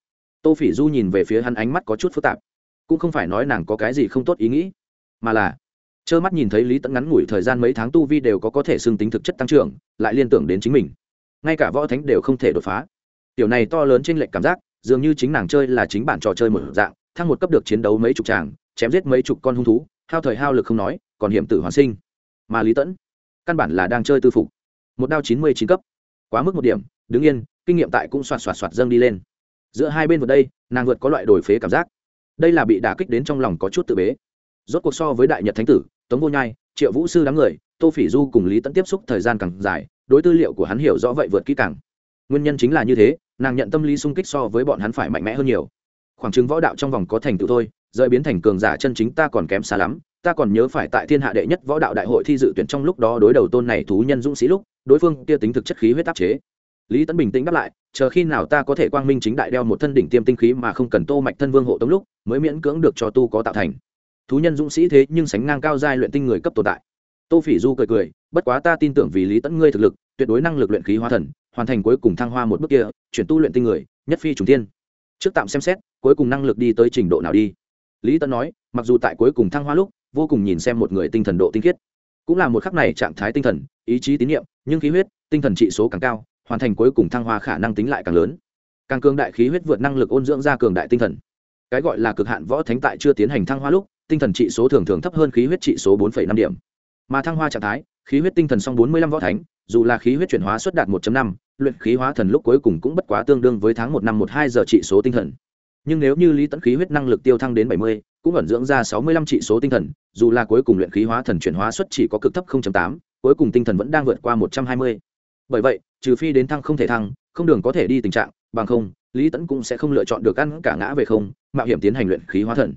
Speaker 1: Tô phỉ du nhìn về phía hắn ánh mắt có chút phức tạp. Cũng không phải nói nàng có cái gì không tốt ý nghĩ, mà là trơ mắt nhìn thấy lý tẫn ngắn ngủi thời gian mấy tháng tu vi đều có có thể xưng tính thực chất tăng trưởng, lại liên tưởng đến chính mình. Ngay cả võ thánh đều không thể đột phá. Tiểu này to lớn trên lệnh cảm giác, dường như chính nàng chơi là chính bản trò chơi một dạng thăng một cấp được chiến đấu mấy chục tràng chém giết mấy chục con hung thú, hao thời hao lực không nói, còn hiểm tử hoàn sinh. Mà lý tẫn, căn bản là đang chơi tư phục. Một đao chín mươi chín cấp. Quá mức một điểm, đứng yên, kinh nghiệm tại cũng xoạt xoạt xoạt dâng đi lên. Giữa hai bên vượt đây, nàng vượt có loại đổi phế cảm giác. Đây là bị đả kích đến trong lòng có chút tự bế. Rốt cuộc so với đại nhật thánh tử, tống vô nhai, triệu vũ sư đám người, tô phỉ du cùng lý tẫn tiếp xúc thời gian càng dài, đối tư liệu của hắn hiểu rõ vậy vượt kỹ càng. Nguyên nhân chính là như thế, nàng nhận tâm lý sung kích so với bọn hắn phải mạnh mẽ hơn nhiều khoảng chứng võ đạo trong vòng có thành tựu thôi, rời biến thành cường giả chân chính ta còn kém xa lắm, ta còn nhớ phải tại thiên hạ đệ nhất võ đạo đại hội thi dự tuyển trong lúc đó đối đầu tôn này thú nhân dũng sĩ lúc, đối phương kia tính thực chất khí huyết áp chế. Lý tấn bình tĩnh đáp lại, chờ khi nào ta có thể quang minh chính đại đeo một thân đỉnh tiêm tinh khí mà không cần tô mạch thân vương hộ tống lúc, mới miễn cưỡng được cho tu có tạo thành. Thú nhân dũng sĩ thế nhưng sánh ngang cao giai luyện tinh người cấp tồn tại. Tô phỉ du cười cười, bất quá ta tin tưởng vì lý tấn ngươi thực lực, tuyệt đối năng lực luyện khí hóa thần, hoàn thành cuối cùng thăng hoa một bước kia, chuyển tu luyện tinh người, nhất phi trùng thiên trước tạm xem xét, cuối cùng năng lực đi tới trình độ nào đi. Lý tấn nói, mặc dù tại cuối cùng thăng hoa lúc, vô cùng nhìn xem một người tinh thần độ tinh khiết. Cũng là một khắc này trạng thái tinh thần, ý chí tín nhiệm, nhưng khí huyết, tinh thần trị số càng cao, hoàn thành cuối cùng thăng hoa khả năng tính lại càng lớn. Càng cường đại khí huyết vượt năng lực ôn dưỡng ra cường đại tinh thần. Cái gọi là cực hạn võ thánh tại chưa tiến hành thăng hoa lúc, tinh thần trị số thường thường thấp hơn khí huyết trị số bốn năm điểm. Mà thăng hoa trạng thái, khí huyết tinh thần song bốn mươi lăm võ thánh, dù là khí huyết chuyển hóa xuất đạt 1 năm luyện khí hóa thần lúc cuối cùng cũng bất quá tương đương với tháng một năm một hai giờ trị số tinh thần. Nhưng nếu như lý tẫn khí huyết năng lực tiêu thăng đến bảy mươi cũng ẩn dưỡng ra sáu mươi lăm trị số tinh thần dù là cuối cùng luyện khí hóa thần chuyển hóa suất chỉ có cực thấp 0.8, cuối cùng tinh thần vẫn đang vượt qua một trăm hai mươi. Bởi vậy trừ phi đến thăng không thể thăng không đường có thể đi tình trạng bằng không lý tẫn cũng sẽ không lựa chọn được ăn cả ngã về không mạo hiểm tiến hành luyện khí hóa thần.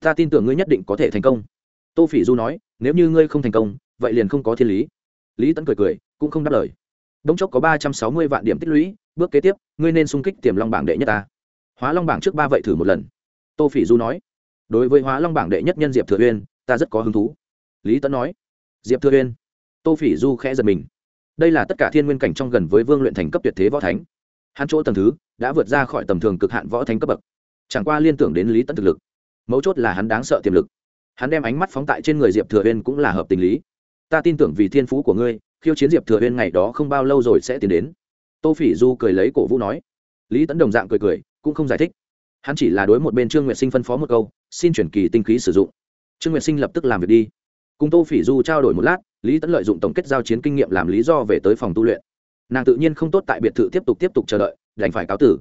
Speaker 1: Ta tin tưởng ngươi nhất định có thể thành công. Tô phỉ du nói nếu như ngươi không thành công vậy liền không có thiên lý. Lý tẫn cười cười cũng không đáp lời đống chốc có ba trăm sáu mươi vạn điểm tích lũy, bước kế tiếp, ngươi nên xung kích tiềm long bảng đệ nhất ta. Hóa long bảng trước ba vậy thử một lần. Tô phỉ du nói. Đối với hóa long bảng đệ nhất nhân diệp thừa uyên, ta rất có hứng thú. Lý tẫn nói. Diệp thừa uyên. Tô phỉ du khẽ giật mình. Đây là tất cả thiên nguyên cảnh trong gần với vương luyện thành cấp tuyệt thế võ thánh. Hắn chỗ tầng thứ đã vượt ra khỏi tầm thường cực hạn võ thánh cấp bậc. Chẳng qua liên tưởng đến lý tẫn thực lực, mấu chốt là hắn đáng sợ tiềm lực. Hắn đem ánh mắt phóng tại trên người diệp thừa uyên cũng là hợp tình lý. Ta tin tưởng vì thiên phú của ngươi khiêu chiến diệp thừa uyên ngày đó không bao lâu rồi sẽ tiến đến. Tô phỉ du cười lấy cổ vũ nói. Lý tấn đồng dạng cười cười, cũng không giải thích. Hắn chỉ là đối một bên trương nguyệt sinh phân phó một câu, xin chuyển kỳ tinh khí sử dụng. Trương nguyệt sinh lập tức làm việc đi. Cùng tô phỉ du trao đổi một lát, lý tấn lợi dụng tổng kết giao chiến kinh nghiệm làm lý do về tới phòng tu luyện. Nàng tự nhiên không tốt tại biệt thự tiếp tục tiếp tục chờ đợi, đành phải cáo tử.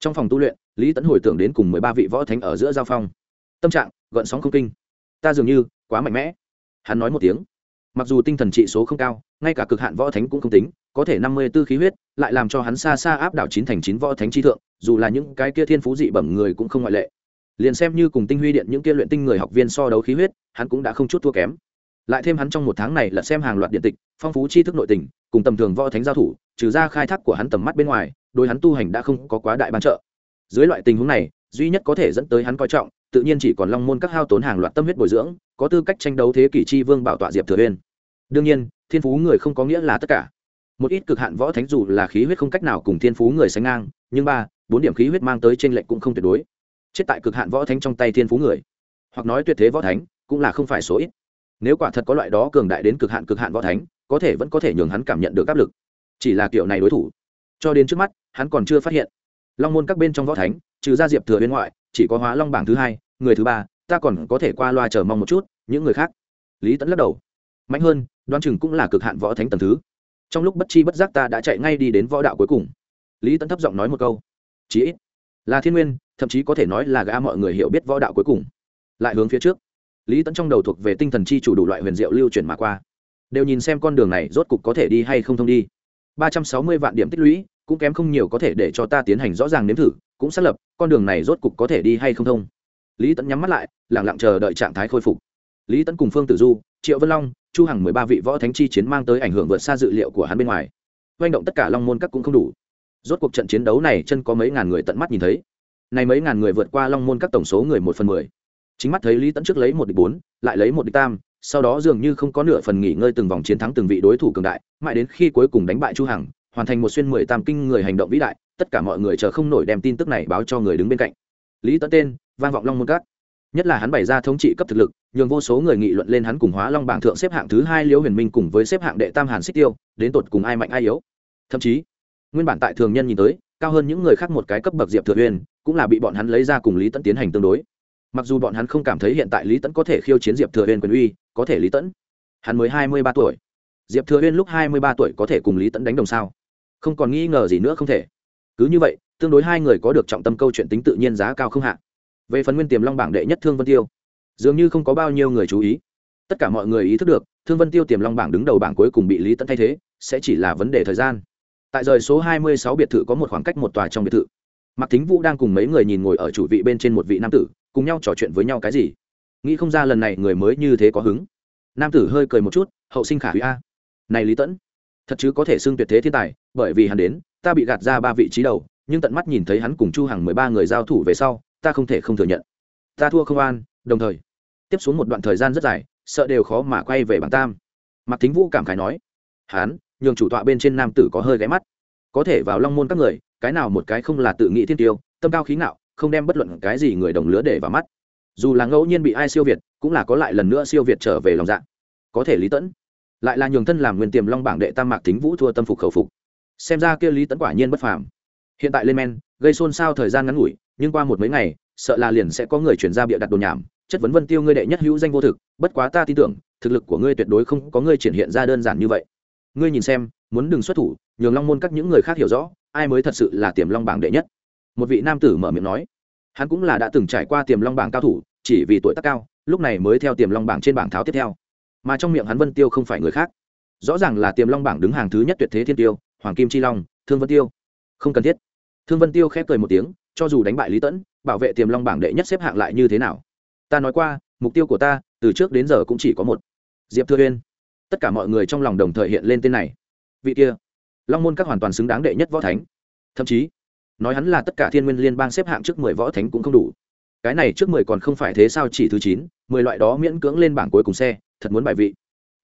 Speaker 1: Trong phòng tu luyện, lý tấn hồi tưởng đến cùng mười ba vị võ thánh ở giữa giao phong. Tâm trạng, gợn sóng không kinh. Ta dường như, quá mạnh mẽ. Hắn nói một tiếng. Mặc dù tinh thần trị số không cao ngay cả cực hạn võ thánh cũng không tính, có thể năm mươi b ố khí huyết, lại làm cho hắn xa xa áp đảo chín thành chín võ thánh chi thượng, dù là những cái kia thiên phú dị bẩm người cũng không ngoại lệ. Liền xem như cùng tinh huy điện những kia luyện tinh người học viên so đấu khí huyết, hắn cũng đã không chút thua kém. Lại thêm hắn trong một tháng này là xem hàng loạt điện tịch, phong phú tri thức nội tình, cùng tầm thường võ thánh giao thủ, trừ ra khai thác của hắn tầm mắt bên ngoài đôi hắn tu hành đã không có quá đại ban trợ. Dưới loại tình huống này, duy nhất có thể dẫn tới hắn coi trọng, tự nhiên chỉ còn long môn các hao tốn hàng loạt tâm huyết bồi dưỡng, có tư cách tranh đấu thế kỷ chi vương bảo tọa diệp thừa uyên đương nhiên, thiên phú người không có nghĩa là tất cả. Một ít cực hạn võ thánh dù là khí huyết không cách nào cùng thiên phú người sánh ngang, nhưng ba, bốn điểm khí huyết mang tới trên lệnh cũng không tuyệt đối. Chết tại cực hạn võ thánh trong tay thiên phú người, hoặc nói tuyệt thế võ thánh, cũng là không phải số ít. Nếu quả thật có loại đó cường đại đến cực hạn cực hạn võ thánh, có thể vẫn có thể nhường hắn cảm nhận được áp lực. Chỉ là kiểu này đối thủ. Cho đến trước mắt, hắn còn chưa phát hiện. Long môn các bên trong võ thánh, trừ gia diệp thừa bên ngoại, chỉ có hóa long bảng thứ hai, người thứ ba, ta còn có thể qua loa chờ mong một chút, những người khác. Lý tẫn lắc đầu mạnh hơn đoan chừng cũng là cực hạn võ thánh tầm thứ. Trong lúc bất chi bất giác ta đã chạy ngay đi đến võ đạo cuối cùng. Lý Tấn thấp giọng nói một câu. Chí ít là thiên nguyên, thậm chí có thể nói là gã mọi người hiểu biết võ đạo cuối cùng. Lại hướng phía trước. Lý Tấn trong đầu thuộc về tinh thần chi chủ đủ loại huyền diệu lưu chuyển mà qua. Đều nhìn xem con đường này rốt cục có thể đi hay không thông đi. Ba trăm sáu mươi vạn điểm tích lũy, cũng kém không nhiều có thể để cho ta tiến hành rõ ràng nếm thử, cũng xác lập, con đường này rốt cục có thể đi hay không thông. Lý Tấn nhắm mắt lại lẳng lặng chờ đợi trạng thái khôi phục. Lý Tấn cùng phương tử du, triệu vân long chu hằng mười ba vị võ thánh chi chiến mang tới ảnh hưởng vượt xa dự liệu của hắn bên ngoài. Manh động tất cả long môn các cũng không đủ. Rốt cuộc trận chiến đấu này chân có mấy ngàn người tận mắt nhìn thấy. Này mấy ngàn người vượt qua long môn các tổng số người một phần mười. Chính mắt thấy lý tẫn trước lấy một địch bốn, lại lấy một địch tam, sau đó dường như không có nửa phần nghỉ ngơi từng vòng chiến thắng từng vị đối thủ cường đại, mãi đến khi cuối cùng đánh bại chu hằng, hoàn thành một xuyên mười tam kinh người hành động vĩ đại, tất cả mọi người chờ không nổi đem tin tức này báo cho người đứng bên cạnh. Lý tẫn tên, vang vọng long môn các nhất là hắn bày ra thống trị cấp thực lực, nhường vô số người nghị luận lên hắn cùng hóa long bảng thượng xếp hạng thứ hai liễu huyền minh cùng với xếp hạng đệ tam hàn xích tiêu, đến tột cùng ai mạnh ai yếu. Thậm chí, nguyên bản tại thường nhân nhìn tới, cao hơn những người khác một cái cấp bậc diệp thừa huyền cũng là bị bọn hắn lấy ra cùng lý tẫn tiến hành tương đối. Mặc dù bọn hắn không cảm thấy hiện tại lý tẫn có thể khiêu chiến diệp thừa huyền quyền uy, có thể lý tẫn hắn mới hai mươi ba tuổi. Diệp thừa huyền lúc hai mươi ba tuổi có thể cùng lý tẫn đánh đồng sao? Không còn nghi ngờ gì nữa không thể. Cứ như vậy, tương đối hai người có được trọng tâm câu chuyện tính tự nhiên giá cao không hạ về phần nguyên tiềm long bảng đệ nhất thương vân tiêu, dường như không có bao nhiêu người chú ý. Tất cả mọi người ý thức được, thương vân tiêu tiềm long bảng đứng đầu bảng cuối cùng bị lý tẫn thay thế, sẽ chỉ là vấn đề thời gian. Tại rời số 26 biệt thự có một khoảng cách một tòa trong biệt thự. Mạc thính vũ đang cùng mấy người nhìn ngồi ở chủ vị bên trên một vị nam tử, cùng nhau trò chuyện với nhau cái gì. Nghĩ không ra lần này người mới như thế có hứng. Nam tử hơi cười một chút, hậu sinh khả hủy a. Này lý tẫn thật chứ có thể xưng tuyệt thế thiên tài, bởi vì hắn đến, ta bị gạt ra ba vị trí đầu, nhưng tận mắt nhìn thấy hắn cùng chu hàng mười ba người giao thủ về sau ta không thể không thừa nhận. Ta thua không an, đồng thời, tiếp xuống một đoạn thời gian rất dài, sợ đều khó mà quay về bảng tam. Mạc thính vũ cảm khái nói, hán, nhường chủ tọa bên trên nam tử có hơi ghé mắt. Có thể vào long môn các người, cái nào một cái không là tự nghĩ thiên tiêu, tâm cao khí ngạo, không đem bất luận cái gì người đồng lứa để vào mắt. Dù là ngẫu nhiên bị ai siêu việt, cũng là có lại lần nữa siêu việt trở về lòng dạ. Có thể lý tẫn. Lại là nhường thân làm nguyên tiềm long bảng đệ tam mạc thính vũ thua tâm phục khẩu phục. Xem ra kia lý tẫn quả nhiên bất phàm. Hiện tại lên men, gây xôn xao thời gian ngắn ngủi nhưng qua một mấy ngày, sợ là liền sẽ có người chuyển ra bịa đặt đồn nhảm. Chất vấn vân tiêu ngươi đệ nhất hữu danh vô thực, bất quá ta tin tưởng, thực lực của ngươi tuyệt đối không có ngươi triển hiện ra đơn giản như vậy. Ngươi nhìn xem, muốn đừng xuất thủ, nhường long môn các những người khác hiểu rõ, ai mới thật sự là tiềm long bảng đệ nhất. Một vị nam tử mở miệng nói, hắn cũng là đã từng trải qua tiềm long bảng cao thủ, chỉ vì tuổi tác cao, lúc này mới theo tiềm long bảng trên bảng tháo tiếp theo. Mà trong miệng hắn vân tiêu không phải người khác. Rõ ràng là tiềm long bảng đứng hàng thứ nhất tuyệt thế thiên tiêu, hoàng kim chi long, thương vân tiêu. Không cần thiết. Thương vân tiêu khép cười một tiếng cho dù đánh bại lý tẫn, bảo vệ tiềm long bảng đệ nhất xếp hạng lại như thế nào? Ta nói qua, mục tiêu của ta, từ trước đến giờ cũng chỉ có một. Diệp Thừa uyên. Tất cả mọi người trong lòng đồng thời hiện lên tên này. Vị kia. Long môn các hoàn toàn xứng đáng đệ nhất võ thánh. Thậm chí, nói hắn là tất cả thiên nguyên liên bang xếp hạng trước mười võ thánh cũng không đủ. Cái này trước mười còn không phải thế sao chỉ thứ chín, mười loại đó miễn cưỡng lên bảng cuối cùng xe, thật muốn bài vị.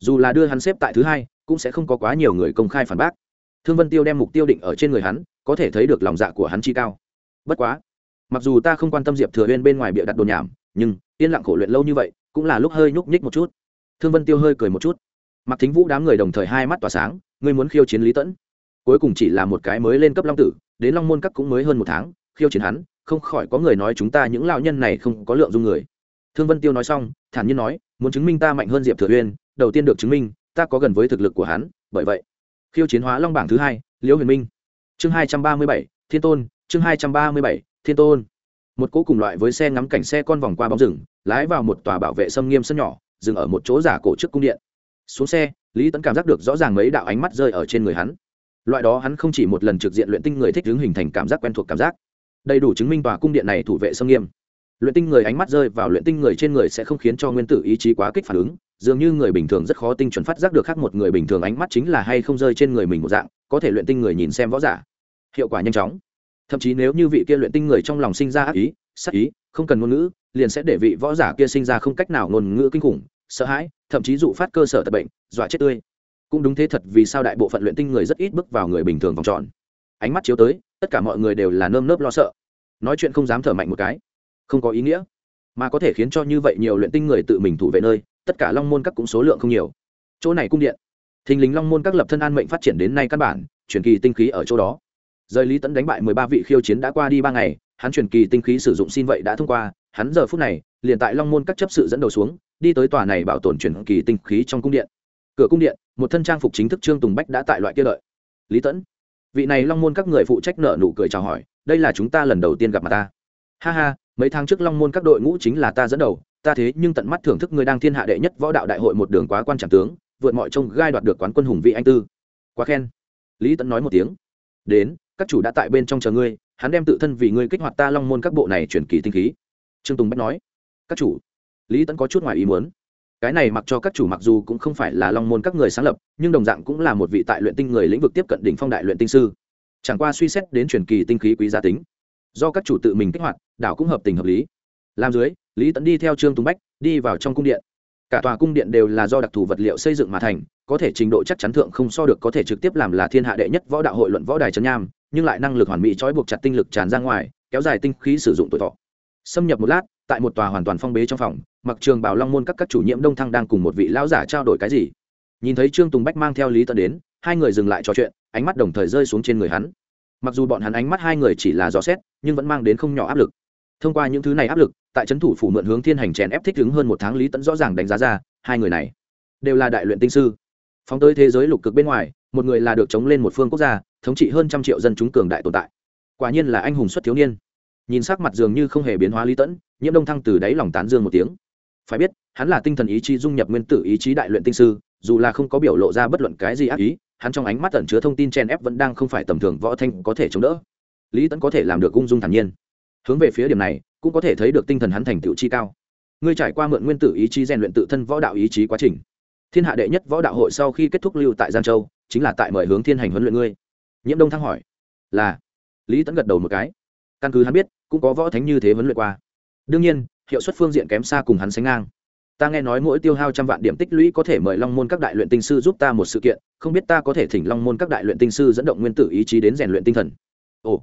Speaker 1: Dù là đưa hắn xếp tại thứ hai, cũng sẽ không có quá nhiều người công khai phản bác. Thương vân tiêu đem mục tiêu định ở trên người hắn, có thể thấy được lòng dạ của hắn chi cao bất quá, mặc dù ta không quan tâm diệp thừa huyên bên ngoài bịa đặt đồn nhảm, nhưng yên lặng khổ luyện lâu như vậy cũng là lúc hơi nhúc nhích một chút. Thương vân tiêu hơi cười một chút. Mặc thính vũ đám người đồng thời hai mắt tỏa sáng, ngươi muốn khiêu chiến lý tẫn cuối cùng chỉ là một cái mới lên cấp long tử, đến long môn các cũng mới hơn một tháng, khiêu chiến hắn, không khỏi có người nói chúng ta những lão nhân này không có lượng dung người. Thương vân tiêu nói xong, thản nhiên nói, muốn chứng minh ta mạnh hơn diệp thừa uyên, đầu tiên được chứng minh, ta có gần với thực lực của hắn, bởi vậy, khiêu chiến hóa long bảng thứ hai, liễu huyền minh. Chương hai trăm ba mươi bảy, thiên tôn chương hai trăm ba mươi bảy, thiên tôn. Một cỗ cùng loại với xe ngắm cảnh xe con vòng qua bóng rừng, lái vào một tòa bảo vệ xâm nghiêm sân nhỏ, dừng ở một chỗ giả cổ trước cung điện. Xuống xe, lý tấn cảm giác được rõ ràng mấy đạo ánh mắt rơi ở trên người hắn. Loại đó hắn không chỉ một lần trực diện luyện tinh người thích hướng hình thành cảm giác quen thuộc cảm giác. Đầy đủ chứng minh tòa cung điện này thủ vệ xâm nghiêm. Luyện tinh người ánh mắt rơi vào luyện tinh người trên người sẽ không khiến cho nguyên tử ý chí quá kích phản ứng, dường như người bình thường rất khó tinh chuẩn phát giác được khác một người bình thường ánh mắt chính là hay không rơi trên người mình một dạng, có thể luyện tinh người nhìn xem võ giả. Hiệu quả nhanh chóng thậm chí nếu như vị kia luyện tinh người trong lòng sinh ra ác ý sắc ý, không cần ngôn ngữ, liền sẽ để vị võ giả kia sinh ra không cách nào ngôn ngữ kinh khủng, sợ hãi, thậm chí dụ phát cơ sở tập bệnh, dọa chết tươi. Cũng đúng thế thật vì sao đại bộ phận luyện tinh người rất ít bước vào người bình thường vòng tròn. Ánh mắt chiếu tới, tất cả mọi người đều là nơm nớp lo sợ. Nói chuyện không dám thở mạnh một cái. Không có ý nghĩa. Mà có thể khiến cho như vậy nhiều luyện tinh người tự mình thủ vệ nơi, tất cả long môn các cũng số lượng không nhiều. Chỗ này cung điện. Thình lính long môn các lập thân an mệnh phát triển đến nay căn bản, truyền kỳ tinh khí ở chỗ đó rời lý tẫn đánh bại mười ba vị khiêu chiến đã qua đi ba ngày, hắn truyền kỳ tinh khí sử dụng xin vậy đã thông qua, hắn giờ phút này, liền tại long môn các chấp sự dẫn đầu xuống, đi tới tòa này bảo tồn truyền kỳ tinh khí trong cung điện. Cửa cung điện, một thân trang phục chính thức trương tùng bách đã tại loại kia lợi lý tẫn vị này long môn các người phụ trách nợ nụ cười chào hỏi, đây là chúng ta lần đầu tiên gặp mặt ta. Ha ha, mấy tháng trước long môn các đội ngũ chính là ta dẫn đầu, ta thế nhưng tận mắt thưởng thức người đang thiên hạ đệ nhất võ đạo đại hội một đường quá quan trọng tướng, vượt mọi trông gai đoạt được quán quân hùng vị anh tư. Quá khen. Lý tẫn nói một tiếng. Đến các chủ đã tại bên trong chờ ngươi, hắn đem tự thân vì ngươi kích hoạt ta long môn các bộ này chuyển kỳ tinh khí. Trương tùng bách nói. Các chủ. Lý tẫn có chút ngoài ý muốn. Cái này mặc cho các chủ mặc dù cũng không phải là long môn các người sáng lập, nhưng đồng dạng cũng là một vị tại luyện tinh người lĩnh vực tiếp cận đỉnh phong đại luyện tinh sư. Chẳng qua suy xét đến truyền kỳ tinh khí quý giá tính, do các chủ tự mình kích hoạt, đảo cũng hợp tình hợp lý. Làm dưới, lý tẫn đi theo trương tùng bách, đi vào trong cung điện. Cả tòa cung điện đều là do đặc thù vật liệu xây dựng mà thành, có thể trình độ chắc chắn thượng không so được có thể trực tiếp làm là thiên hạ đệ nhất võ đạo hội luận võ đài trấn nham nhưng lại năng lực hoàn mỹ trói buộc chặt tinh lực tràn ra ngoài, kéo dài tinh khí sử dụng tuổi thọ. Xâm nhập một lát, tại một tòa hoàn toàn phong bế trong phòng, mặc trường bảo long môn các các chủ nhiệm đông thăng đang cùng một vị lão giả trao đổi cái gì. Nhìn thấy trương tùng bách mang theo lý tận đến, hai người dừng lại trò chuyện, ánh mắt đồng thời rơi xuống trên người hắn. Mặc dù bọn hắn ánh mắt hai người chỉ là dò xét, nhưng vẫn mang đến không nhỏ áp lực. Thông qua những thứ này áp lực, tại trấn thủ phủ mượn hướng thiên hành chèn ép thích ứng hơn một tháng lý tẫn rõ ràng đánh giá ra, hai người này đều là đại luyện tinh sư. Phóng tới thế giới lục cực bên ngoài, một người là được chống lên một phương quốc gia thống trị hơn trăm triệu dân chúng cường đại tồn tại. Quả nhiên là anh hùng xuất thiếu niên. Nhìn sắc mặt dường như không hề biến hóa lý tẫn, nhiễm đông thăng từ đáy lòng tán dương một tiếng. Phải biết, hắn là tinh thần ý chí dung nhập nguyên tử ý chí đại luyện tinh sư, dù là không có biểu lộ ra bất luận cái gì ác ý, hắn trong ánh mắt tẩn chứa thông tin chen ép vẫn đang không phải tầm thường võ thanh có thể chống đỡ. Lý tẫn có thể làm được ung dung thản nhiên. Hướng về phía điểm này, cũng có thể thấy được tinh thần hắn thành tựu chi cao. Ngươi trải qua mượn nguyên tử ý chí rèn luyện tự thân võ đạo ý chí quá trình. Thiên hạ đệ nhất võ đạo hội sau khi kết thúc lưu tại giang châu, chính là tại mời hướng thiên hành huấn luyện ngươi nhiễm đông thăng hỏi, là? Lý tẫn gật đầu một cái. Căn cứ hắn biết, cũng có võ thánh như thế vấn luyện qua. Đương nhiên, hiệu suất phương diện kém xa cùng hắn sánh ngang. Ta nghe nói mỗi tiêu hao trăm vạn điểm tích lũy có thể mời long môn các đại luyện tinh sư giúp ta một sự kiện, không biết ta có thể thỉnh long môn các đại luyện tinh sư dẫn động nguyên tử ý chí đến rèn luyện tinh thần. Ồ.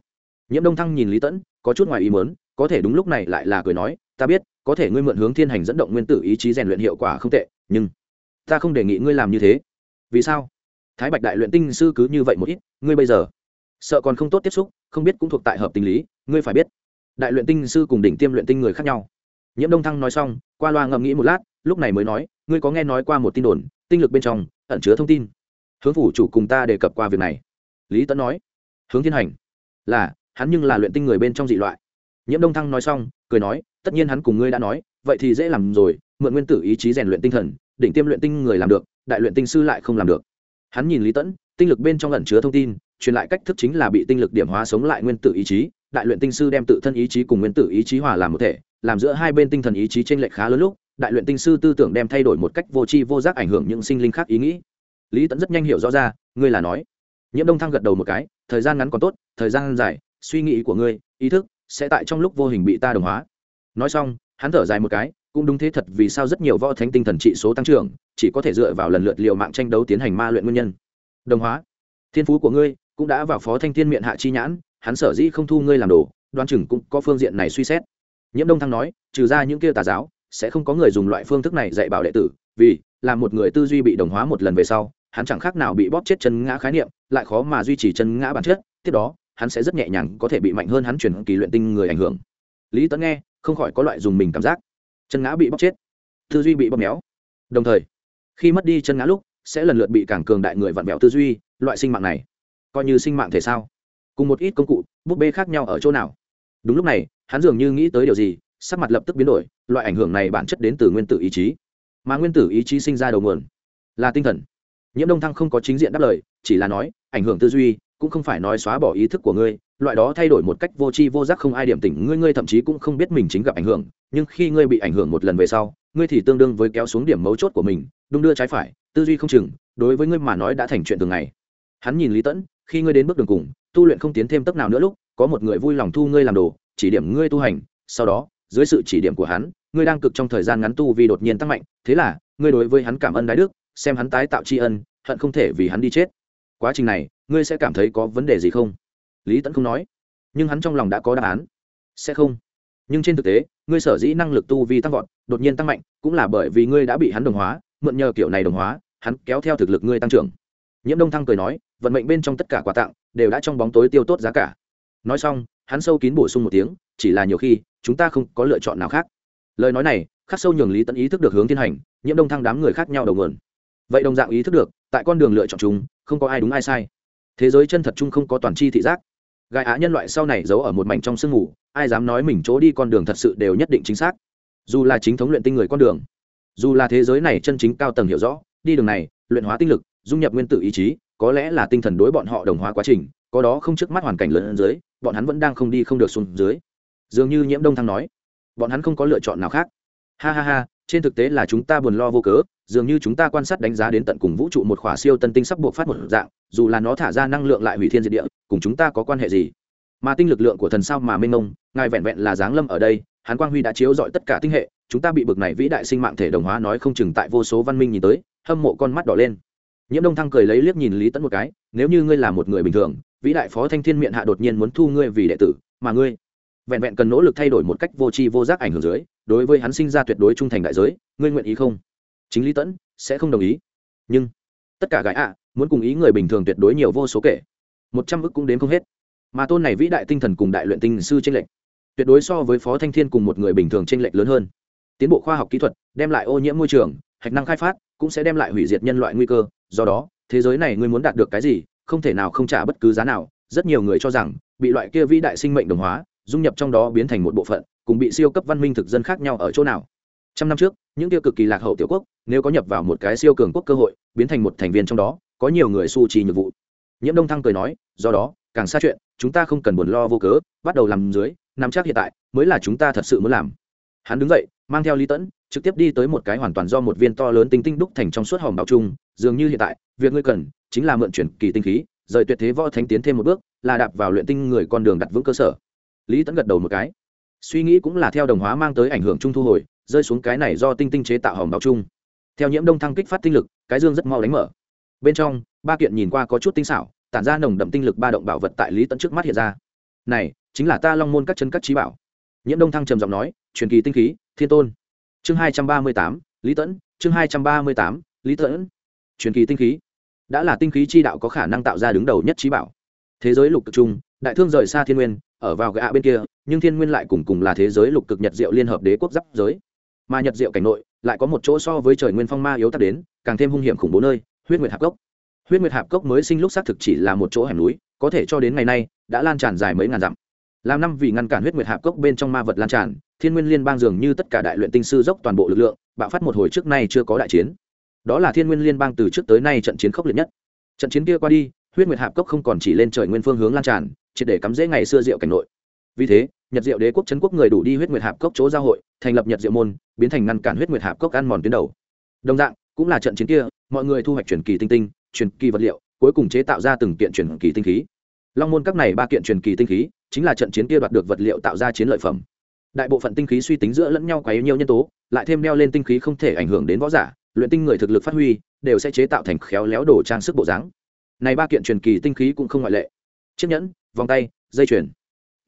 Speaker 1: Nhiễm đông thăng nhìn lý tẫn có chút ngoài ý mớn có thể đúng lúc này lại là cười nói, ta biết, có thể ngươi mượn hướng thiên hành dẫn động nguyên tử ý chí rèn luyện hiệu quả không tệ, nhưng ta không đề nghị ngươi làm như thế. Vì sao? Thái bạch đại luyện tinh sư cứ như vậy một ít, ngươi bây giờ sợ còn không tốt tiếp xúc, không biết cũng thuộc tại hợp tình lý, ngươi phải biết, đại luyện tinh sư cùng đỉnh tiêm luyện tinh người khác nhau. Nhiễm đông thăng nói xong, qua loa ngẫm nghĩ một lát, lúc này mới nói, ngươi có nghe nói qua một tin đồn, tinh lực bên trong, ẩn chứa thông tin. Hướng phủ chủ cùng ta đề cập qua việc này. Lý Tấn nói, hướng thiên hành, là, hắn nhưng là luyện tinh người bên trong dị loại. Nhiễm đông thăng nói xong, cười nói, tất nhiên hắn cùng ngươi đã nói, vậy thì dễ làm rồi, mượn nguyên tử ý chí rèn luyện tinh thần, đỉnh tiêm luyện tinh người làm được, đại luyện tinh sư lại không làm được hắn nhìn lý tẫn, tinh lực bên trong ẩn chứa thông tin, truyền lại cách thức chính là bị tinh lực điểm hóa sống lại nguyên tử ý chí. Đại luyện tinh sư đem tự thân ý chí cùng nguyên tử ý chí hòa làm một thể, làm giữa hai bên tinh thần ý chí t r ê n lệch khá lớn lúc, đại luyện tinh sư tư tưởng đem thay đổi một cách vô tri vô giác ảnh hưởng những sinh linh khác ý nghĩ. Lý tẫn rất nhanh hiểu rõ ra, ngươi là nói. Nhiễm đông thăng gật đầu một cái, thời gian ngắn còn tốt, thời gian dài, suy nghĩ của ngươi, ý thức sẽ tại trong lúc vô hình bị ta đồng hóa. Nói xong, hắn thở dài một cái cũng đúng thế thật vì sao rất nhiều võ thánh tinh thần trị số tăng trưởng, chỉ có thể dựa vào lần lượt liệu mạng tranh đấu tiến hành ma luyện nguyên nhân. Đồng hóa, thiên phú của ngươi cũng đã vào phó thanh thiên miệng hạ chi nhãn, hắn sở dĩ không thu ngươi làm đồ, đoan chừng cũng có phương diện này suy xét. Nhiễm đông thăng nói, trừ ra những kia tà giáo, sẽ không có người dùng loại phương thức này dạy bảo đệ tử, vì là một người tư duy bị đồng hóa một lần về sau, hắn chẳng khác nào bị bóp chết chân ngã khái niệm, lại khó mà duy trì chân ngã bản chất, tiếp đó, hắn sẽ rất nhẹ nhàng có thể bị mạnh hơn hắn chuyển kỳ luyện tinh người ảnh hưởng. Lý tấn nghe, không khỏi có loại dùng mình cảm giác chân ngã bị bóc chết. Tư duy bị bóp méo. Đồng thời, khi mất đi chân ngã lúc, sẽ lần lượt bị càng cường đại người vặn vẹo tư duy, loại sinh mạng này, coi như sinh mạng thể sao? Cùng một ít công cụ, búp bê khác nhau ở chỗ nào? Đúng lúc này, hắn dường như nghĩ tới điều gì, sắc mặt lập tức biến đổi, loại ảnh hưởng này bản chất đến từ nguyên tử ý chí. Mà nguyên tử ý chí sinh ra đầu nguồn là tinh thần. Nhiễm đông thăng không có chính diện đáp lời, chỉ là nói, ảnh hưởng tư duy, cũng không phải nói xóa bỏ ý thức của ngươi loại đó thay đổi một cách vô tri vô giác không ai điểm tỉnh ngươi ngươi thậm chí cũng không biết mình chính gặp ảnh hưởng, nhưng khi ngươi bị ảnh hưởng một lần về sau, ngươi thì tương đương với kéo xuống điểm mấu chốt của mình, đung đưa trái phải, tư duy không chừng, đối với ngươi mà nói đã thành chuyện thường ngày. Hắn nhìn lý tẫn, khi ngươi đến bước đường cùng, tu luyện không tiến thêm tấp nào nữa lúc, có một người vui lòng thu ngươi làm đồ, chỉ điểm ngươi tu hành, sau đó, dưới sự chỉ điểm của hắn, ngươi đang cực trong thời gian ngắn tu vì đột nhiên tăng mạnh, thế là, ngươi đối với hắn cảm ơn đái đức, xem hắn tái tạo tri ân, hận không thể vì hắn đi chết. Quá trình này, ngươi sẽ cảm thấy có vấn đề gì không? Lý tẫn không nói, nhưng hắn trong lòng đã có đáp án. Sẽ không. Nhưng trên thực tế, ngươi sở dĩ năng lực tu vi tăng vọt, đột nhiên tăng mạnh, cũng là bởi vì ngươi đã bị hắn đồng hóa, mượn nhờ kiểu này đồng hóa, hắn kéo theo thực lực ngươi tăng trưởng. Nhiễm đông thăng cười nói, vận mệnh bên trong tất cả quà tặng, đều đã trong bóng tối tiêu tốt giá cả. Nói xong, hắn sâu kín bổ sung một tiếng, chỉ là nhiều khi, chúng ta không có lựa chọn nào khác. Lời nói này, khắc sâu nhường lý tẫn ý thức được hướng thiên hành, nhiễm đông thăng đám người khác nhau đầu nguồn. Vậy đồng dạng ý thức được, tại con đường lựa chọn chúng, không có ai đúng ai sai. Thế giới chân thật chung không có toàn c h i thị giác gai á nhân loại sau này giấu ở một mảnh trong sương ngủ, ai dám nói mình chỗ đi con đường thật sự đều nhất định chính xác. Dù là chính thống luyện tinh người con đường dù là thế giới này chân chính cao tầng hiểu rõ đi đường này luyện hóa tinh lực dung nhập nguyên tử ý chí có lẽ là tinh thần đối bọn họ đồng hóa quá trình có đó không trước mắt hoàn cảnh lớn hơn dưới bọn hắn vẫn đang không đi không được xuống dưới. Dường như nhiễm đông thăng nói bọn hắn không có lựa chọn nào khác. Ha ha ha trên thực tế là chúng ta buồn lo vô cớ, dường như chúng ta quan sát đánh giá đến tận cùng vũ trụ một khỏa siêu tân tinh sắp buộc phát một dạng, dù là nó thả ra năng lượng lại hủy thiên diệt địa, cùng chúng ta có quan hệ gì? Mà tinh lực lượng của thần sao mà mênh mông, ngài vẹn vẹn là giáng lâm ở đây hán quang huy đã chiếu dọi tất cả tinh hệ, chúng ta bị bực này vĩ đại sinh mạng thể đồng hóa nói không chừng tại vô số văn minh nhìn tới, hâm mộ con mắt đỏ lên. Nhiễm đông thăng cười lấy liếc nhìn lý tẫn một cái, nếu như ngươi là một người bình thường, vĩ đại phó thanh thiên miệng hạ đột nhiên muốn thu ngươi vì đệ tử, mà ngươi vẹn vẹn cần nỗ lực thay đổi một cách vô tri vô giác ảnh hưởng dưới đối với hắn sinh ra tuyệt đối trung thành đại giới, ngươi nguyện ý không? Chính lý tẫn sẽ không đồng ý. Nhưng, tất cả gái ạ, muốn cùng ý người bình thường tuyệt đối nhiều vô số kể. Một trăm ức cũng đến không hết. Mà tôn này vĩ đại tinh thần cùng đại luyện tinh sư tranh lệch, tuyệt đối so với phó thanh thiên cùng một người bình thường tranh lệch lớn hơn. Tiến bộ khoa học kỹ thuật đem lại ô nhiễm môi trường, hạch năng khai phát cũng sẽ đem lại hủy diệt nhân loại nguy cơ. Do đó, thế giới này ngươi muốn đạt được cái gì, không thể nào không trả bất cứ giá nào. Rất nhiều người cho rằng, bị loại kia vĩ đại sinh mệnh đồng hóa, dung nhập trong đó biến thành một bộ phận cùng bị siêu cấp văn minh thực dân khác nhau ở chỗ nào. Trăm năm trước, những tiêu cực kỳ lạc hậu tiểu quốc nếu có nhập vào một cái siêu cường quốc cơ hội, biến thành một thành viên trong đó, có nhiều người su trì nhiệm vụ. Nhiễm đông thăng cười nói, do đó, càng xa chuyện, chúng ta không cần buồn lo vô cớ, bắt đầu làm dưới, nắm chắc hiện tại, mới là chúng ta thật sự muốn làm. Hắn đứng dậy, mang theo lý tẫn, trực tiếp đi tới một cái hoàn toàn do một viên to lớn tinh tinh đúc thành trong suốt hòm bảo chung, dường như hiện tại, việc ngươi cần chính là mượn chuyển kỳ tinh khí, rời tuyệt thế võ thánh tiến thêm một bước, là đạp vào luyện tinh người con đường đặt vững cơ sở. Lý tẫn gật đầu một cái suy nghĩ cũng là theo đồng hóa mang tới ảnh hưởng chung thu hồi, rơi xuống cái này do tinh tinh chế tạo hỏng bảo chung. Theo nhiễm đông thăng kích phát tinh lực, cái dương rất mau đánh mở. Bên trong, ba kiện nhìn qua có chút tinh xảo, tản ra nồng đậm tinh lực ba động bảo vật tại lý tẫn trước mắt hiện ra. Này, chính là ta long môn các chân các trí bảo. Nhiễm đông thăng trầm giọng nói, truyền kỳ tinh khí, thiên tôn. Chương hai trăm ba mươi tám, lý tẫn chương hai trăm ba mươi tám, lý tẫn truyền kỳ tinh khí. Đã là tinh khí chi đạo có khả năng tạo ra đứng đầu nhất trí bảo. Thế giới lục cực trung, đại thương rời xa thiên nguyên ở vào gạ bên kia, nhưng thiên nguyên lại cùng cùng là thế giới lục cực nhật diệu liên hợp đế quốc giáp giới. Mà nhật diệu cảnh nội, lại có một chỗ so với trời nguyên phong ma yếu tắc đến, càng thêm hung hiểm khủng bố nơi, huyết nguyệt hạp cốc. Huyết nguyệt hạp cốc mới sinh lúc xác thực chỉ là một chỗ hẻm núi, có thể cho đến ngày nay, đã lan tràn dài mấy ngàn dặm. Làm năm vì ngăn cản huyết nguyệt hạp cốc bên trong ma vật lan tràn, thiên nguyên liên bang dường như tất cả đại luyện tinh sư dốc toàn bộ lực lượng, bạo phát một hồi trước nay chưa có đại chiến. Đó là thiên nguyên liên bang từ trước tới nay trận chiến khốc liệt nhất. Trận chiến kia qua đi huyết nguyệt hạp cốc không còn chỉ lên trời nguyên phương hướng lan tràn, triệt để cắm rễ ngày xưa diệu cảnh nội. Vì thế, nhật diệu đế quốc trấn quốc người đủ đi huyết nguyệt hạp cốc chỗ giao hội, thành lập nhật diệu môn, biến thành ngăn cản huyết nguyệt hạp cốc ăn mòn tuyến đầu. Đồng dạng, cũng là trận chiến kia, mọi người thu hoạch truyền kỳ tinh tinh, truyền kỳ vật liệu, cuối cùng chế tạo ra từng kiện truyền kỳ tinh khí. Long môn các này ba kiện truyền kỳ tinh khí, chính là trận chiến kia đoạt được vật liệu tạo ra chiến lợi phẩm. Đại bộ phận tinh khí suy tính giữa lẫn nhau quá nhiều nhân tố, lại thêm đeo lên tinh khí không thể ảnh hưởng đến võ giả, luyện tinh người thực lực phát huy, đều sẽ chế tạo thành khéo léo đồ trang sức bộ dáng này ba kiện truyền kỳ tinh khí cũng không ngoại lệ. Chiếc nhẫn, vòng tay, dây chuyền.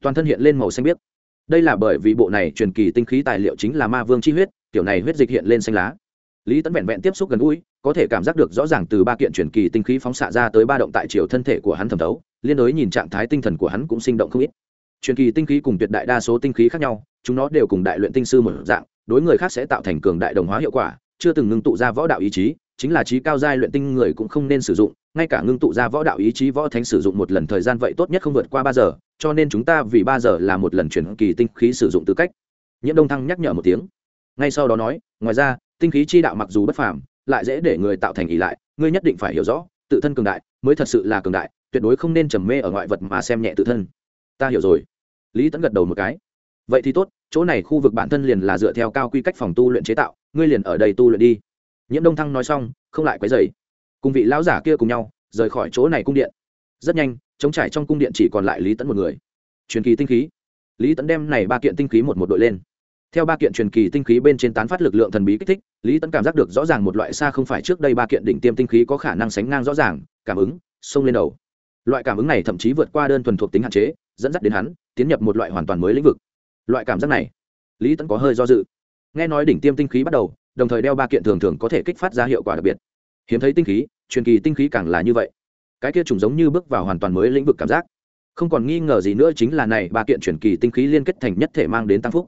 Speaker 1: Toàn thân hiện lên màu xanh biếc. Đây là bởi vì bộ này truyền kỳ tinh khí tài liệu chính là ma vương chi huyết kiểu này huyết dịch hiện lên xanh lá. Lý tấn vẹn vẹn tiếp xúc gần gũi, có thể cảm giác được rõ ràng từ ba kiện truyền kỳ tinh khí phóng xạ ra tới ba động tại chiều thân thể của hắn thẩm thấu, liên đối nhìn trạng thái tinh thần của hắn cũng sinh động không ít. Truyền kỳ tinh khí cùng tuyệt đại đa số tinh khí khác nhau, chúng nó đều cùng đại luyện tinh sư một dạng, đối người khác sẽ tạo thành cường đại đồng hóa hiệu quả, chưa từng ngưng tụ ra võ đạo ý chí, chính là trí cao giai luyện tinh người cũng không nên sử dụng ngay cả ngưng tụ ra võ đạo ý chí võ thánh sử dụng một lần thời gian vậy tốt nhất không vượt qua ba giờ, cho nên chúng ta vì ba giờ là một lần chuyển kỳ tinh khí sử dụng tư cách. Nhiễm đông thăng nhắc nhở một tiếng. Ngay sau đó nói, ngoài ra, tinh khí chi đạo mặc dù bất phàm, lại dễ để người tạo thành ý lại, ngươi nhất định phải hiểu rõ, tự thân cường đại mới thật sự là cường đại, tuyệt đối không nên trầm mê ở ngoại vật mà xem nhẹ tự thân. Ta hiểu rồi. Lý tẫn gật đầu một cái. Vậy thì tốt, chỗ này khu vực bản thân liền là dựa theo cao quy cách phòng tu luyện chế tạo, ngươi liền ở đây tu luyện đi. Nhiễm đông thăng nói xong, không lại quấy dày cùng vị lão giả kia cùng nhau, rời khỏi chỗ này cung điện. Rất nhanh chống trải trong cung điện chỉ còn lại lý tẫn một người. Truyền kỳ tinh khí. Lý tẫn đem này ba kiện tinh khí một một đội lên. Theo ba kiện truyền kỳ tinh khí bên trên tán phát lực lượng thần bí kích thích, lý tẫn cảm giác được rõ ràng một loại xa không phải trước đây ba kiện đỉnh tiêm tinh khí có khả năng sánh ngang rõ ràng, cảm ứng, xông lên đầu. Loại cảm ứng này thậm chí vượt qua đơn thuần thuộc tính hạn chế, dẫn dắt đến hắn, tiến nhập một loại hoàn toàn mới lĩnh vực. Loại cảm giác này, lý tẫn có hơi do dự. Nghe nói đỉnh tiêm tinh khí bắt đầu, đồng thời đeo ba kiện thường thường có thể kích phát ra hiệu quả đặc biệt. Hiếm thấy tinh khí truyền kỳ tinh khí càng là như vậy. Cái kia trùng giống như bước vào hoàn toàn mới lĩnh vực cảm giác. Không còn nghi ngờ gì nữa chính là này ba kiện truyền kỳ tinh khí liên kết thành nhất thể mang đến tăng phúc.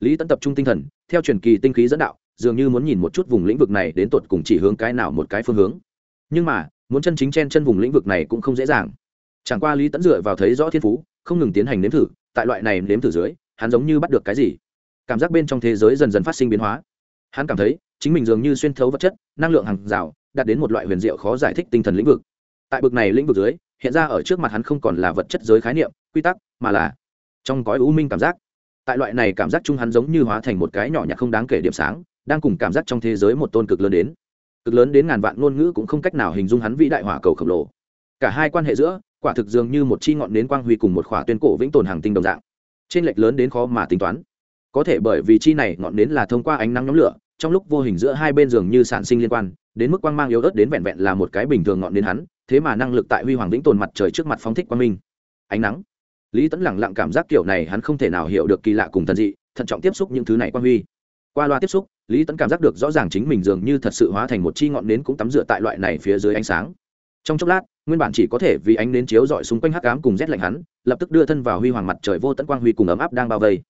Speaker 1: Lý tẫn tập trung tinh thần, theo truyền kỳ tinh khí dẫn đạo, dường như muốn nhìn một chút vùng lĩnh vực này đến tột cùng chỉ hướng cái nào một cái phương hướng. Nhưng mà, muốn chân chính chen chân vùng lĩnh vực này cũng không dễ dàng. Chẳng qua lý tẫn dựa vào thấy rõ thiên phú, không ngừng tiến hành nếm thử, tại loại này nếm thử dưới, hắn giống như bắt được cái gì. Cảm giác bên trong thế giới dần dần phát sinh biến hóa. Hắn cảm thấy, chính mình dường như xuyên thấu vật chất, năng lượng hàng rào đạt đến một loại huyền diệu khó giải thích tinh thần lĩnh vực. Tại bực này lĩnh vực dưới, hiện ra ở trước mặt hắn không còn là vật chất giới khái niệm, quy tắc, mà là trong gói u minh cảm giác. Tại loại này cảm giác chung hắn giống như hóa thành một cái nhỏ nhặt không đáng kể điểm sáng, đang cùng cảm giác trong thế giới một tôn cực lớn đến. Cực lớn đến ngàn vạn ngôn ngữ cũng không cách nào hình dung hắn vĩ đại hỏa cầu khổng lồ. Cả hai quan hệ giữa, quả thực dường như một chi ngọn nến quang huy cùng một khỏa tuyên cổ vĩnh tồn hàng tinh đồng dạng. Trên lệch lớn đến khó mà tính toán. Có thể bởi vì chi này ngọn nến là thông qua ánh nắng nhóm lửa, trong lúc vô hình giữa hai bên dường như sản sinh liên quan đến mức quang mang yếu ớt đến vẹn vẹn là một cái bình thường ngọn đến hắn, thế mà năng lực tại huy hoàng vĩnh tồn mặt trời trước mặt phóng thích quang minh. Ánh nắng. Lý tẫn lẳng lặng cảm giác kiểu này hắn không thể nào hiểu được kỳ lạ cùng thần dị, thận trọng tiếp xúc những thứ này quang huy. Qua loa tiếp xúc, lý tẫn cảm giác được rõ ràng chính mình dường như thật sự hóa thành một chi ngọn nến cũng tắm rửa tại loại này phía dưới ánh sáng. Trong chốc lát, nguyên bản chỉ có thể vì ánh nến chiếu dọi xung quanh hắc ám cùng rét lạnh hắn, lập tức đưa thân vào huy hoàng mặt trời vô tận quang huy cùng ấm áp đang bao vây.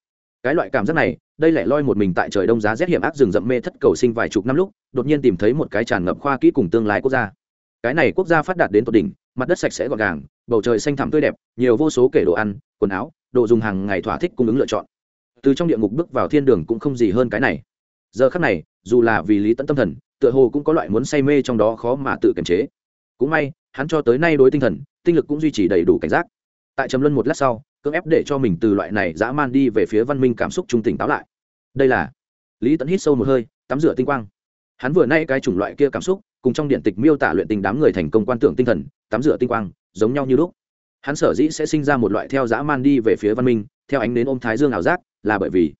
Speaker 1: Cái loại cảm giác này đây lại loi một mình tại trời đông giá rét hiểm ác rừng rậm mê thất cầu sinh vài chục năm lúc, đột nhiên tìm thấy một cái tràn ngập khoa kỹ cùng tương lai quốc gia. Cái này quốc gia phát đạt đến tột đỉnh, mặt đất sạch sẽ gọn gàng, bầu trời xanh thẳm tươi đẹp, nhiều vô số kể đồ ăn, quần áo, đồ dùng hàng ngày thỏa thích cung ứng lựa chọn. Từ trong địa ngục bước vào thiên đường cũng không gì hơn cái này. Giờ khắc này, dù là vì lý tận tâm thần, tựa hồ cũng có loại muốn say mê trong đó khó mà tự kiềm chế. Cũng may, hắn cho tới nay đối tinh thần, tinh lực cũng duy trì đầy đủ cảnh giác tại trầm luân một lát sau, cưỡng ép để cho mình từ loại này dã man đi về phía văn minh cảm xúc trung tỉnh táo lại. Đây là lý tẫn hít sâu một hơi, tắm rửa tinh quang. Hắn vừa nay cái chủng loại kia cảm xúc, cùng trong điện tịch miêu tả luyện tình đám người thành công quan tưởng tinh thần, tắm rửa tinh quang, giống nhau như lúc. Hắn sở dĩ sẽ sinh ra một loại theo dã man đi về phía văn minh, theo ánh đến ôm thái dương ảo giác, là bởi vì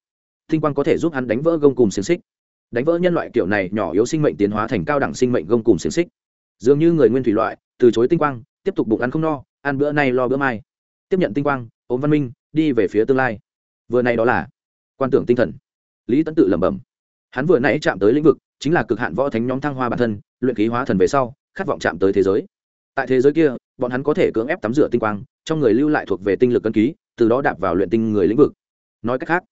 Speaker 1: tinh quang có thể giúp hắn đánh vỡ gông cùng xiềng xích. Đánh vỡ nhân loại kiểu này nhỏ yếu sinh mệnh tiến hóa thành cao đẳng sinh mệnh gông cùng xiềng xích. Dường như người nguyên thủy loại, từ chối tinh quang, tiếp tục bụng ăn không no, ăn bữa nay lo bữa mai tiếp nhận tinh quang, ôm văn minh, đi về phía tương lai. Vừa nay đó là quan tưởng tinh thần. Lý tấn tự lẩm bẩm. Hắn vừa nãy chạm tới lĩnh vực, chính là cực hạn võ thánh nhóm thăng hoa bản thân, luyện khí hóa thần về sau, khát vọng chạm tới thế giới. Tại thế giới kia, bọn hắn có thể cưỡng ép tắm rửa tinh quang, trong người lưu lại thuộc về tinh lực cân ký, từ đó đạp vào luyện tinh người lĩnh vực. Nói cách khác,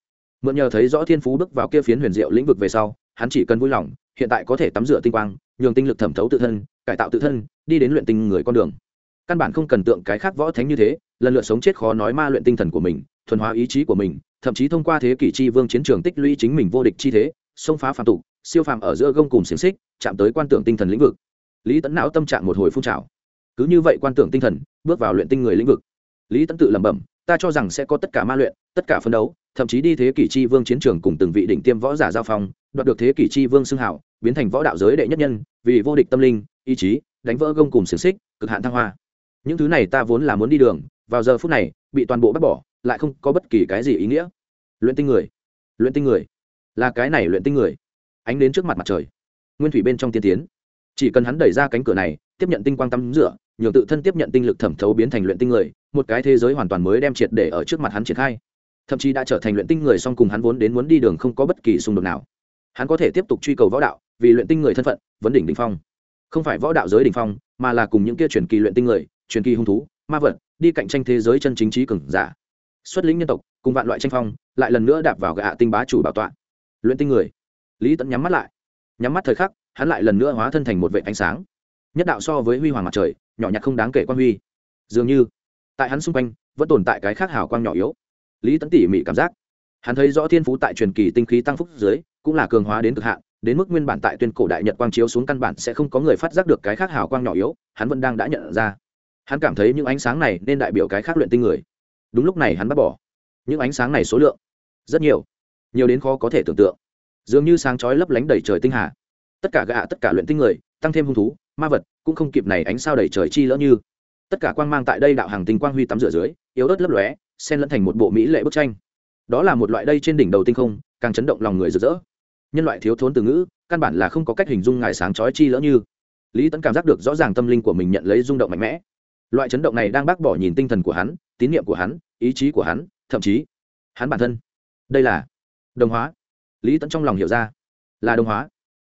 Speaker 1: mượn nhờ thấy rõ thiên phú bước vào kia phiến huyền diệu lĩnh vực về sau, hắn chỉ cần vui lòng, hiện tại có thể tắm rửa tinh quang, nhường tinh lực thẩm thấu tự thân, cải tạo tự thân, đi đến luyện tinh người con đường căn bản không cần tượng cái khác võ thánh như thế, lần lượt sống chết khó nói ma luyện tinh thần của mình, thuần hóa ý chí của mình, thậm chí thông qua thế kỷ chi vương chiến trường tích lũy chính mình vô địch chi thế, xông phá phạm tục, siêu phàm ở giữa gông cùng xiềng xích, chạm tới quan tưởng tinh thần lĩnh vực. Lý tấn não tâm trạng một hồi phun trào. Cứ như vậy quan tưởng tinh thần, bước vào luyện tinh người lĩnh vực. Lý tấn tự lẩm bẩm, ta cho rằng sẽ có tất cả ma luyện, tất cả phấn đấu, thậm chí đi thế kỷ chi vương chiến trường cùng từng vị đỉnh tiêm võ giả giao phong, đoạt được thế kỷ chi vương xưng hảo, biến thành võ đạo giới đệ nhất nhân, vì vô địch tâm linh, ý chí, đánh vỡ gông cùng xiềng xích, cực hạn thăng hoa những thứ này ta vốn là muốn đi đường, vào giờ phút này, bị toàn bộ bác bỏ, lại không có bất kỳ cái gì ý nghĩa. Luyện tinh người. Luyện tinh người. Là cái này luyện tinh người. Ánh đến trước mặt mặt trời. Nguyên thủy bên trong tiên tiến. Chỉ cần hắn đẩy ra cánh cửa này, tiếp nhận tinh quang tắm rửa, nhường tự thân tiếp nhận tinh lực thẩm thấu biến thành luyện tinh người, một cái thế giới hoàn toàn mới đem triệt để ở trước mặt hắn triển khai. Thậm chí đã trở thành luyện tinh người song cùng hắn vốn đến muốn đi đường không có bất kỳ xung đột nào. Hắn có thể tiếp tục truy cầu võ đạo, vì luyện tinh người thân phận, vấn đỉnh đ ỉ n h phong. Không phải võ đạo giới đ ỉ n h phong, mà là cùng những kia truyền kỳ luyện tinh người truyền kỳ hung thú, ma vật, đi cạnh tranh thế giới chân chính trí cường giả. Xuất lĩnh nhân tộc, cùng vạn loại tranh phong, lại lần nữa đạp vào gạ tinh bá chủ bảo tọa. Luyện tinh người. Lý tẫn nhắm mắt lại. Nhắm mắt thời khắc, hắn lại lần nữa hóa thân thành một vệ ánh sáng. Nhất đạo so với huy hoàng mặt trời, nhỏ nhặt không đáng kể quan huy. Dường như, tại hắn xung quanh, vẫn tồn tại cái khác hào quang nhỏ yếu. Lý Tẫn tỉ mỉ cảm giác. Hắn thấy rõ thiên phú tại truyền kỳ tinh khí tăng phúc dưới, cũng là cường hóa đến cực hạn, đến mức nguyên bản tại tuyên cổ đại nhật quang chiếu xuống căn bản sẽ không có người phát giác được cái khác hào quang nhỏ yếu, hắn vẫn đang đã nhận ra hắn cảm thấy những ánh sáng này nên đại biểu cái khác luyện tinh người. Đúng lúc này hắn bắt bỏ. Những ánh sáng này số lượng, rất nhiều nhiều đến khó có thể tưởng tượng. Dường như sáng chói lấp lánh đầy trời tinh hà. Tất cả gạ tất cả luyện tinh người, tăng thêm hung thú, ma vật, cũng không kịp này ánh sao đầy trời chi lỡ như. Tất cả quang mang tại đây đạo hàng tinh quang huy tắm rửa dưới, yếu ớt lấp lóe, xen lẫn thành một bộ mỹ lệ bức tranh. Đó là một loại đây trên đỉnh đầu tinh không, càng chấn động lòng người rực rỡ. Nhân loại thiếu thốn từ ngữ, căn bản là không có cách hình dung ngài sáng chói chi lỡ như. Lý Tấn cảm giác được rõ ràng tâm linh của mình nhận lấy rung động mạnh mẽ loại chấn động này đang bác bỏ nhìn tinh thần của hắn, tín nhiệm của hắn, ý chí của hắn, thậm chí hắn bản thân. Đây là đồng hóa. Lý tẫn trong lòng hiểu ra, là đồng hóa.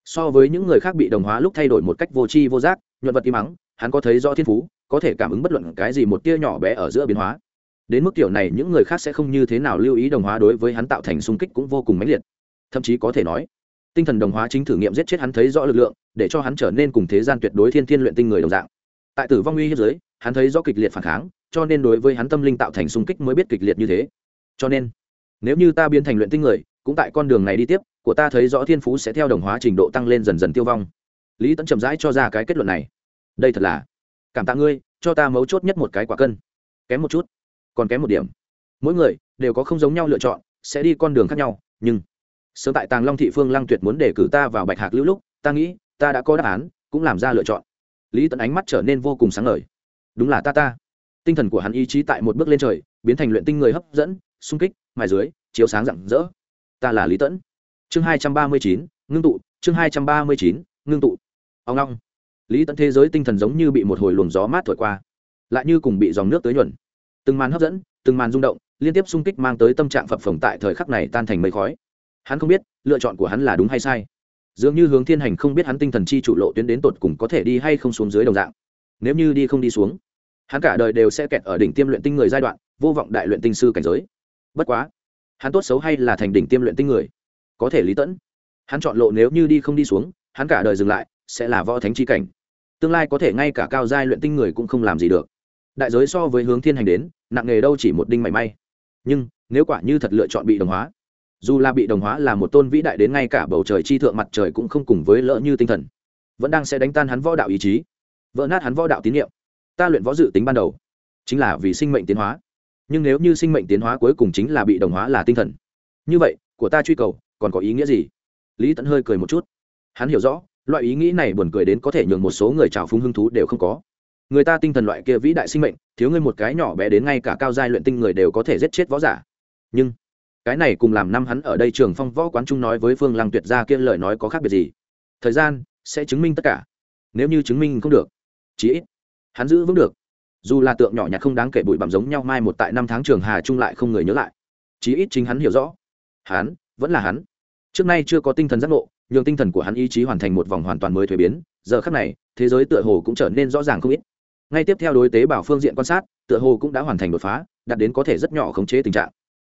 Speaker 1: So với những người khác bị đồng hóa lúc thay đổi một cách vô tri vô giác, nhuận vật im mắng, hắn có thấy rõ thiên phú, có thể cảm ứng bất luận cái gì một tia nhỏ bé ở giữa biến hóa. Đến mức kiểu này, những người khác sẽ không như thế nào lưu ý đồng hóa đối với hắn tạo thành sung kích cũng vô cùng mãnh liệt. Thậm chí có thể nói, tinh thần đồng hóa chính thử nghiệm giết chết hắn thấy rõ lực lượng, để cho hắn trở nên cùng thế gian tuyệt đối thiên thiên luyện tinh người đồng dạng. Tại tử vong uy hiếp giới hắn thấy rõ kịch liệt phản kháng, cho nên đối với hắn tâm linh tạo thành xung kích mới biết kịch liệt như thế. Cho nên, nếu như ta biến thành luyện tinh người, cũng tại con đường này đi tiếp, của ta thấy rõ thiên phú sẽ theo đồng hóa trình độ tăng lên dần dần tiêu vong. Lý tẫn chậm rãi cho ra cái kết luận này. Đây thật là, cảm tạ ngươi, cho ta mấu chốt nhất một cái quả cân. Kém một chút, còn kém một điểm. Mỗi người đều có không giống nhau lựa chọn, sẽ đi con đường khác nhau, nhưng sớm tại tàng long thị phương lăng tuyệt muốn đề cử ta vào bạch hạc lưu lúc, ta nghĩ ta đã có đáp án, cũng làm ra lựa chọn. Lý tẫn ánh mắt trở nên vô cùng sáng ngời đúng là ta ta. Tinh thần của hắn ý chí tại một bước lên trời, biến thành luyện tinh người hấp dẫn sung kích, mài dưới, chiếu sáng rạng rỡ. Ta là lý tẫn. Chương hai trăm ba mươi chín, ngưng tụ. Chương hai trăm ba mươi chín, ngưng tụ. Ông long. Lý tẫn thế giới tinh thần giống như bị một hồi luồng gió mát thổi qua, lại như cùng bị dòng nước tới nhuận từng màn hấp dẫn, từng màn rung động, liên tiếp xung kích mang tới tâm trạng phập phồng tại thời khắc này tan thành mây khói. Hắn không biết, lựa chọn của hắn là đúng hay sai. Dường như hướng thiên hành không biết hắn tinh thần chi chủ lộ tuyến đến tột cùng có thể đi hay không xuống dưới đồng dạng nếu như đi không đi xuống, hắn cả đời đều sẽ kẹt ở đỉnh tiêm luyện tinh người giai đoạn, vô vọng đại luyện tinh sư cảnh giới. Bất quá, hắn tốt xấu hay là thành đỉnh tiêm luyện tinh người? Có thể lý tẫn. Hắn chọn lộ nếu như đi không đi xuống, hắn cả đời dừng lại, sẽ là võ thánh chi cảnh. Tương lai có thể ngay cả cao giai luyện tinh người cũng không làm gì được. Đại giới so với hướng thiên hành đến, nặng nghề đâu chỉ một đinh mảy may. Nhưng, nếu quả như thật lựa chọn bị đồng hóa, dù là bị đồng hóa là một tôn vĩ đại đến ngay cả bầu trời chi thượng mặt trời cũng không cùng với lỡ như tinh thần, vẫn đang sẽ đánh tan hắn võ đạo ý chí vỡ nát hắn võ đạo tín nhiệm. Ta luyện võ dự tính ban đầu, chính là vì sinh mệnh tiến hóa. Nhưng nếu như sinh mệnh tiến hóa cuối cùng chính là bị đồng hóa là tinh thần. Như vậy, của ta truy cầu, còn có ý nghĩa gì? Lý tẫn hơi cười một chút. Hắn hiểu rõ, loại ý nghĩ này buồn cười đến có thể nhường một số người trào phúng hưng thú đều không có. Người ta tinh thần loại kia vĩ đại sinh mệnh, thiếu ngươi một cái nhỏ bé đến ngay cả cao giai luyện tinh người đều có thể giết chết võ giả. Nhưng, cái này cùng làm năm hắn ở đây trường phong võ quán trung nói với phương lăng tuyệt gia kia lời nói có khác biệt gì? Thời gian sẽ chứng minh tất cả. Nếu như chứng minh không được chí ít. Hắn giữ vững được. Dù là tượng nhỏ nhặt không đáng kể bụi bặm giống nhau mai một tại năm tháng trường hà trung lại không người nhớ lại. Chí ít chính hắn hiểu rõ. Hắn, vẫn là hắn. Trước nay chưa có tinh thần giác ngộ, nhường tinh thần của hắn ý chí hoàn thành một vòng hoàn toàn mới thuế biến. Giờ khác này, thế giới tựa hồ cũng trở nên rõ ràng không ít. Ngay tiếp theo đối tế bảo phương diện quan sát, tựa hồ cũng đã hoàn thành đột phá, đạt đến có thể rất nhỏ khống chế tình trạng.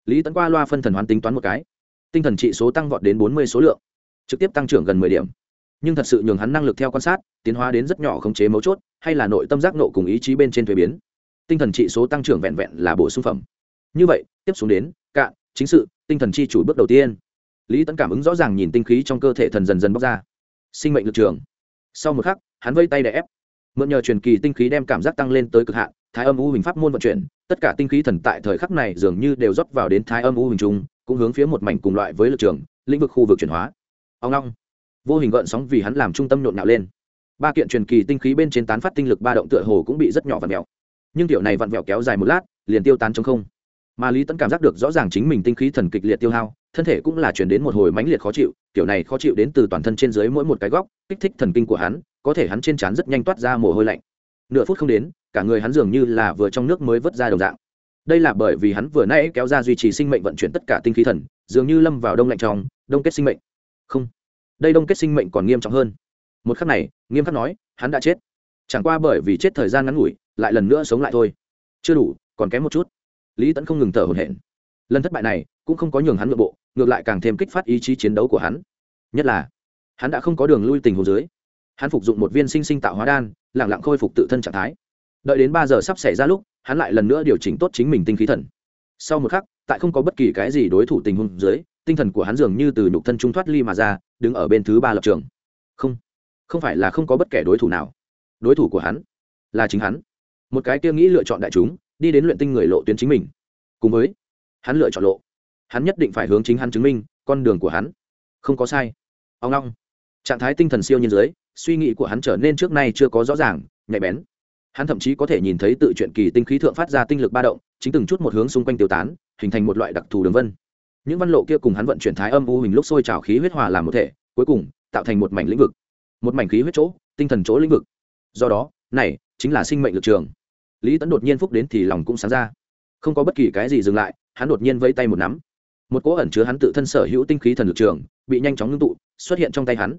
Speaker 1: Lý tấn qua loa phân thần hoán tính toán một cái. Tinh thần trị số tăng vọt đến bốn mươi số lượng, trực tiếp tăng trưởng gần mười điểm nhưng thật sự nhường hắn năng lực theo quan sát, tiến hóa đến rất nhỏ khống chế mấu chốt, hay là nội tâm giác nộ cùng ý chí bên trên thuế biến. Tinh thần trị số tăng trưởng vẹn vẹn là bổ sung phẩm. Như vậy, tiếp xuống đến, cạn, chính sự, tinh thần chi chủ bước đầu tiên. Lý tấn cảm ứng rõ ràng nhìn tinh khí trong cơ thể thần dần dần bóc ra. Sinh mệnh lực trường. Sau một khắc, hắn vây tay để ép. Mượn nhờ truyền kỳ tinh khí đem cảm giác tăng lên tới cực hạn, thái âm u hình pháp môn vận chuyển, tất cả tinh khí thần tại thời khắc này dường như đều rót vào đến thái âm u hình trung, cũng hướng phía một mảnh cùng loại với lực trường, lĩnh vực khu vực chuyển hóa. Ông long vô hình gợn sóng vì hắn làm trung tâm nhộn nhạo lên. Ba kiện truyền kỳ tinh khí bên trên tán phát tinh lực ba động tựa hồ cũng bị rất nhỏ vặn vẹo. Nhưng tiểu này vặn vẹo kéo dài một lát, liền tiêu tán trong không. Mà lý tẫn cảm giác được rõ ràng chính mình tinh khí thần kịch liệt tiêu hao, thân thể cũng là chuyển đến một hồi mãnh liệt khó chịu, kiểu này khó chịu đến từ toàn thân trên dưới mỗi một cái góc, kích thích thần kinh của hắn, có thể hắn trên trán rất nhanh toát ra mồ hôi lạnh. Nửa phút không đến, cả người hắn dường như là vừa trong nước mới vớt ra đồng dạng. Đây là bởi vì hắn vừa nãy kéo ra duy trì sinh mệnh vận chuyển tất cả tinh khí thần, dường như lâm vào đông lạnh trong, đông kết sinh mệnh. Không đây đông kết sinh mệnh còn nghiêm trọng hơn. Một khắc này, nghiêm khắc nói, hắn đã chết. Chẳng qua bởi vì chết thời gian ngắn ngủi, lại lần nữa sống lại thôi. Chưa đủ, còn kém một chút. Lý tẫn không ngừng thở hổn hển. Lần thất bại này, cũng không có nhường hắn nội bộ, ngược lại càng thêm kích phát ý chí chiến đấu của hắn. Nhất là, hắn đã không có đường lui tình hồ dưới. Hắn phục dụng một viên sinh sinh tạo hóa đan lẳng lặng khôi phục tự thân trạng thái. Đợi đến ba giờ sắp xảy ra lúc, hắn lại lần nữa điều chỉnh tốt chính mình tinh khí thần. Sau một khắc, tại không có bất kỳ cái gì đối thủ tình huống dưới tinh thần của hắn dường như từ nhục thân trung thoát ly mà ra, đứng ở bên thứ ba lập trường. Không không phải là không có bất kể đối thủ nào. Đối thủ của hắn là chính hắn. Một cái kia nghĩ lựa chọn đại chúng, đi đến luyện tinh người lộ tuyến chính mình. Cùng với, hắn lựa chọn lộ. Hắn nhất định phải hướng chính hắn chứng minh, con đường của hắn không có sai. Ông long, trạng thái tinh thần siêu nhiên giới suy nghĩ của hắn trở nên trước nay chưa có rõ ràng, nhạy bén. Hắn thậm chí có thể nhìn thấy tự chuyện kỳ tinh khí thượng phát ra tinh lực ba động, chính từng chút một hướng xung quanh tiêu tán, hình thành một loại đặc thù đường vân những văn lộ kia cùng hắn vận chuyển thái âm u hình lúc sôi trào khí huyết hòa làm một thể, cuối cùng tạo thành một mảnh lĩnh vực. Một mảnh khí huyết chỗ, tinh thần chỗ lĩnh vực. Do đó, này chính là sinh mệnh lực trường. Lý Tấn đột nhiên phúc đến thì lòng cũng sáng ra. Không có bất kỳ cái gì dừng lại, hắn đột nhiên vây tay một nắm. Một cỗ ẩn chứa hắn tự thân sở hữu tinh khí thần lực trường, bị nhanh chóng ngưng tụ, xuất hiện trong tay hắn.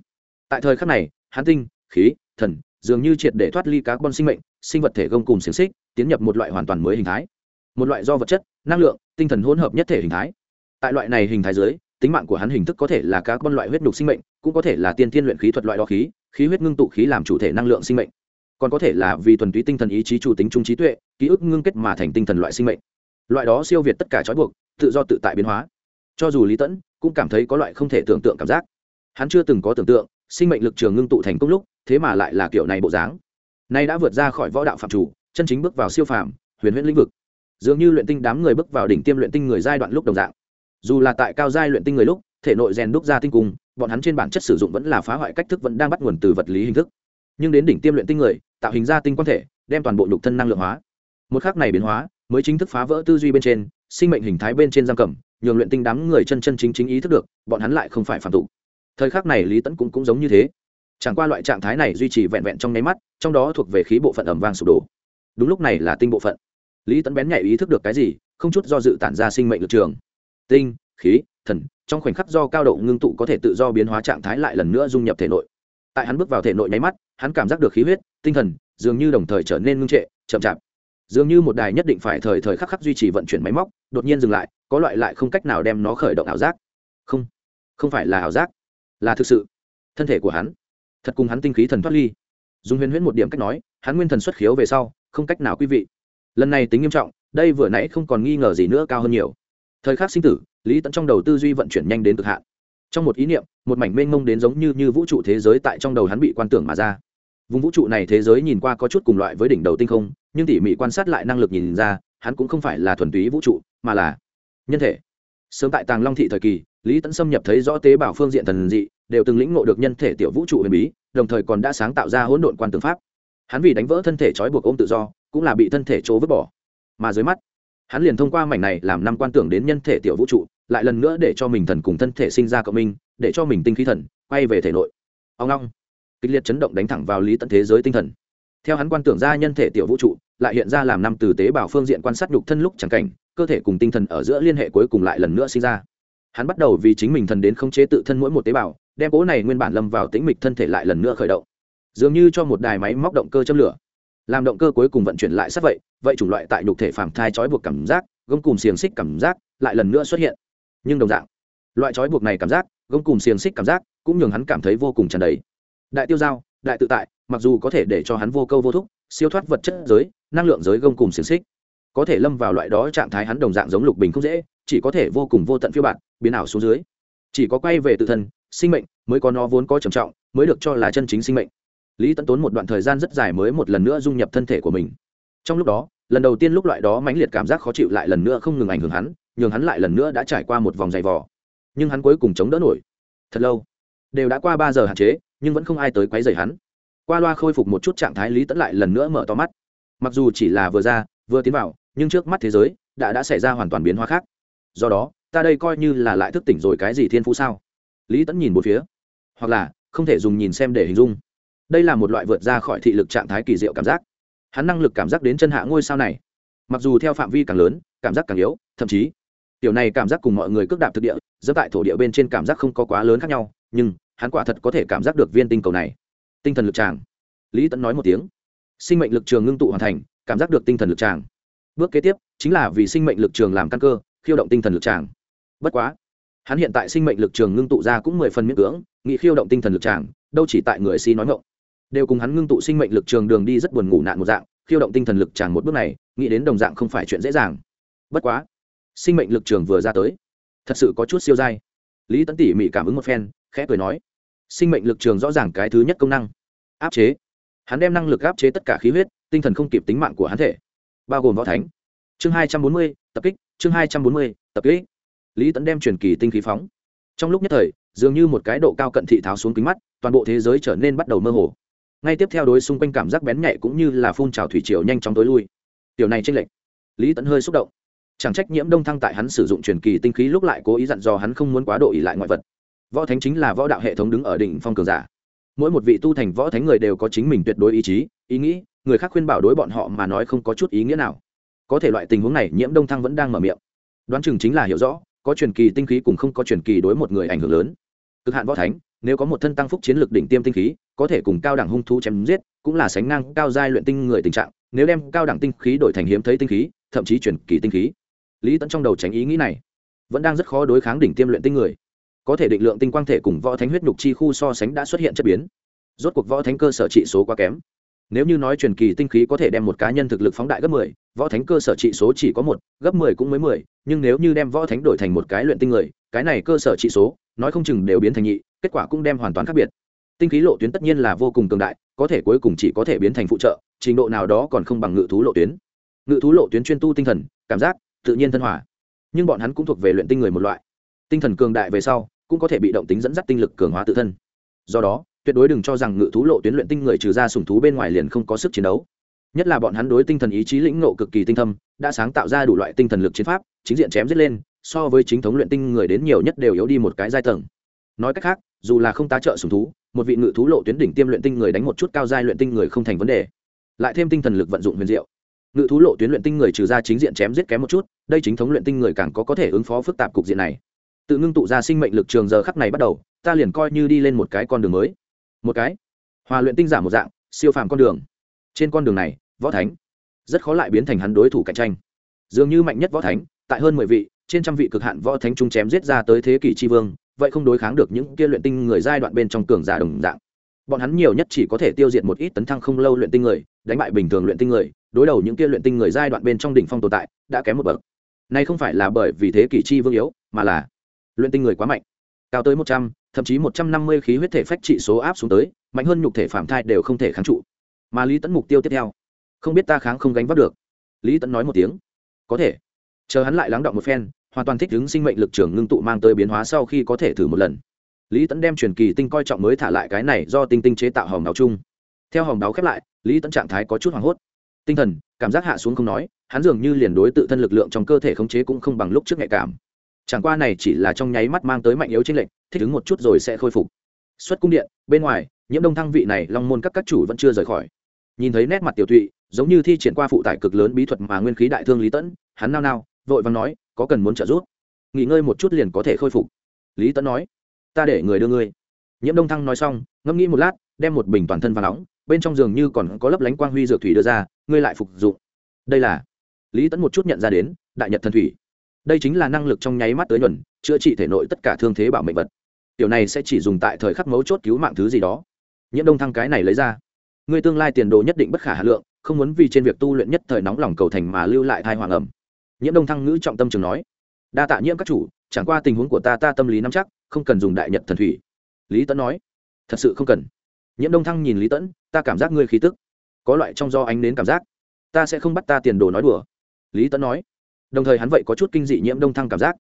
Speaker 1: Tại thời khắc này, hắn tinh, khí, thần dường như triệt để thoát ly các con sinh mệnh, sinh vật thể gông cùng xiềng xích, tiến nhập một loại hoàn toàn mới hình thái. Một loại do vật chất, năng lượng, tinh thần hỗn hợp nhất thể hình thái tại loại này hình thái dưới, tính mạng của hắn hình thức có thể là các con loại huyết nhục sinh mệnh, cũng có thể là tiên thiên luyện khí thuật loại đo khí khí huyết ngưng tụ khí làm chủ thể năng lượng sinh mệnh. Còn có thể là vì thuần túy tinh thần ý chí chủ tính trung trí tuệ, ký ức ngưng kết mà thành tinh thần loại sinh mệnh. Loại đó siêu việt tất cả trói buộc, tự do tự tại biến hóa. Cho dù lý tẫn cũng cảm thấy có loại không thể tưởng tượng cảm giác. Hắn chưa từng có tưởng tượng, sinh mệnh lực trường ngưng tụ thành công lúc, thế mà lại là kiểu này bộ dáng. Nay đã vượt ra khỏi võ đạo phạm chủ, chân chính bước vào siêu phàm, huyền huyễn lĩnh vực. Dường như luyện tinh đám người bước vào đỉnh tiêm luyện tinh người giai đoạn lúc đồng dạng dù là tại cao giai luyện tinh người lúc, thể nội rèn đúc ra tinh cung, bọn hắn trên bản chất sử dụng vẫn là phá hoại cách thức vẫn đang bắt nguồn từ vật lý hình thức. Nhưng đến đỉnh tiêm luyện tinh người, tạo hình ra tinh quan thể, đem toàn bộ nhục thân năng lượng hóa. Một khắc này biến hóa, mới chính thức phá vỡ tư duy bên trên, sinh mệnh hình thái bên trên giam cầm, nhường luyện tinh đám người chân chân chính chính ý thức được, bọn hắn lại không phải phạm tụ. thời khắc này lý tẫn cũng cũng giống như thế. Chẳng qua loại trạng thái này duy trì vẹn vẹn trong nháy mắt, trong đó thuộc về khí bộ phận ẩm vang sụp đổ. Đúng lúc này là tinh bộ phận. Lý tẫn bén nhạy ý thức được cái gì, không chút do dự tản ra sinh mệnh lực trường tinh, khí, thần, trong khoảnh khắc do cao độ ngưng tụ có thể tự do biến hóa trạng thái lại lần nữa dung nhập thể nội. Tại hắn bước vào thể nội nháy mắt, hắn cảm giác được khí huyết, tinh thần dường như đồng thời trở nên ngưng trệ, chậm chạp. Dường như một đài nhất định phải thời thời khắc khắc duy trì vận chuyển máy móc, đột nhiên dừng lại, có loại lại không cách nào đem nó khởi động ảo giác. Không không phải là ảo giác, là thực sự. Thân thể của hắn, thật cùng hắn tinh khí thần thoát ly. Dùng huyền huyễn một điểm cách nói, hắn nguyên thần xuất khiếu về sau, không cách nào quý vị. Lần này tính nghiêm trọng, đây vừa nãy không còn nghi ngờ gì nữa cao hơn nhiều thời khắc sinh tử, lý tẫn trong đầu tư duy vận chuyển nhanh đến cực hạn. Trong một ý niệm, một mảnh mênh mông đến giống như như vũ trụ thế giới tại trong đầu hắn bị quan tưởng mà ra. Vùng vũ trụ này thế giới nhìn qua có chút cùng loại với đỉnh đầu tinh không, nhưng tỉ mỉ quan sát lại năng lực nhìn ra, hắn cũng không phải là thuần túy vũ trụ, mà là nhân thể. Sớm tại tàng long thị thời kỳ, lý tẫn xâm nhập thấy rõ tế bào phương diện thần dị, đều từng lĩnh ngộ được nhân thể tiểu vũ trụ huyền bí, đồng thời còn đã sáng tạo ra hỗn độn quan tưởng pháp. Hắn vì đánh vỡ thân thể trói buộc ôm tự do, cũng là bị thân thể chỗ vứt bỏ. Mà dưới mắt hắn liền thông qua mảnh này làm năm quan tưởng đến nhân thể tiểu vũ trụ, lại lần nữa để cho mình thần cùng thân thể sinh ra cộng minh, để cho mình tinh khí thần quay về thể nội. Ông long, kịch liệt chấn động đánh thẳng vào lý tận thế giới tinh thần. Theo hắn quan tưởng ra nhân thể tiểu vũ trụ, lại hiện ra làm năm từ tế bào phương diện quan sát nhục thân lúc chẳng cảnh, cơ thể cùng tinh thần ở giữa liên hệ cuối cùng lại lần nữa sinh ra. Hắn bắt đầu vì chính mình thần đến khống chế tự thân mỗi một tế bào, đem cố này nguyên bản lâm vào tĩnh mịch thân thể lại lần nữa khởi động. Dường như cho một đài máy móc động cơ châm lửa làm động cơ cuối cùng vận chuyển lại sắp vậy vậy chủng loại tại nhục thể phàm thai trói buộc cảm giác, gông cùng xiềng xích cảm giác lại lần nữa xuất hiện. Nhưng đồng dạng, loại trói buộc này cảm giác, gông cùng xiềng xích cảm giác cũng nhường hắn cảm thấy vô cùng tràn đầy. Đại tiêu giao, đại tự tại, mặc dù có thể để cho hắn vô câu vô thúc, siêu thoát vật chất giới, năng lượng giới gông cùng xiềng xích, có thể lâm vào loại đó trạng thái hắn đồng dạng giống lục bình không dễ, chỉ có thể vô cùng vô tận phiêu bạt, biến ảo xuống dưới. Chỉ có quay về tự thân, sinh mệnh mới có nó vốn có trầm trọng, mới được cho là chân chính sinh mệnh lý Tẫn tốn một đoạn thời gian rất dài mới một lần nữa dung nhập thân thể của mình. Trong lúc đó, lần đầu tiên lúc loại đó mãnh liệt cảm giác khó chịu lại lần nữa không ngừng ảnh hưởng hắn, nhường hắn lại lần nữa đã trải qua một vòng dày vò. Nhưng hắn cuối cùng chống đỡ nổi. Thật lâu, đều đã qua ba giờ hạn chế, nhưng vẫn không ai tới quấy rầy hắn. Qua loa khôi phục một chút trạng thái lý tẫn lại lần nữa mở to mắt. Mặc dù chỉ là vừa ra, vừa tiến vào, nhưng trước mắt thế giới đã đã xảy ra hoàn toàn biến hóa khác. Do đó, ta đây coi như là lại thức tỉnh rồi cái gì thiên phú sao? Lý tẫn nhìn một phía, hoặc là không thể dùng nhìn xem để hình dung đây là một loại vượt ra khỏi thị lực trạng thái kỳ diệu cảm giác. Hắn năng lực cảm giác đến chân hạ ngôi sao này. Mặc dù theo phạm vi càng lớn, cảm giác càng yếu, thậm chí, tiểu này cảm giác cùng mọi người cước đạp thực địa dẫn tại thổ địa bên trên cảm giác không có quá lớn khác nhau, nhưng, hắn quả thật có thể cảm giác được viên tinh cầu này. Tinh thần lực tràng. Lý tẫn nói một tiếng. Sinh mệnh lực trường ngưng tụ hoàn thành, cảm giác được tinh thần lực tràng. Bước kế tiếp, chính là vì sinh mệnh lực trường làm căn cơ, khiêu động tinh thần lực tràng. Bất quá, hắn hiện tại sinh mệnh lực trường ngưng tụ ra cũng mười phần miễn cưỡng, nghị khiêu động tinh thần lực tràng, đâu chỉ tại người si nói ngộng đều cùng hắn ngưng tụ sinh mệnh lực trường đường đi rất buồn ngủ nạn một dạng, khiêu động tinh thần lực chẳng một bước này, nghĩ đến đồng dạng không phải chuyện dễ dàng. Bất quá, sinh mệnh lực trường vừa ra tới, thật sự có chút siêu dai. Lý tấn tỉ mỉ cảm ứng một phen, khẽ cười nói, sinh mệnh lực trường rõ ràng cái thứ nhất công năng, áp chế. Hắn đem năng lực áp chế tất cả khí huyết, tinh thần không kịp tính mạng của hắn thể, bao gồm võ thánh. Chương hai trăm bốn mươi, tập kích, chương hai trăm bốn mươi, tập kích. Lý tấn đem truyền kỳ tinh khí phóng. Trong lúc nhất thời, dường như một cái độ cao cận thị tháo xuống kính mắt, toàn bộ thế giới trở nên bắt đầu mơ hồ ngay tiếp theo đối xung quanh cảm giác bén nhạy cũng như là phun trào thủy triều nhanh chóng tối lui. Tiểu này tranh lệch. Lý tẫn hơi xúc động. Chẳng trách nhiễm đông thăng tại hắn sử dụng truyền kỳ tinh khí lúc lại cố ý dặn dò hắn không muốn quá độ ỉ lại ngoại vật. Võ thánh chính là võ đạo hệ thống đứng ở đỉnh phong cường giả. Mỗi một vị tu thành võ thánh người đều có chính mình tuyệt đối ý chí, ý nghĩ, người khác khuyên bảo đối bọn họ mà nói không có chút ý nghĩa nào. Có thể loại tình huống này, nhiễm đông thăng vẫn đang mở miệng. Đoán chừng chính là hiểu rõ, có truyền kỳ tinh khí cùng không có truyền kỳ đối một người ảnh hưởng lớn. Cực hạn võ thánh nếu có một thân tăng phúc chiến lược đỉnh tiêm tinh khí có thể cùng cao đẳng hung thú chém giết cũng là sánh ngang cao giai luyện tinh người tình trạng nếu đem cao đẳng tinh khí đổi thành hiếm thấy tinh khí thậm chí chuyển kỳ tinh khí. Lý tẫn trong đầu tránh ý nghĩ này vẫn đang rất khó đối kháng đỉnh tiêm luyện tinh người. Có thể định lượng tinh quang thể cùng võ thánh huyết nhục chi khu so sánh đã xuất hiện chất biến. Rốt cuộc võ thánh cơ sở trị số quá kém. Nếu như nói truyền kỳ tinh khí có thể đem một cá nhân thực lực phóng đại gấp 10, võ thánh cơ sở trị số chỉ có một gấp 10 cũng mới 10, nhưng nếu như đem võ thánh đổi thành một cái luyện tinh người cái này cơ sở trị số nói không chừng đều biến thành nhị kết quả cũng đem hoàn toàn khác biệt. Tinh khí lộ tuyến tất nhiên là vô cùng cường đại, có thể cuối cùng chỉ có thể biến thành phụ trợ, trình độ nào đó còn không bằng ngự thú lộ tuyến. Ngự thú lộ tuyến chuyên tu tinh thần, cảm giác, tự nhiên thân hòa. Nhưng bọn hắn cũng thuộc về luyện tinh người một loại. Tinh thần cường đại về sau, cũng có thể bị động tính dẫn dắt tinh lực cường hóa tự thân. Do đó, tuyệt đối đừng cho rằng ngự thú lộ tuyến luyện tinh người trừ ra sùng thú bên ngoài liền không có sức chiến đấu. Nhất là bọn hắn đối tinh thần ý chí lĩnh ngộ cực kỳ tinh thâm, đã sáng tạo ra đủ loại tinh thần lực chiến pháp, chính diện chém giết lên, so với chính thống luyện tinh người đến nhiều nhất đều yếu đi một cái giai tầng nói cách khác, dù là không tá trợ sùng thú, một vị ngự thú lộ tuyến đỉnh tiêm luyện tinh người đánh một chút cao giai luyện tinh người không thành vấn đề. Lại thêm tinh thần lực vận dụng huyền diệu. Ngự thú lộ tuyến luyện tinh người trừ ra chính diện chém giết kém một chút, đây chính thống luyện tinh người càng có có thể ứng phó phức tạp cục diện này. Tự ngưng tụ ra sinh mệnh lực trường giờ khắc này bắt đầu, ta liền coi như đi lên một cái con đường mới. Một cái? Hòa luyện tinh giả một dạng, siêu phàm con đường. Trên con đường này, võ thánh. Rất khó lại biến thành hắn đối thủ cạnh tranh. Dường như mạnh nhất võ thánh, tại hơn mười vị, trên trăm vị cực hạn võ thánh trung chém giết ra tới thế kỷ tri vương vậy không đối kháng được những kia luyện tinh người giai đoạn bên trong cường giả đồng dạng. Bọn hắn nhiều nhất chỉ có thể tiêu diệt một ít tấn thăng không lâu luyện tinh người, đánh bại bình thường luyện tinh người, đối đầu những kia luyện tinh người giai đoạn bên trong đỉnh phong tồn tại, đã kém một bậc. Này không phải là bởi vì thế kỷ chi vương yếu, mà là luyện tinh người quá mạnh. Cao tới một trăm, thậm chí một trăm năm mươi khí huyết thể phách trị số áp xuống tới, mạnh hơn nhục thể phạm thai đều không thể kháng trụ. Mà lý tẫn mục tiêu tiếp theo, không biết ta kháng không gánh vác được. Lý tẫn nói một tiếng, có thể. Chờ hắn lại lắng động một phen hoàn toàn thích ứng sinh mệnh lực trường ngưng tụ mang tới biến hóa sau khi có thể thử một lần. Lý tẫn đem truyền kỳ tinh coi trọng mới thả lại cái này do tinh tinh chế tạo hòm đáo chung. Theo hòm đáo khép lại, lý tẫn trạng thái có chút hoảng hốt. Tinh thần, cảm giác hạ xuống không nói, hắn dường như liền đối tự thân lực lượng trong cơ thể khống chế cũng không bằng lúc trước nhạy cảm. Chẳng qua này chỉ là trong nháy mắt mang tới mạnh yếu trên lệnh thích ứng một chút rồi sẽ khôi phục. Xuất cung điện, bên ngoài, nhiễm đông thăng vị này, long môn các các chủ vẫn chưa rời khỏi. Nhìn thấy nét mặt tiểu thụy giống như thi triển qua phụ tải cực lớn bí thuật mà nguyên khí đại thương lý tẫn hắn nao nao vội vàng nói, có cần muốn trợ giúp? Nghỉ ngơi một chút liền có thể khôi phục. Lý tẫn nói, ta để người đưa ngươi. Nhiễm đông thăng nói xong, ngẫm nghĩ một lát, đem một bình toàn thân và nóng, bên trong giường như còn có lấp lánh quang huy dược thủy đưa ra, ngươi lại phục dụng. Đây là, lý tẫn một chút nhận ra đến, đại nhật thần thủy. Đây chính là năng lực trong nháy mắt tới nhuần, chữa trị thể nội tất cả thương thế bảo mệnh vật. Tiểu này sẽ chỉ dùng tại thời khắc mấu chốt cứu mạng thứ gì đó. Nhiễm đông thăng cái này lấy ra. Ngươi tương lai tiền đồ nhất định bất khả hà lượng, không muốn vì trên việc tu luyện nhất thời nóng lòng cầu thành mà lưu lại thai hoàng ẩm nhiễm đông thăng ngữ trọng tâm trường nói, đa tạ nhiễm các chủ, chẳng qua tình huống của ta ta tâm lý nắm chắc, không cần dùng đại nhật thần thủy. Lý tẫn nói, thật sự không cần. Nhiễm đông thăng nhìn lý tẫn ta cảm giác ngươi khí tức, có loại trong do ánh đến cảm giác, ta sẽ không bắt ta tiền đồ nói đùa. Lý tẫn nói, đồng thời hắn vậy có chút kinh dị nhiễm đông thăng cảm giác.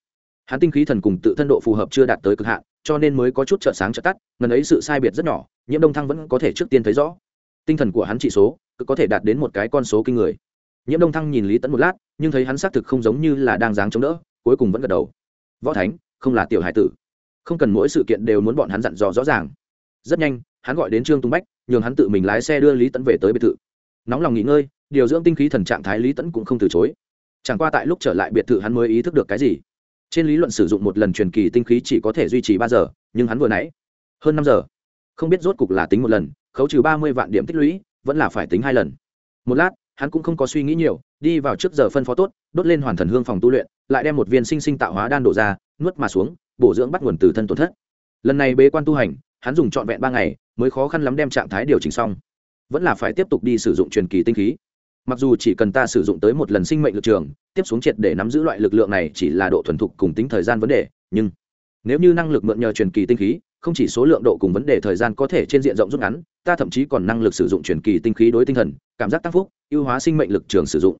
Speaker 1: Hắn tinh khí thần cùng tự thân độ phù hợp chưa đạt tới cực hạn, cho nên mới có chút trợ sáng trợ tắt, ngần ấy sự sai biệt rất nhỏ, nhiễm đông thăng vẫn có thể trước tiên thấy rõ. Tinh thần của hắn chỉ số, cứ có thể đạt đến một cái con số kinh người nhiễm đông thăng nhìn lý tẫn một lát, nhưng thấy hắn xác thực không giống như là đang dáng chống đỡ, cuối cùng vẫn gật đầu. Võ thánh, không là tiểu hải tử. Không cần mỗi sự kiện đều muốn bọn hắn dặn dò rõ ràng. Rất nhanh, hắn gọi đến trương tung bách, nhường hắn tự mình lái xe đưa lý tẫn về tới biệt thự. Nóng lòng nghỉ ngơi, điều dưỡng tinh khí thần trạng thái lý tẫn cũng không từ chối. Chẳng qua tại lúc trở lại biệt thự hắn mới ý thức được cái gì. Trên lý luận sử dụng một lần truyền kỳ tinh khí chỉ có thể duy trì ba giờ, nhưng hắn vừa nãy, hơn năm giờ. Không biết rốt cục là tính một lần, khấu trừ ba mươi vạn điểm tích lũy, vẫn là phải tính hai lần. Một lát hắn cũng không có suy nghĩ nhiều, đi vào trước giờ phân phó tốt, đốt lên hoàn thần hương phòng tu luyện, lại đem một viên sinh sinh tạo hóa đan đổ ra, nuốt mà xuống, bổ dưỡng bắt nguồn từ thân tổn thất. Lần này bế quan tu hành, hắn dùng trọn vẹn ba ngày, mới khó khăn lắm đem trạng thái điều chỉnh xong. Vẫn là phải tiếp tục đi sử dụng truyền kỳ tinh khí. Mặc dù chỉ cần ta sử dụng tới một lần sinh mệnh lực trường, tiếp xuống triệt để nắm giữ loại lực lượng này chỉ là độ thuần thục cùng tính thời gian vấn đề, nhưng nếu như năng lực mượn nhờ truyền kỳ tinh khí, không chỉ số lượng độ cùng vấn đề thời gian có thể trên diện rộng rút ngắn, ta thậm chí còn năng lực sử dụng truyền kỳ tinh khí đối tinh thần, cảm giác tăng phúc ưu hóa sinh mệnh lực trường sử dụng.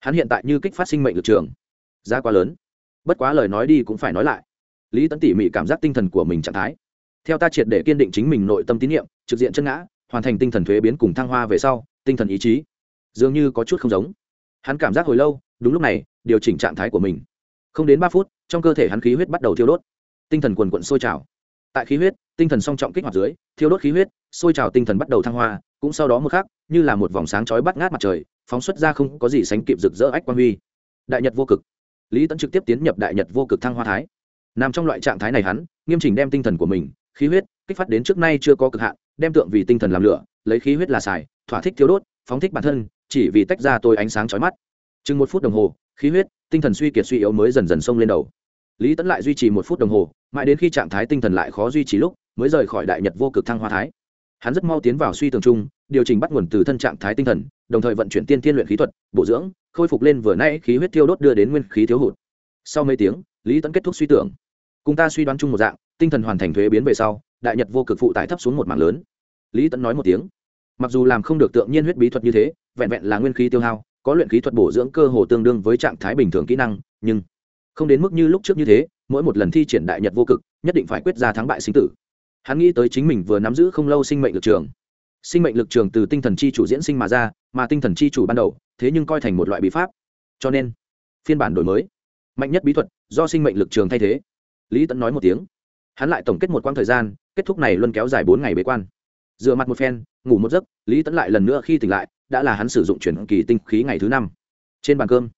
Speaker 1: Hắn hiện tại như kích phát sinh mệnh lực trường. Giá quá lớn. Bất quá lời nói đi cũng phải nói lại. Lý tấn tỉ mỉ cảm giác tinh thần của mình trạng thái. Theo ta triệt để kiên định chính mình nội tâm tín nhiệm, trực diện chân ngã, hoàn thành tinh thần thuế biến cùng thăng hoa về sau, tinh thần ý chí dường như có chút không giống. Hắn cảm giác hồi lâu, đúng lúc này, điều chỉnh trạng thái của mình. Không đến ba phút, trong cơ thể hắn khí huyết bắt đầu thiêu đốt. Tinh thần quần quận sôi trào tại khí huyết tinh thần song trọng kích hoạt dưới thiêu đốt khí huyết sôi trào tinh thần bắt đầu thăng hoa cũng sau đó một khác, như là một vòng sáng chói bắt ngát mặt trời phóng xuất ra không có gì sánh kịp rực rỡ ách quan huy. Đại nhật vô cực. Lý tẫn trực tiếp tiến nhập đại nhật vô cực thăng hoa thái. Nằm trong loại trạng thái này hắn nghiêm chỉnh đem tinh thần của mình khí huyết kích phát đến trước nay chưa có cực hạn đem tượng vì tinh thần làm lửa lấy khí huyết là xài thỏa thích thiếu đốt phóng thích bản thân chỉ vì tách ra tôi ánh sáng chói mắt. Chừng một phút đồng hồ khí huyết tinh thần suy kiệt suy yếu mới dần dần xông lên đầu lý tẫn lại duy trì một phút đồng hồ, mãi đến khi trạng thái tinh thần lại khó duy trì lúc, mới rời khỏi đại nhật vô cực thăng hoa thái. Hắn rất mau tiến vào suy tường trung điều chỉnh bắt nguồn từ thân trạng thái tinh thần, đồng thời vận chuyển tiên thiên luyện khí thuật, bổ dưỡng, khôi phục lên vừa nãy khí huyết thiêu đốt đưa đến nguyên khí thiếu hụt. Sau mấy tiếng, lý tẫn kết thúc suy tưởng. Cùng ta suy đoán chung một dạng, tinh thần hoàn thành thuế biến về sau, đại nhật vô cực phụ tải thấp xuống một mảng lớn. Lý tẫn nói một tiếng. Mặc dù làm không được tượng nhiên huyết bí thuật như thế, vẹn vẹn là nguyên khí tiêu hao, có luyện khí thuật bổ dưỡng cơ hồ tương đương với trạng thái bình thường kỹ năng, nhưng không đến mức như lúc trước như thế, mỗi một lần thi triển đại nhật vô cực, nhất định phải quyết ra thắng bại sinh tử. Hắn nghĩ tới chính mình vừa nắm giữ không lâu sinh mệnh lực trường. Sinh mệnh lực trường từ tinh thần chi chủ diễn sinh mà ra, mà tinh thần chi chủ ban đầu, thế nhưng coi thành một loại bí pháp. Cho nên, phiên bản đổi mới, mạnh nhất bí thuật, do sinh mệnh lực trường thay thế. Lý tẫn nói một tiếng. Hắn lại tổng kết một quãng thời gian, kết thúc này luôn kéo dài bốn ngày bế quan. Dựa mặt một phen, ngủ một giấc, lý tẫn lại lần nữa khi tỉnh lại, đã là hắn sử dụng chuyển kỳ tinh khí ngày thứ năm. Trên bàn cơm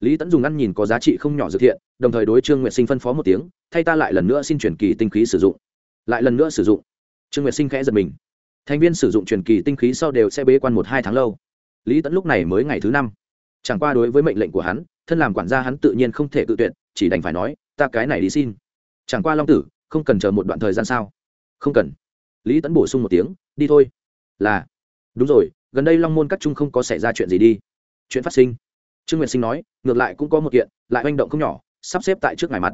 Speaker 1: lý tẫn dùng ăn nhìn có giá trị không nhỏ dự thiện, đồng thời đối trương nguyệt sinh phân phó một tiếng, thay ta lại lần nữa xin chuyển kỳ tinh khí sử dụng. Lại lần nữa sử dụng. Trương nguyệt sinh khẽ giật mình. Thành viên sử dụng truyền kỳ tinh khí sau đều sẽ bế quan một hai tháng lâu. Lý tẫn lúc này mới ngày thứ năm. Chẳng qua đối với mệnh lệnh của hắn, thân làm quản gia hắn tự nhiên không thể tự tuyệt, chỉ đành phải nói, ta cái này đi xin. Chẳng qua long tử, không cần chờ một đoạn thời gian sao? Không cần. Lý tẫn bổ sung một tiếng, đi thôi. Là. Đúng rồi, gần đây long môn các trung không có xảy ra chuyện gì đi. Chuyện phát sinh trương Nguyệt sinh nói, ngược lại cũng có một kiện, lại manh động không nhỏ, sắp xếp tại trước ngài mặt.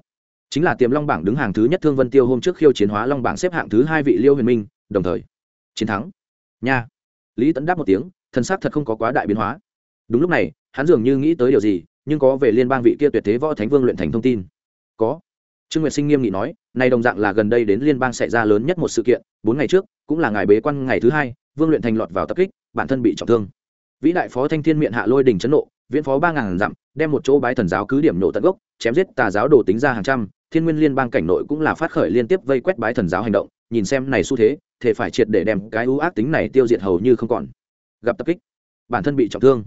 Speaker 1: Chính là tiềm long bảng đứng hàng thứ nhất thương vân tiêu hôm trước khiêu chiến hóa long bảng xếp hạng thứ hai vị liêu huyền minh, đồng thời, chiến thắng. Nha. Lý Tấn đáp một tiếng, thân xác thật không có quá đại biến hóa. Đúng lúc này, hắn dường như nghĩ tới điều gì, nhưng có về liên bang vị kia tuyệt thế võ thánh vương luyện thành thông tin. Có. Trương nguyệt sinh nghiêm nghị nói, này đồng dạng là gần đây đến liên bang xảy ra lớn nhất một sự kiện, bốn ngày trước, cũng là ngày bế quan ngày thứ hai, vương luyện thành lọt vào tập kích, bản thân bị trọng thương. Vĩ đại phó thanh thiên miệng hạ lôi đình chấn nộ viễn phó ba ngàn dặm, đem một chỗ bái thần giáo cứ điểm nổ tận gốc, chém giết tà giáo đồ tính ra hàng trăm, thiên nguyên liên bang cảnh nội cũng là phát khởi liên tiếp vây quét bái thần giáo hành động, nhìn xem này xu thế thể phải triệt để đem cái ưu ác tính này tiêu diệt hầu như không còn. Gặp tập kích, bản thân bị trọng thương.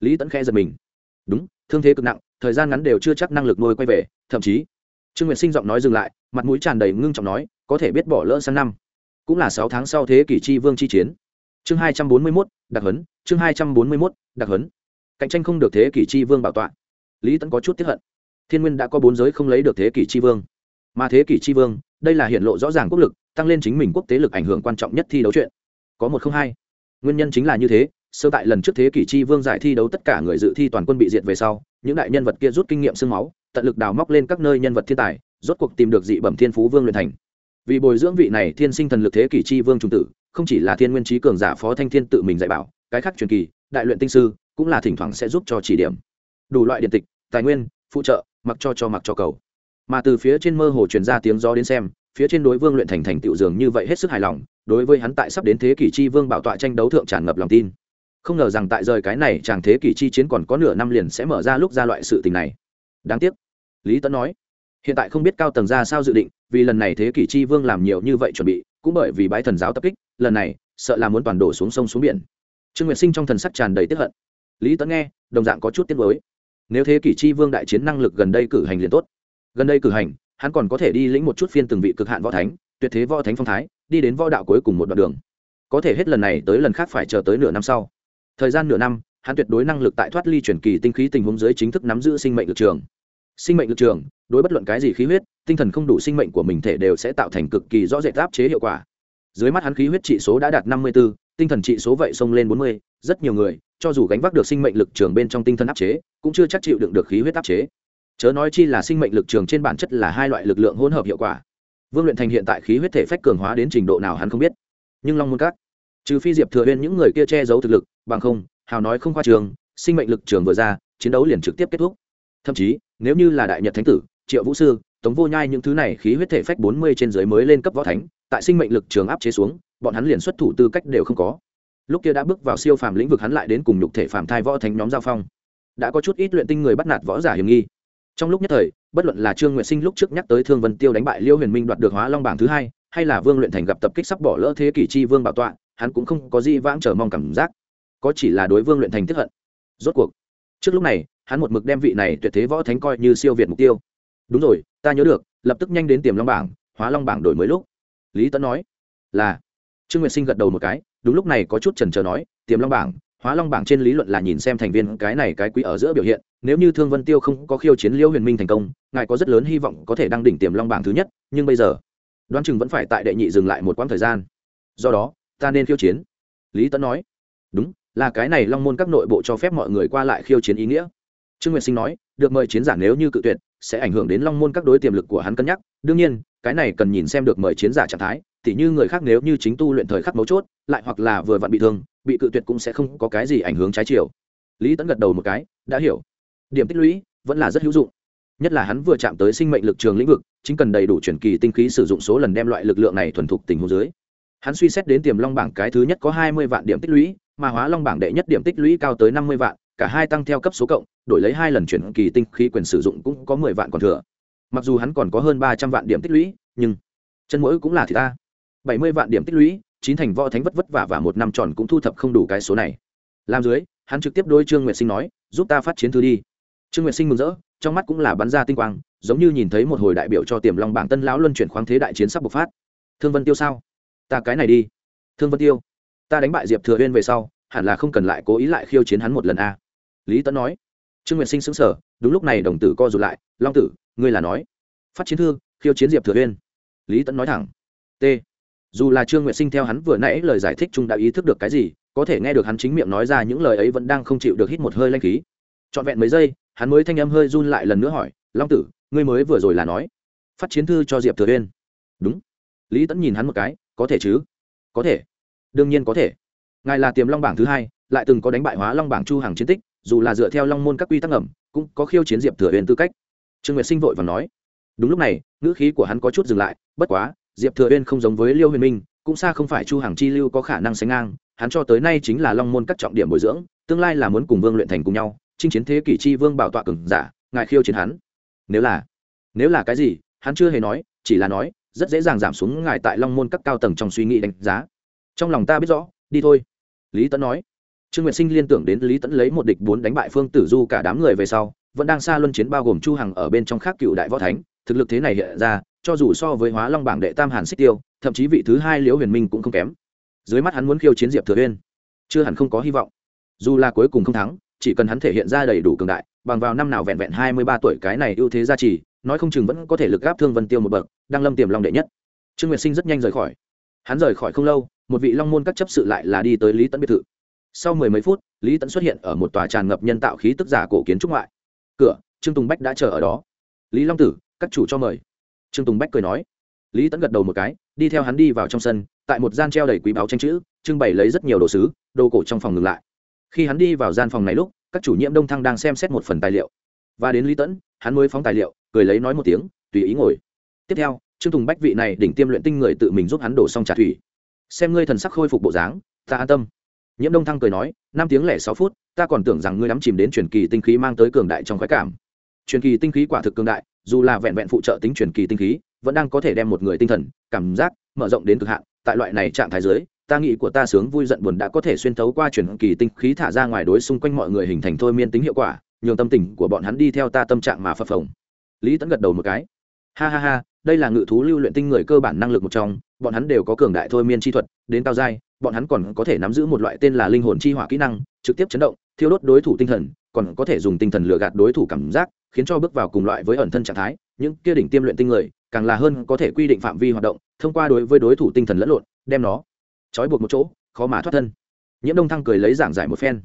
Speaker 1: Lý tẫn khẽ giật mình. Đúng, thương thế cực nặng, thời gian ngắn đều chưa chắc năng lực nuôi quay về, thậm chí, trương nguyệt sinh giọng nói dừng lại, mặt mũi tràn đầy ngưng trọng nói, có thể biết bỏ lỡ sang năm. Cũng là sáu tháng sau thế kỷ chi vương chi chiến. Chương hai trăm bốn mươi mốt, đặc hấn chương hai trăm bốn mươi mốt, đặc hấn cạnh tranh không được thế kỷ chi vương bảo tọa. Lý tẫn có chút tiếp hận. Thiên nguyên đã có bốn giới không lấy được thế kỷ chi vương. Mà thế kỷ chi vương, đây là hiện lộ rõ ràng quốc lực, tăng lên chính mình quốc tế lực ảnh hưởng quan trọng nhất thi đấu chuyện. Có một không hai. Nguyên nhân chính là như thế, sơ tại lần trước thế kỷ chi vương giải thi đấu tất cả người dự thi toàn quân bị diệt về sau, những đại nhân vật kia rút kinh nghiệm sương máu, tận lực đào móc lên các nơi nhân vật thiên tài, rốt cuộc tìm được dị bẩm thiên phú vương luyện thành. Vì bồi dưỡng vị này thiên sinh thần lực thế kỷ chi vương trung tử, không chỉ là thiên nguyên trí cường giả phó thanh thiên tự mình dạy bảo, cái khác truyền kỳ, đại luyện tinh sư cũng là thỉnh thoảng sẽ giúp cho chỉ điểm. Đủ loại điện tịch, tài nguyên, phụ trợ, mặc cho cho mặc cho cầu. Mà từ phía trên mơ hồ truyền ra tiếng gió đến xem, phía trên đối vương luyện thành thành tựu dường như vậy hết sức hài lòng, đối với hắn tại sắp đến thế kỷ chi vương bảo tọa tranh đấu thượng tràn ngập lòng tin. Không ngờ rằng tại rời cái này chàng thế kỷ chi chiến còn có nửa năm liền sẽ mở ra lúc ra loại sự tình này. Đáng tiếc. Lý tấn nói, hiện tại không biết cao tầng ra sao dự định, vì lần này thế kỷ chi vương làm nhiều như vậy chuẩn bị, cũng bởi vì bái thần giáo tập kích, lần này, sợ là muốn toàn đổ xuống sông xuống biển. Trương nguyệt sinh trong thần sắc tràn đầy tiếp hận lý tấn nghe đồng dạng có chút tiếc mới nếu thế kỷ chi vương đại chiến năng lực gần đây cử hành liền tốt. Gần đây cử hành hắn còn có thể đi lĩnh một chút phiên từng vị cực hạn võ thánh tuyệt thế võ thánh phong thái đi đến võ đạo cuối cùng một đoạn đường. Có thể hết lần này tới lần khác phải chờ tới nửa năm sau. Thời gian nửa năm hắn tuyệt đối năng lực tại thoát ly chuyển kỳ tinh khí tình huống dưới chính thức nắm giữ sinh mệnh lực trường. Sinh mệnh lực trường đối bất luận cái gì khí huyết tinh thần không đủ sinh mệnh của mình thể đều sẽ tạo thành cực kỳ rõ rệt áp chế hiệu quả. Dưới mắt hắn khí huyết trị số đã đạt năm mươi 54, tinh thần trị số vậy xông lên bốn mươi rất nhiều người cho dù gánh vác được sinh mệnh lực trường bên trong tinh thần áp chế, cũng chưa chắc chịu đựng được khí huyết áp chế. Chớ nói chi là sinh mệnh lực trường trên bản chất là hai loại lực lượng hỗn hợp hiệu quả. Vương luyện thành hiện tại khí huyết thể phách cường hóa đến trình độ nào hắn không biết. Nhưng long môn các, trừ phi diệp thừa huyên những người kia che giấu thực lực, bằng không, hào nói không khoa trường, sinh mệnh lực trường vừa ra, chiến đấu liền trực tiếp kết thúc. Thậm chí, nếu như là đại nhật thánh tử, triệu vũ sư, tống vô nhai những thứ này khí huyết thể phách bốn mươi trên dưới mới lên cấp võ thánh, tại sinh mệnh lực trường áp chế xuống, bọn hắn liền xuất thủ tư cách đều không có lúc kia đã bước vào siêu phàm lĩnh vực hắn lại đến cùng nhục thể phàm thai võ thánh nhóm giao phong. Đã có chút ít luyện tinh người bắt nạt võ giả hiểm nghi. Trong lúc nhất thời, bất luận là trương nguyện sinh lúc trước nhắc tới thương vân tiêu đánh bại liêu huyền minh đoạt được hóa long bảng thứ hai, hay là vương luyện thành gặp tập kích sắp bỏ lỡ thế kỷ chi vương bảo tọa, hắn cũng không có gì vãng chờ mong cảm giác. Có chỉ là đối vương luyện thành tiếp hận. Rốt cuộc, trước lúc này, hắn một mực đem vị này tuyệt thế võ thánh coi như siêu việt mục tiêu. Đúng rồi, ta nhớ được, lập tức nhanh đến tiềm long bảng, hóa long bảng đổi mới lúc. Lý tấn nói, là. Trương nguyệt sinh gật đầu một cái đúng lúc này có chút trần chờ nói, tiềm long bảng, hóa long bảng trên lý luận là nhìn xem thành viên cái này cái quý ở giữa biểu hiện, nếu như thương vân tiêu không có khiêu chiến liêu huyền minh thành công, ngài có rất lớn hy vọng có thể đăng đỉnh tiềm long bảng thứ nhất, nhưng bây giờ, đoán chừng vẫn phải tại đệ nhị dừng lại một quãng thời gian. Do đó, ta nên khiêu chiến. Lý tấn nói. Đúng, là cái này long môn các nội bộ cho phép mọi người qua lại khiêu chiến ý nghĩa. Trương nguyệt sinh nói, được mời chiến giả nếu như cự tuyệt, sẽ ảnh hưởng đến long môn các đối tiềm lực của hắn cân nhắc. Đương nhiên, cái này cần nhìn xem được mời chiến giả trạng thái tỉ như người khác nếu như chính tu luyện thời khắc mấu chốt, lại hoặc là vừa vặn bị thương, bị cự tuyệt cũng sẽ không có cái gì ảnh hưởng trái chiều. Lý tẫn gật đầu một cái, đã hiểu. Điểm tích lũy vẫn là rất hữu dụng. Nhất là hắn vừa chạm tới sinh mệnh lực trường lĩnh vực, chính cần đầy đủ chuyển kỳ tinh khí sử dụng số lần đem loại lực lượng này thuần thục tình huống dưới. Hắn suy xét đến tiềm long bảng cái thứ nhất có hai mươi vạn điểm tích lũy, mà hóa long bảng đệ nhất điểm tích lũy cao tới năm mươi vạn, cả hai tăng theo cấp số cộng, đổi lấy hai lần chuyển kỳ tinh khí quyền sử dụng cũng có mười vạn còn thừa. Mặc dù hắn còn có hơn ba trăm vạn điểm tích lũy, nhưng chân mũi cũng là thì ta bảy mươi vạn điểm tích lũy, chín thành võ thánh vất vất vả và một năm tròn cũng thu thập không đủ cái số này. Làm dưới, hắn trực tiếp đôi trương nguyệt sinh nói, giúp ta phát chiến thư đi. Trương nguyệt sinh mừng rỡ, trong mắt cũng là bắn ra tinh quang, giống như nhìn thấy một hồi đại biểu cho tiềm long bảng tân lão luân chuyển khoáng thế đại chiến sắp bộc phát. Thương vân tiêu sao? Ta cái này đi. Thương vân tiêu, ta đánh bại diệp thừa huyên về sau, hẳn là không cần lại cố ý lại khiêu chiến hắn một lần a. Lý tấn nói. Trương nguyệt sinh xứng sở đúng lúc này đồng tử co rụt lại, long tử, ngươi là nói, phát chiến thư, khiêu chiến diệp thừa huyên lý tấn nói thẳng. T dù là trương nguyệt sinh theo hắn vừa nãy lời giải thích chung đã ý thức được cái gì, có thể nghe được hắn chính miệng nói ra những lời ấy vẫn đang không chịu được hít một hơi lanh khí. Trọn vẹn mấy giây, hắn mới thanh âm hơi run lại lần nữa hỏi, long tử, ngươi mới vừa rồi là nói, phát chiến thư cho diệp thừa uyên. Đúng. Lý tẫn nhìn hắn một cái, có thể chứ? Có thể. Đương nhiên có thể. Ngài là tiềm long bảng thứ hai, lại từng có đánh bại hóa long bảng chu hàng chiến tích, dù là dựa theo long môn các quy tắc ẩm cũng có khiêu chiến diệp thừa uyên tư cách. Trương nguyệt sinh vội và nói. Đúng lúc này, ngữ khí của hắn có chút dừng lại, bất quá diệp thừa Uyên không giống với liêu huyền minh, cũng xa không phải chu hàng chi lưu có khả năng sánh ngang, hắn cho tới nay chính là long môn các trọng điểm bồi dưỡng, tương lai là muốn cùng vương luyện thành cùng nhau, chinh chiến thế kỷ chi vương bảo tọa cường giả, ngài khiêu chiến hắn. Nếu là nếu là cái gì, hắn chưa hề nói, chỉ là nói, rất dễ dàng giảm xuống ngài tại long môn các cao tầng trong suy nghĩ đánh giá. Trong lòng ta biết rõ, đi thôi. Lý tấn nói. Trương nguyệt sinh liên tưởng đến lý Tấn lấy một địch bốn đánh bại phương tử du cả đám người về sau, vẫn đang xa luân chiến bao gồm chu hằng ở bên trong khác cựu đại võ thánh thực lực thế này hiện ra, cho dù so với hóa long bảng đệ tam hàn xích tiêu, thậm chí vị thứ hai liễu huyền minh cũng không kém. Dưới mắt hắn muốn khiêu chiến diệp thừa uyên, chưa hẳn không có hy vọng. Dù là cuối cùng không thắng, chỉ cần hắn thể hiện ra đầy đủ cường đại, bằng vào năm nào vẹn vẹn hai mươi ba tuổi cái này ưu thế gia trì, nói không chừng vẫn có thể lực gáp thương vân tiêu một bậc, đang lâm tiềm long đệ nhất. Trương nguyệt sinh rất nhanh rời khỏi. Hắn rời khỏi không lâu, một vị long môn các chấp sự lại là đi tới lý tẫn biệt thự. Sau mười mấy phút, lý tẫn xuất hiện ở một tòa tràn ngập nhân tạo khí tức giả cổ kiến trúc ngoại. Cửa, trương tùng bách đã chờ ở đó. Lý long tử các chủ cho mời. Trương tùng bách cười nói. Lý tẫn gật đầu một cái, đi theo hắn đi vào trong sân, tại một gian treo đầy quý báo tranh chữ, trưng bày lấy rất nhiều đồ sứ, đồ cổ trong phòng ngừng lại. Khi hắn đi vào gian phòng này lúc, các chủ nhiệm đông thăng đang xem xét một phần tài liệu. Và đến lý tẫn hắn mới phóng tài liệu, cười lấy nói một tiếng, tùy ý ngồi. Tiếp theo, trương tùng bách vị này đỉnh tiêm luyện tinh người tự mình giúp hắn đổ xong trà thủy. Xem ngươi thần sắc khôi phục bộ dáng, ta an tâm. Nhiễm đông thăng cười nói, năm tiếng lẻ sáu phút, ta còn tưởng rằng ngươi đắm chìm đến truyền kỳ tinh khí mang tới cường đại trong khoái cảm truyền kỳ tinh khí quả thực cường đại, dù là vẹn vẹn phụ trợ tính truyền kỳ tinh khí, vẫn đang có thể đem một người tinh thần, cảm giác, mở rộng đến cực hạn. Tại loại này trạng thái giới ta nghĩ của ta sướng vui giận buồn đã có thể xuyên thấu qua truyền kỳ tinh khí thả ra ngoài đối xung quanh mọi người hình thành thôi miên tính hiệu quả, nhường tâm tình của bọn hắn đi theo ta tâm trạng mà phập phồng. Lý tẫn gật đầu một cái. Ha ha ha, đây là ngự thú lưu luyện tinh người cơ bản năng lực một trong, bọn hắn đều có cường đại thôi miên chi thuật, đến cao giai, bọn hắn còn có thể nắm giữ một loại tên là linh hồn chi hỏa kỹ năng, trực tiếp chấn động, thiêu đốt đối thủ tinh thần còn có thể dùng tinh thần lừa gạt đối thủ cảm giác, khiến cho bước vào cùng loại với ẩn thân trạng thái. Những kia đỉnh tiêm luyện tinh người, càng là hơn có thể quy định phạm vi hoạt động, thông qua đối với đối thủ tinh thần lẫn lộn, đem nó trói buộc một chỗ, khó mà thoát thân. Nhiễm đông thăng cười lấy giảng giải một phen.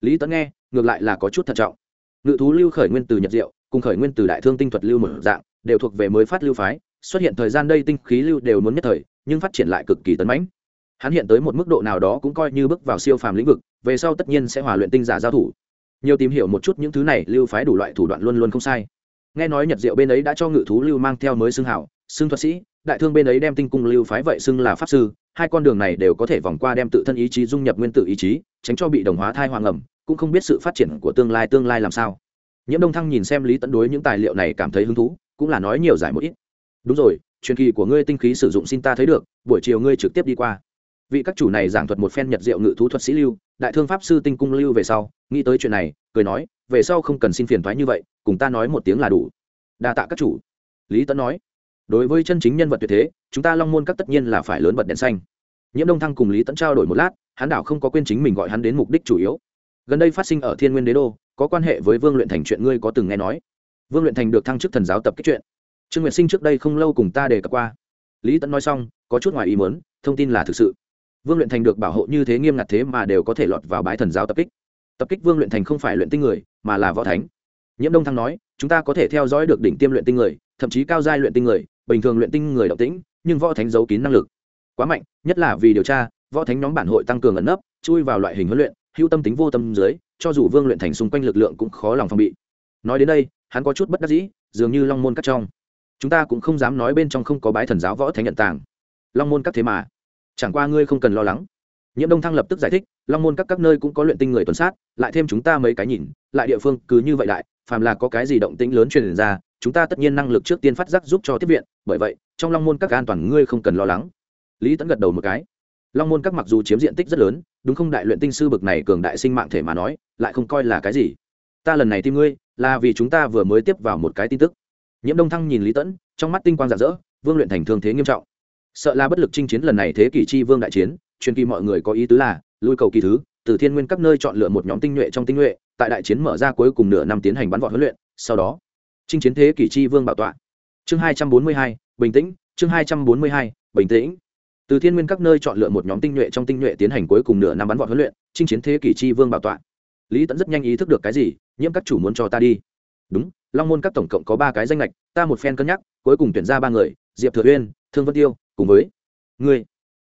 Speaker 1: Lý tấn nghe, ngược lại là có chút thận trọng. Ngự thú lưu khởi nguyên từ nhật diệu, cùng khởi nguyên từ đại thương tinh thuật lưu một dạng, đều thuộc về mới phát lưu phái, xuất hiện thời gian đây tinh khí lưu đều muốn nhất thời, nhưng phát triển lại cực kỳ tấn mãnh. Hắn hiện tới một mức độ nào đó cũng coi như bước vào siêu phàm lĩnh vực, về sau tất nhiên sẽ hòa luyện tinh giả giao thủ nhiều tìm hiểu một chút những thứ này, lưu phái đủ loại thủ đoạn luôn luôn không sai. Nghe nói nhật diệu bên ấy đã cho ngự thú lưu mang theo mới xưng hảo, xưng thuật sĩ, đại thương bên ấy đem tinh cung lưu phái vậy xưng là pháp sư, hai con đường này đều có thể vòng qua đem tự thân ý chí dung nhập nguyên tử ý chí, tránh cho bị đồng hóa thai hoàng ẩm, cũng không biết sự phát triển của tương lai tương lai làm sao. Nhiễm đông thăng nhìn xem lý tận đối những tài liệu này cảm thấy hứng thú, cũng là nói nhiều giải một ít. Đúng rồi, truyền kỳ của ngươi tinh khí sử dụng xin ta thấy được, buổi chiều ngươi trực tiếp đi qua vị các chủ này giảng thuật một phen nhật diệu ngự thú thuật sĩ lưu, đại thương pháp sư tinh cung lưu về sau, nghĩ tới chuyện này, cười nói, về sau không cần xin phiền thoái như vậy, cùng ta nói một tiếng là đủ. Đa tạ các chủ. Lý tấn nói, đối với chân chính nhân vật tuyệt thế, chúng ta long môn các tất nhiên là phải lớn bật đèn xanh. Nhiễm đông thăng cùng lý tấn trao đổi một lát, hắn đảo không có quên chính mình gọi hắn đến mục đích chủ yếu. Gần đây phát sinh ở thiên nguyên đế đô, có quan hệ với vương luyện thành chuyện ngươi có từng nghe nói. Vương luyện thành được thăng chức thần giáo tập kích chuyện. Trương nguyệt sinh trước đây không lâu cùng ta đề cập qua. Lý tấn nói xong, có chút ngoài ý muốn, thông tin là thực sự vương luyện thành được bảo hộ như thế nghiêm ngặt thế mà đều có thể lọt vào bái thần giáo tập kích. Tập kích vương luyện thành không phải luyện tinh người, mà là võ thánh. Nhiễm đông thăng nói, chúng ta có thể theo dõi được đỉnh tiêm luyện tinh người, thậm chí cao giai luyện tinh người, bình thường luyện tinh người động tĩnh, nhưng võ thánh giấu kín năng lực. Quá mạnh, nhất là vì điều tra, võ thánh nhóm bản hội tăng cường ẩn nấp, chui vào loại hình huấn luyện, hữu tâm tính vô tâm dưới, cho dù vương luyện thành xung quanh lực lượng cũng khó lòng phòng bị. Nói đến đây, hắn có chút bất đắc dĩ, dường như long môn cắt trong. Chúng ta cũng không dám nói bên trong không có bái thần giáo võ thánh nhận tàng. Long môn cắt thế mà chẳng qua ngươi không cần lo lắng. Nhiễm đông thăng lập tức giải thích, long môn các các nơi cũng có luyện tinh người tuần sát, lại thêm chúng ta mấy cái nhìn, lại địa phương cứ như vậy đại, phàm là có cái gì động tĩnh lớn truyền ra, chúng ta tất nhiên năng lực trước tiên phát giác giúp cho tiếp viện, bởi vậy, trong long môn các an toàn ngươi không cần lo lắng. Lý tẫn gật đầu một cái. Long môn các mặc dù chiếm diện tích rất lớn, đúng không đại luyện tinh sư bực này cường đại sinh mạng thể mà nói, lại không coi là cái gì. Ta lần này tìm ngươi, là vì chúng ta vừa mới tiếp vào một cái tin tức. Nhiễm đông thăng nhìn lý tẫn trong mắt tinh quang rạng rỡ, vương luyện thành thương thế nghiêm trọng sợ là bất lực chinh chiến lần này thế kỷ chi vương đại chiến, truyền kỳ mọi người có ý tứ là, lui cầu kỳ thứ, từ thiên nguyên các nơi chọn lựa một nhóm tinh nhuệ trong tinh nhuệ, tại đại chiến mở ra cuối cùng nửa năm tiến hành bắn vọt huấn luyện, sau đó, chinh chiến thế kỷ chi vương bảo tọa. Chương hai trăm bốn mươi hai, bình tĩnh, chương hai trăm bốn mươi hai, bình tĩnh. Từ thiên nguyên các nơi chọn lựa một nhóm tinh nhuệ trong tinh nhuệ tiến hành cuối cùng nửa năm bắn vọt huấn luyện, chinh chiến thế kỷ chi vương bảo tọa. Lý tẫn rất nhanh ý thức được cái gì, nhiễm các chủ muốn cho ta đi. Đúng, long môn các tổng cộng có ba cái danh lệch ta một phen cân nhắc, cuối cùng tuyển ra ba người, diệp thừa uyên, thương vân tiêu cùng với ngươi.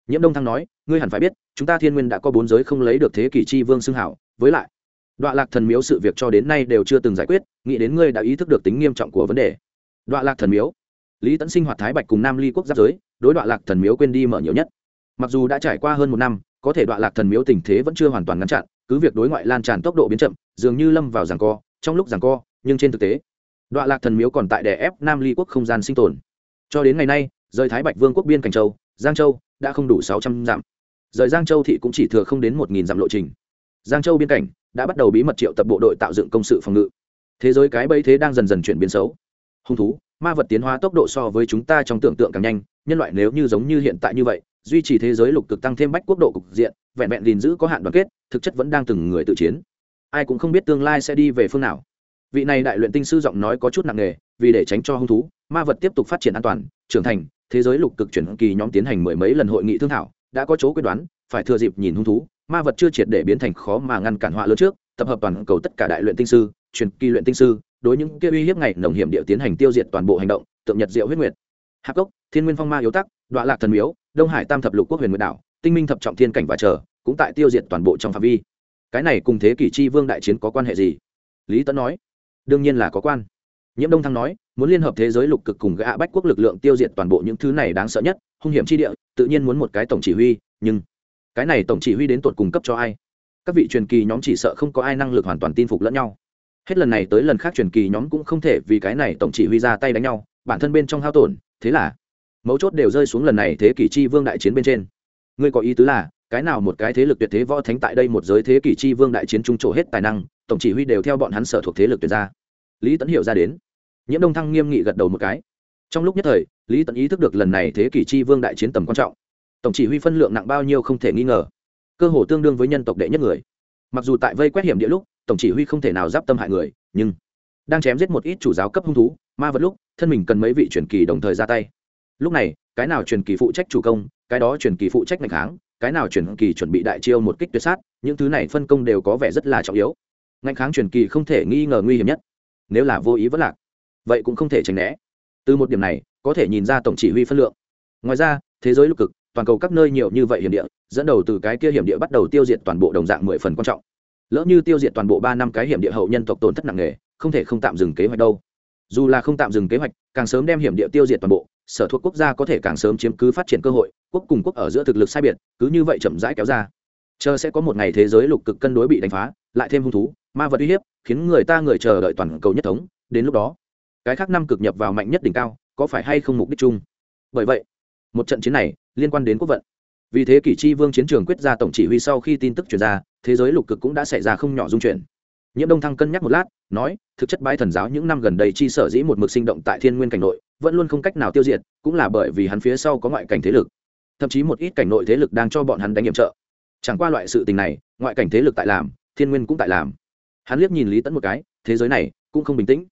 Speaker 1: Nhiễm đông thăng nói, ngươi hẳn phải biết, chúng ta thiên nguyên đã có bốn giới không lấy được thế kỷ chi vương xưng hảo. Với lại đọa lạc thần miếu sự việc cho đến nay đều chưa từng giải quyết, nghĩ đến ngươi đã ý thức được tính nghiêm trọng của vấn đề. Đọa lạc thần miếu, lý tẫn sinh hoạt thái bạch cùng nam ly quốc giáp giới, đối đọa lạc thần miếu quên đi mở nhiều nhất. Mặc dù đã trải qua hơn một năm, có thể đọa lạc thần miếu tình thế vẫn chưa hoàn toàn ngăn chặn, cứ việc đối ngoại lan tràn tốc độ biến chậm, dường như lâm vào giảng co, trong lúc giảng co, nhưng trên thực tế đọa lạc thần miếu còn tại đè ép nam ly quốc không gian sinh tồn. Cho đến ngày nay rời thái bạch vương quốc biên cảnh châu, giang châu đã không đủ sáu trăm dặm. Rời giang châu thị cũng chỉ thừa không đến một nghìn dặm lộ trình. Giang châu biên cảnh đã bắt đầu bí mật triệu tập bộ đội tạo dựng công sự phòng ngự. Thế giới cái bẫy thế đang dần dần chuyển biến xấu. Hung thú, ma vật tiến hóa tốc độ so với chúng ta trong tưởng tượng càng nhanh, nhân loại nếu như giống như hiện tại như vậy, duy trì thế giới lục cực tăng thêm bách quốc độ cục diện, vẹn vẹn gìn giữ có hạn đoàn kết, thực chất vẫn đang từng người tự chiến. Ai cũng không biết tương lai sẽ đi về phương nào. Vị này đại luyện tinh sư giọng nói có chút nặng nề, vì để tránh cho hung thú ma vật tiếp tục phát triển an toàn, trưởng thành, thế giới lục cực chuyển kỳ nhóm tiến hành mười mấy lần hội nghị thương thảo, đã có chỗ quyết đoán, phải thừa dịp nhìn hung thú, ma vật chưa triệt để biến thành khó mà ngăn cản họa lớn trước, tập hợp toàn cầu tất cả đại luyện tinh sư, truyền kỳ luyện tinh sư, đối những kia uy hiếp ngày nồng hiểm địa tiến hành tiêu diệt toàn bộ hành động, tượng nhật diệu huyết nguyệt. Hạc cốc, thiên nguyên phong ma yếu tắc đoạn lạc thần miếu, đông hải tam thập lục quốc huyền nguyệt đảo, tinh minh thập trọng thiên cảnh và chờ, cũng tại tiêu diệt toàn bộ trong phạm vi. Cái này cùng thế kỷ chi vương đại chiến có quan hệ gì? Lý tấn nói. Đương nhiên là có quan nhiễm đông thăng nói, muốn liên hợp thế giới lục cực cùng gã bách quốc lực lượng tiêu diệt toàn bộ những thứ này đáng sợ nhất, hung hiểm chi địa, tự nhiên muốn một cái tổng chỉ huy, nhưng cái này tổng chỉ huy đến tột cùng cấp cho ai? Các vị truyền kỳ nhóm chỉ sợ không có ai năng lực hoàn toàn tin phục lẫn nhau. Hết lần này tới lần khác truyền kỳ nhóm cũng không thể vì cái này tổng chỉ huy ra tay đánh nhau, bản thân bên trong hao tổn, thế là mấu chốt đều rơi xuống lần này thế kỷ chi vương đại chiến bên trên. Ngươi có ý tứ là, cái nào một cái thế lực tuyệt thế võ thánh tại đây một giới thế kỷ chi vương đại chiến trung trổ hết tài năng, tổng chỉ huy đều theo bọn hắn sở thuộc thế lực tuyệt ra. Lý Tấn hiểu ra đến nhiễm đông thăng nghiêm nghị gật đầu một cái. Trong lúc nhất thời, lý Tận ý thức được lần này thế kỷ chi vương đại chiến tầm quan trọng. Tổng chỉ huy phân lượng nặng bao nhiêu không thể nghi ngờ. Cơ hồ tương đương với nhân tộc đệ nhất người. Mặc dù tại vây quét hiểm địa lúc, tổng chỉ huy không thể nào giáp tâm hại người, nhưng đang chém giết một ít chủ giáo cấp hung thú, ma vật lúc, thân mình cần mấy vị truyền kỳ đồng thời ra tay. Lúc này, cái nào truyền kỳ phụ trách chủ công, cái đó truyền kỳ phụ trách ngành kháng, cái nào truyền kỳ chuẩn bị đại chiêu một kích tuyệt sát, những thứ này phân công đều có vẻ rất là trọng yếu. Ngành kháng truyền kỳ không thể nghi ngờ nguy hiểm nhất, nếu là vô ý vẫn lạc vậy cũng không thể tránh né. Từ một điểm này, có thể nhìn ra tổng chỉ huy phân lượng. Ngoài ra, thế giới lục cực, toàn cầu các nơi nhiều như vậy hiểm địa, dẫn đầu từ cái kia hiểm địa bắt đầu tiêu diệt toàn bộ đồng dạng mười phần quan trọng. Lỡ như tiêu diệt toàn bộ ba năm cái hiểm địa hậu nhân tộc tổn thất nặng nề, không thể không tạm dừng kế hoạch đâu. Dù là không tạm dừng kế hoạch, càng sớm đem hiểm địa tiêu diệt toàn bộ, sở thuộc quốc gia có thể càng sớm chiếm cứ phát triển cơ hội, quốc cùng quốc ở giữa thực lực sai biệt, cứ như vậy chậm rãi kéo ra. Chờ sẽ có một ngày thế giới lục cực cân đối bị đánh phá, lại thêm hung thú, ma vật uy hiếp, khiến người ta người chờ đợi toàn cầu nhất thống, đến lúc đó cái khác năm cực nhập vào mạnh nhất đỉnh cao, có phải hay không mục đích chung? Bởi vậy, một trận chiến này liên quan đến quốc vận. Vì thế kỷ chi vương chiến trường quyết ra tổng chỉ huy sau khi tin tức chuyển ra, thế giới lục cực cũng đã xảy ra không nhỏ dung chuyển. Nhiễm đông thăng cân nhắc một lát, nói, thực chất bái thần giáo những năm gần đây chi sở dĩ một mực sinh động tại thiên nguyên cảnh nội, vẫn luôn không cách nào tiêu diệt, cũng là bởi vì hắn phía sau có ngoại cảnh thế lực. Thậm chí một ít cảnh nội thế lực đang cho bọn hắn đánh nhiệm trợ. Chẳng qua loại sự tình này, ngoại cảnh thế lực tại làm, thiên nguyên cũng tại làm. Hắn liếc nhìn lý tẫn một cái, thế giới này cũng không bình tĩnh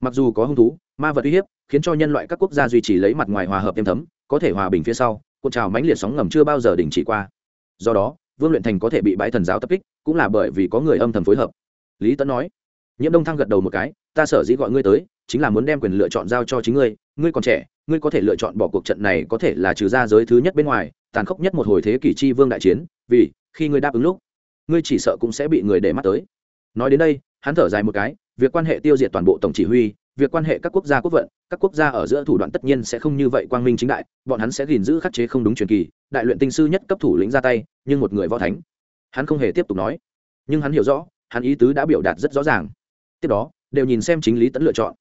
Speaker 1: mặc dù có hung thú, ma vật uy hiếp, khiến cho nhân loại các quốc gia duy trì lấy mặt ngoài hòa hợp êm thấm, có thể hòa bình phía sau, cuộn trào mãnh liệt sóng ngầm chưa bao giờ đình chỉ qua. Do đó, vương luyện thành có thể bị bãi thần giáo tập kích, cũng là bởi vì có người âm thầm phối hợp. Lý Tấn nói, nhiễm đông thăng gật đầu một cái, ta sở dĩ gọi ngươi tới, chính là muốn đem quyền lựa chọn giao cho chính ngươi ngươi còn trẻ, ngươi có thể lựa chọn bỏ cuộc trận này có thể là trừ ra giới thứ nhất bên ngoài, tàn khốc nhất một hồi thế kỷ chi vương đại chiến, vì khi ngươi đáp ứng lúc, ngươi chỉ sợ cũng sẽ bị người để mắt tới. Nói đến đây hắn thở dài một cái, việc quan hệ tiêu diệt toàn bộ tổng chỉ huy, việc quan hệ các quốc gia quốc vận, các quốc gia ở giữa thủ đoạn tất nhiên sẽ không như vậy quang minh chính đại, bọn hắn sẽ gìn giữ khắc chế không đúng truyền kỳ, đại luyện tinh sư nhất cấp thủ lĩnh ra tay, nhưng một người võ thánh. Hắn không hề tiếp tục nói, nhưng hắn hiểu rõ, hắn ý tứ đã biểu đạt rất rõ ràng. Tiếp đó, đều nhìn xem chính lý tẫn lựa chọn.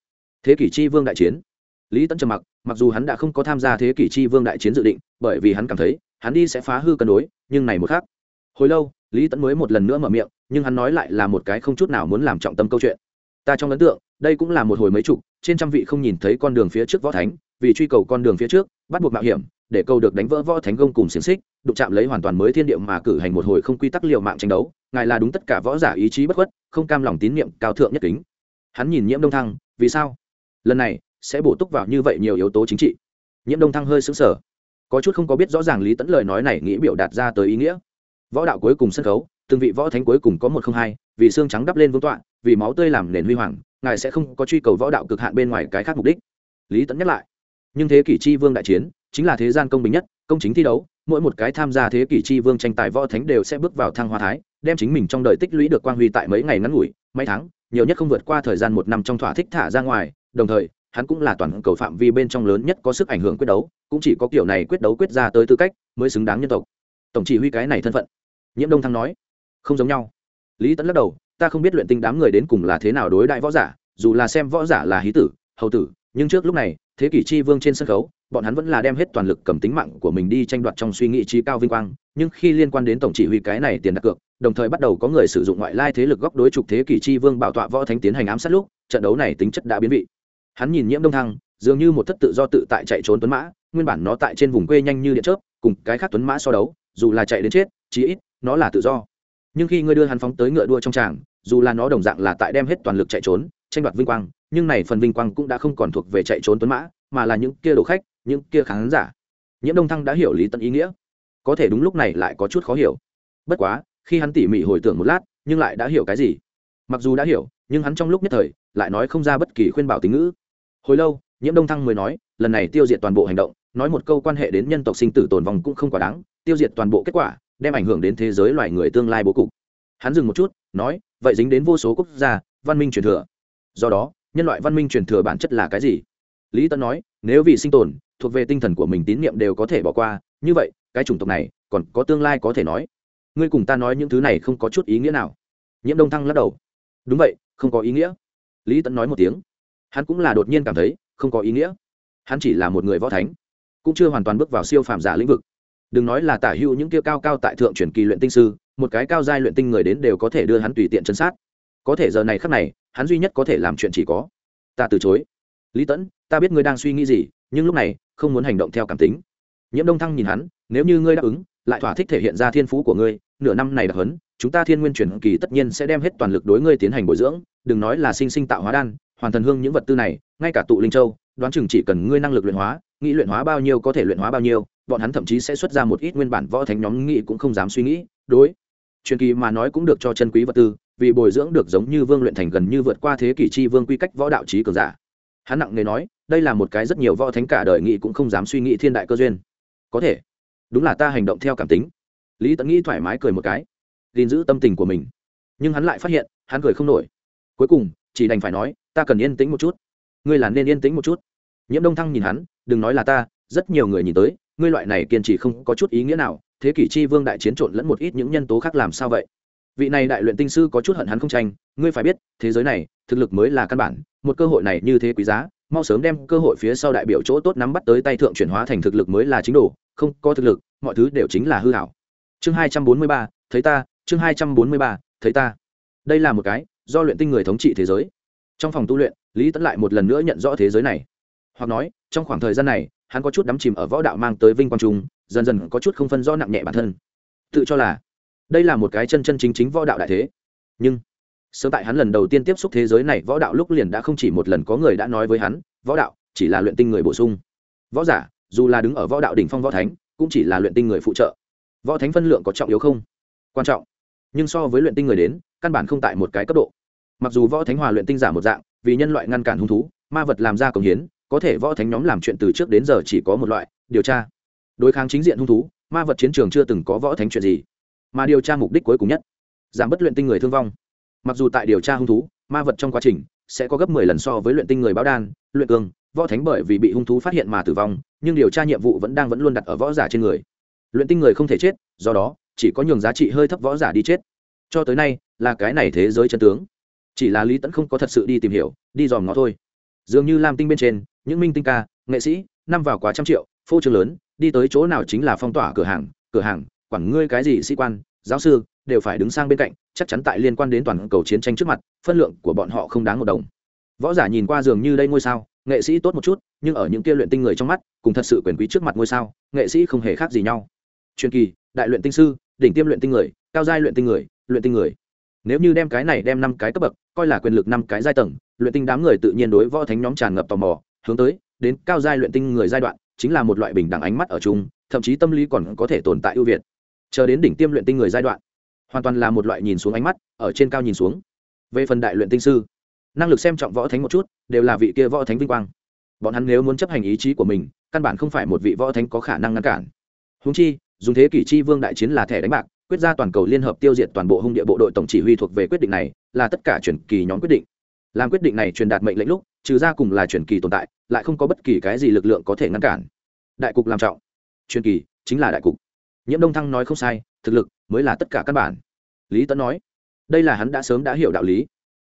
Speaker 1: Thế kỷ chi vương đại chiến. Lý tẫn trầm mặc mặc dù hắn đã không có tham gia thế kỷ chi vương đại chiến dự định, bởi vì hắn cảm thấy, hắn đi sẽ phá hư cân đối, nhưng này một khác hồi lâu lý tẫn mới một lần nữa mở miệng, nhưng hắn nói lại là một cái không chút nào muốn làm trọng tâm câu chuyện. Ta trong ấn tượng, đây cũng là một hồi mấy chục, trên trăm vị không nhìn thấy con đường phía trước võ thánh, vì truy cầu con đường phía trước, bắt buộc mạo hiểm, để câu được đánh vỡ võ thánh gông cùng xiềng xích, đụng chạm lấy hoàn toàn mới thiên địa mà cử hành một hồi không quy tắc liệu mạng tranh đấu, ngài là đúng tất cả võ giả ý chí bất khuất, không cam lòng tín nhiệm cao thượng nhất kính. Hắn nhìn nhiễm đông thăng, vì sao? Lần này, sẽ bổ túc vào như vậy nhiều yếu tố chính trị. Nhiễm đông thăng hơi xứng sở có chút không có biết rõ ràng lý tẫn lời nói này nghĩ biểu đạt ra tới ý nghĩa võ đạo cuối cùng sân khấu, từng vị võ thánh cuối cùng có một không hai, vì xương trắng đắp lên vương tọa, vì máu tươi làm nền huy hoàng, ngài sẽ không có truy cầu võ đạo cực hạn bên ngoài cái khác mục đích. Lý tẫn nhắc lại, nhưng thế kỷ chi vương đại chiến, chính là thế gian công bình nhất, công chính thi đấu, mỗi một cái tham gia thế kỷ chi vương tranh tài võ thánh đều sẽ bước vào thăng hoa thái, đem chính mình trong đời tích lũy được quang huy tại mấy ngày ngắn ngủi, mấy tháng, nhiều nhất không vượt qua thời gian một năm trong thỏa thích thả ra ngoài, đồng thời, hắn cũng là toàn cầu phạm vi bên trong lớn nhất có sức ảnh hưởng quyết đấu, cũng chỉ có kiểu này quyết đấu quyết ra tới tư cách mới xứng đáng nhân tộc. Tổng chỉ huy cái này thân phận nhiễm đông thăng nói. Không giống nhau. Lý tẫn lắc đầu, ta không biết luyện tinh đám người đến cùng là thế nào đối đại võ giả, dù là xem võ giả là hí tử, hầu tử, nhưng trước lúc này, thế kỷ chi vương trên sân khấu, bọn hắn vẫn là đem hết toàn lực cầm tính mạng của mình đi tranh đoạt trong suy nghĩ trí cao vinh quang, nhưng khi liên quan đến tổng chỉ huy cái này tiền đặt cược, đồng thời bắt đầu có người sử dụng ngoại lai thế lực góc đối trục thế kỷ chi vương bảo tọa võ thánh tiến hành ám sát lúc, trận đấu này tính chất đã biến vị. Hắn nhìn nhiễm đông thăng, dường như một thất tự do tự tại chạy trốn tuấn mã, nguyên bản nó tại trên vùng quê nhanh như điện chớp, cùng cái khác tuấn mã so đấu, dù là chạy đến chết, chí ít nó là tự do. Nhưng khi ngươi đưa hắn phóng tới ngựa đua trong tràng, dù là nó đồng dạng là tại đem hết toàn lực chạy trốn, tranh đoạt vinh quang, nhưng này phần vinh quang cũng đã không còn thuộc về chạy trốn tuấn mã, mà là những kia đồ khách, những kia khán giả. Nhiễm đông thăng đã hiểu lý tận ý nghĩa. Có thể đúng lúc này lại có chút khó hiểu. Bất quá, khi hắn tỉ mỉ hồi tưởng một lát, nhưng lại đã hiểu cái gì? Mặc dù đã hiểu, nhưng hắn trong lúc nhất thời, lại nói không ra bất kỳ khuyên bảo tính ngữ. Hồi lâu, nhiễm đông thăng mới nói, lần này tiêu diệt toàn bộ hành động, nói một câu quan hệ đến nhân tộc sinh tử tồn vong cũng không quá đáng, tiêu diệt toàn bộ kết quả đem ảnh hưởng đến thế giới loài người tương lai bố cục. Hắn dừng một chút, nói, vậy dính đến vô số quốc gia, văn minh truyền thừa. Do đó, nhân loại văn minh truyền thừa bản chất là cái gì? Lý tân nói, nếu vì sinh tồn, thuộc về tinh thần của mình tín nhiệm đều có thể bỏ qua, như vậy, cái chủng tộc này còn có tương lai có thể nói. Ngươi cùng ta nói những thứ này không có chút ý nghĩa nào. Nhiễm đông thăng lắc đầu. Đúng vậy, không có ý nghĩa. Lý tẫn nói một tiếng. Hắn cũng là đột nhiên cảm thấy, không có ý nghĩa. Hắn chỉ là một người võ thánh, cũng chưa hoàn toàn bước vào siêu phàm giả lĩnh vực đừng nói là tả hữu những kia cao cao tại thượng truyền kỳ luyện tinh sư, một cái cao giai luyện tinh người đến đều có thể đưa hắn tùy tiện chân sát. Có thể giờ này khắc này, hắn duy nhất có thể làm chuyện chỉ có, ta từ chối. Lý tẫn ta biết ngươi đang suy nghĩ gì, nhưng lúc này, không muốn hành động theo cảm tính. Nhiễm đông thăng nhìn hắn, nếu như ngươi đáp ứng, lại thỏa thích thể hiện ra thiên phú của ngươi, nửa năm này đặc hấn chúng ta thiên nguyên truyền kỳ tất nhiên sẽ đem hết toàn lực đối ngươi tiến hành bồi dưỡng, đừng nói là sinh sinh tạo hóa đan, hoàn thần hương những vật tư này, ngay cả tụ linh châu, đoán chừng chỉ cần ngươi năng lực luyện hóa, nghĩ luyện hóa bao nhiêu có thể luyện hóa bao nhiêu bọn hắn thậm chí sẽ xuất ra một ít nguyên bản võ thánh nhóm nghĩ cũng không dám suy nghĩ, đối. Truyền kỳ mà nói cũng được cho chân quý vật tư, vì bồi dưỡng được giống như vương luyện thành gần như vượt qua thế kỷ chi vương quy cách võ đạo trí cường giả. Hắn nặng nề nói, đây là một cái rất nhiều võ thánh cả đời nghị cũng không dám suy nghĩ thiên đại cơ duyên. Có thể. Đúng là ta hành động theo cảm tính. Lý tẫn nghĩ thoải mái cười một cái, gìn giữ tâm tình của mình. Nhưng hắn lại phát hiện, hắn cười không nổi. Cuối cùng, chỉ đành phải nói, ta cần yên tĩnh một chút. Ngươi là nên yên tĩnh một chút. Nhiễm đông thăng nhìn hắn, đừng nói là ta, rất nhiều người nhìn tới ngươi loại này kiên trì không có chút ý nghĩa nào, thế kỷ chi vương đại chiến trộn lẫn một ít những nhân tố khác làm sao vậy? Vị này đại luyện tinh sư có chút hận hắn không tranh, ngươi phải biết, thế giới này, thực lực mới là căn bản, một cơ hội này như thế quý giá, mau sớm đem cơ hội phía sau đại biểu chỗ tốt nắm bắt tới tay thượng chuyển hóa thành thực lực mới là chính đủ. không có thực lực, mọi thứ đều chính là hư hảo. Chương hai trăm bốn mươi ba, thấy ta, chương hai trăm bốn mươi ba, thấy ta. Đây là một cái, do luyện tinh người thống trị thế giới. Trong phòng tu luyện, lý tẫn lại một lần nữa nhận rõ thế giới này. Hoặc nói, trong khoảng thời gian này hắn có chút đắm chìm ở võ đạo mang tới vinh quang trung dần dần có chút không phân rõ nặng nhẹ bản thân. Tự cho là, đây là một cái chân chân chính chính võ đạo đại thế. Nhưng, sớm tại hắn lần đầu tiên tiếp xúc thế giới này, võ đạo lúc liền đã không chỉ một lần có người đã nói với hắn, võ đạo chỉ là luyện tinh người bổ sung. Võ giả, dù là đứng ở võ đạo đỉnh phong võ thánh, cũng chỉ là luyện tinh người phụ trợ. Võ thánh phân lượng có trọng yếu không? Quan trọng. Nhưng so với luyện tinh người đến, căn bản không tại một cái cấp độ. Mặc dù võ thánh hòa luyện tinh giả một dạng, vì nhân loại ngăn cản hung thú, ma vật làm ra công hiến có thể võ thánh nhóm làm chuyện từ trước đến giờ chỉ có một loại, điều tra. Đối kháng chính diện hung thú, ma vật chiến trường chưa từng có võ thánh chuyện gì, mà điều tra mục đích cuối cùng nhất, giảm bất luyện tinh người thương vong. Mặc dù tại điều tra hung thú, ma vật trong quá trình sẽ có gấp mười lần so với luyện tinh người báo đan, luyện cương, võ thánh bởi vì bị hung thú phát hiện mà tử vong, nhưng điều tra nhiệm vụ vẫn đang vẫn luôn đặt ở võ giả trên người. Luyện tinh người không thể chết, do đó, chỉ có nhường giá trị hơi thấp võ giả đi chết. Cho tới nay, là cái này thế giới chân tướng. Chỉ là lý tẫn không có thật sự đi tìm hiểu, đi dòm ngó thôi dường như lam tinh bên trên, những minh tinh ca, nghệ sĩ, năm vào quá trăm triệu, phô trương lớn, đi tới chỗ nào chính là phong tỏa cửa hàng cửa hàng, quản ngươi cái gì sĩ quan, giáo sư, đều phải đứng sang bên cạnh, chắc chắn tại liên quan đến toàn cầu chiến tranh trước mặt, phân lượng của bọn họ không đáng một đồng. Võ giả nhìn qua dường như đây ngôi sao, nghệ sĩ tốt một chút, nhưng ở những kia luyện tinh người trong mắt, cùng thật sự quyền quý trước mặt ngôi sao, nghệ sĩ không hề khác gì nhau. Truyền kỳ, đại luyện tinh sư, đỉnh tiêm luyện tinh người, cao giai luyện tinh người, luyện tinh người. Nếu như đem cái này đem năm cái cấp bậc, coi là quyền lực năm cái giai tầng luyện tinh đám người tự nhiên đối võ thánh nhóm tràn ngập tò mò, hướng tới, đến cao giai luyện tinh người giai đoạn, chính là một loại bình đẳng ánh mắt ở chung, thậm chí tâm lý còn có thể tồn tại ưu việt. Chờ đến đỉnh tiêm luyện tinh người giai đoạn, hoàn toàn là một loại nhìn xuống ánh mắt, ở trên cao nhìn xuống. Về phần đại luyện tinh sư, năng lực xem trọng võ thánh một chút, đều là vị kia võ thánh vinh quang. Bọn hắn nếu muốn chấp hành ý chí của mình, căn bản không phải một vị võ thánh có khả năng ngăn cản. Húng chi, dùng thế kỷ chi vương đại chiến là thẻ đánh bạc, quyết ra toàn cầu liên hợp tiêu diệt toàn bộ hung địa bộ đội tổng chỉ huy thuộc về quyết định này, là tất cả chuyển kỳ nhóm quyết định làm quyết định này truyền đạt mệnh lệnh lúc, trừ ra cùng là truyền kỳ tồn tại, lại không có bất kỳ cái gì lực lượng có thể ngăn cản. Đại cục làm trọng. Truyền kỳ chính là đại cục. Nhiễm đông thăng nói không sai, thực lực mới là tất cả căn bản. Lý tấn nói, đây là hắn đã sớm đã hiểu đạo lý.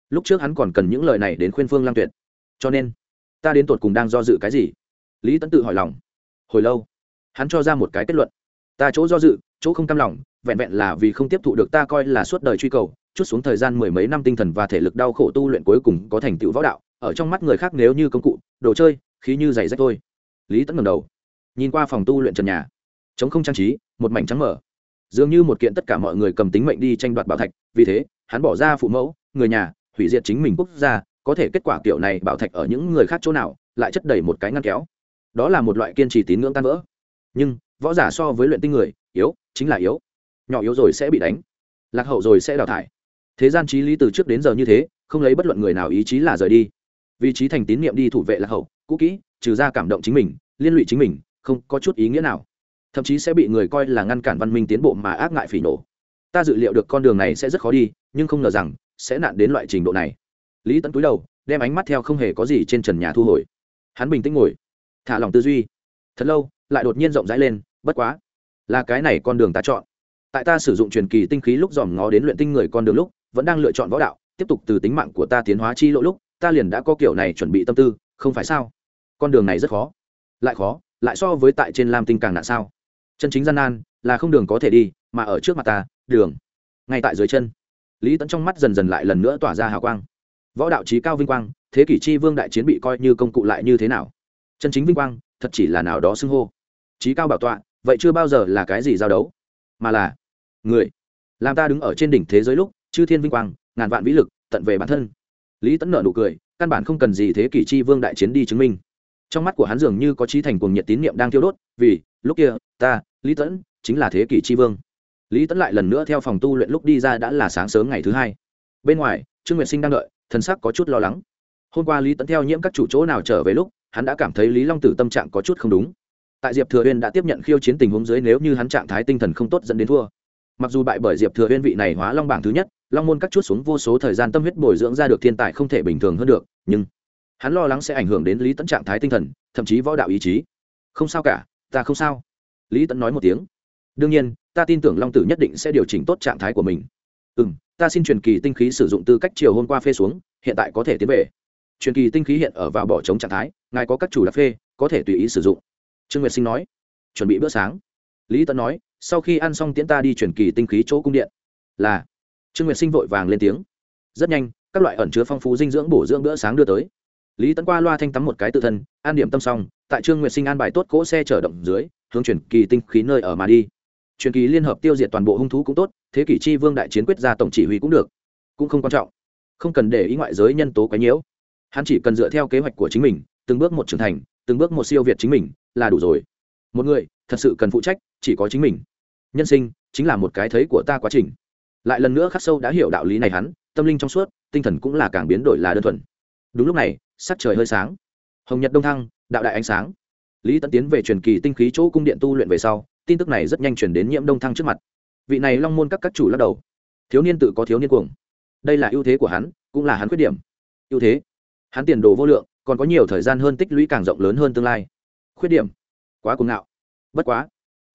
Speaker 1: Lúc trước hắn còn cần những lời này đến khuyên phương lang tuyệt. Cho nên, ta đến tột cùng đang do dự cái gì? Lý tấn tự hỏi lòng. Hồi lâu, hắn cho ra một cái kết luận. Ta chỗ do dự, chỗ không cam lòng, vẹn vẹn là vì không tiếp thụ được ta coi là suốt đời truy cầu chút xuống thời gian mười mấy năm tinh thần và thể lực đau khổ tu luyện cuối cùng có thành tựu võ đạo, ở trong mắt người khác nếu như công cụ, đồ chơi, khí như giày rách thôi. Lý tẫn ngầm đầu, nhìn qua phòng tu luyện trần nhà. Chống không trang trí, một mảnh trắng mở dường như một kiện tất cả mọi người cầm tính mệnh đi tranh đoạt bảo thạch, vì thế, hắn bỏ ra phụ mẫu, người nhà, hủy diệt chính mình quốc gia, có thể kết quả kiểu này bảo thạch ở những người khác chỗ nào, lại chất đầy một cái ngăn kéo. Đó là một loại kiên trì tín ngưỡng tan vỡ. Nhưng, võ giả so với luyện tinh người, yếu, chính là yếu. Nhỏ yếu rồi sẽ bị đánh. Lạc hậu rồi sẽ đào thải thế gian trí lý từ trước đến giờ như thế, không lấy bất luận người nào ý chí là rời đi. Vị trí thành tín niệm đi thủ vệ lạc hậu, cũ kỹ, trừ ra cảm động chính mình, liên lụy chính mình, không có chút ý nghĩa nào. Thậm chí sẽ bị người coi là ngăn cản văn minh tiến bộ mà ác ngại phỉ nổ ta dự liệu được con đường này sẽ rất khó đi, nhưng không ngờ rằng, sẽ nạn đến loại trình độ này. Lý Tấn cúi đầu, đem ánh mắt theo không hề có gì trên trần nhà thu hồi. Hắn bình tĩnh ngồi, thả lòng tư duy. Thật lâu, lại đột nhiên rộng rãi lên, bất quá, là cái này con đường ta chọn. Tại ta sử dụng truyền kỳ tinh khí lúc dòm ngó đến luyện tinh người con đường lúc vẫn đang lựa chọn võ đạo, tiếp tục từ tính mạng của ta tiến hóa chi lỗ lúc, ta liền đã có kiểu này chuẩn bị tâm tư, không phải sao? Con đường này rất khó. Lại khó, lại so với tại trên lam tinh càng nạn sao? Chân chính gian nan là không đường có thể đi, mà ở trước mặt ta, đường. Ngay tại dưới chân. Lý tẫn trong mắt dần dần lại lần nữa tỏa ra hào quang. Võ đạo trí cao vinh quang, thế kỷ chi vương đại chiến bị coi như công cụ lại như thế nào? Chân chính vinh quang, thật chỉ là nào đó xưng hô. Trí cao bảo tọa, vậy chưa bao giờ là cái gì giao đấu? Mà là, người. Làm ta đứng ở trên đỉnh thế giới lúc chư thiên vinh quang, ngàn vạn vĩ lực, tận về bản thân. Lý tẫn nợ nụ cười, căn bản không cần gì thế kỷ chi vương đại chiến đi chứng minh. Trong mắt của hắn dường như có trí thành cuồng nhiệt tín niệm đang thiêu đốt, vì, lúc kia, ta, lý tẫn chính là thế kỷ chi vương. Lý tẫn lại lần nữa theo phòng tu luyện lúc đi ra đã là sáng sớm ngày thứ hai. Bên ngoài, trương nguyệt sinh đang đợi thân sắc có chút lo lắng. Hôm qua lý tẫn theo nhiễm các chủ chỗ nào trở về lúc, hắn đã cảm thấy lý long tử tâm trạng có chút không đúng. Tại diệp thừa uyên đã tiếp nhận khiêu chiến tình huống dưới, nếu như hắn trạng thái tinh thần không tốt dẫn đến thua mặc dù bại bởi diệp thừa uyên vị này hóa long bảng thứ nhất, long môn các chút xuống vô số thời gian tâm huyết bồi dưỡng ra được thiên tài không thể bình thường hơn được, nhưng hắn lo lắng sẽ ảnh hưởng đến lý tẫn trạng thái tinh thần, thậm chí võ đạo ý chí. Không sao cả, ta không sao. Lý tẫn nói một tiếng. Đương nhiên, ta tin tưởng long tử nhất định sẽ điều chỉnh tốt trạng thái của mình. Ừ m ta xin truyền kỳ tinh khí sử dụng tư cách chiều hôm qua phê xuống, hiện tại có thể tiến về. Truyền kỳ tinh khí hiện ở vào bỏ trống trạng thái, ngài có các chủ đặc phê, có thể tùy ý sử dụng. Trương nguyệt sinh nói. Chuẩn bị bữa sáng lý tẫn nói, sau khi ăn xong tiễn ta đi truyền kỳ tinh khí chỗ cung điện. Là. Trương nguyệt sinh vội vàng lên tiếng. Rất nhanh, các loại ẩn chứa phong phú dinh dưỡng bổ dưỡng bữa sáng đưa tới. Lý tẫn qua loa thanh tắm một cái tự thân an điểm tâm xong, tại trương nguyệt sinh an bài tốt cỗ xe chở động dưới, hướng chuyển kỳ tinh khí nơi ở mà đi. Truyền kỳ liên hợp tiêu diệt toàn bộ hung thú cũng tốt, thế kỷ chi vương đại chiến quyết ra tổng chỉ huy cũng được. Cũng không quan trọng. Không cần để ý ngoại giới nhân tố quấy nhiễu. Hắn chỉ cần dựa theo kế hoạch của chính mình, từng bước một trưởng thành, từng bước một siêu việt chính mình, là đủ rồi. Một người thật sự cần phụ trách, chỉ có chính mình. Nhân sinh chính là một cái thấy của ta quá trình. Lại lần nữa khắc sâu đã hiểu đạo lý này hắn, tâm linh trong suốt, tinh thần cũng là càng biến đổi là đơn thuần. Đúng lúc này, sắc trời hơi sáng. Hồng nhật đông thăng, đạo đại ánh sáng. Lý tấn tiến về truyền kỳ tinh khí chỗ cung điện tu luyện về sau, tin tức này rất nhanh chuyển đến nhiễm đông thăng trước mặt. Vị này long môn các các chủ lắc đầu. Thiếu niên tự có thiếu niên cuồng. Đây là ưu thế của hắn, cũng là hắn khuyết điểm. Ưu thế? Hắn tiền đồ vô lượng, còn có nhiều thời gian hơn tích lũy càng rộng lớn hơn tương lai. Khuyết điểm? Quá cuồng ngạo bất quá,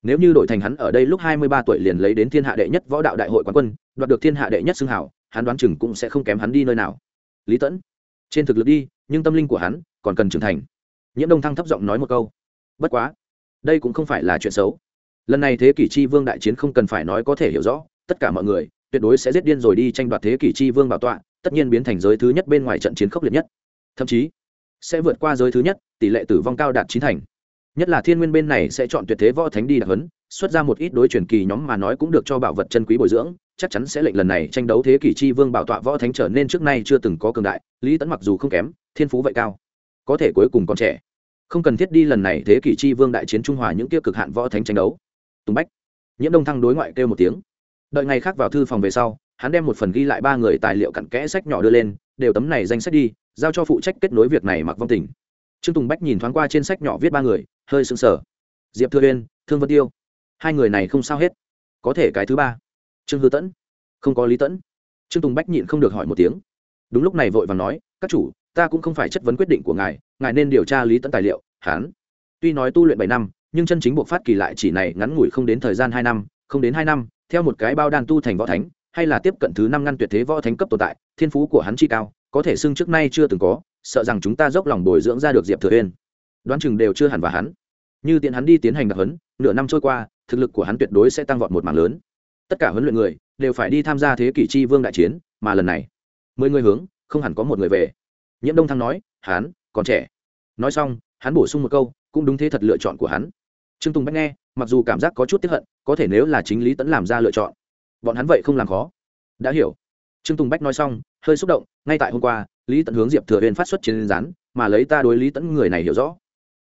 Speaker 1: nếu như đổi thành hắn ở đây lúc hai mươi ba tuổi liền lấy đến thiên hạ đệ nhất võ đạo đại hội quán quân, đoạt được thiên hạ đệ nhất xưng hảo hắn đoán chừng cũng sẽ không kém hắn đi nơi nào. Lý tẫn, trên thực lực đi, nhưng tâm linh của hắn còn cần trưởng thành. Nhiễm đông thăng thấp giọng nói một câu. Bất quá, đây cũng không phải là chuyện xấu. Lần này thế kỷ chi vương đại chiến không cần phải nói có thể hiểu rõ, tất cả mọi người tuyệt đối sẽ giết điên rồi đi tranh đoạt thế kỷ chi vương bảo tọa, tất nhiên biến thành giới thứ nhất bên ngoài trận chiến khốc liệt nhất. Thậm chí, sẽ vượt qua giới thứ nhất, tỷ lệ tử vong cao đạt chín thành nhất là thiên nguyên bên này sẽ chọn tuyệt thế võ thánh đi đặc hấn xuất ra một ít đối truyền kỳ nhóm mà nói cũng được cho bảo vật chân quý bồi dưỡng, chắc chắn sẽ lệnh lần này tranh đấu thế kỷ chi vương bảo tọa võ thánh trở nên trước nay chưa từng có cường đại, lý tẫn mặc dù không kém, thiên phú vậy cao, có thể cuối cùng còn trẻ. Không cần thiết đi lần này thế kỷ chi vương đại chiến trung hòa những tiêu cực hạn võ thánh tranh đấu. Tùng bách, nhiễm đông thăng đối ngoại kêu một tiếng. Đợi ngày khác vào thư phòng về sau, hắn đem một phần ghi lại ba người tài liệu cặn kẽ sách nhỏ đưa lên, đều tấm này danh sách đi, giao cho phụ trách kết nối việc này mặc vong tình trương tùng bách nhìn thoáng qua trên sách nhỏ viết ba người, hơi sững sờ. Diệp thừa uyên, thương vân tiêu. Hai người này không sao hết. Có thể cái thứ ba. Trương hư tẫn. Không có lý tẫn. Trương tùng bách nhịn không được hỏi một tiếng. Đúng lúc này vội và nói, các chủ, ta cũng không phải chất vấn quyết định của ngài ngài nên điều tra lý tẫn tài liệu hán tuy nói tu luyện bảy năm, nhưng chân chính buộc phát kỳ lại chỉ này ngắn ngủi không đến thời gian hai năm, không đến hai năm, theo một cái bao đan tu thành võ thánh, hay là tiếp cận thứ năm ngăn tuyệt thế võ thánh cấp tồn tại, thiên phú của hắn chi cao, có thể xưng trước nay chưa từng có sợ rằng chúng ta dốc lòng bồi dưỡng ra được diệp thừa uyên. Đoán chừng đều chưa hẳn và hắn. Như tiện hắn đi tiến hành đặc huấn, nửa năm trôi qua, thực lực của hắn tuyệt đối sẽ tăng vọt một mảng lớn. Tất cả huấn luyện người đều phải đi tham gia thế kỷ chi vương đại chiến, mà lần này, mười người hướng, không hẳn có một người về. Nhiễm đông thăng nói, hắn còn trẻ. Nói xong, hắn bổ sung một câu, cũng đúng thế thật lựa chọn của hắn. Trương tùng bách nghe, mặc dù cảm giác có chút tiếp hận, có thể nếu là chính lý tẫn làm ra lựa chọn, bọn hắn vậy không làm khó. Đã hiểu. Trương tùng bách nói xong, hơi xúc động, ngay tại hôm qua lý tẫn hướng diệp thừa huyền phát xuất chiến rán mà lấy ta đối lý tẫn người này hiểu rõ.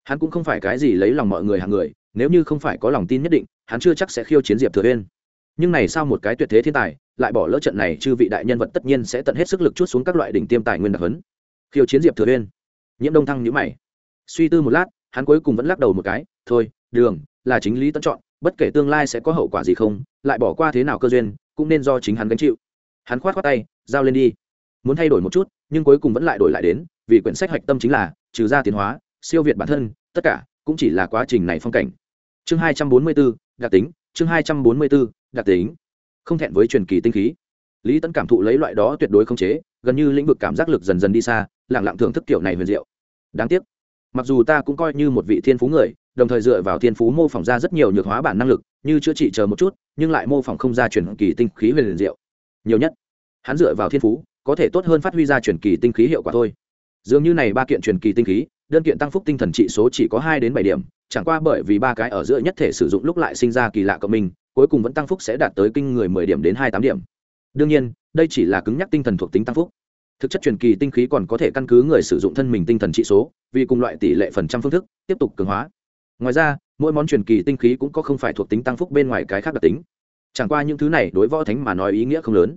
Speaker 1: Hắn cũng không phải cái gì lấy lòng mọi người hàng người, nếu như không phải có lòng tin nhất định, hắn chưa chắc sẽ khiêu chiến diệp thừa Huyên. nhưng này sao một cái tuyệt thế thiên tài, lại bỏ lỡ trận này chư vị đại nhân vật tất nhiên sẽ tận hết sức lực chút xuống các loại đỉnh tiêm tài nguyên đặc hấn khiêu chiến diệp thừa Huyên. nhiễm đông thăng nhữ mày. Suy tư một lát, hắn cuối cùng vẫn lắc đầu một cái, thôi, đường, là chính lý tẫn chọn, bất kể tương lai sẽ có hậu quả gì không, lại bỏ qua thế nào cơ duyên, cũng nên do chính hắn gánh chịu. Hắn khoát khoát tay, giao lên đi. Muốn thay đổi một chút nhưng cuối cùng vẫn lại đổi lại đến, vì quyển sách hạch tâm chính là, trừ ra tiến hóa, siêu việt bản thân, tất cả cũng chỉ là quá trình này phong cảnh. Chương hai trăm bốn mươi bốn đặc tính, chương hai trăm bốn mươi bốn đặc tính. Không thẹn với truyền kỳ tinh khí. Lý tấn cảm thụ lấy loại đó tuyệt đối không chế, gần như lĩnh vực cảm giác lực dần dần đi xa lẳng lặng thưởng thức kiểu này huyền diệu. Đáng tiếc, mặc dù ta cũng coi như một vị thiên phú người, đồng thời dựa vào thiên phú mô phỏng ra rất nhiều nhược hóa bản năng lực, như chữa trị chờ một chút, nhưng lại mô phỏng không ra truyền kỳ tinh khí huyền diệu. Nhiều nhất, hắn dựa vào thiên phú có thể tốt hơn phát huy ra truyền kỳ tinh khí hiệu quả thôi. Dường như này ba kiện truyền kỳ tinh khí, đơn kiện tăng phúc tinh thần trị số chỉ có hai đến bảy điểm, chẳng qua bởi vì ba cái ở giữa nhất thể sử dụng lúc lại sinh ra kỳ lạ cộng minh, cuối cùng vẫn tăng phúc sẽ đạt tới kinh người mười điểm đến hai tám điểm. Đương nhiên, đây chỉ là cứng nhắc tinh thần thuộc tính tăng phúc. Thực chất truyền kỳ tinh khí còn có thể căn cứ người sử dụng thân mình tinh thần trị số, vì cùng loại tỷ lệ phần trăm phương thức, tiếp tục cường hóa. Ngoài ra, mỗi món truyền kỳ tinh khí cũng có không phải thuộc tính tăng phúc bên ngoài cái khác đặc tính. Chẳng qua những thứ này đối võ thánh mà nói ý nghĩa không lớn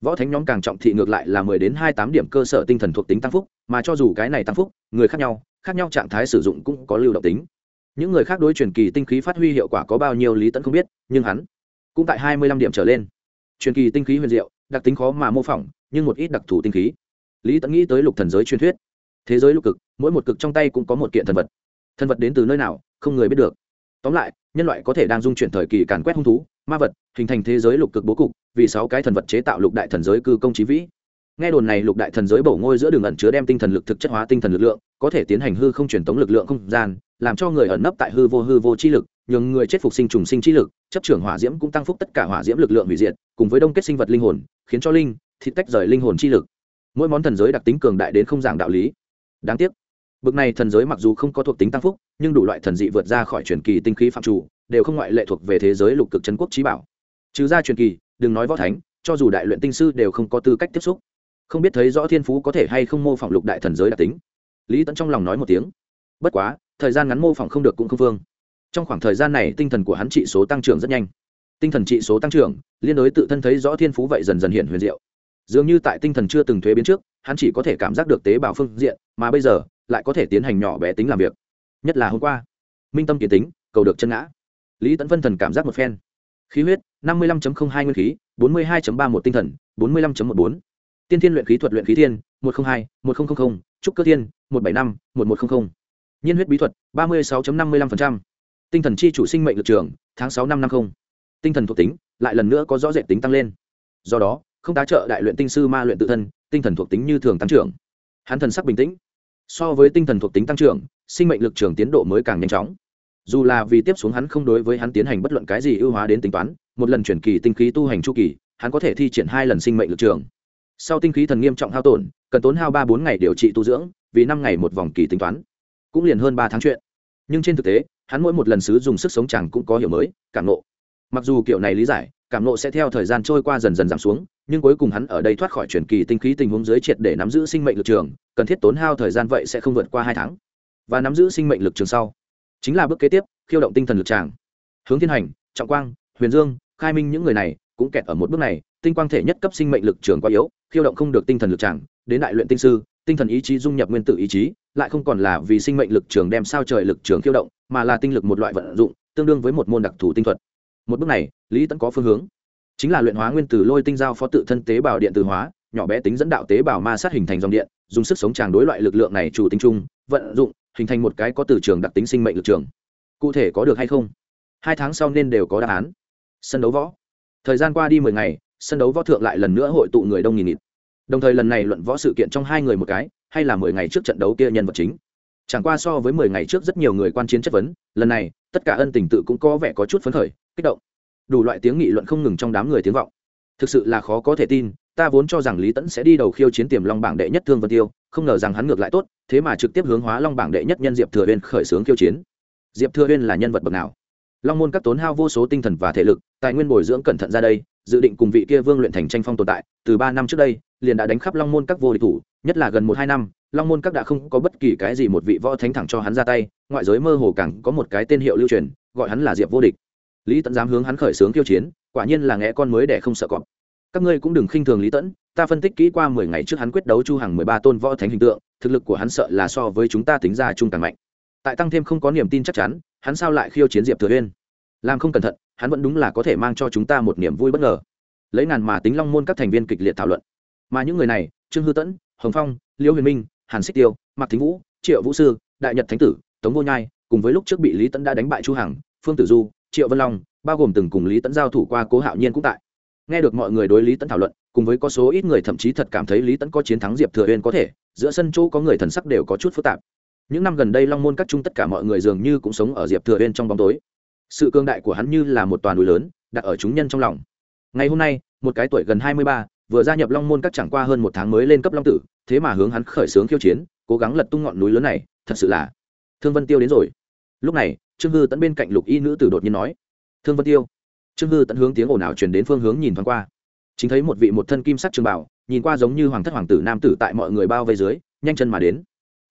Speaker 1: võ thánh nhóm càng trọng thị ngược lại là mười đến hai tám điểm cơ sở tinh thần thuộc tính tăng phúc, mà cho dù cái này tăng phúc, người khác nhau khác nhau trạng thái sử dụng cũng có lưu động tính. Những người khác đối truyền kỳ tinh khí phát huy hiệu quả có bao nhiêu lý tẫn không biết, nhưng hắn cũng tại hai mươi lăm điểm trở lên. Truyền kỳ tinh khí huyền diệu, đặc tính khó mà mô phỏng, nhưng một ít đặc thù tinh khí. Lý tẫn nghĩ tới lục thần giới truyền thuyết. Thế giới lục cực, mỗi một cực trong tay cũng có một kiện thần vật. Thần vật đến từ nơi nào, không người biết được tóm lại, nhân loại có thể đang dung chuyển thời kỳ càn quét hung thú, ma vật, hình thành thế giới lục cực bố cục, vì sáu cái thần vật chế tạo lục đại thần giới cư công trí vĩ. Nghe đồn này lục đại thần giới bổ ngôi giữa đường ẩn chứa đem tinh thần lực thực chất hóa tinh thần lực lượng, có thể tiến hành hư không truyền tống lực lượng không gian, làm cho người ẩn nấp tại hư vô hư vô chi lực, nhường người chết phục sinh trùng sinh chi lực, chấp trưởng hỏa diễm cũng tăng phúc tất cả hỏa diễm lực lượng hủy diệt, cùng với đông kết sinh vật linh hồn, khiến cho linh, thịt tách rời linh hồn chi lực. Mỗi món thần giới đặc tính cường đại đến không giảng đạo lý. Đáng tiếc bực này thần giới mặc dù không có thuộc tính tăng phúc, nhưng đủ loại thần dị vượt ra khỏi truyền kỳ tinh khí phạm chủ, đều không ngoại lệ thuộc về thế giới lục cực chân quốc trí bảo. Trừ ra truyền kỳ, đừng nói võ thánh, cho dù đại luyện tinh sư đều không có tư cách tiếp xúc. Không biết thấy rõ thiên phú có thể hay không mô phỏng lục đại thần giới đặc tính. Lý tẫn trong lòng nói một tiếng. Bất quá, thời gian ngắn mô phỏng không được cũng không vương trong khoảng thời gian này, tinh thần của hắn trị số tăng trưởng rất nhanh. Tinh thần trị số tăng trưởng, liên đối tự thân thấy rõ thiên phú vậy dần dần hiện huyền diệu. Dường như tại tinh thần chưa từng thuế biến trước, hắn chỉ có thể cảm giác được tế bào phương diện, mà bây giờ lại có thể tiến hành nhỏ bé tính làm việc. Nhất là hôm qua, minh tâm kiến tính, cầu được chân ngã. Lý Tấn phân thần cảm giác một phen. Khí huyết, năm mươi năm hai nguyên khí, bốn mươi hai ba một tinh thần, bốn mươi năm một bốn. Tiên thiên luyện khí thuật luyện khí thiên, một trăm linh hai, một nghìn trúc cơ thiên, một bảy năm, một một trăm linh nhiên huyết bí thuật, ba mươi sáu năm mươi năm tinh thần chi chủ sinh mệnh lực trường, tháng sáu năm năm mươi tinh thần thuộc tính, lại lần nữa có rõ rệt tính tăng lên. Do đó, không tá trợ đại luyện tinh sư ma luyện tự thân, tinh thần thuộc tính như thường tăng trưởng. Hắn thần sắc bình tĩnh so với tinh thần thuộc tính tăng trưởng, sinh mệnh lực trường tiến độ mới càng nhanh chóng. Dù là vì tiếp xuống hắn không đối với hắn tiến hành bất luận cái gì ưu hóa đến tính toán, một lần chuyển kỳ tinh khí tu hành chu kỳ, hắn có thể thi triển hai lần sinh mệnh lực trường. Sau tinh khí thần nghiêm trọng hao tổn, cần tốn hao ba bốn ngày điều trị tu dưỡng, vì năm ngày một vòng kỳ tính toán. Cũng liền hơn ba tháng chuyện. Nhưng trên thực tế, hắn mỗi một lần sử dụng sức sống chẳng cũng có hiểu mới, cảm nộ mặc dù kiểu này lý giải cảm nộ sẽ theo thời gian trôi qua dần dần giảm xuống, nhưng cuối cùng hắn ở đây thoát khỏi truyền kỳ tinh khí tình huống dưới triệt để nắm giữ sinh mệnh lực trường, cần thiết tốn hao thời gian vậy sẽ không vượt qua hai tháng. Và nắm giữ sinh mệnh lực trường sau. Chính là bước kế tiếp, khiêu động tinh thần lực tràng. Hướng thiên hành, trọng quang, huyền dương, khai minh những người này cũng kẹt ở một bước này, tinh quang thể nhất cấp sinh mệnh lực trường quá yếu, khiêu động không được tinh thần lực tràng, đến đại luyện tinh sư, tinh thần ý chí dung nhập nguyên tử ý chí, lại không còn là vì sinh mệnh lực trường đem sao trời lực trường khiêu động, mà là tinh lực một loại vận dụng, tương đương với một môn đặc thù tinh thuật một bước này, lý tẫn có phương hướng. Chính là luyện hóa nguyên tử lôi tinh giao phó tự thân tế bào điện từ hóa, nhỏ bé tính dẫn đạo tế bào ma sát hình thành dòng điện, dùng sức sống tràng đối loại lực lượng này chủ tính chung, vận dụng, hình thành một cái có từ trường đặc tính sinh mệnh lực trường. Cụ thể có được hay không? Hai tháng sau nên đều có đáp án. Sân đấu võ. Thời gian qua đi mười ngày, sân đấu võ thượng lại lần nữa hội tụ người đông nghìn nghịt. Đồng thời lần này luận võ sự kiện trong hai người một cái, hay là mười ngày trước trận đấu kia nhân vật chính. Chẳng qua so với mười ngày trước rất nhiều người quan chiến chất vấn, lần này tất cả ân tình tự cũng có vẻ có chút phấn khởi, kích động. Đủ loại tiếng nghị luận không ngừng trong đám người tiếng vọng. Thực sự là khó có thể tin, ta vốn cho rằng lý tẫn sẽ đi đầu khiêu chiến tiềm long bảng đệ nhất thương vân tiêu, không ngờ rằng hắn ngược lại tốt, thế mà trực tiếp hướng hóa long bảng đệ nhất nhân diệp thừa uyên khởi xướng khiêu chiến. Diệp thừa uyên là nhân vật bậc nào? Long môn các tốn hao vô số tinh thần và thể lực, tài nguyên bồi dưỡng cẩn thận ra đây, dự định cùng vị kia vương luyện thành tranh phong tồn tại, từ ba năm trước đây, liền đã đánh khắp long môn các vô địch thủ, nhất là gần một hai năm, long môn các đã không có bất kỳ cái gì một vị võ thánh thẳng cho hắn ra tay ngoại giới mơ hồ càng có một cái tên hiệu lưu truyền, gọi hắn là diệp vô địch. Lý tẫn dám hướng hắn khởi xướng kiêu chiến, quả nhiên là nghe con mới để không sợ cọp. Các ngươi cũng đừng khinh thường lý tẫn ta phân tích kỹ qua mười ngày trước hắn quyết đấu chu hàng mười ba tôn võ thánh hình tượng, thực lực của hắn sợ là so với chúng ta tính ra chung càng mạnh. Tại tăng thêm không có niềm tin chắc chắn, hắn sao lại khiêu chiến diệp thừa uyên? Làm không cẩn thận, hắn vẫn đúng là có thể mang cho chúng ta một niềm vui bất ngờ. Lấy ngàn mà tính long môn các thành viên kịch liệt thảo luận. Mà những người này, trương hư tẫn, hồng phong liêu huyền minh, hàn xích tiêu, mạc thính vũ, triệu vũ sư, đại nhật thánh tử tống vô nhai, cùng với lúc trước bị lý tẫn đã đánh bại chu hằng, phương tử du, triệu vân long, bao gồm từng cùng lý tẫn giao thủ qua cố hạo nhiên cũng tại. Nghe được mọi người đối lý tẫn thảo luận, cùng với có số ít người thậm chí thật cảm thấy lý tẫn có chiến thắng diệp thừa uyên có thể, giữa sân chỗ có người thần sắc đều có chút phức tạp. Những năm gần đây long môn các trung tất cả mọi người dường như cũng sống ở diệp thừa uyên trong bóng tối. Sự cương đại của hắn như là một toàn núi lớn, đặt ở chúng nhân trong lòng. Ngày hôm nay, một cái tuổi gần hai mươi ba, vừa gia nhập long môn các chẳng qua hơn một tháng mới lên cấp long tử, thế mà hướng hắn khởi xướng khiêu chiến, cố gắng lật tung ngọn núi lớn này, thật sự là thương vân tiêu đến rồi. Lúc này, trương hư tẫn bên cạnh lục y nữ tử đột nhiên nói, thương vân tiêu. Trương hư tẫn hướng tiếng ồn ào truyền đến phương hướng nhìn thoáng qua. Chính thấy một vị một thân kim sắc trường bảo, nhìn qua giống như hoàng thất hoàng tử nam tử tại mọi người bao vây dưới, nhanh chân mà đến.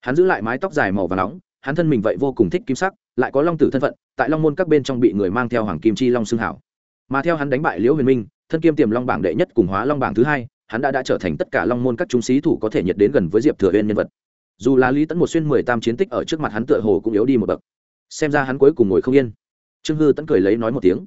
Speaker 1: Hắn giữ lại mái tóc dài màu và nóng, hắn thân mình vậy vô cùng thích kim sắc, lại có long tử thân phận, tại long môn các bên trong bị người mang theo hoàng kim chi long xương hảo. Mà theo hắn đánh bại liễu huyền minh, thân kiêm tiềm long bảng đệ nhất cùng hóa long bảng thứ hai, hắn đã đã trở thành tất cả long môn các trung sĩ thủ có thể nhiệt đến gần với diệp thừa huyên nhân vật dù là lý tẫn một xuyên mười tam chiến tích ở trước mặt hắn tựa hồ cũng yếu đi một bậc. Xem ra hắn cuối cùng ngồi không yên. Trương hư tẫn cười lấy nói một tiếng.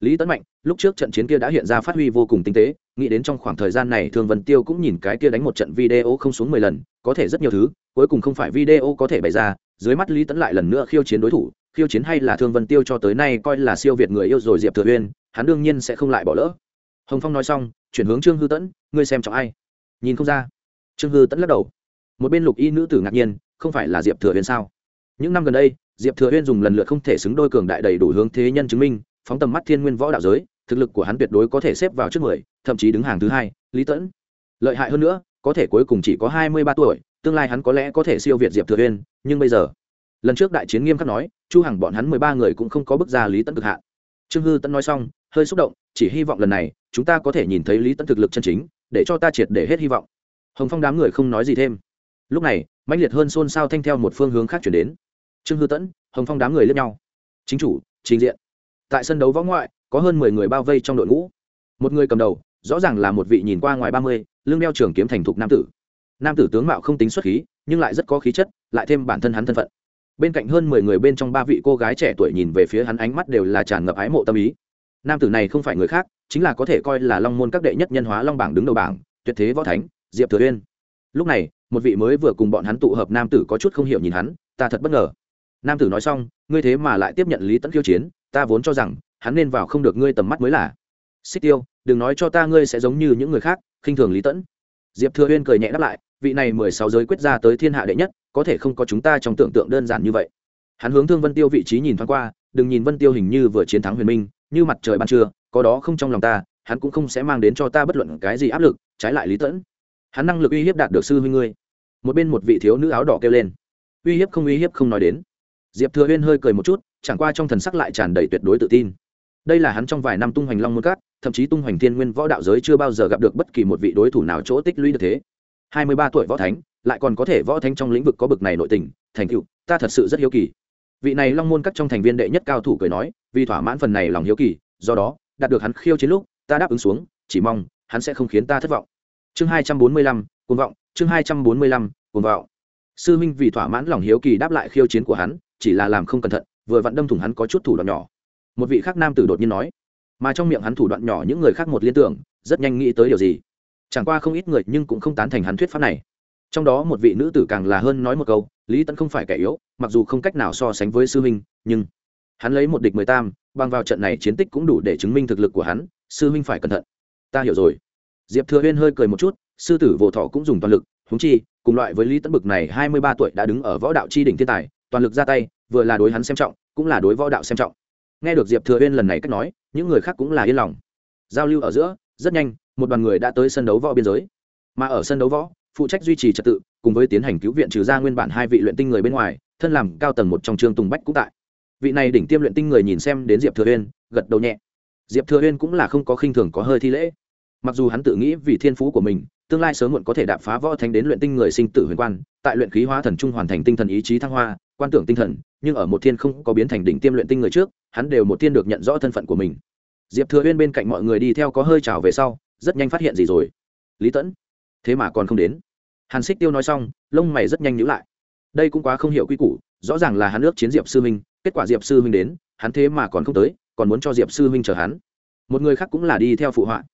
Speaker 1: Lý tẫn mạnh, lúc trước trận chiến kia đã hiện ra phát huy vô cùng tinh tế, nghĩ đến trong khoảng thời gian này thường vân tiêu cũng nhìn cái kia đánh một trận video không xuống mười lần, có thể rất nhiều thứ, cuối cùng không phải video có thể bày ra, dưới mắt lý tẫn lại lần nữa khiêu chiến đối thủ, khiêu chiến hay là thương vân tiêu cho tới nay coi là siêu việt người yêu rồi diệp thừa uyên, hắn đương nhiên sẽ không lại bỏ lỡ. Hồng phong nói xong, chuyển hướng trương hư tẫn ngươi xem trọng ai? Nhìn không ra. Trương hư tẫn lắc đầu một bên lục y nữ tử ngạc nhiên, không phải là diệp thừa uyên sao? Những năm gần đây, diệp thừa uyên dùng lần lượt không thể xứng đôi cường đại đầy đủ hướng thế nhân chứng minh, phóng tầm mắt thiên nguyên võ đạo giới, thực lực của hắn tuyệt đối có thể xếp vào trước mười, thậm chí đứng hàng thứ hai, lý tẫn. Lợi hại hơn nữa, có thể cuối cùng chỉ có hai mươi ba tuổi, tương lai hắn có lẽ có thể siêu việt diệp thừa uyên, nhưng bây giờ, lần trước đại chiến nghiêm khắc nói, chu hằng bọn hắn mười ba người cũng không có bước ra lý tẫn cực hạn. Trương hư tẫn nói xong, hơi xúc động, chỉ hy vọng lần này, chúng ta có thể nhìn thấy lý tẫn thực lực chân chính, để cho ta triệt để hết hy vọng. Hồng phong đám người không nói gì thêm lúc này, mãnh liệt hơn xôn xao thanh theo một phương hướng khác chuyển đến. Trương hư tẫn, hồng phong đám người lướt nhau. Chính chủ, trình diện. Tại sân đấu võ ngoại, có hơn mười người bao vây trong đội ngũ. Một người cầm đầu, rõ ràng là một vị nhìn qua ngoài ba mươi, lưng đeo trường kiếm thành thục nam tử. Nam tử tướng mạo không tính xuất khí, nhưng lại rất có khí chất, lại thêm bản thân hắn thân phận. Bên cạnh hơn mười người bên trong ba vị cô gái trẻ tuổi nhìn về phía hắn ánh mắt đều là tràn ngập ái mộ tâm ý. Nam tử này không phải người khác, chính là có thể coi là long môn các đệ nhất nhân hóa long bảng đứng đầu bảng, tuyệt thế võ thánh, diệp thừa uyên. Lúc này một vị mới vừa cùng bọn hắn tụ hợp nam tử có chút không hiểu nhìn hắn, ta thật bất ngờ. Nam tử nói xong, ngươi thế mà lại tiếp nhận lý tẫn khiêu chiến, ta vốn cho rằng, hắn nên vào không được ngươi tầm mắt mới là. Xích tiêu, đừng nói cho ta ngươi sẽ giống như những người khác, khinh thường lý tẫn diệp thừa Huyên cười nhẹ đáp lại, vị này mười sáu giới quyết ra tới thiên hạ đệ nhất, có thể không có chúng ta trong tưởng tượng đơn giản như vậy. Hắn hướng thương vân tiêu vị trí nhìn thoáng qua, đừng nhìn vân tiêu hình như vừa chiến thắng huyền minh, như mặt trời ban trưa, có đó không trong lòng ta, hắn cũng không sẽ mang đến cho ta bất luận cái gì áp lực, trái lại lý tẫn hắn năng lực uy hiếp đạt được sư huynh ngươi một bên một vị thiếu nữ áo đỏ kêu lên. Uy hiếp không uy hiếp không nói đến. Diệp thừa huyên hơi cười một chút, chẳng qua trong thần sắc lại tràn đầy tuyệt đối tự tin. Đây là hắn trong vài năm tung hoành long môn cát, thậm chí tung hoành thiên nguyên võ đạo giới chưa bao giờ gặp được bất kỳ một vị đối thủ nào chỗ tích lũy được thế. Hai mươi ba tuổi võ thánh, lại còn có thể võ thánh trong lĩnh vực có bực này nội tình, thành tựu, ta thật sự rất hiếu kỳ. Vị này long môn cắt trong thành viên đệ nhất cao thủ cười nói, vì thỏa mãn phần này lòng hiếu kỳ, do đó, đạt được hắn khiêu chiến lúc, ta đáp ứng xuống, chỉ mong, hắn sẽ không khiến ta thất vọng. Chương hai trăm bốn mươi lăm cuồng vọng, chương hai trăm bốn mươi lăm, cuồng vọng. Sư minh vì thỏa mãn lòng hiếu kỳ đáp lại khiêu chiến của hắn, chỉ là làm không cẩn thận, vừa vặn đâm thủng hắn có chút thủ đoạn nhỏ. Một vị khác nam tử đột nhiên nói, mà trong miệng hắn thủ đoạn nhỏ những người khác một liên tưởng, rất nhanh nghĩ tới điều gì. Chẳng qua không ít người nhưng cũng không tán thành hắn thuyết pháp này. Trong đó một vị nữ tử càng là hơn nói một câu, lý tẫn không phải kẻ yếu, mặc dù không cách nào so sánh với sư huynh nhưng hắn lấy một địch mười tam, bằng vào trận này chiến tích cũng đủ để chứng minh thực lực của hắn, sư huynh phải cẩn thận. Ta hiểu rồi. Diệp thừa huyên hơi cười một chút sư tử vô thọ cũng dùng toàn lực húng chi, cùng loại với lý Tấn bực này hai mươi ba tuổi đã đứng ở võ đạo tri đỉnh thiên tài, toàn lực ra tay, vừa là đối hắn xem trọng, cũng là đối võ đạo xem trọng. Nghe được diệp thừa huyên lần này cách nói, những người khác cũng là yên lòng. Giao lưu ở giữa, rất nhanh, một đoàn người đã tới sân đấu võ biên giới. Mà ở sân đấu võ, phụ trách duy trì trật tự, cùng với tiến hành cứu viện trừ ra nguyên bản hai vị luyện tinh người bên ngoài, thân làm cao tầng một trong trương tùng bách cũng tại. Vị này đỉnh tiêm luyện tinh người nhìn xem đến diệp thừa huyên gật đầu nhẹ. Diệp thừa huyên cũng là không có khinh thường có hơi thi lễ. Mặc dù hắn tự nghĩ vì thiên phú của mình tương lai sớm muộn có thể đạp phá võ thánh đến luyện tinh người sinh tử huyền quan, tại luyện khí hóa thần trung hoàn thành tinh thần ý chí thăng hoa, quan tưởng tinh thần, nhưng ở một thiên không có biến thành đỉnh tiêm luyện tinh người trước, hắn đều một thiên được nhận rõ thân phận của mình. Diệp thừa uyên bên cạnh mọi người đi theo có hơi trào về sau, rất nhanh phát hiện gì rồi. Lý tẫn, thế mà còn không đến. Hàn xích tiêu nói xong, lông mày rất nhanh nhữ lại. Đây cũng quá không hiểu quy củ, rõ ràng là hắn ước chiến diệp sư minh, kết quả diệp sư minh đến, hắn thế mà còn không tới, còn muốn cho diệp sư minh chờ hắn. Một người khác cũng là đi theo phụ họa.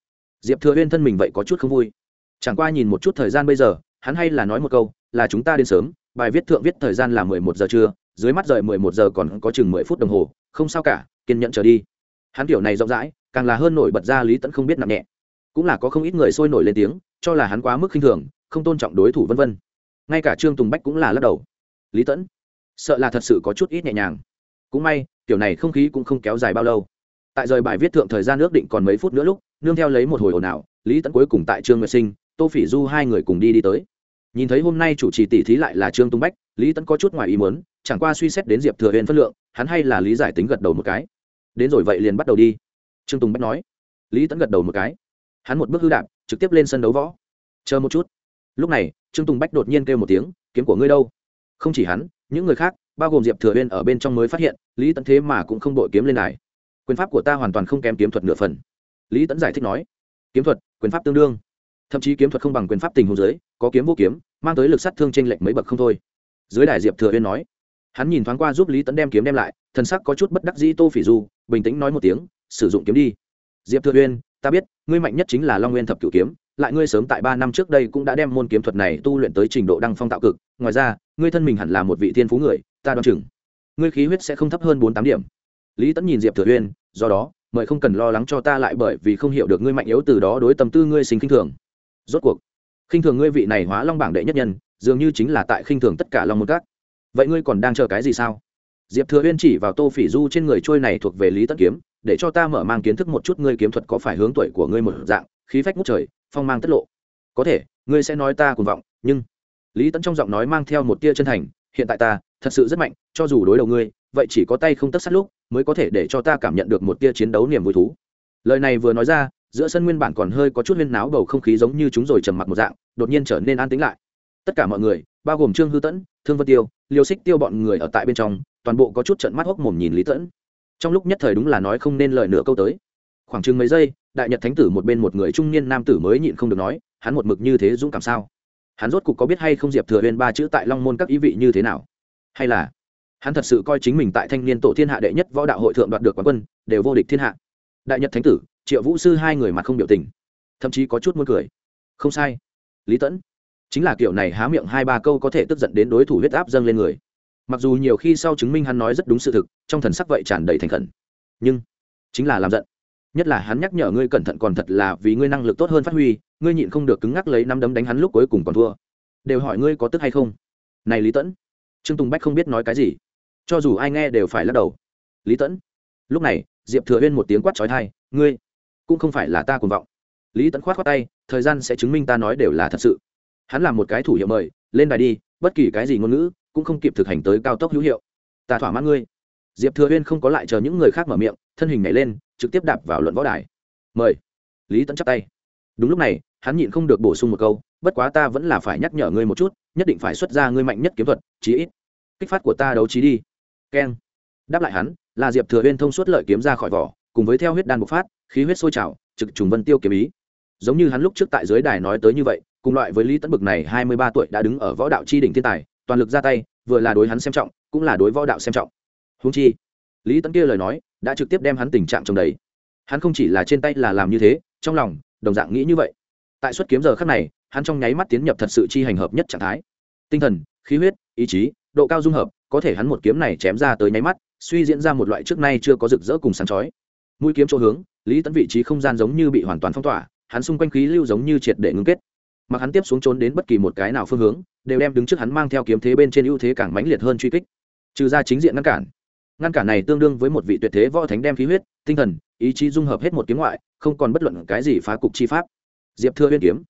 Speaker 1: Diệp thừa huyên thân mình vậy có chút không vui chẳng qua nhìn một chút thời gian bây giờ, hắn hay là nói một câu, là chúng ta đến sớm, bài viết thượng viết thời gian là mười một giờ trưa, dưới mắt rời mười một giờ còn có chừng mười phút đồng hồ, không sao cả, kiên nhẫn trở đi. Hắn kiểu này rộng rãi, càng là hơn nổi bật ra lý tẫn không biết nặng nhẹ. Cũng là có không ít người sôi nổi lên tiếng, cho là hắn quá mức khinh thường, không tôn trọng đối thủ vân vân. Ngay cả trương tùng bách cũng là lắc đầu. Lý tẫn, sợ là thật sự có chút ít nhẹ nhàng. Cũng may, kiểu này không khí cũng không kéo dài bao lâu. Tại rời bài viết thượng thời gian ước định còn mấy phút nữa lúc, nương theo lấy một hồi ồn ào, lý tẫn cuối cùng tại trương nguyệt sinh tô phỉ du hai người cùng đi đi tới. Nhìn thấy hôm nay chủ trì tỷ thí lại là trương tung bách, lý tẫn có chút ngoài ý muốn, chẳng qua suy xét đến diệp thừa huyền phân lượng, hắn hay là lý giải tính gật đầu một cái. Đến rồi vậy liền bắt đầu đi, trương tùng bách nói. Lý tẫn gật đầu một cái. Hắn một bước hư đạp, trực tiếp lên sân đấu võ. Chờ một chút. Lúc này, trương tùng bách đột nhiên kêu một tiếng, kiếm của ngươi đâu? Không chỉ hắn, những người khác, bao gồm diệp thừa huyên ở bên trong mới phát hiện, lý tẫn thế mà cũng không đội kiếm lên đài. Quyền pháp của ta hoàn toàn không kém kiếm thuật nửa phần. Lý tẫn giải thích nói. Kiếm thuật, quyền pháp tương đương thậm chí kiếm thuật không bằng quyền pháp tình hồ dưới, có kiếm vô kiếm, mang tới lực sát thương trên lệnh lệch mấy bậc không thôi. Dưới đài diệp thừa huyên nói, hắn nhìn thoáng qua giúp lý Tấn đem kiếm đem lại, thần sắc có chút bất đắc dĩ tô phỉ du, bình tĩnh nói một tiếng, sử dụng kiếm đi. Diệp thừa huyên ta biết, ngươi mạnh nhất chính là long nguyên thập cửu kiếm, lại ngươi sớm tại ba năm trước đây cũng đã đem môn kiếm thuật này tu luyện tới trình độ đăng phong tạo cực, ngoài ra, ngươi thân mình hẳn là một vị thiên phú người, ta đoán chừng, ngươi khí huyết sẽ không thấp hơn bốn tám điểm. Lý tẫn nhìn diệp thừa uyên, do đó, mời không cần lo lắng cho ta lại bởi vì không hiểu được ngươi mạnh yếu từ đó đối tâm tư ngươi sinh kinh thường rốt cuộc, khinh thường ngươi vị này hóa long bảng đệ nhất nhân, dường như chính là tại khinh thường tất cả long một các. Vậy ngươi còn đang chờ cái gì sao? Diệp thừa uyên chỉ vào tô phỉ du trên người trôi này thuộc về lý tẫn kiếm, để cho ta mở mang kiến thức một chút ngươi kiếm thuật có phải hướng tuổi của ngươi một dạng, khí phách ngút trời, phong mang tất lộ. Có thể, ngươi sẽ nói ta cuồng vọng, nhưng lý tẫn trong giọng nói mang theo một tia chân thành, hiện tại ta thật sự rất mạnh, cho dù đối đầu ngươi, vậy chỉ có tay không tất sát lúc, mới có thể để cho ta cảm nhận được một tia chiến đấu niềm vui thú. Lời này vừa nói ra giữa sân nguyên bản còn hơi có chút huyên náo bầu không khí giống như chúng rồi trầm mặc một dạng, đột nhiên trở nên an tĩnh lại. Tất cả mọi người, bao gồm trương hư tẫn, thương vân tiêu, liêu xích tiêu bọn người ở tại bên trong, toàn bộ có chút trận mắt hốc mồm nhìn lý tẫn. Trong lúc nhất thời đúng là nói không nên lời nửa câu tới. Khoảng chừng mấy giây, đại nhật thánh tử một bên một người trung niên nam tử mới nhịn không được nói, hắn một mực như thế dũng cảm sao? Hắn rốt cục có biết hay không diệp thừa huyên ba chữ tại long môn các ý vị như thế nào? Hay là hắn thật sự coi chính mình tại thanh niên tổ thiên hạ đệ nhất võ đạo hội thượng đoạt được quán quân, đều vô địch thiên hạ? Đại nhật thánh tử triệu vũ sư hai người mặt không biểu tình, thậm chí có chút muốn cười. Không sai. Lý tẫn, chính là kiểu này há miệng hai ba câu có thể tức giận đến đối thủ huyết áp dâng lên người. Mặc dù nhiều khi sau chứng minh hắn nói rất đúng sự thực, trong thần sắc vậy tràn đầy thành khẩn. Nhưng, chính là làm giận. Nhất là hắn nhắc nhở ngươi cẩn thận còn thật là vì ngươi năng lực tốt hơn phát huy, ngươi nhịn không được cứng ngắc lấy năm đấm đánh hắn lúc cuối cùng còn thua. Đều hỏi ngươi có tức hay không. Này lý tẫn, trương tùng bách không biết nói cái gì. Cho dù ai nghe đều phải lắc đầu. Lý tẫn, lúc này, diệp thừa huyên một tiếng quát trói thai ngươi cũng không phải là ta cuồng vọng. Lý tẫn khoát khoát tay, thời gian sẽ chứng minh ta nói đều là thật sự. Hắn làm một cái thủ hiệu mời, lên đài đi, bất kỳ cái gì ngôn ngữ cũng không kịp thực hành tới cao tốc hữu hiệu. Ta thỏa mãn ngươi. Diệp thừa huyên không có lại chờ những người khác mở miệng, thân hình nhảy lên, trực tiếp đạp vào luận võ đài. Mời. Lý tẫn chắp tay. Đúng lúc này, hắn nhịn không được bổ sung một câu, bất quá ta vẫn là phải nhắc nhở ngươi một chút, nhất định phải xuất ra ngươi mạnh nhất kiếm thuật, chí ít. Kích phát của ta đấu trí đi. Keng. Đáp lại hắn, là diệp thừa huyên thông suốt lợi kiếm ra khỏi vỏ, cùng với theo huyết đan bộc phát khí huyết sôi trào, trực trùng vân tiêu kiếm ý. Giống như hắn lúc trước tại dưới đài nói tới như vậy, cùng loại với lý Tấn bực này hai mươi ba tuổi đã đứng ở võ đạo chi đỉnh thiên tài, toàn lực ra tay, vừa là đối hắn xem trọng, cũng là đối võ đạo xem trọng. Húng chi, lý Tấn kia lời nói đã trực tiếp đem hắn tình trạng trồng đầy. Hắn không chỉ là trên tay là làm như thế, trong lòng, đồng dạng nghĩ như vậy. Tại xuất kiếm giờ khắc này, hắn trong nháy mắt tiến nhập thật sự chi hành hợp nhất trạng thái. Tinh thần, khí huyết, ý chí, độ cao dung hợp, có thể hắn một kiếm này chém ra tới nháy mắt, suy diễn ra một loại trước nay chưa có rực rỡ cùng sáng chói mũi kiếm chỗ hướng, lý tẫn vị trí không gian giống như bị hoàn toàn phong tỏa, hắn xung quanh khí lưu giống như triệt để ngưng kết. Mặc hắn tiếp xuống trốn đến bất kỳ một cái nào phương hướng, đều đem đứng trước hắn mang theo kiếm thế bên trên ưu thế càng mãnh liệt hơn truy kích. Trừ ra chính diện ngăn cản. Ngăn cản này tương đương với một vị tuyệt thế võ thánh đem khí huyết, tinh thần, ý chí dung hợp hết một kiếm ngoại, không còn bất luận cái gì phá cục chi pháp. Diệp thưa uyên kiếm.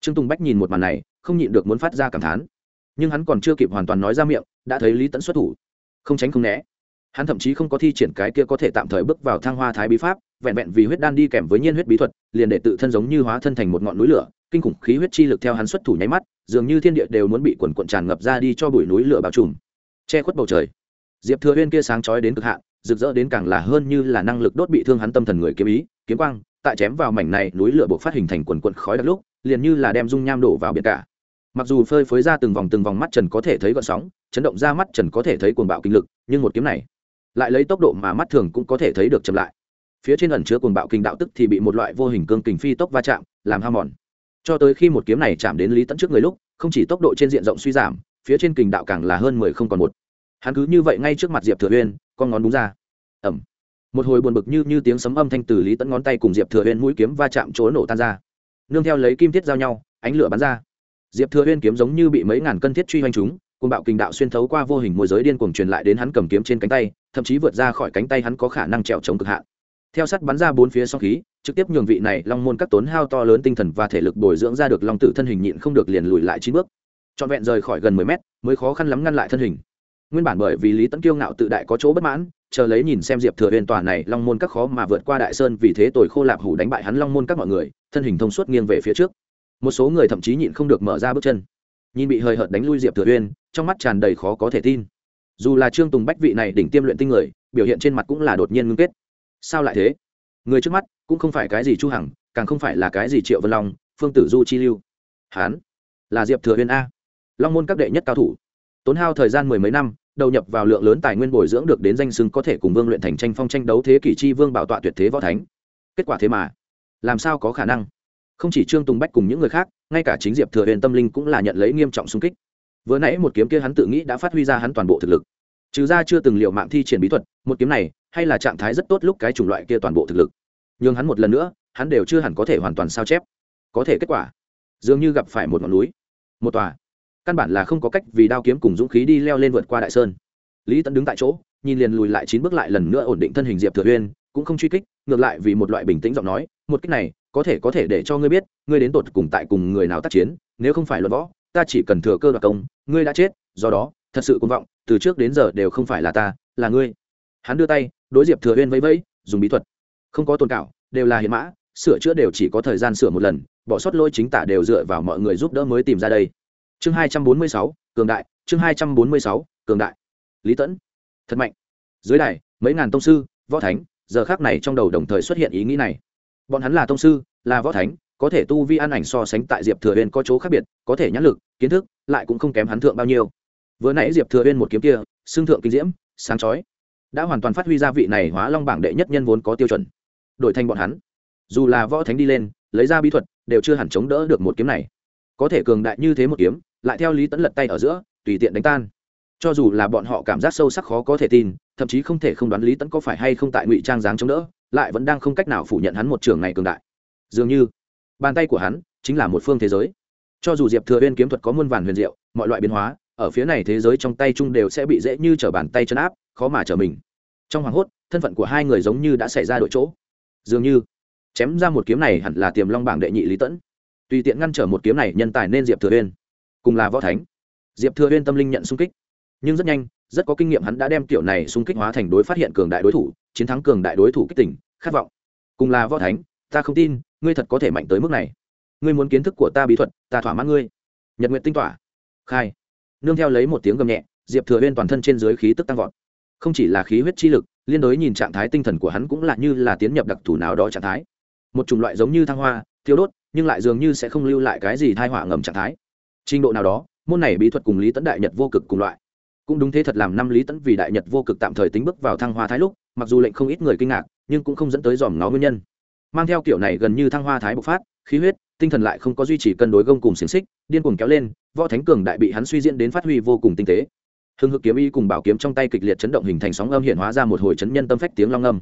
Speaker 1: Trương tùng bách nhìn một màn này, không nhịn được muốn phát ra cảm thán. Nhưng hắn còn chưa kịp hoàn toàn nói ra miệng, đã thấy lý tẫn xuất thủ. Không tránh không né hắn thậm chí không có thi triển cái kia có thể tạm thời bước vào thang hoa thái bí pháp, vẹn vẹn vì huyết đan đi kèm với nhiên huyết bí thuật, liền để tự thân giống như hóa thân thành một ngọn núi lửa, kinh khủng khí huyết chi lực theo hắn xuất thủ nháy mắt, dường như thiên địa đều muốn bị quần cuộn tràn ngập ra đi cho bụi núi lửa bao trùm. Che khuất bầu trời. Diệp thừa huyên kia sáng chói đến cực hạn, rực rỡ đến càng là hơn như là năng lực đốt bị thương hắn tâm thần người kiếm ý, kiếm quang, tại chém vào mảnh này núi lửa buộc phát hình thành quần quận khói đặc lúc, liền như là đem dung nham đổ vào biển cả. Mặc dù phơi phới ra từng vòng từng vòng mắt trần có thể thấy gợn sóng, chấn động ra mắt trần có thể thấy cuồng bạo kinh lực, nhưng một kiếm này lại lấy tốc độ mà mắt thường cũng có thể thấy được chậm lại. Phía trên ẩn chứa cuồng bạo kinh đạo tức thì bị một loại vô hình cương kình phi tốc va chạm, làm hao mòn. Cho tới khi một kiếm này chạm đến lý tẫn trước người lúc, không chỉ tốc độ trên diện rộng suy giảm, phía trên kình đạo càng là hơn mười không còn một. Hắn cứ như vậy ngay trước mặt diệp thừa uyên, con ngón đúng ra. Ẩm một hồi buồn bực như như tiếng sấm âm thanh từ lý tẫn ngón tay cùng diệp thừa uyên mũi kiếm va chạm chỗ nổ tan ra. Nương theo lấy kim thiết giao nhau, ánh lửa bắn ra. Diệp thừa uyên kiếm giống như bị mấy ngàn cân thiết truy hoành chúng cùng bạo kinh đạo xuyên thấu qua vô hình môi giới điên cuồng truyền lại đến hắn cầm kiếm trên cánh tay, thậm chí vượt ra khỏi cánh tay hắn có khả năng trèo chống cực hạn. Theo sắt bắn ra bốn phía sau khí, trực tiếp nhường vị này long môn các tốn hao to lớn tinh thần và thể lực bồi dưỡng ra được long tử thân hình nhịn không được liền lùi lại chín bước. Trọn vẹn rời khỏi gần mười mét, mới khó khăn lắm ngăn lại thân hình. Nguyên bản bởi vì lý tấn kiêu ngạo tự đại có chỗ bất mãn, chờ lấy nhìn xem diệp thừa huyền tòa này long môn các khó mà vượt qua đại sơn vì thế tồi khô lạp hủ đánh bại hắn long môn các mọi người, thân hình thông suốt nghiêng về phía trước. Một số người thậm chí nhịn không được mở ra bước chân nhìn bị hời hợt đánh lui diệp thừa Uyên, trong mắt tràn đầy khó có thể tin. Dù là trương tùng bách vị này đỉnh tiêm luyện tinh người biểu hiện trên mặt cũng là đột nhiên ngưng kết. Sao lại thế? Người trước mắt cũng không phải cái gì chu hằng càng không phải là cái gì triệu vân long phương tử du chi lưu. Hán là diệp thừa Uyên a. Long môn các đệ nhất cao thủ. Tốn hao thời gian mười mấy năm đầu nhập vào lượng lớn tài nguyên bồi dưỡng được đến danh sưng có thể cùng vương luyện thành tranh phong tranh đấu thế kỷ chi vương bảo tọa tuyệt thế võ thánh. Kết quả thế mà làm sao có khả năng? Không chỉ trương tùng bách cùng những người khác, ngay cả chính diệp thừa huyền tâm linh cũng là nhận lấy nghiêm trọng xung kích. Vừa nãy một kiếm kia hắn tự nghĩ đã phát huy ra hắn toàn bộ thực lực. Trừ ra chưa từng liệu mạng thi triển bí thuật, một kiếm này, hay là trạng thái rất tốt lúc cái chủng loại kia toàn bộ thực lực. Nhưng hắn một lần nữa, hắn đều chưa hẳn có thể hoàn toàn sao chép. Có thể kết quả, dường như gặp phải một ngọn núi, một tòa. Căn bản là không có cách vì đao kiếm cùng dũng khí đi leo lên vượt qua đại sơn. Lý tẫn đứng tại chỗ, nhìn liền lùi lại chín bước lại lần nữa ổn định thân hình diệp thừa huyên cũng không truy kích, ngược lại vì một loại bình tĩnh giọng nói, một cách này có thể có thể để cho ngươi biết, ngươi đến tột cùng tại cùng người nào tác chiến, nếu không phải luận võ, ta chỉ cần thừa cơ đoạt công, ngươi đã chết, do đó, thật sự công vọng, từ trước đến giờ đều không phải là ta, là ngươi. Hắn đưa tay, đối diệp thừa uyên vẫy vẫy, dùng bí thuật. Không có tồn cảo đều là hiện mã, sửa chữa đều chỉ có thời gian sửa một lần, bỏ sót lỗi chính tả đều dựa vào mọi người giúp đỡ mới tìm ra đây. Chương hai trăm bốn mươi sáu, cường đại, chương hai trăm bốn mươi sáu, cường đại. Lý tẫn. Thật mạnh. Dưới đài, mấy ngàn tông sư, võ thánh, giờ khác này trong đầu đồng thời xuất hiện ý nghĩ này bọn hắn là tông sư, là võ thánh, có thể tu vi ăn ảnh so sánh tại diệp thừa huyên có chỗ khác biệt, có thể nhãn lực, kiến thức, lại cũng không kém hắn thượng bao nhiêu. Vừa nãy diệp thừa huyên một kiếm kia, xương thượng kinh diễm, sáng chói, đã hoàn toàn phát huy ra vị này hóa long bảng đệ nhất nhân vốn có tiêu chuẩn. Đổi thành bọn hắn, dù là võ thánh đi lên, lấy ra bí thuật, đều chưa hẳn chống đỡ được một kiếm này. Có thể cường đại như thế một kiếm, lại theo lý tẫn lật tay ở giữa, tùy tiện đánh tan. Cho dù là bọn họ cảm giác sâu sắc khó có thể tin, thậm chí không thể không đoán lý tẫn có phải hay không tại ngụy trang dáng chống đỡ lại vẫn đang không cách nào phủ nhận hắn một trường này cường đại. Dường như, bàn tay của hắn chính là một phương thế giới. Cho dù diệp thừa uyên kiếm thuật có muôn vàn huyền diệu, mọi loại biến hóa, ở phía này thế giới trong tay chung đều sẽ bị dễ như t r ở bàn tay chân áp, khó mà trở mình. Trong hoàng hốt, thân phận của hai người giống như đã xảy ra đội chỗ. Dường như, chém ra một kiếm này hẳn là tiềm long bảng đệ nhị lý tẫn. Tùy tiện ngăn trở một kiếm này nhân tài nên diệp thừa uyên. Cùng là võ thánh. Diệp thừa uyên tâm linh nhận xung kích. Nhưng rất nhanh, rất có kinh nghiệm hắn đã đem tiểu này xung kích hóa thành đối phát hiện cường đại đối thủ chiến thắng cường đại đối thủ kích tỉnh khát vọng. Cùng là võ thánh, ta không tin, ngươi thật có thể mạnh tới mức này. Ngươi muốn kiến thức của ta bí thuật, ta thỏa mãn ngươi. Nhật nguyện tinh tỏa. Khai. Nương theo lấy một tiếng gầm nhẹ, diệp thừa huyên toàn thân trên dưới khí tức tăng vọt. Không chỉ là khí huyết chi lực, liên đối nhìn trạng thái tinh thần của hắn cũng là như là tiến nhập đặc thù nào đó trạng thái. Một chủng loại giống như thăng hoa thiếu đốt, nhưng lại dường như sẽ không lưu lại cái gì thai họa ngầm trạng thái. Trình độ nào đó, môn này bí thuật cùng lý tấn đại nhật vô cực cùng loại. Cũng đúng thế thật làm năm lý tấn vì đại nhật vô cực tạm thời tính bước vào thăng hoa thái lúc mặc dù lệnh không ít người kinh ngạc, nhưng cũng không dẫn tới dòm ngó nguyên nhân. Mang theo kiểu này gần như thăng hoa thái bộc phát, khí huyết, tinh thần lại không có duy trì cân đối gông cùng xiềng xích, điên cuồng kéo lên, võ thánh cường đại bị hắn suy diễn đến phát huy vô cùng tinh tế. Hưng hực kiếm y cùng bảo kiếm trong tay kịch liệt chấn động hình thành sóng âm hiện hóa ra một hồi chấn nhân tâm phách tiếng long âm.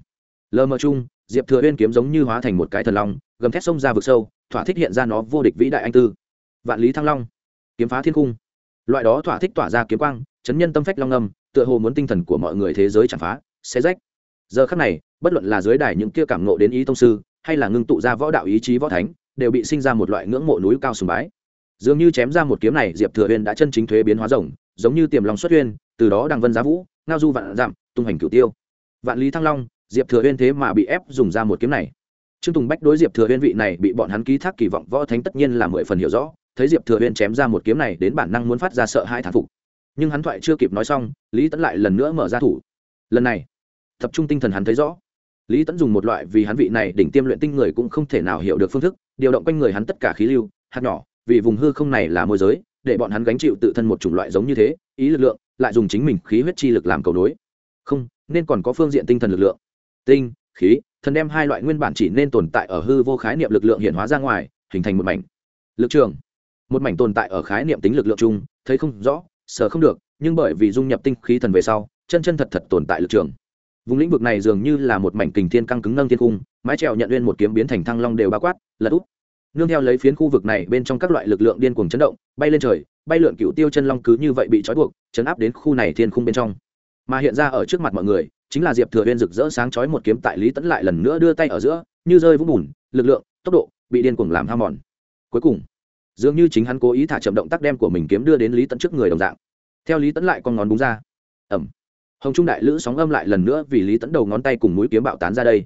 Speaker 1: Lờ mờ chung, diệp thừa uyên kiếm giống như hóa thành một cái thần long, gầm thét sông ra vực sâu, thỏa thích hiện ra nó vô địch vĩ đại anh tư. Vạn lý thăng long, kiếm phá thiên cung. Loại đó thỏa thích tỏa ra kiếm quang, chấn nhân tâm phách long âm, tựa hồ muốn tinh thần của mọi người thế giới chản phá, xé rách giờ khắc này, bất luận là dưới đài những kia cảm ngộ đến ý tông sư, hay là ngưng tụ ra võ đạo ý chí võ thánh, đều bị sinh ra một loại ngưỡng mộ núi cao sùng bái. Dường như chém ra một kiếm này, diệp thừa Huyên đã chân chính thuế biến hóa rồng, giống như tiềm long xuất uyên từ đó đằng vân giá vũ, ngao du vạn dặm, tung hành cửu tiêu. Vạn lý thăng long, diệp thừa Huyên thế mà bị ép dùng ra một kiếm này. Trương tùng bách đối diệp thừa huyên vị này bị bọn hắn ký thác kỳ vọng võ thánh tất nhiên là mười phần hiểu rõ, thấy diệp thừa huyên chém ra một kiếm này đến bản năng muốn phát ra sợ hai thán phục. Nhưng hắn thoại chưa kịp nói xong, lý tẫn lại lần nữa mở ra thủ. Lần này tập trung tinh thần hắn thấy rõ. Lý tẫn dùng một loại vì hắn vị này đỉnh tiêm luyện tinh người cũng không thể nào hiểu được phương thức, điều động quanh người hắn tất cả khí lưu, hạt nhỏ, vì vùng hư không này là môi giới, để bọn hắn gánh chịu tự thân một chủng loại giống như thế, ý lực lượng, lại dùng chính mình khí huyết chi lực làm cầu nối. Không, nên còn có phương diện tinh thần lực lượng. Tinh, khí, thần đem hai loại nguyên bản chỉ nên tồn tại ở hư vô khái niệm lực lượng hiện hóa ra ngoài, hình thành một mảnh. Lực trường, một mảnh tồn tại ở khái niệm tính lực lượng chung, thấy không rõ, sợ không được, nhưng bởi vì dung nhập tinh khí thần về sau, chân chân thật thật tồn tại lực trường vùng lĩnh vực này dường như là một mảnh kình thiên căng cứng nâng thiên cung mái trèo nhận lên một kiếm biến thành thăng long đều bao quát, lật úp. Nương theo lấy phiến khu vực này bên trong các loại lực lượng điên cuồng chấn động, bay lên trời, bay lượn cựu tiêu chân long cứ như vậy bị trói buộc, chấn áp đến khu này thiên khung bên trong. Mà hiện ra ở trước mặt mọi người, chính là diệp thừa uyên rực rỡ sáng chói một kiếm tại lý tẫn lại lần nữa đưa tay ở giữa, như rơi vũng bùn, lực lượng, tốc độ bị điên cuồng làm ham mòn. Cuối cùng, dường như chính hắn cố ý thả chậm động tác đem của mình kiếm đưa đến lý tẫn trước người đồng dạng. Theo lý tẫn lại con ngón đúng ra. Ẩm hồng trung đại lữ sóng âm lại lần nữa vì lý tẫn đầu ngón tay cùng mũi kiếm bạo tán ra đây.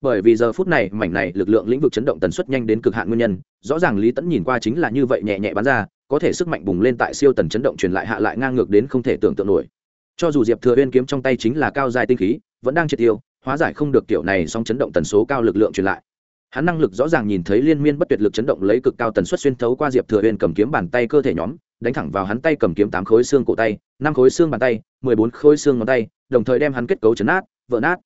Speaker 1: Bởi vì giờ phút này, mảnh này lực lượng lĩnh vực chấn động tần suất nhanh đến cực hạn nguyên nhân, rõ ràng lý tẫn nhìn qua chính là như vậy nhẹ nhẹ bắn ra, có thể sức mạnh bùng lên tại siêu tần chấn động truyền lại hạ lại ngang ngược đến không thể tưởng tượng nổi. Cho dù diệp thừa uyên kiếm trong tay chính là cao dài tinh khí, vẫn đang triệt tiêu, hóa giải không được kiểu này song chấn động tần số cao lực lượng truyền lại. Hắn năng lực rõ ràng nhìn thấy liên miên bất tuyệt lực chấn động lấy cực cao tần suất xuyên thấu qua diệp thừa uyên cầm kiếm bàn tay cơ thể nhóm đánh thẳng vào hắn tay cầm kiếm tám khối xương cổ tay, năm khối xương bàn tay, mười bốn khối xương ngón tay, đồng thời đem hắn kết cấu chấn nát, vỡ nát.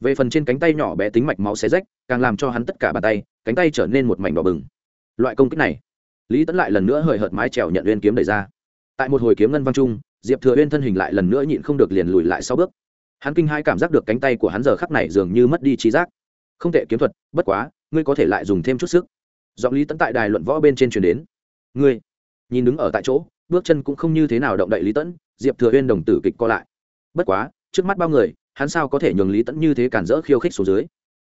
Speaker 1: Về phần trên cánh tay nhỏ bé tính mạch máu xé rách, càng làm cho hắn tất cả bàn tay, cánh tay trở nên một mảnh đỏ bừng. Loại công kích này, lý tẫn lại lần nữa hời hợt mái trèo nhận uyên kiếm đẩy ra. Tại một hồi kiếm ngân Văn trung diệp thừa uyên thân hình lại lần nữa nhịn không được liền lùi lại sau bước. Hắn kinh hai cảm giác được cánh tay của hắn giờ khắc này dường như mất đi trí giác. Không tệ kiếm thuật, bất quá, ngươi có thể lại dùng thêm chút sức. Giọng lý tẫn tại đài luận võ bên trên truyền đến. Ngươi nhìn đứng ở tại chỗ, bước chân cũng không như thế nào động đậy lý tẫn diệp thừa uyên đồng tử kịch co lại. Bất quá, trước mắt bao người, hắn sao có thể nhường lý tẫn như thế cản rỡ khiêu khích xuống dưới?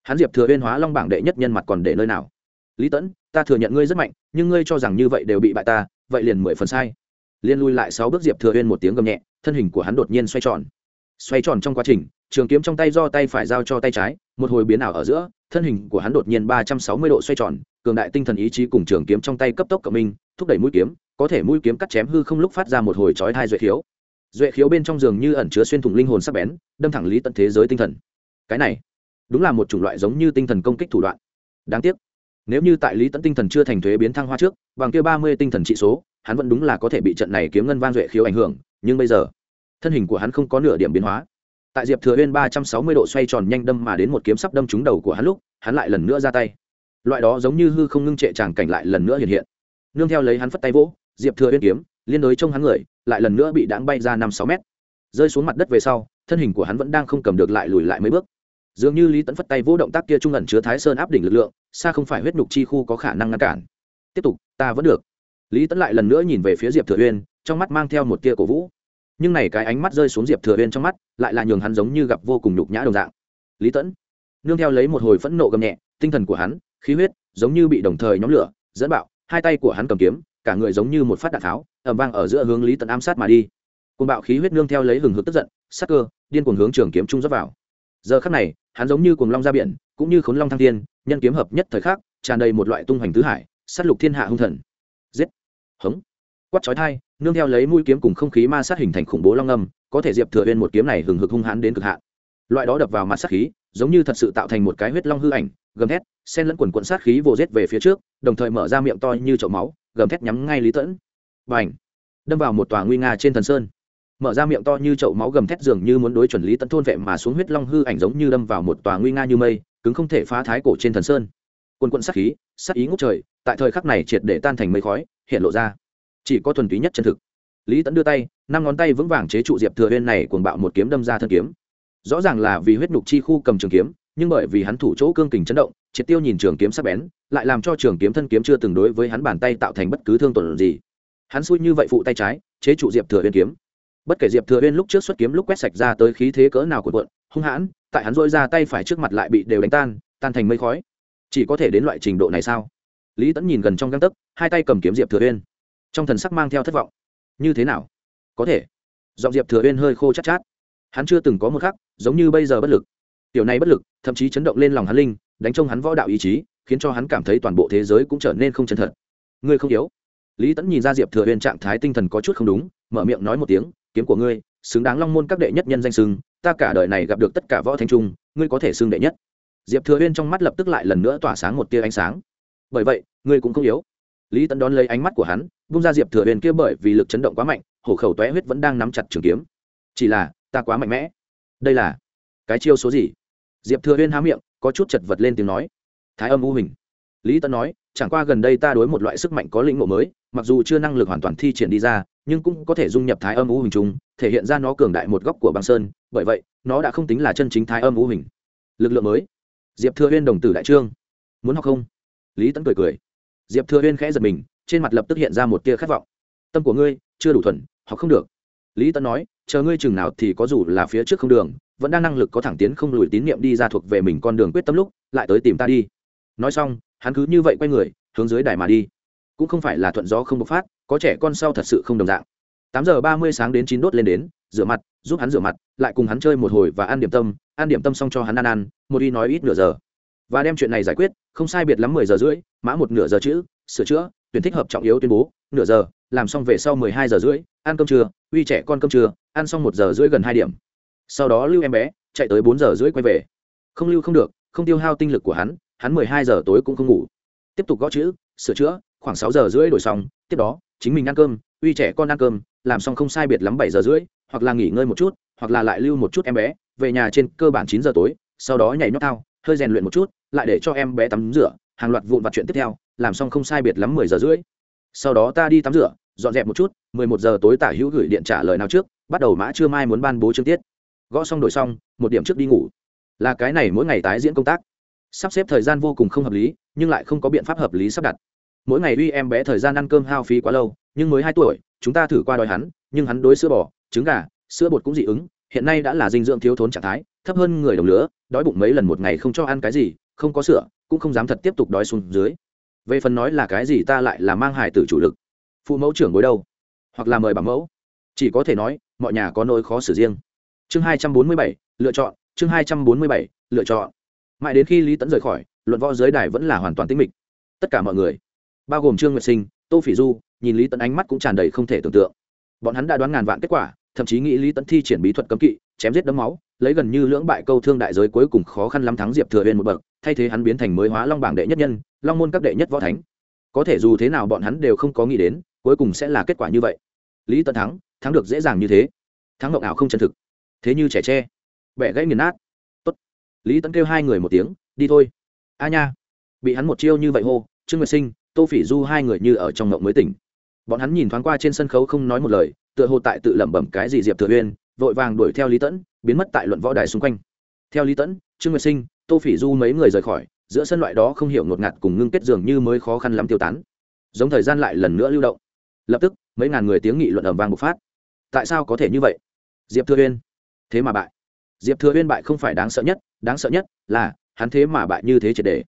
Speaker 1: Hắn diệp thừa uyên hóa long bảng đệ nhất nhân mặt còn để nơi nào? Lý tẫn ta thừa nhận ngươi rất mạnh, nhưng ngươi cho rằng như vậy đều bị bại ta, vậy liền mười phần sai. Liên lui lại sáu bước diệp thừa uyên một tiếng gầm nhẹ, thân hình của hắn đột nhiên xoay tròn. Xoay tròn trong quá trình, trường kiếm trong tay do tay phải giao cho tay trái, một hồi biến ảo ở giữa, thân hình của hắn đột nhiên ba trăm sáu mươi độ xoay tròn, cường đại tinh thần ý chí cùng trường kiếm trong tay cấp tốc cộng minh, thúc đẩy mũi kiếm có thể mũi kiếm cắt chém hư không lúc phát ra một hồi chói thai duệ khiếu. Duệ khiếu bên trong giường như ẩn chứa xuyên thủng linh hồn sắc bén, đâm thẳng lý tận thế giới tinh thần. Cái này, đúng là một chủng loại giống như tinh thần công kích thủ đoạn. Đáng tiếc, nếu như tại lý tận tinh thần chưa thành thuế biến thăng hoa trước, bằng kia ba mươi tinh thần trị số, hắn vẫn đúng là có thể bị trận này kiếm ngân van duệ khiếu ảnh hưởng, nhưng bây giờ, thân hình của hắn không có nửa điểm biến hóa. Tại diệp thừa uyên ba trăm sáu mươi độ xoay tròn nhanh đâm mà đến một kiếm sắp đâm trúng đầu của hắn lúc, hắn lại lần nữa ra tay. Loại đó giống như hư không ngưng trệ tràng cảnh lại lần nữa hiện hiện. Nương theo lấy hắn phất tay vỗ diệp thừa uyên kiếm, liên đối trong hắn người, lại lần nữa bị đãng bay ra năm sáu mét. Rơi xuống mặt đất về sau, thân hình của hắn vẫn đang không cầm được lại lùi lại mấy bước. Dường như lý tẫn phất tay vỗ động tác kia trung ẩn chứa thái sơn áp đỉnh lực lượng, xa không phải huyết nhục chi khu có khả năng ngăn cản. Tiếp tục, ta vẫn được. Lý tẫn lại lần nữa nhìn về phía diệp thừa uyên, trong mắt mang theo một tia cổ vũ. Nhưng này cái ánh mắt rơi xuống diệp thừa uyên trong mắt, lại là nhường hắn giống như gặp vô cùng nhục nhã đồng dạng. Lý tẫn nương theo lấy một hồi phẫn nộ gầm nhẹ, tinh thần của hắn, khí huyết, giống như bị đồng thời nhóm lửa, dẫn bạo, hai tay của hắn cầm kiếm cả người giống như một phát đạn tháo ẩm vang ở giữa hướng lý tận ám sát mà đi. Côn bạo khí huyết nương theo lấy hừng hực tức giận sắc cơ, điên cuồng hướng trường kiếm trung dốc vào. Giờ khắc này, hắn giống như cuồng long ra biển, cũng như khốn long thăng thiên, nhân kiếm hợp nhất thời khắc, tràn đầy một loại tung hoành tứ hải, sát lục thiên hạ hung thần. Giết! Hống! Quát chói thai nương theo lấy mũi kiếm cùng không khí ma sát hình thành khủng bố long âm, có thể diệp thừa uyên một kiếm này hừng hực hung hãn đến cực hạn. Loại đó đập vào mặt sát khí, giống như thật sự tạo thành một cái huyết long hư ảnh, gầm thét sen lẫn quần quận sát khí vồ rết về phía trước, đồng thời mở ra miệng to như chậu máu gầm thét nhắm ngay lý tẫn. B à n h đâm vào một tòa nguy nga trên thần sơn. Mở ra miệng to như chậu máu gầm thét dường như muốn đối chuẩn lý tẫn thôn vệ mà xuống huyết long hư ảnh giống như đâm vào một tòa nguy nga như mây, cứng không thể phá thái cổ trên thần sơn. Quân quân sắc khí sắc ý ngốc trời, tại thời khắc này triệt để tan thành mây khói, hiện lộ ra. Chỉ có thuần túy nhất chân thực. Lý tẫn đưa tay, năm ngón tay vững vàng chế trụ diệp thừa bên này cuồng bạo một kiếm đâm ra thân kiếm. Rõ ràng là vì huyết nhục chi khu cầm trường kiếm, nhưng bởi vì hắn thủ chỗ cương kình chấn động triệt tiêu nhìn trường kiếm sắc bén, lại làm cho trường kiếm thân kiếm chưa từng đối với hắn bàn tay tạo thành bất cứ thương tổn gì. Hắn xui như vậy phụ tay trái, chế trụ diệp thừa uyên kiếm. Bất kể diệp thừa uyên lúc trước xuất kiếm lúc quét sạch ra tới khí thế cỡ nào của quận, hung hãn, tại hắn dội ra tay phải trước mặt lại bị đều đánh tan tan thành mây khói. Chỉ có thể đến loại trình độ này sao? Lý tẫn nhìn gần trong găng tấc, hai tay cầm kiếm diệp thừa uyên. Trong thần sắc mang theo thất vọng. Như thế nào? Có thể. Giọng diệp thừa uyên hơi khô chát chát. Hắn chưa từng có một khắc, giống như bây giờ bất lực. Tiểu này bất lực, thậm chí chấn động lên lòng hắn linh đánh trông hắn võ đạo ý chí, khiến cho hắn cảm thấy toàn bộ thế giới cũng trở nên không chân thật. Ngươi không yếu. Lý tẫn nhìn ra diệp thừa huyền trạng thái tinh thần có chút không đúng, mở miệng nói một tiếng, kiếm của ngươi, xứng đáng long môn các đệ nhất nhân danh sưng ta cả đời này gặp được tất cả võ thanh trung, ngươi có thể xưng đệ nhất. Diệp thừa huyên trong mắt lập tức lại lần nữa tỏa sáng một tia ánh sáng. Bởi vậy, ngươi cũng không yếu. Lý tẫn đón lấy ánh mắt của hắn bung ra diệp thừa huyên kia bởi vì lực chấn động quá mạnh, hổ khẩu toé huyết vẫn đang nắm chặt trường kiếm. Chỉ là, ta quá mạnh mẽ. Đây là cái chiêu số gì? Diệp thừa huyên há miệng có chút chật vật lên tiếng nói. Thái âm u hình. Lý Tấn nói, chẳng qua gần đây ta đối một loại sức mạnh có lĩnh ngộ mới, mặc dù chưa năng lực hoàn toàn thi triển đi ra, nhưng cũng có thể dung nhập thái âm u hình chung, thể hiện ra nó cường đại một góc của băng sơn, bởi vậy, nó đã không tính là chân chính thái âm u hình. Lực lượng mới. Diệp thừa huyên đồng tử đại trương. Muốn học không? Lý Tấn cười cười. Diệp thừa huyên khẽ giật mình, trên mặt lập tức hiện ra một tia khát vọng. Tâm của ngươi, chưa đủ thuần, học không được. Lý Tấn nói, chờ ngươi chừng nào thì có dù là phía trước không đường vẫn đang năng lực có thẳng tiến không lùi tín nhiệm đi ra thuộc về mình con đường quyết tâm lúc, lại tới tìm ta đi. Nói xong, hắn cứ như vậy quay người, hướng dưới đài mà đi. Cũng không phải là thuận gió không bộc phát, có trẻ con sau thật sự không đồng dạng. Tám giờ ba mươi sáng đến chín đốt lên đến, rửa mặt, giúp hắn rửa mặt, lại cùng hắn chơi một hồi và ăn điểm tâm, ăn điểm tâm xong cho hắn ăn ăn, một đi nói ít nửa giờ. Và đem chuyện này giải quyết, không sai biệt lắm mười giờ rưỡi, mã một nửa giờ chữ, sửa chữa, tuyển thích hợp trọng yếu tuyên bố, nửa giờ, làm xong về sau mười hai giờ rưỡi, ăn cơm trưa, uy trẻ con cơm trưa, ăn xong một giờ rưỡi gần hai điểm sau đó lưu em bé chạy tới bốn giờ rưỡi quay về. Không lưu không được, không tiêu hao tinh lực của hắn hắn mười hai giờ tối cũng không ngủ. Tiếp tục gõ chữ, sửa chữa, khoảng sáu giờ rưỡi đổi xong, tiếp đó, chính mình ăn cơm, uy trẻ con ăn cơm, làm xong không sai biệt lắm bảy giờ rưỡi, hoặc là nghỉ ngơi một chút, hoặc là lại lưu một chút em bé, về nhà trên cơ bản chín giờ tối, sau đó nhảy nhót thao, hơi rèn luyện một chút, lại để cho em bé tắm rửa, hàng loạt vụn vặt chuyện tiếp theo, làm xong không sai biệt lắm mười giờ rưỡi. Sau đó ta đi tắm rửa, dọn dẹp một chút, mười một giờ tối tả hữu gửi điện trả lời nào trước, bắt đầu mã trưa mai muốn ban bố chương tiết gõ xong đổi xong, một điểm trước đi ngủ. Là cái này mỗi ngày tái diễn công tác. Sắp xếp thời gian vô cùng không hợp lý, nhưng lại không có biện pháp hợp lý sắp đặt. Mỗi ngày uy em bé thời gian ăn cơm hao phí quá lâu, nhưng mới hai tuổi, chúng ta thử qua đòi hắn, nhưng hắn đối sữa bò, trứng gà, sữa bột cũng dị ứng, hiện nay đã là dinh dưỡng thiếu thốn trạng thái, thấp hơn người đồng lứa, đói bụng mấy lần một ngày không cho ăn cái gì, không có sữa, cũng không dám thật tiếp tục đói xuống dưới. Về phần nói là cái gì ta lại là mang hài tử chủ lực. Phụ mẫu trưởng bối đâu? Hoặc là mời bà mẫu? Chỉ có thể nói, mọi nhà có nỗi khó xử riêng chương hai trăm bốn mươi bảy, lựa chọn. Chương hai trăm bốn mươi bảy, lựa chọn. Mãi đến khi lý tẫn rời khỏi, luận võ giới đài vẫn là hoàn toàn tĩnh mịch. Tất cả mọi người, bao gồm trương nguyệt sinh, tô phỉ du, nhìn lý tẫn ánh mắt cũng tràn đầy không thể tưởng tượng. Bọn hắn đã đoán ngàn vạn kết quả, thậm chí nghĩ lý tẫn thi triển bí thuật cấm kỵ, chém giết đấm máu, lấy gần như lưỡng bại câu thương đại giới cuối cùng khó khăn lắm thắng diệp thừa huyền một bậc, thay thế hắn biến thành mới hóa long bảng đệ nhất nhân, long môn các đệ nhất võ thánh. Có thể dù thế nào bọn hắn đều không có nghĩ đến, cuối cùng sẽ là kết quả như vậy. Lý tẫn thắng thắng được dễ dàng như thế. Thắng ngọc ảo không chân thực thế như trẻ tre. Bẻ gãy nghiền nát. Tốt. Lý tẫn kêu hai người một tiếng, đi thôi. A nha. Bị hắn một chiêu như vậy hô, trương nguyệt sinh, tô phỉ du hai người như ở trong ngộng mới tỉnh. Bọn hắn nhìn thoáng qua trên sân khấu không nói một lời, tựa hồ tại tự lẩm bẩm cái gì diệp thừa uyên, vội vàng đuổi theo lý tẫn biến mất tại luận võ đài xung quanh. Theo lý tẫn trương nguyệt sinh, tô phỉ du mấy người rời khỏi, giữa sân loại đó không hiểu ngột ngạt cùng ngưng kết dường như mới khó khăn lắm tiêu tán. Giống thời gian lại lần nữa lưu động. Lập tức, mấy ngàn người tiếng nghị luận ầm vang bộc phát. Tại sao có thể như vậy? Diệp thừa uyên thế mà bại. Diệp thừa uyên bại không phải đáng sợ nhất, đáng sợ nhất là hắn thế mà bại như thế triệt đề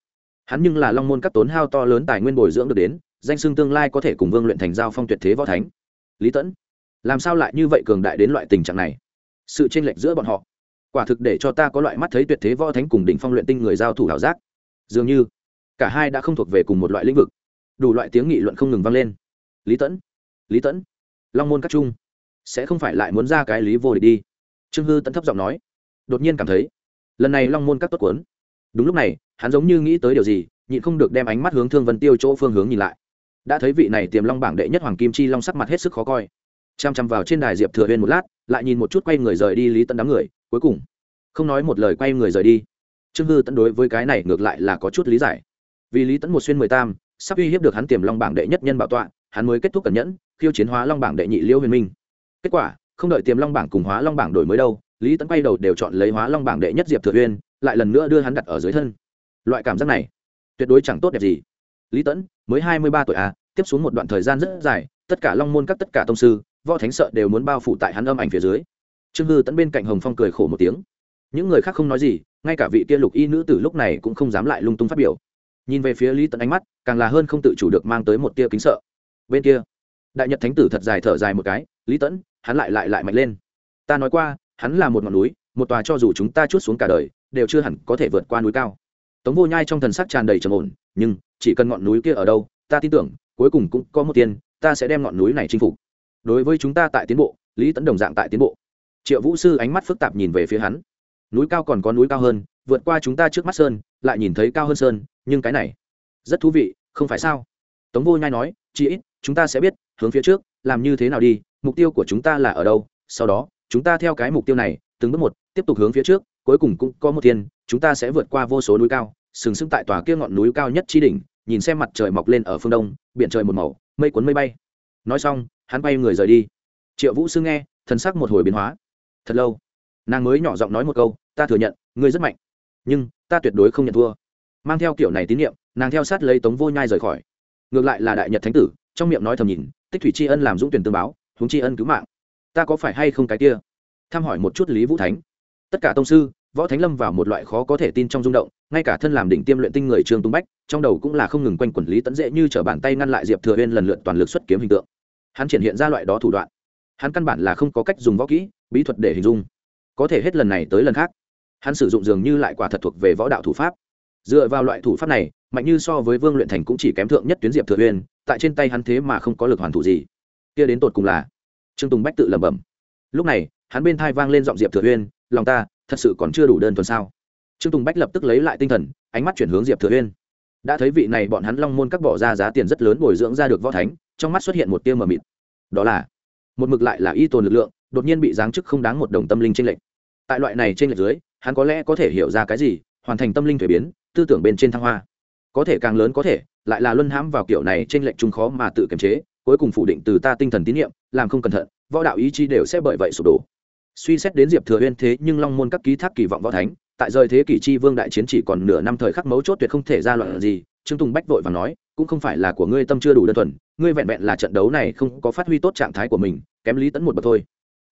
Speaker 1: hắn nhưng là long môn các tốn hao to lớn tài nguyên bồi dưỡng được đến, danh xưng tương lai có thể cùng vương luyện thành giao phong tuyệt thế võ thánh. Lý tẫn, làm sao lại như vậy cường đại đến loại tình trạng này? Sự chênh lệch giữa bọn họ. Quả thực để cho ta có loại mắt thấy tuyệt thế võ thánh cùng đỉnh phong luyện tinh người giao thủ ảo giác. Dường như, cả hai đã không thuộc về cùng một loại lĩnh vực. Đủ loại tiếng nghị luận không ngừng vang lên. Lý tẫn lý tẫn, long môn các trung, sẽ không phải lại muốn ra cái lý vô địch đi trương hư tẫn thấp giọng nói, đột nhiên cảm thấy, lần này long môn các tốt cuốn. Đúng lúc này, hắn giống như nghĩ tới điều gì, nhịn không được đem ánh mắt hướng thương vân tiêu chỗ phương hướng nhìn lại. Đã thấy vị này tiềm long bảng đệ nhất hoàng kim chi long sắc mặt hết sức khó coi. Chăm chăm vào trên đài diệp thừa huyên một lát, lại nhìn một chút quay người rời đi lý tận đám người, cuối cùng, không nói một lời quay người rời đi. Trương hư tận đối với cái này ngược lại là có chút lý giải. Vì lý tẫn một xuyên mười tam, sắp uy hiếp được hắn tiềm long bảng đệ nhất nhân bảo tọa, hắn mới kết thúc cẩn nhẫn, khiêu chiến hóa long bảng đệ nhị liêu huyền minh. Kết quả không đợi tiềm long bảng cùng hóa long bảng đổi mới đâu, lý tấn quay đầu đều chọn lấy hóa long bảng đệ nhất diệp thừa huyên lại lần nữa đưa hắn đặt ở dưới thân. Loại cảm giác này, tuyệt đối chẳng tốt đẹp gì. Lý tẫn mới hai mươi ba tuổi à tiếp xuống một đoạn thời gian rất dài, tất cả long môn các tất cả tông sư, võ thánh sợ đều muốn bao phủ tại hắn âm ảnh phía dưới. Trương hư tẫn bên cạnh hồng phong cười khổ một tiếng. Những người khác không nói gì, ngay cả vị kia lục y nữ tử lúc này cũng không dám lại lung tung phát biểu. Nhìn về phía lý tẫn ánh mắt, càng là hơn không tự chủ được mang tới một tia kính sợ. Bên kia, đại nhật thánh tử thật dài thở dài một cái, lý tẫn hắn lại lại lại mạnh lên. Ta nói qua, hắn là một ngọn núi, một tòa cho dù chúng ta chút xuống cả đời, đều chưa hẳn có thể vượt qua núi cao. Tống vô nhai trong thần sắc tràn đầy trầm ổn, nhưng, chỉ cần ngọn núi kia ở đâu, ta tin tưởng, cuối cùng cũng có một tiền ta sẽ đem ngọn núi này chinh phục. Đối với chúng ta tại tiến bộ, lý tấn đồng dạng tại tiến bộ. Triệu vũ sư ánh mắt phức tạp nhìn về phía hắn. Núi cao còn có núi cao hơn, vượt qua chúng ta trước mắt sơn, lại nhìn thấy cao hơn sơn, nhưng cái này, rất thú vị, không phải sao? Tống vô nhai nói chỉ ít, chúng ta sẽ biết, hướng phía trước, làm như thế nào đi mục tiêu của chúng ta là ở đâu, sau đó, chúng ta theo cái mục tiêu này, từng bước một, tiếp tục hướng phía trước, cuối cùng cũng có một thiên, chúng ta sẽ vượt qua vô số núi cao, sừng sững tại tòa kia ngọn núi cao nhất chi đỉnh, nhìn xem mặt trời mọc lên ở phương đông, biển trời một màu, mây cuốn mây bay. Nói xong, hắn bay người rời đi. Triệu vũ sư nghe, thần sắc một hồi biến hóa. Thật lâu, nàng mới nhỏ giọng nói một câu, ta thừa nhận, ngươi rất mạnh, nhưng ta tuyệt đối không nhận thua. Mang theo kiểu này tín nhiệm nàng theo sát lấy tống vô nhai rời khỏi. Ngược lại là đại nhật thánh tử, trong miệng nói thầm nhìn, tích thủy tri ân làm dũng tuyển tương báo huống tri ân cứu mạng. Ta có phải hay không cái kia? Tham hỏi một chút lý vũ thánh. Tất cả tông sư, võ thánh lâm vào một loại khó có thể tin trong rung động, ngay cả thân làm đỉnh tiêm luyện tinh người trương tung bách, trong đầu cũng là không ngừng quanh quẩn lý tẫn dễ như t r ở bàn tay ngăn lại diệp thừa huyên lần lượt toàn lực xuất kiếm hình tượng. Hắn triển hiện ra loại đó thủ đoạn. Hắn căn bản là không có cách dùng võ kỹ, bí thuật để hình dung. Có thể hết lần này tới lần khác, hắn sử dụng dường như lại quả thật thuộc về võ đạo thủ pháp. Dựa vào loại thủ pháp này, mạnh như so với vương luyện thành cũng chỉ kém thượng nhất tuyến diệp thừa huyên tại trên tay hắn thế mà không có lực hoàn thủ gì kia đến tột cùng là trương tùng bách tự lẩm bẩm lúc này hắn bên thai vang lên giọng diệp thừa huyên lòng ta thật sự còn chưa đủ đơn thuần sao trương tùng bách lập tức lấy lại tinh thần ánh mắt chuyển hướng diệp thừa huyên đã thấy vị này bọn hắn long môn các bỏ ra giá tiền rất lớn bồi dưỡng ra được võ thánh trong mắt xuất hiện một tia mờ mịt đó là một mực lại là y tồn lực lượng đột nhiên bị giáng chức không đáng một đồng tâm linh trên lệnh tại loại này trên lệch dưới hắn có lẽ có thể hiểu ra cái gì hoàn thành tâm linh thuế biến tư tưởng bên trên thăng hoa có thể càng lớn có thể lại là luân hãm vào kiểu này trên lệnh chung khó mà tự kiềm chế cuối cùng phủ định từ ta tinh thần tín nhiệm, làm không cẩn thận, võ đạo ý chí đều sẽ bởi vậy sụp đổ. Suy xét đến diệp thừa uyên thế nhưng long môn các ký thác kỳ vọng võ thánh, tại rời thế kỷ chi vương đại chiến chỉ còn nửa năm thời khắc mấu chốt tuyệt không thể ra loạn gì, trương tùng bách vội và nói, cũng không phải là của ngươi tâm chưa đủ đơn thuần, ngươi vẹn vẹn là trận đấu này không có phát huy tốt trạng thái của mình, kém lý tẫn một bậc thôi.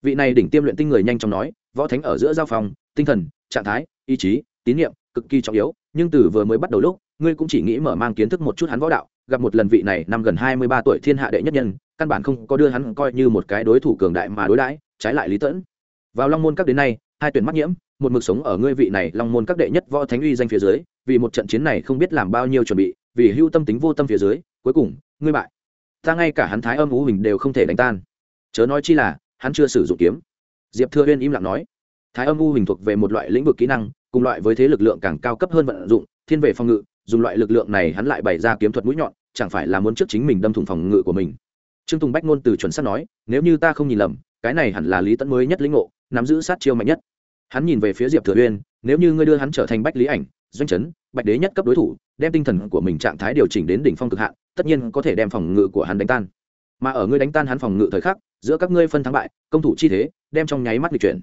Speaker 1: Vị này đỉnh tiêm luyện tinh người nhanh chóng nói, võ thánh ở giữa giao phòng tinh thần, trạng thái, ý chí, tín nhiệm, cực kỳ trọng yếu, nhưng từ vừa mới bắt đầu lúc, ngươi cũng chỉ nghĩ mở mang kiến thức một chút hắn võ đạo gặp một lần vị này năm gần hai mươi ba tuổi thiên hạ đệ nhất nhân, căn bản không có đưa hắn coi như một cái đối thủ cường đại mà đối đãi, trái lại lý tẫn. Vào long môn các đến nay, hai tuyển mắc nhiễm, một mực sống ở ngươi vị này long môn các đệ nhất võ thánh uy danh phía dưới, vì một trận chiến này không biết làm bao nhiêu chuẩn bị, vì hưu tâm tính vô tâm phía dưới, cuối cùng, ngươi bại. Ta ngay cả hắn thái âm ú hình đều không thể đánh tan. Chớ nói chi là, hắn chưa sử dụng kiếm. Diệp thừa uyên im lặng nói, thái âm u hình thuộc về một loại lĩnh vực kỹ năng, cùng loại với thế lực lượng càng cao cấp hơn vận dụng, thiên về phòng ngự, dùng loại lực lượng này hắn lại bày ra kiếm thuật mũi nhọn chẳng phải là muốn trước chính mình đâm thủng phòng ngự của mình. Trương tùng bách ngôn từ chuẩn xác nói, nếu như ta không nhìn lầm, cái này hẳn là lý tẫn mới nhất lĩnh ngộ, nắm giữ sát chiêu mạnh nhất. Hắn nhìn về phía diệp thừa uyên, nếu như ngươi đưa hắn trở thành bách lý ảnh, doanh chấn, bạch đế nhất cấp đối thủ, đem tinh thần của mình trạng thái điều chỉnh đến đỉnh phong cực hạn, tất nhiên có thể đem phòng ngự của hắn đánh tan. Mà ở ngươi đánh tan hắn phòng ngự thời khắc, giữa các ngươi phân thắng bại, công thủ chi thế, đem trong nháy mắt lịch chuyển.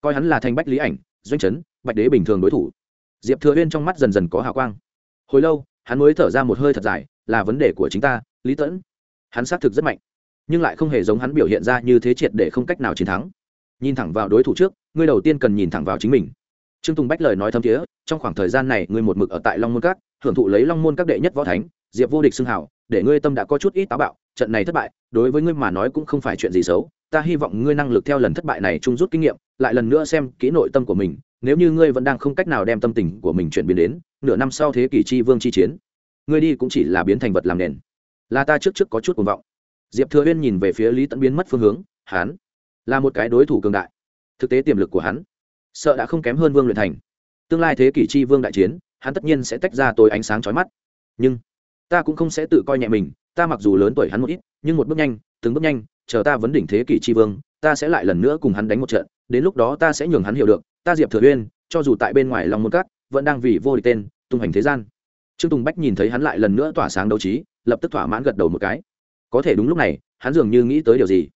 Speaker 1: Coi hắn là thành bách lý ảnh, doanh chấn, bạch đế bình thường đối thủ. Diệp thừa uyên trong mắt dần dần có hào quang. Hồi lâu, hắn mới thở ra một hơi thật dài là vấn đề của chính ta, lý tẫn. Hắn xác thực rất mạnh, nhưng lại không hề giống hắn biểu hiện ra như thế triệt để không cách nào chiến thắng. Nhìn thẳng vào đối thủ trước, ngươi đầu tiên cần nhìn thẳng vào chính mình. Trương tùng bách lời nói thâm thiế, trong khoảng thời gian này ngươi một mực ở tại long môn các, hưởng thụ lấy long môn các đệ nhất võ thánh, diệp vô địch xưng hảo để ngươi tâm đã có chút ít táo bạo, trận này thất bại, đối với ngươi mà nói cũng không phải chuyện gì xấu, ta hy vọng ngươi năng lực theo lần thất bại này trung rút kinh nghiệm, lại lần nữa xem kỹ nội tâm của mình, nếu như ngươi vẫn đang không cách nào đem tâm tình của mình chuyển biến đến, nửa năm sau thế kỷ chi vương chi chiến ngươi đi cũng chỉ là biến thành vật làm nền. Là ta trước trước có chút cuồng vọng. Diệp thừa uyên nhìn về phía lý tẫn biến mất phương hướng, hắn là một cái đối thủ cường đại. Thực tế tiềm lực của hắn, sợ đã không kém hơn vương luyện thành. Tương lai thế kỷ chi vương đại chiến, hắn tất nhiên sẽ tách ra tối ánh sáng chói mắt. Nhưng ta cũng không sẽ tự coi nhẹ mình, ta mặc dù lớn tuổi hắn một ít, nhưng một bước nhanh, từng bước nhanh, chờ ta vấn đỉnh thế kỷ tri vương, ta sẽ lại lần nữa cùng hắn đánh một trận, đến lúc đó ta sẽ nhường hắn hiểu được, ta diệp thừa uyên, cho dù tại bên ngoài lòng môn cát vẫn đang vì vô địch tên, tung hành thế gian trương tùng bách nhìn thấy hắn lại lần nữa tỏa sáng đấu trí, lập tức thỏa mãn gật đầu một cái. Có thể đúng lúc này, hắn dường như nghĩ tới điều gì.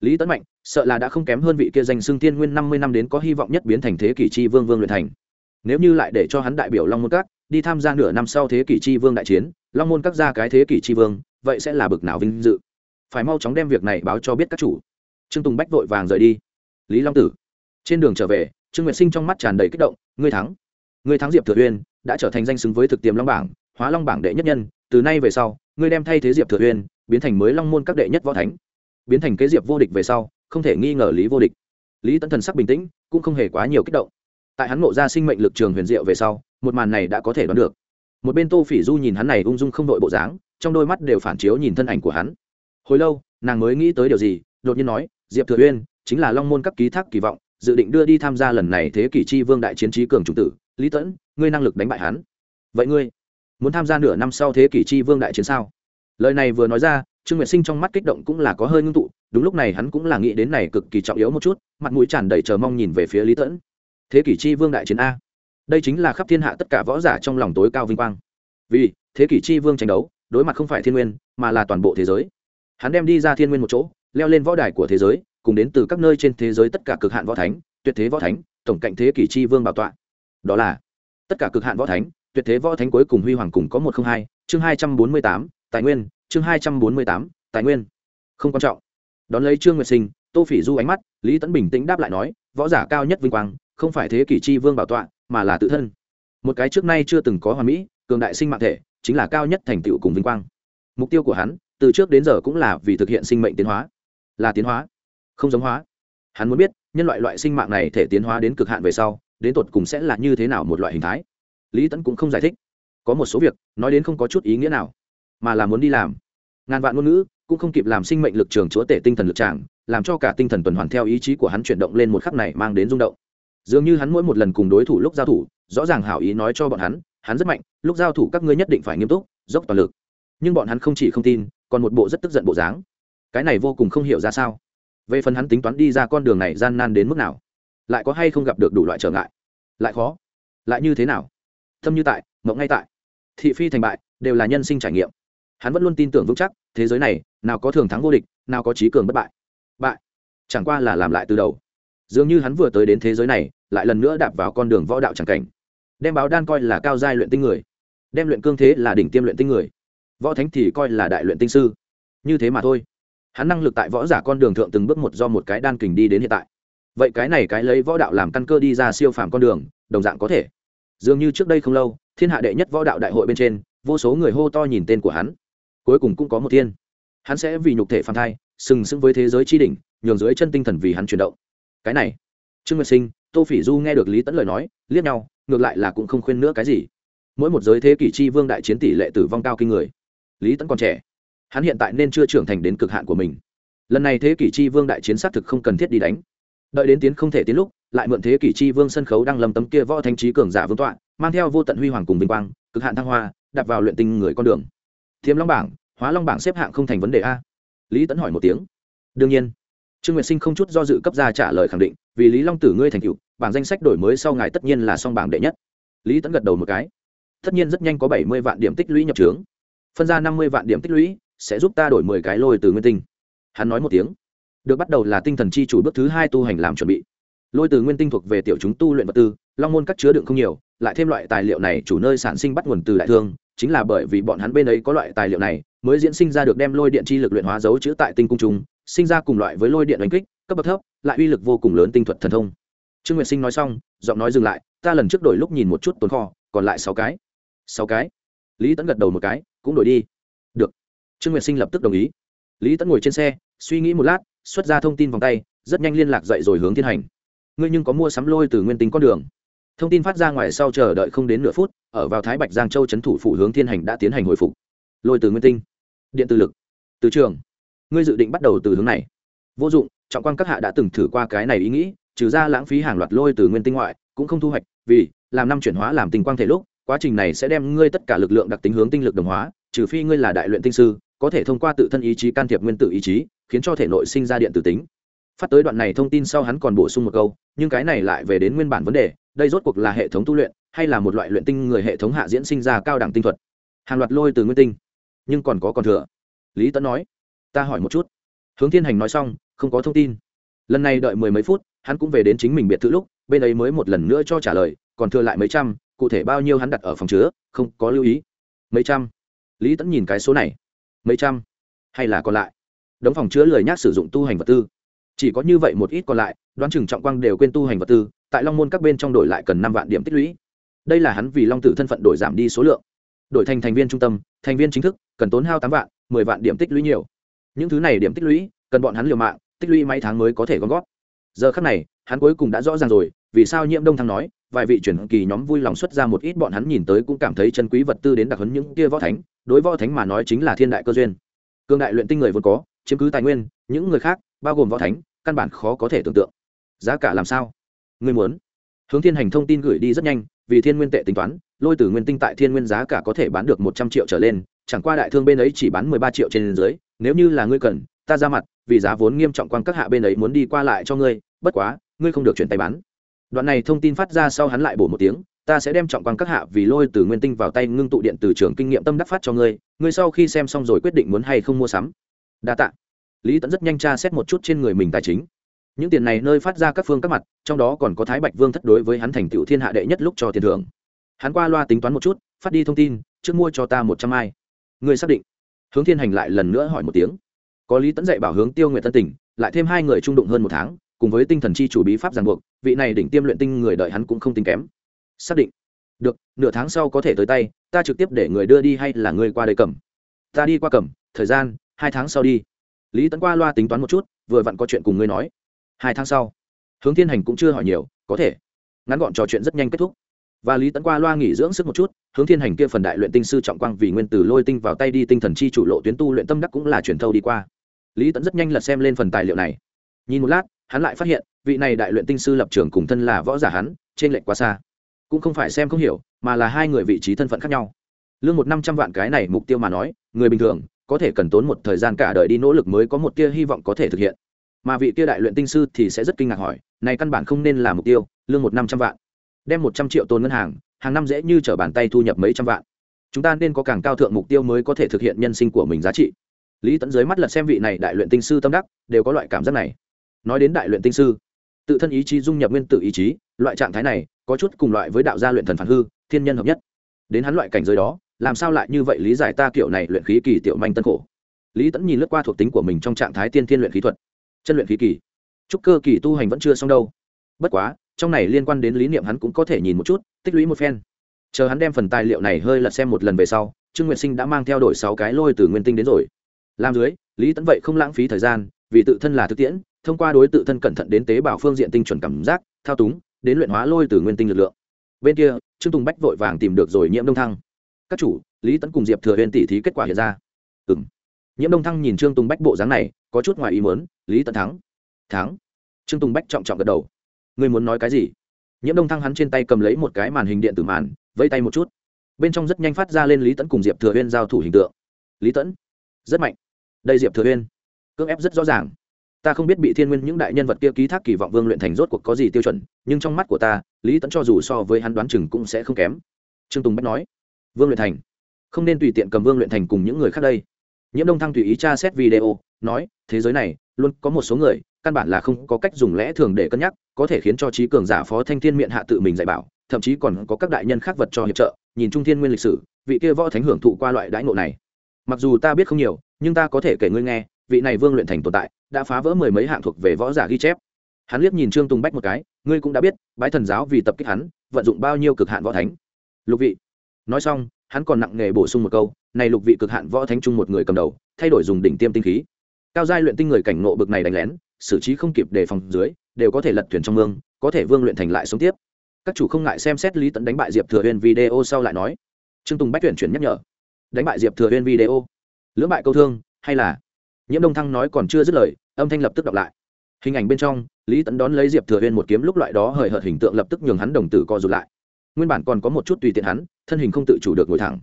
Speaker 1: Lý tấn mạnh, sợ là đã không kém hơn vị kia danh xương tiên nguyên năm mươi năm đến có hy vọng nhất biến thành thế kỷ chi vương vương luyện thành. Nếu như lại để cho hắn đại biểu long môn các, đi tham gia nửa năm sau thế kỷ chi vương đại chiến, long môn các ra cái thế kỷ chi vương, vậy sẽ là bực nào vinh dự. Phải mau chóng đem việc này báo cho biết các chủ. Trương tùng bách vội vàng rời đi. Lý long tử, trên đường trở về, trương nguyệt sinh trong mắt tràn đầy kích động, ngươi thắng. Ngươi thắng diệp thừa uyên đã trở thành danh xứng với thực tiềm long bảng, hóa long bảng đệ nhất nhân, từ nay về sau, ngươi đem thay thế diệp thừa huyên biến thành mới long môn các đệ nhất võ thánh. Biến thành kế diệp vô địch về sau, không thể nghi ngờ lý vô địch. Lý tấn thần sắc bình tĩnh, cũng không hề quá nhiều kích động. Tại hắn ngộ ra sinh mệnh lực trường huyền diệu về sau, một màn này đã có thể đoán được. Một bên tô phỉ du nhìn hắn này ung dung không đội bộ dáng, trong đôi mắt đều phản chiếu nhìn thân ảnh của hắn. Hồi lâu, nàng mới nghĩ tới điều gì, đột nhiên nói, diệp thừa uyên, chính là long môn các ký thác kỳ vọng, dự định đưa đi tham gia lần này thế kỷ chi vương đại chiến trí cường chủ tử lý tẫn, ngươi năng lực đánh bại hắn. Vậy ngươi muốn tham gia nửa năm sau thế kỷ chi vương đại chiến sao? Lời này vừa nói ra, trương nguyệt sinh trong mắt kích động cũng là có hơi ngưng tụ, đúng lúc này hắn cũng là nghĩ đến này cực kỳ trọng yếu một chút, mặt mũi tràn đầy chờ mong nhìn về phía lý tẫn. Thế kỷ chi vương đại chiến a. Đây chính là khắp thiên hạ tất cả võ giả trong lòng tối cao vinh quang. Vì thế kỷ chi vương tranh đấu, đối mặt không phải thiên nguyên, mà là toàn bộ thế giới. Hắn đem đi ra thiên nguyên một chỗ, leo lên võ đài của thế giới, cùng đến từ các nơi trên thế giới tất cả cực hạn võ thánh, tuyệt thế võ thánh, tổng cạnh thế kỷ chi vương bảo tọa đó là tất cả cực hạn võ thánh, tuyệt thế võ thánh cuối cùng huy hoàng cùng có một không hai, chương hai trăm bốn mươi tám, tài nguyên, chương hai trăm bốn mươi tám, tài nguyên. Không quan trọng. Đón lấy trương nguyệt sinh, tô phỉ du ánh mắt, lý tấn bình tĩnh đáp lại nói, võ giả cao nhất vinh quang, không phải thế kỷ chi vương bảo tọa, mà là tự thân. Một cái trước nay chưa từng có hoàn mỹ, cường đại sinh mạng thể, chính là cao nhất thành tựu cùng vinh quang. Mục tiêu của hắn, từ trước đến giờ cũng là vì thực hiện sinh mệnh tiến hóa. Là tiến hóa, không giống hóa. Hắn muốn biết, nhân loại loại sinh mạng này thể tiến hóa đến cực hạn về sau đến tột cùng sẽ là như thế nào một loại hình thái? Lý tẫn cũng không giải thích. Có một số việc, nói đến không có chút ý nghĩa nào, mà là muốn đi làm. Ngàn vạn ngôn ngữ cũng không kịp làm sinh mệnh lực trường chúa tể tinh thần lực tràng, làm cho cả tinh thần tuần hoàn theo ý chí của hắn chuyển động lên một khắc này mang đến rung động. Dường như hắn mỗi một lần cùng đối thủ lúc giao thủ, rõ ràng hảo ý nói cho bọn hắn hắn rất mạnh, lúc giao thủ các ngươi nhất định phải nghiêm túc, dốc toàn lực. Nhưng bọn hắn không chỉ không tin, còn một bộ rất tức giận bộ dáng. Cái này vô cùng không hiểu ra sao. Về phần hắn tính toán đi ra con đường này gian nan đến mức nào? Lại có hay không gặp được đủ loại trở ngại? Lại khó. Lại như thế nào? Tâm như tại, mộng ngay tại. Thị phi thành bại, đều là nhân sinh trải nghiệm. Hắn vẫn luôn tin tưởng vững chắc, thế giới này, nào có thường thắng vô địch, nào có trí cường bất bại. Bại. Chẳng qua là làm lại từ đầu. Dường như hắn vừa tới đến thế giới này, lại lần nữa đạp vào con đường võ đạo c cảnh. Đem báo đan coi là cao giai luyện tinh người. Đem luyện cương thế là đỉnh tiêm luyện tinh người. Võ thánh thì coi là đại luyện tinh sư. Như thế mà thôi. Hắn năng lực tại võ giả con đường thượng từng bước một do một cái đan kình đi đến hiện tại vậy cái này cái lấy võ đạo làm căn cơ đi ra siêu phàm con đường, đồng dạng có thể. Dường như trước đây không lâu, thiên hạ đệ nhất võ đạo đại hội bên trên, vô số người hô to nhìn tên của hắn. Cuối cùng cũng có một thiên. Hắn sẽ vì nhục thể phàm thai, sừng sững với thế giới tri đỉnh, nhường dưới chân tinh thần vì hắn chuyển động. Cái này, trương nguyệt sinh, tô phỉ du nghe được lý tẫn lời nói, liếc nhau, ngược lại là cũng không khuyên nữa cái gì. Mỗi một giới thế kỷ chi vương đại chiến tỷ lệ tử vong cao kinh người. Lý tẫn còn trẻ. Hắn hiện tại nên chưa trưởng thành đến cực hạn của mình. Lần này thế kỷ chi vương đại chiến xác thực không cần thiết đi đánh đợi đến tiến không thể tiến lúc, lại mượn thế kỷ chi vương sân khấu đang lầm tấm kia võ thanh trí cường giả vương tọa, mang theo vô tận huy hoàng cùng vinh quang, cực hạn thăng hoa đặt vào luyện tinh người con đường. Thiếm long bảng, hóa long bảng xếp hạng không thành vấn đề a. Lý tẫn hỏi một tiếng. Đương nhiên. Trương nguyệt sinh không chút do dự cấp ra trả lời khẳng định, vì lý long tử ngươi thành cựu bảng danh sách đổi mới sau ngài tất nhiên là song bảng đệ nhất. Lý tẫn gật đầu một cái. Tất nhiên rất nhanh có bảy mươi vạn điểm tích lũy nhập trướng. Phân ra năm mươi vạn điểm tích lũy, sẽ giúp ta đổi mười cái lôi từ nguyên tinh. Hắn nói một tiếng được bắt đầu là tinh thần chi chủ bước thứ hai tu hành làm chuẩn bị. Lôi từ nguyên tinh thuộc về tiểu chúng tu luyện vật tư, long môn các chứa đựng không nhiều, lại thêm loại tài liệu này chủ nơi sản sinh bắt nguồn từ đại thương, chính là bởi vì bọn hắn bên ấy có loại tài liệu này, mới diễn sinh ra được đem lôi điện chi lực luyện hóa dấu chữ tại tinh cung trung, sinh ra cùng loại với lôi điện đánh kích, cấp bậc thấp, lại uy lực vô cùng lớn tinh thuật thần thông. Trương nguyệt sinh nói xong, giọng nói dừng lại, ta lần trước đổi lúc nhìn một chút tồn kho, còn lại sáu cái. Sáu cái? Lý tẫn gật đầu một cái, cũng đổi đi. Được. Trương nguyệt sinh lập tức đồng ý. Lý tẫn ngồi trên xe, suy nghĩ một lát xuất ra thông tin vòng tay, rất nhanh liên lạc dậy rồi hướng thiên hành. Ngươi nhưng có mua sắm lôi từ nguyên tính con đường. Thông tin phát ra ngoài sau chờ đợi không đến nửa phút, ở vào thái bạch giang châu trấn thủ phủ hướng thiên hành đã tiến hành hồi phục. Lôi từ nguyên tinh. Điện từ lực. Từ trường. Ngươi dự định bắt đầu từ hướng này. Vô dụng, trọng quan các hạ đã từng thử qua cái này ý nghĩ, trừ ra lãng phí hàng loạt lôi từ nguyên tinh ngoại, cũng không thu hoạch, vì làm năm chuyển hóa làm tinh quang thể lúc, quá trình này sẽ đem ngươi tất cả lực lượng đặc tính hướng tinh lực đồng hóa, trừ phi ngươi là đại luyện tinh sư, có thể thông qua tự thân ý chí can thiệp nguyên tử ý chí khiến cho thể nội sinh ra điện tử tính. Phát tới đoạn này thông tin sau hắn còn bổ sung một câu, nhưng cái này lại về đến nguyên bản vấn đề, đây rốt cuộc là hệ thống tu luyện, hay là một loại luyện tinh người hệ thống hạ diễn sinh ra cao đẳng tinh thuật? Hàng loạt lôi từ nguyên tinh. Nhưng còn có còn thừa. Lý tấn nói, ta hỏi một chút. Hướng thiên hành nói xong, không có thông tin. Lần này đợi mười mấy phút, hắn cũng về đến chính mình biệt thự lúc, bên ấy mới một lần nữa cho trả lời, còn thừa lại mấy trăm, cụ thể bao nhiêu hắn đặt ở phòng chứa, không có lưu ý. Mấy trăm? Lý tẫn nhìn cái số này. Mấy trăm? Hay là còn lại? Đống phòng chứa lười nhác sử dụng tu hành vật tư. Chỉ có như vậy một ít còn lại, đoán chừng trọng quang đều quên tu hành vật tư, tại long môn các bên trong đổi lại cần năm vạn điểm tích lũy. Đây là hắn vì long tử thân phận đổi giảm đi số lượng. Đổi thành thành viên trung tâm, thành viên chính thức, cần tốn hao tám vạn, mười vạn điểm tích lũy nhiều. Những thứ này điểm tích lũy, cần bọn hắn liều mạng, tích lũy mấy tháng mới có thể gom gót giờ khắc này, hắn cuối cùng đã rõ ràng rồi, vì sao nhiễm đông thăng nói, vài vị chuyển kỳ nhóm vui lòng xuất ra một ít bọn hắn nhìn tới cũng cảm thấy chân quý vật tư đến đặc hấn những kia võ thánh, đối võ thánh mà nói chính là thiên đại cơ duyên. Cương đại luyện tinh người vốn có chiếm cứ tài nguyên, những người khác, bao gồm võ thánh, căn bản khó có thể tưởng tượng. Giá cả làm sao? Người muốn. Hướng thiên hành thông tin gửi đi rất nhanh, vì thiên nguyên tệ tính toán, lôi từ nguyên tinh tại thiên nguyên giá cả có thể bán được một trăm triệu trở lên, chẳng qua đại thương bên ấy chỉ bán mười ba triệu trên dưới, nếu như là ngươi cần, ta ra mặt, vì giá vốn nghiêm trọng quan các hạ bên ấy muốn đi qua lại cho ngươi, bất quá, ngươi không được chuyển tay bán. Đoạn này thông tin phát ra sau hắn lại bổ một tiếng, ta sẽ đem trọng quan các hạ vì lôi từ nguyên tinh vào tay ngưng tụ điện từ trường kinh nghiệm tâm đắc phát cho ngươi ngươi sau khi xem xong rồi quyết định muốn hay không mua sắm đa tạ. Lý tẫn rất nhanh tra xét một chút trên người mình tài chính. Những tiền này nơi phát ra các phương các mặt, trong đó còn có thái bạch vương thất đối với hắn thành tựu thiên hạ đệ nhất lúc cho tiền thưởng. Hắn qua loa tính toán một chút, phát đi thông tin, trước mua cho ta một trăm ai. Ngươi xác định. Hướng thiên hành lại lần nữa hỏi một tiếng. Có lý tẫn dạy bảo hướng tiêu nguyện tân tỉnh, lại thêm hai người trung đụng hơn một tháng, cùng với tinh thần chi chủ bí pháp ràng buộc, vị này đỉnh tiêm luyện tinh người đợi hắn cũng không tính kém. Xác định. Được, nửa tháng sau có thể tới tay, ta trực tiếp để người đưa đi hay là người qua đây cầm? Ta đi qua cầm, thời gian hai tháng sau đi. Lý tấn qua loa tính toán một chút, vừa vặn có chuyện cùng ngươi nói. Hai tháng sau. Hướng thiên hành cũng chưa hỏi nhiều, có thể. Ngắn gọn trò chuyện rất nhanh kết thúc. Và lý tấn qua loa nghỉ dưỡng sức một chút, hướng thiên hành kia phần đại luyện tinh sư trọng quang vì nguyên tử lôi tinh vào tay đi tinh thần chi chủ lộ tuyến tu luyện tâm đắc cũng là truyền thâu đi qua. Lý tấn rất nhanh lật xem lên phần tài liệu này. Nhìn một lát, hắn lại phát hiện, vị này đại luyện tinh sư lập trường cùng thân là võ giả hắn, trên lệnh quá xa. Cũng không phải xem không hiểu, mà là hai người vị trí thân phận khác nhau. Lương một năm trăm vạn cái này mục tiêu mà nói, người bình thường có thể cần tốn một thời gian cả đời đi nỗ lực mới có một tia hy vọng có thể thực hiện. Mà vị tia đại luyện tinh sư thì sẽ rất kinh ngạc hỏi, này căn bản không nên là mục tiêu, lương một năm trăm vạn. Đem một trăm triệu tồn ngân hàng hàng năm dễ như t r ở bàn tay thu nhập mấy trăm vạn. Chúng ta nên có càng cao thượng mục tiêu mới có thể thực hiện nhân sinh của mình giá trị. Lý tẫn dưới mắt lật xem vị này đại luyện tinh sư tâm đắc, đều có loại cảm giác này. Nói đến đại luyện tinh sư, tự thân ý chí dung nhập nguyên tử ý chí, loại trạng thái này có chút cùng loại với đạo gia luyện thần phản hư, thiên nhân hợp nhất. Đến hắn loại cảnh giới đó làm sao lại như vậy lý giải ta kiểu này luyện khí kỳ tiểu manh tân khổ? Lý tẫn nhìn lướt qua thuộc tính của mình trong trạng thái tiên thiên luyện khí thuật. Chân luyện khí kỳ. Trúc cơ kỳ tu hành vẫn chưa xong đâu. Bất quá, trong này liên quan đến lý niệm hắn cũng có thể nhìn một chút, tích lũy một phen. Chờ hắn đem phần tài liệu này hơi lật xem một lần về sau, trương nguyệt sinh đã mang theo đổi sáu cái lôi từ nguyên tinh đến rồi. Làm dưới, lý tẫn vậy không lãng phí thời gian, vì tự thân là thực tiễn, thông qua đối tự thân cẩn thận đến tế bào phương diện tinh chuẩn cảm giác, thao túng, đến luyện hóa lôi từ nguyên tinh lực lượng. Bên kia, trương tùng bách vội vàng tìm được rồi nhiễm đông thăng các chủ, lý tấn cùng diệp thừa huyền tỷ thí kết quả hiện ra. Ừ m nhiễm đông thăng nhìn trương tùng bách bộ dáng này, có chút ngoài ý mớn lý tấn thắng. Thắng. Trương tùng bách trọng trọng gật đầu. Người muốn nói cái gì? Nhiễm đông thăng hắn trên tay cầm lấy một cái màn hình điện tử màn vây tay một chút. Bên trong rất nhanh phát ra lên lý tấn cùng diệp thừa huyên giao thủ hình tượng. Lý tấn. Rất mạnh. Đây diệp thừa huyên cưỡng ép rất rõ ràng. Ta không biết bị thiên nguyên những đại nhân vật kia ký thác kỳ vọng vương luyện thành rốt cuộc có gì tiêu chuẩn, nhưng trong mắt của ta, lý tẫn cho dù so với hắn đoán chừng cũng sẽ không kém. Trương tùng bách nói vương luyện thành. Không nên tùy tiện cầm vương luyện thành cùng những người khác đây. Nhiễm đông thăng tùy ý tra xét video, nói, thế giới này, luôn có một số người, căn bản là không có cách dùng lẽ thường để cân nhắc, có thể khiến cho trí cường giả phó thanh thiên miệng hạ tự mình dạy bảo, thậm chí còn có các đại nhân khác vật cho hiệp trợ, nhìn trung thiên nguyên lịch sử, vị kia võ thánh hưởng thụ qua loại đãi ngộ này. Mặc dù ta biết không nhiều, nhưng ta có thể kể ngươi nghe, vị này vương luyện thành tồn tại, đã phá vỡ mười mấy hạng thuộc về võ giả ghi chép. Hắn liếc nhìn trương tùng bách một cái, ngươi cũng đã biết, bái thần giáo vì tập kích hắn, vận dụng bao nhiêu cực hạn võ thánh. Lục vị nói xong, hắn còn nặng nghề bổ sung một câu, này lục vị cực hạn võ thánh trung một người cầm đầu, thay đổi dùng đỉnh tiêm tinh khí. Cao giai luyện tinh người cảnh nộ bực này đánh lén, xử trí không kịp đề phòng dưới, đều có thể lật thuyền trong mương, có thể vương luyện thành lại sống tiếp. Các chủ không ngại xem xét lý tận đánh bại diệp thừa huyên video sau lại nói. Trương tùng bách tuyển chuyển nhắc nhở. Đánh bại diệp thừa huyên video. Lưỡng bại câu thương, hay là? Nhiễm đông thăng nói còn chưa dứt lời, âm thanh lập tức đọc lại. Hình ảnh bên trong, lý tấn đón lấy diệp thừa huyên một kiếm, lúc loại đó hời hợt hình tượng lập tức nhường hắn đồng tử co rụt lại nguyên bản còn có một chút tùy tiện hắn, thân hình không tự chủ được ngồi thẳng.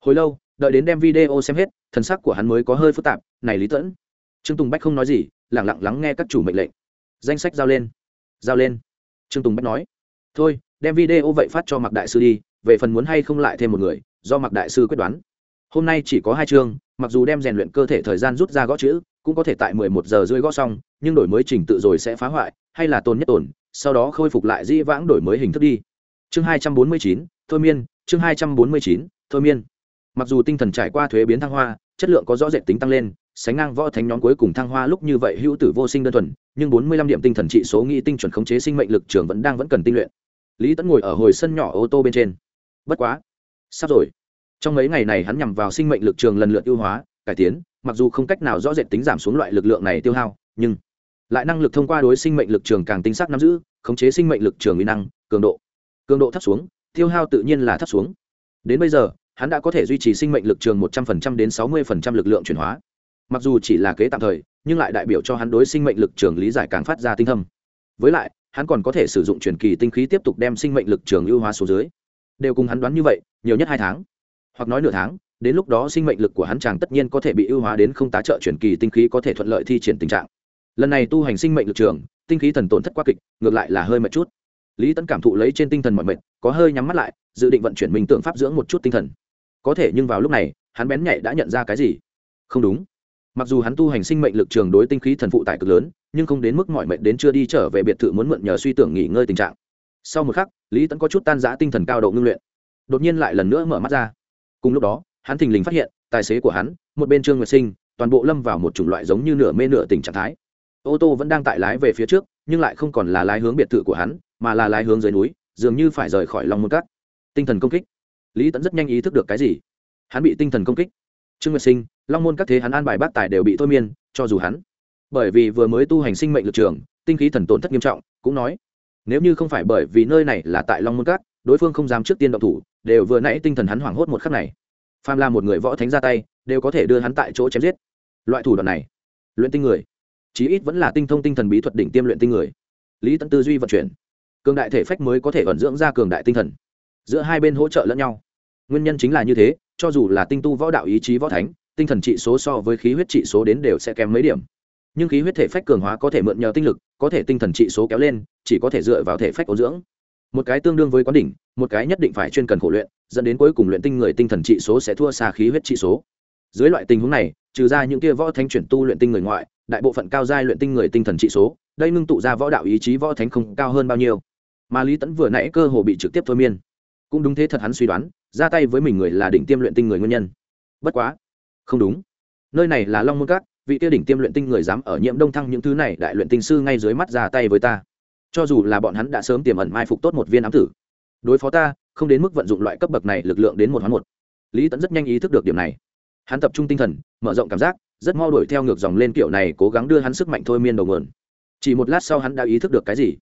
Speaker 1: Hồi lâu, đợi đến đem video xem hết, thần sắc của hắn mới có hơi phức tạp, này lý tẫn trương tùng bách không nói gì lẳng lặng lắng nghe các chủ mệnh lệnh. Danh sách giao lên giao lên. Trương tùng bách nói, thôi, đem video vậy phát cho mặc đại sư đi, về phần muốn hay không lại thêm một người, do mặc đại sư quyết đoán. Hôm nay chỉ có hai chương, mặc dù đem rèn luyện cơ thể thời gian rút ra gõ chữ, cũng có thể tại mười một giờ rưỡi gõ xong, nhưng đổi mới trình tự rồi sẽ phá hoại, hay là tồn nhất tồn, sau đó khôi phục lại dĩ vãng đổi mới hình thức đi chương hai trăm bốn mươi chín, thôi miên. Chương hai trăm bốn mươi chín, thôi miên. Mặc dù tinh thần trải qua thuế biến thăng hoa, chất lượng có rõ rệt tính tăng lên, sánh ngang võ thánh nhóm cuối cùng thăng hoa lúc như vậy hữu tử vô sinh đơn thuần, nhưng bốn mươi lăm điểm tinh thần trị số nghĩ tinh chuẩn khống chế sinh mệnh lực trường vẫn đang vẫn cần tinh luyện. Lý tẫn ngồi ở hồi sân nhỏ ô tô bên trên. Bất quá, sắp rồi. Trong mấy ngày này hắn nhằm vào sinh mệnh lực trường lần lượt ưu hóa, cải tiến, mặc dù không cách nào rõ rệt tính giảm xuống loại lực lượng này tiêu hao, nhưng lại năng lực thông qua đối sinh mệnh lực trường càng tinh sắc nắm giữ, khống chế sinh mệnh lực trường uy năng, cường độ cường độ thấp xuống, tiêu hao tự nhiên là thấp xuống. Đến bây giờ, hắn đã có thể duy trì sinh mệnh lực trường một trăm linh đến sáu mươi lực lượng chuyển hóa. Mặc dù chỉ là kế tạm thời, nhưng lại đại biểu cho hắn đối sinh mệnh lực trường lý giải càng phát ra tinh thâm. Với lại, hắn còn có thể sử dụng truyền kỳ tinh khí tiếp tục đem sinh mệnh lực trường ưu hóa số dưới. Đều cùng hắn đoán như vậy, nhiều nhất hai tháng, hoặc nói nửa tháng, đến lúc đó sinh mệnh lực của hắn chàng tất nhiên có thể bị ưu hóa đến không tá trợ truyền kỳ tinh khí có thể thuận lợi thi triển tình trạng. Lần này tu hành sinh mệnh lực trường, tinh khí thần tổn thất quá kịch, ngược lại là hơi mệt chút lý tấn cảm thụ lấy trên tinh thần mọi mệt, có hơi nhắm mắt lại, dự định vận chuyển mình tượng pháp dưỡng một chút tinh thần. Có thể nhưng vào lúc này, hắn bén nhạy đã nhận ra cái gì? Không đúng. Mặc dù hắn tu hành sinh mệnh lực trường đối tinh khí thần phụ tải cực lớn, nhưng không đến mức mọi mệnh đến chưa đi trở về biệt thự muốn mượn nhờ suy tưởng nghỉ ngơi tình trạng. Sau một khắc, lý tẫn có chút tan giã tinh thần cao độ ngưng luyện. Đột nhiên lại lần nữa mở mắt ra. Cùng lúc đó, hắn thình lình phát hiện, tài xế của hắn, một bên trương nguyệt sinh, toàn bộ lâm vào một chủng loại giống như nửa mê nửa tình trạng thái. Ô tô vẫn đang tại lái về phía trước, nhưng lại không còn là lái hướng biệt thự của hắn mà là lái hướng dưới núi, dường như phải rời khỏi lòng môn cát. Tinh thần công kích. Lý tẫn rất nhanh ý thức được cái gì? Hắn bị tinh thần công kích. Trương nguyệt sinh, long môn các thế hắn an bài bác tài đều bị thôi miên, cho dù hắn. Bởi vì vừa mới tu hành sinh mệnh lực trường, tinh khí thần tổn thất nghiêm trọng, cũng nói, nếu như không phải bởi vì nơi này là tại long môn cát đối phương không dám trước tiên động thủ, đều vừa nãy tinh thần hắn hoảng hốt một khắc này. Phàm là một người võ thánh ra tay, đều có thể đưa hắn tại chỗ chém giết. Loại thủ đoạn này, luyện tinh người, chí ít vẫn là tinh thông tinh thần bí thuật đỉnh tiêm luyện tinh người. Lý tận tư duy vận chuyển cường đại thể phách mới có thể ẩn dưỡng ra cường đại tinh thần. Giữa hai bên hỗ trợ lẫn nhau. Nguyên nhân chính là như thế, cho dù là tinh tu võ đạo ý chí võ thánh, tinh thần trị số so với khí huyết trị số đến đều sẽ kém mấy điểm. Nhưng khí huyết thể phách cường hóa có thể mượn nhờ tinh lực, có thể tinh thần trị số kéo lên, chỉ có thể dựa vào thể phách ổn dưỡng. Một cái tương đương với quán đỉnh, một cái nhất định phải chuyên cần khổ luyện, dẫn đến cuối cùng luyện tinh người tinh thần trị số sẽ thua xa khí huyết trị số. Dưới loại tình huống này, trừ ra những kia võ thánh chuyển tu luyện tinh người ngoại, đại bộ phận cao giai luyện tinh người tinh thần trị số, đây ngưng tụ ra võ đạo ý chí võ thánh không cao hơn bao nhiêu mà lý tẫn vừa nãy cơ hồ bị trực tiếp thôi miên. Cũng đúng thế thật hắn suy đoán, ra tay với mình người là đỉnh tiêm luyện tinh người nguyên nhân. Bất quá. Không đúng. Nơi này là long môn cát vị tiêu đỉnh tiêm luyện tinh người dám ở nhiễm đông thăng những thứ này, đại luyện tinh sư ngay dưới mắt ra tay với ta. Cho dù là bọn hắn đã sớm tiềm ẩn mai phục tốt một viên ám tử. Đối phó ta, không đến mức vận dụng loại cấp bậc này lực lượng đến một hoán một. Lý tẫn rất nhanh ý thức được điểm này. Hắn tập trung tinh thần, mở rộng cảm giác, rất mau đuổi theo ngược dòng lên kiểu này, cố gắng đưa hắn sức mạnh thôi miên đầu nguồn. Chỉ một lát sau hắn đã ý thức được cái gì?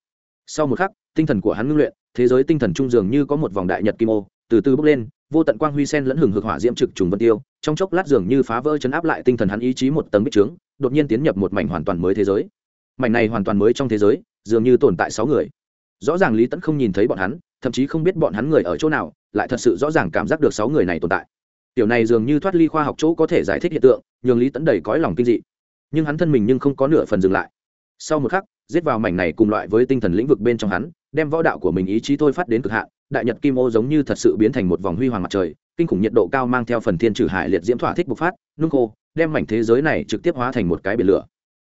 Speaker 1: Sau một khắc, tinh thần của hắn ngưng luyện, thế giới tinh thần trung dường như có một vòng đại nhật kim ô, từ từ bốc lên, vô tận quang huy sen lẫn hừng hực hỏa diễm trực trùng vân tiêu, trong chốc lát dường như phá vỡ chấn áp lại tinh thần hắn ý chí một tầng bích trướng, đột nhiên tiến nhập một mảnh hoàn toàn mới thế giới. Mảnh này hoàn toàn mới trong thế giới, dường như tồn tại sáu người. Rõ ràng lý tẫn không nhìn thấy bọn hắn, thậm chí không biết bọn hắn người ở chỗ nào, lại thật sự rõ ràng cảm giác được sáu người này tồn tại. Tiểu này dường như thoát ly khoa học chỗ có thể giải thích hiện tượng, nhường lý tẫn đầy cõi lòng kinh dị. Nhưng hắn thân mình nhưng không có nửa phần dừng lại. Sau một khắc giết vào mảnh này cùng loại với tinh thần lĩnh vực bên trong hắn, đem võ đạo của mình ý chí thôi phát đến cực hạn, đại nhật kim ô giống như thật sự biến thành một vòng huy hoàng mặt trời, kinh khủng nhiệt độ cao mang theo phần thiên trừ hải liệt diễm thỏa thích bộc phát, nung khô, đem mảnh thế giới này trực tiếp hóa thành một cái biển lửa.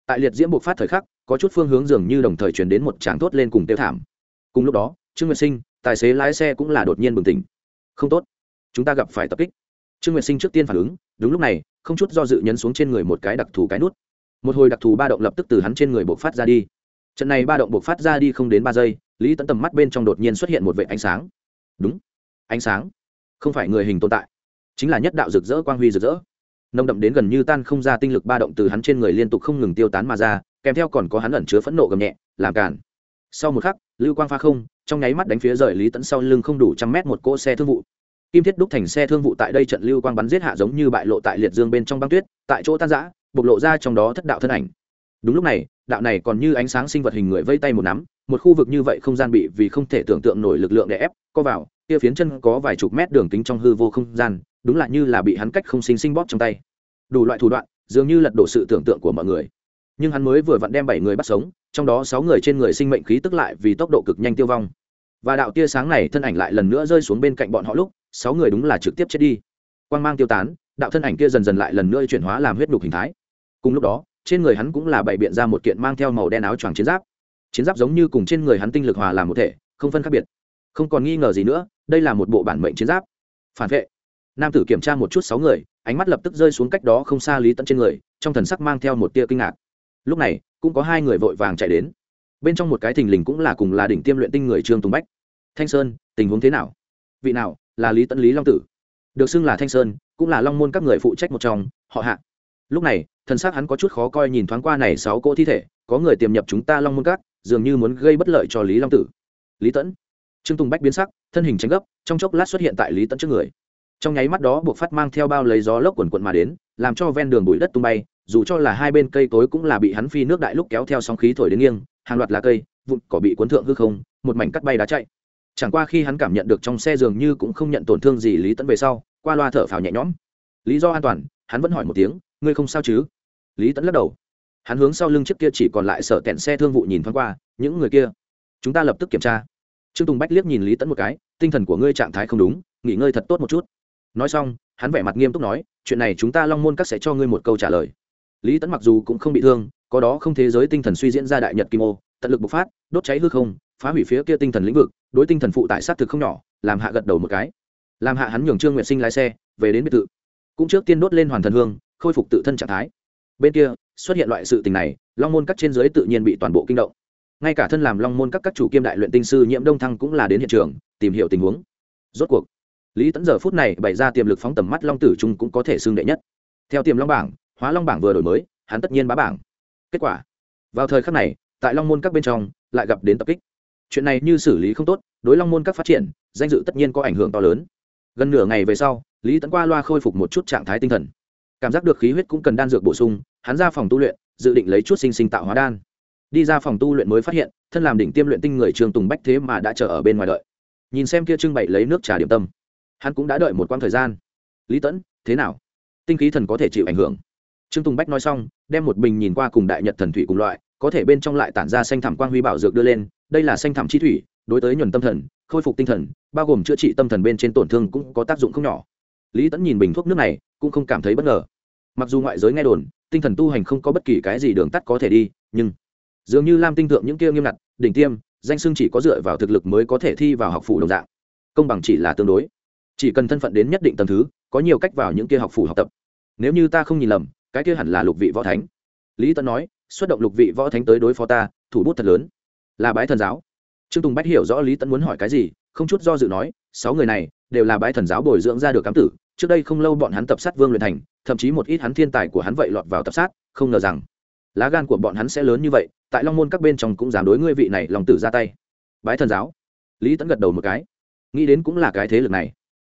Speaker 1: Tại liệt diễm bộc phát thời khắc, có chút phương hướng dường như đồng thời chuyển đến một tràng thốt lên cùng tiêu thảm. Cùng lúc đó, trương nguyệt sinh, tài xế lái xe cũng là đột nhiên bừng tỉnh. Không tốt, chúng ta gặp phải tập kích. Trương nguyệt sinh trước tiên phản ứng, đúng lúc này, không chút do dự nhấn xuống trên người một cái đặc thù cái nút. Một hồi đặc thù ba động lập tức từ hắn trên người bộc phát ra đi trận này ba động bộc phát ra đi không đến ba giây, lý tẫn tầm mắt bên trong đột nhiên xuất hiện một vệ ánh sáng. Đúng, ánh sáng. Không phải người hình tồn tại, chính là nhất đạo rực rỡ quang huy rực rỡ. Nông đậm đến gần như tan không ra tinh lực ba động từ hắn trên người liên tục không ngừng tiêu tán mà ra, kèm theo còn có hắn ẩn chứa phẫn nộ gầm nhẹ, làm cản sau một khắc, lưu quang pha không, trong nháy mắt đánh phía rời lý tẫn sau lưng không đủ trăm mét một cỗ xe thương vụ. Kim thiết đúc thành xe thương vụ tại đây trận lưu quang bắn giết hạ giống như bại lộ tại liệt dương bên trong băng tuyết, tại chỗ tan giã bộc lộ ra trong đó thất đạo thân ảnh. Đúng lúc này đạo này còn như ánh sáng sinh vật hình người vây tay một nắm, một khu vực như vậy không gian bị vì không thể tưởng tượng nổi lực lượng để ép, co vào, kia phiến chân có vài chục mét đường kính trong hư vô không gian, đúng là như là bị hắn cách không sinh sinh bóp trong tay. Đủ loại thủ đoạn, dường như lật đổ sự tưởng tượng của mọi người. Nhưng hắn mới vừa vặn đem bảy người bắt sống, trong đó sáu người trên người sinh mệnh khí tức lại vì tốc độ cực nhanh tiêu vong. Và đạo tia sáng này thân ảnh lại lần nữa rơi xuống bên cạnh bọn họ lúc, sáu người đúng là trực tiếp chết đi. Quang mang tiêu tán, đạo thân ảnh kia dần dần lại lần nữa chuyển hóa làm huyết đục hình thái. Cùng lúc đó trên người hắn cũng là bày biện ra một kiện mang theo màu đen áo choàng chiến giáp. Chiến giáp giống như cùng trên người hắn tinh lực hòa làm một thể, không phân khác biệt. Không còn nghi ngờ gì nữa, đây là một bộ bản mệnh chiến giáp. Phản vệ. Nam tử kiểm tra một chút sáu người, ánh mắt lập tức rơi xuống cách đó không xa lý tận trên người, trong thần sắc mang theo một tia kinh ngạc. Lúc này, cũng có hai người vội vàng chạy đến. Bên trong một cái thình lình cũng là cùng là đỉnh tiêm luyện tinh người trương tùng bách. Thanh sơn, tình huống thế nào? Vị nào? Là lý tẫn lý long tử. Được xưng là thanh sơn, cũng là long môn các người phụ trách một trong, họ hạ lúc này thân xác hắn có chút khó coi nhìn thoáng qua này sáu cỗ thi thể, có người tiềm nhập chúng ta long môn cát dường như muốn gây bất lợi cho lý long tử. Lý tẫn trương tùng bách biến sắc, thân hình tránh gấp, trong chốc lát xuất hiện tại lý tẫn trước người. Trong nháy mắt đó buộc phát mang theo bao lấy gió lốc quần quận mà đến, làm cho ven đường bụi đất tung bay, dù cho là hai bên cây tối cũng là bị hắn phi nước đại lúc kéo theo sóng khí thổi đến nghiêng, hàng loạt lá cây, vụn cỏ bị cuốn thượng hư không, một mảnh cắt bay đá chạy. Chẳng qua khi hắn cảm nhận được trong xe dường như cũng không nhận tổn thương gì lý tẫn về sau, qua loa thở phào nhẹ nhõm. Lý do an toàn, hắn vẫn hỏi một tiếng ngươi không sao chứ? Lý tẫn lắc đầu. Hắn hướng sau lưng chiếc kia chỉ còn lại sở tẹn xe thương vụ nhìn thoáng qua, những người kia. Chúng ta lập tức kiểm tra. Trương tùng bách liếc nhìn lý tẫn một cái, tinh thần của ngươi trạng thái không đúng, nghỉ ngơi thật tốt một chút. Nói xong, hắn vẻ mặt nghiêm túc nói, chuyện này chúng ta long môn các sẽ cho ngươi một câu trả lời. Lý tẫn mặc dù cũng không bị thương, có đó không thế giới tinh thần suy diễn ra đại nhật kim ô, tận lực bộc phát, đốt cháy hư không, phá hủy phía kia tinh thần lĩnh vực, đối tinh thần phụ tại sát thực không nhỏ, làm hạ gật đầu một cái. Làm hạ hắn nhường trương nguyện sinh lái xe, về đến biệt thự. Cũng trước tiên đốt lên hoàn thần hương khôi phục tự thân trạng thái. Bên kia, xuất hiện loại sự tình này, long môn các trên dưới tự nhiên bị toàn bộ kinh động. Ngay cả thân làm long môn các các chủ kiêm đại luyện tinh sư nhiễm đông thăng cũng là đến hiện trường, tìm hiểu tình huống. Rốt cuộc, lý tẫn giờ phút này bày ra tiềm lực phóng tầm mắt long tử trung cũng có thể xưng đệ nhất. Theo tiềm long bảng, hóa long bảng vừa đổi mới, hắn tất nhiên bá bảng. Kết quả, vào thời khắc này, tại long môn các bên trong, lại gặp đến tập kích. Chuyện này như xử lý không tốt, đối long môn các phát triển, danh dự tất nhiên có ảnh hưởng to lớn. Gần nửa ngày về sau, lý tẫn qua loa khôi phục một chút trạng thái tinh thần cảm giác được khí huyết cũng cần đan dược bổ sung, hắn ra phòng tu luyện, dự định lấy chút sinh sinh tạo hóa đan. Đi ra phòng tu luyện mới phát hiện, thân làm đỉnh tiêm luyện tinh người trường tùng bách thế mà đã chờ ở bên ngoài đợi. Nhìn xem kia trưng bày lấy nước trà điểm tâm, hắn cũng đã đợi một quãng thời gian. Lý tẫn, thế nào? Tinh khí thần có thể chịu ảnh hưởng. Trương tùng bách nói xong, đem một bình nhìn qua cùng đại nhật thần thủy cùng loại, có thể bên trong lại tản ra xanh thảm quang huy bảo dược đưa lên, đây là xanh thảm chi thủy, đối tới nhuần tâm thần, khôi phục tinh thần, bao gồm chữa trị tâm thần bên trên tổn thương cũng có tác dụng không nhỏ lý tẫn nhìn bình thuốc nước này, cũng không cảm thấy bất ngờ. Mặc dù ngoại giới nghe đồn, tinh thần tu hành không có bất kỳ cái gì đường tắt có thể đi, nhưng dường như lam tinh thượng những kia nghiêm ngặt, đỉnh tiêm, danh xưng chỉ có dựa vào thực lực mới có thể thi vào học phủ đồng dạng. Công bằng chỉ là tương đối. Chỉ cần thân phận đến nhất định tầm thứ, có nhiều cách vào những kia học phủ học tập. Nếu như ta không nhìn lầm, cái kia hẳn là lục vị võ thánh. Lý tân nói, xuất động lục vị võ thánh tới đối phó ta, thủ bút thật lớn. Là bái thần giáo. Trương tùng bách hiểu rõ lý Tấn muốn hỏi cái gì, không chút do dự nói, sáu người này đều là bái thần giáo bồi dưỡng ra được cám tử trước đây không lâu bọn hắn tập sát vương luyện thành, thậm chí một ít hắn thiên tài của hắn vậy lọt vào tập sát, không ngờ rằng lá gan của bọn hắn sẽ lớn như vậy, tại long môn các bên trong cũng dám đối ngươi vị này lòng tử ra tay. Bái thần giáo. Lý tẫn gật đầu một cái. Nghĩ đến cũng là cái thế lực này.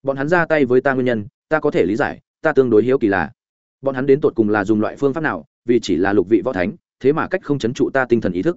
Speaker 1: Bọn hắn ra tay với ta nguyên nhân, ta có thể lý giải, ta tương đối hiếu kỳ là bọn hắn đến tột cùng là dùng loại phương pháp nào, vì chỉ là lục vị võ thánh, thế mà cách không chấn trụ ta tinh thần ý thức.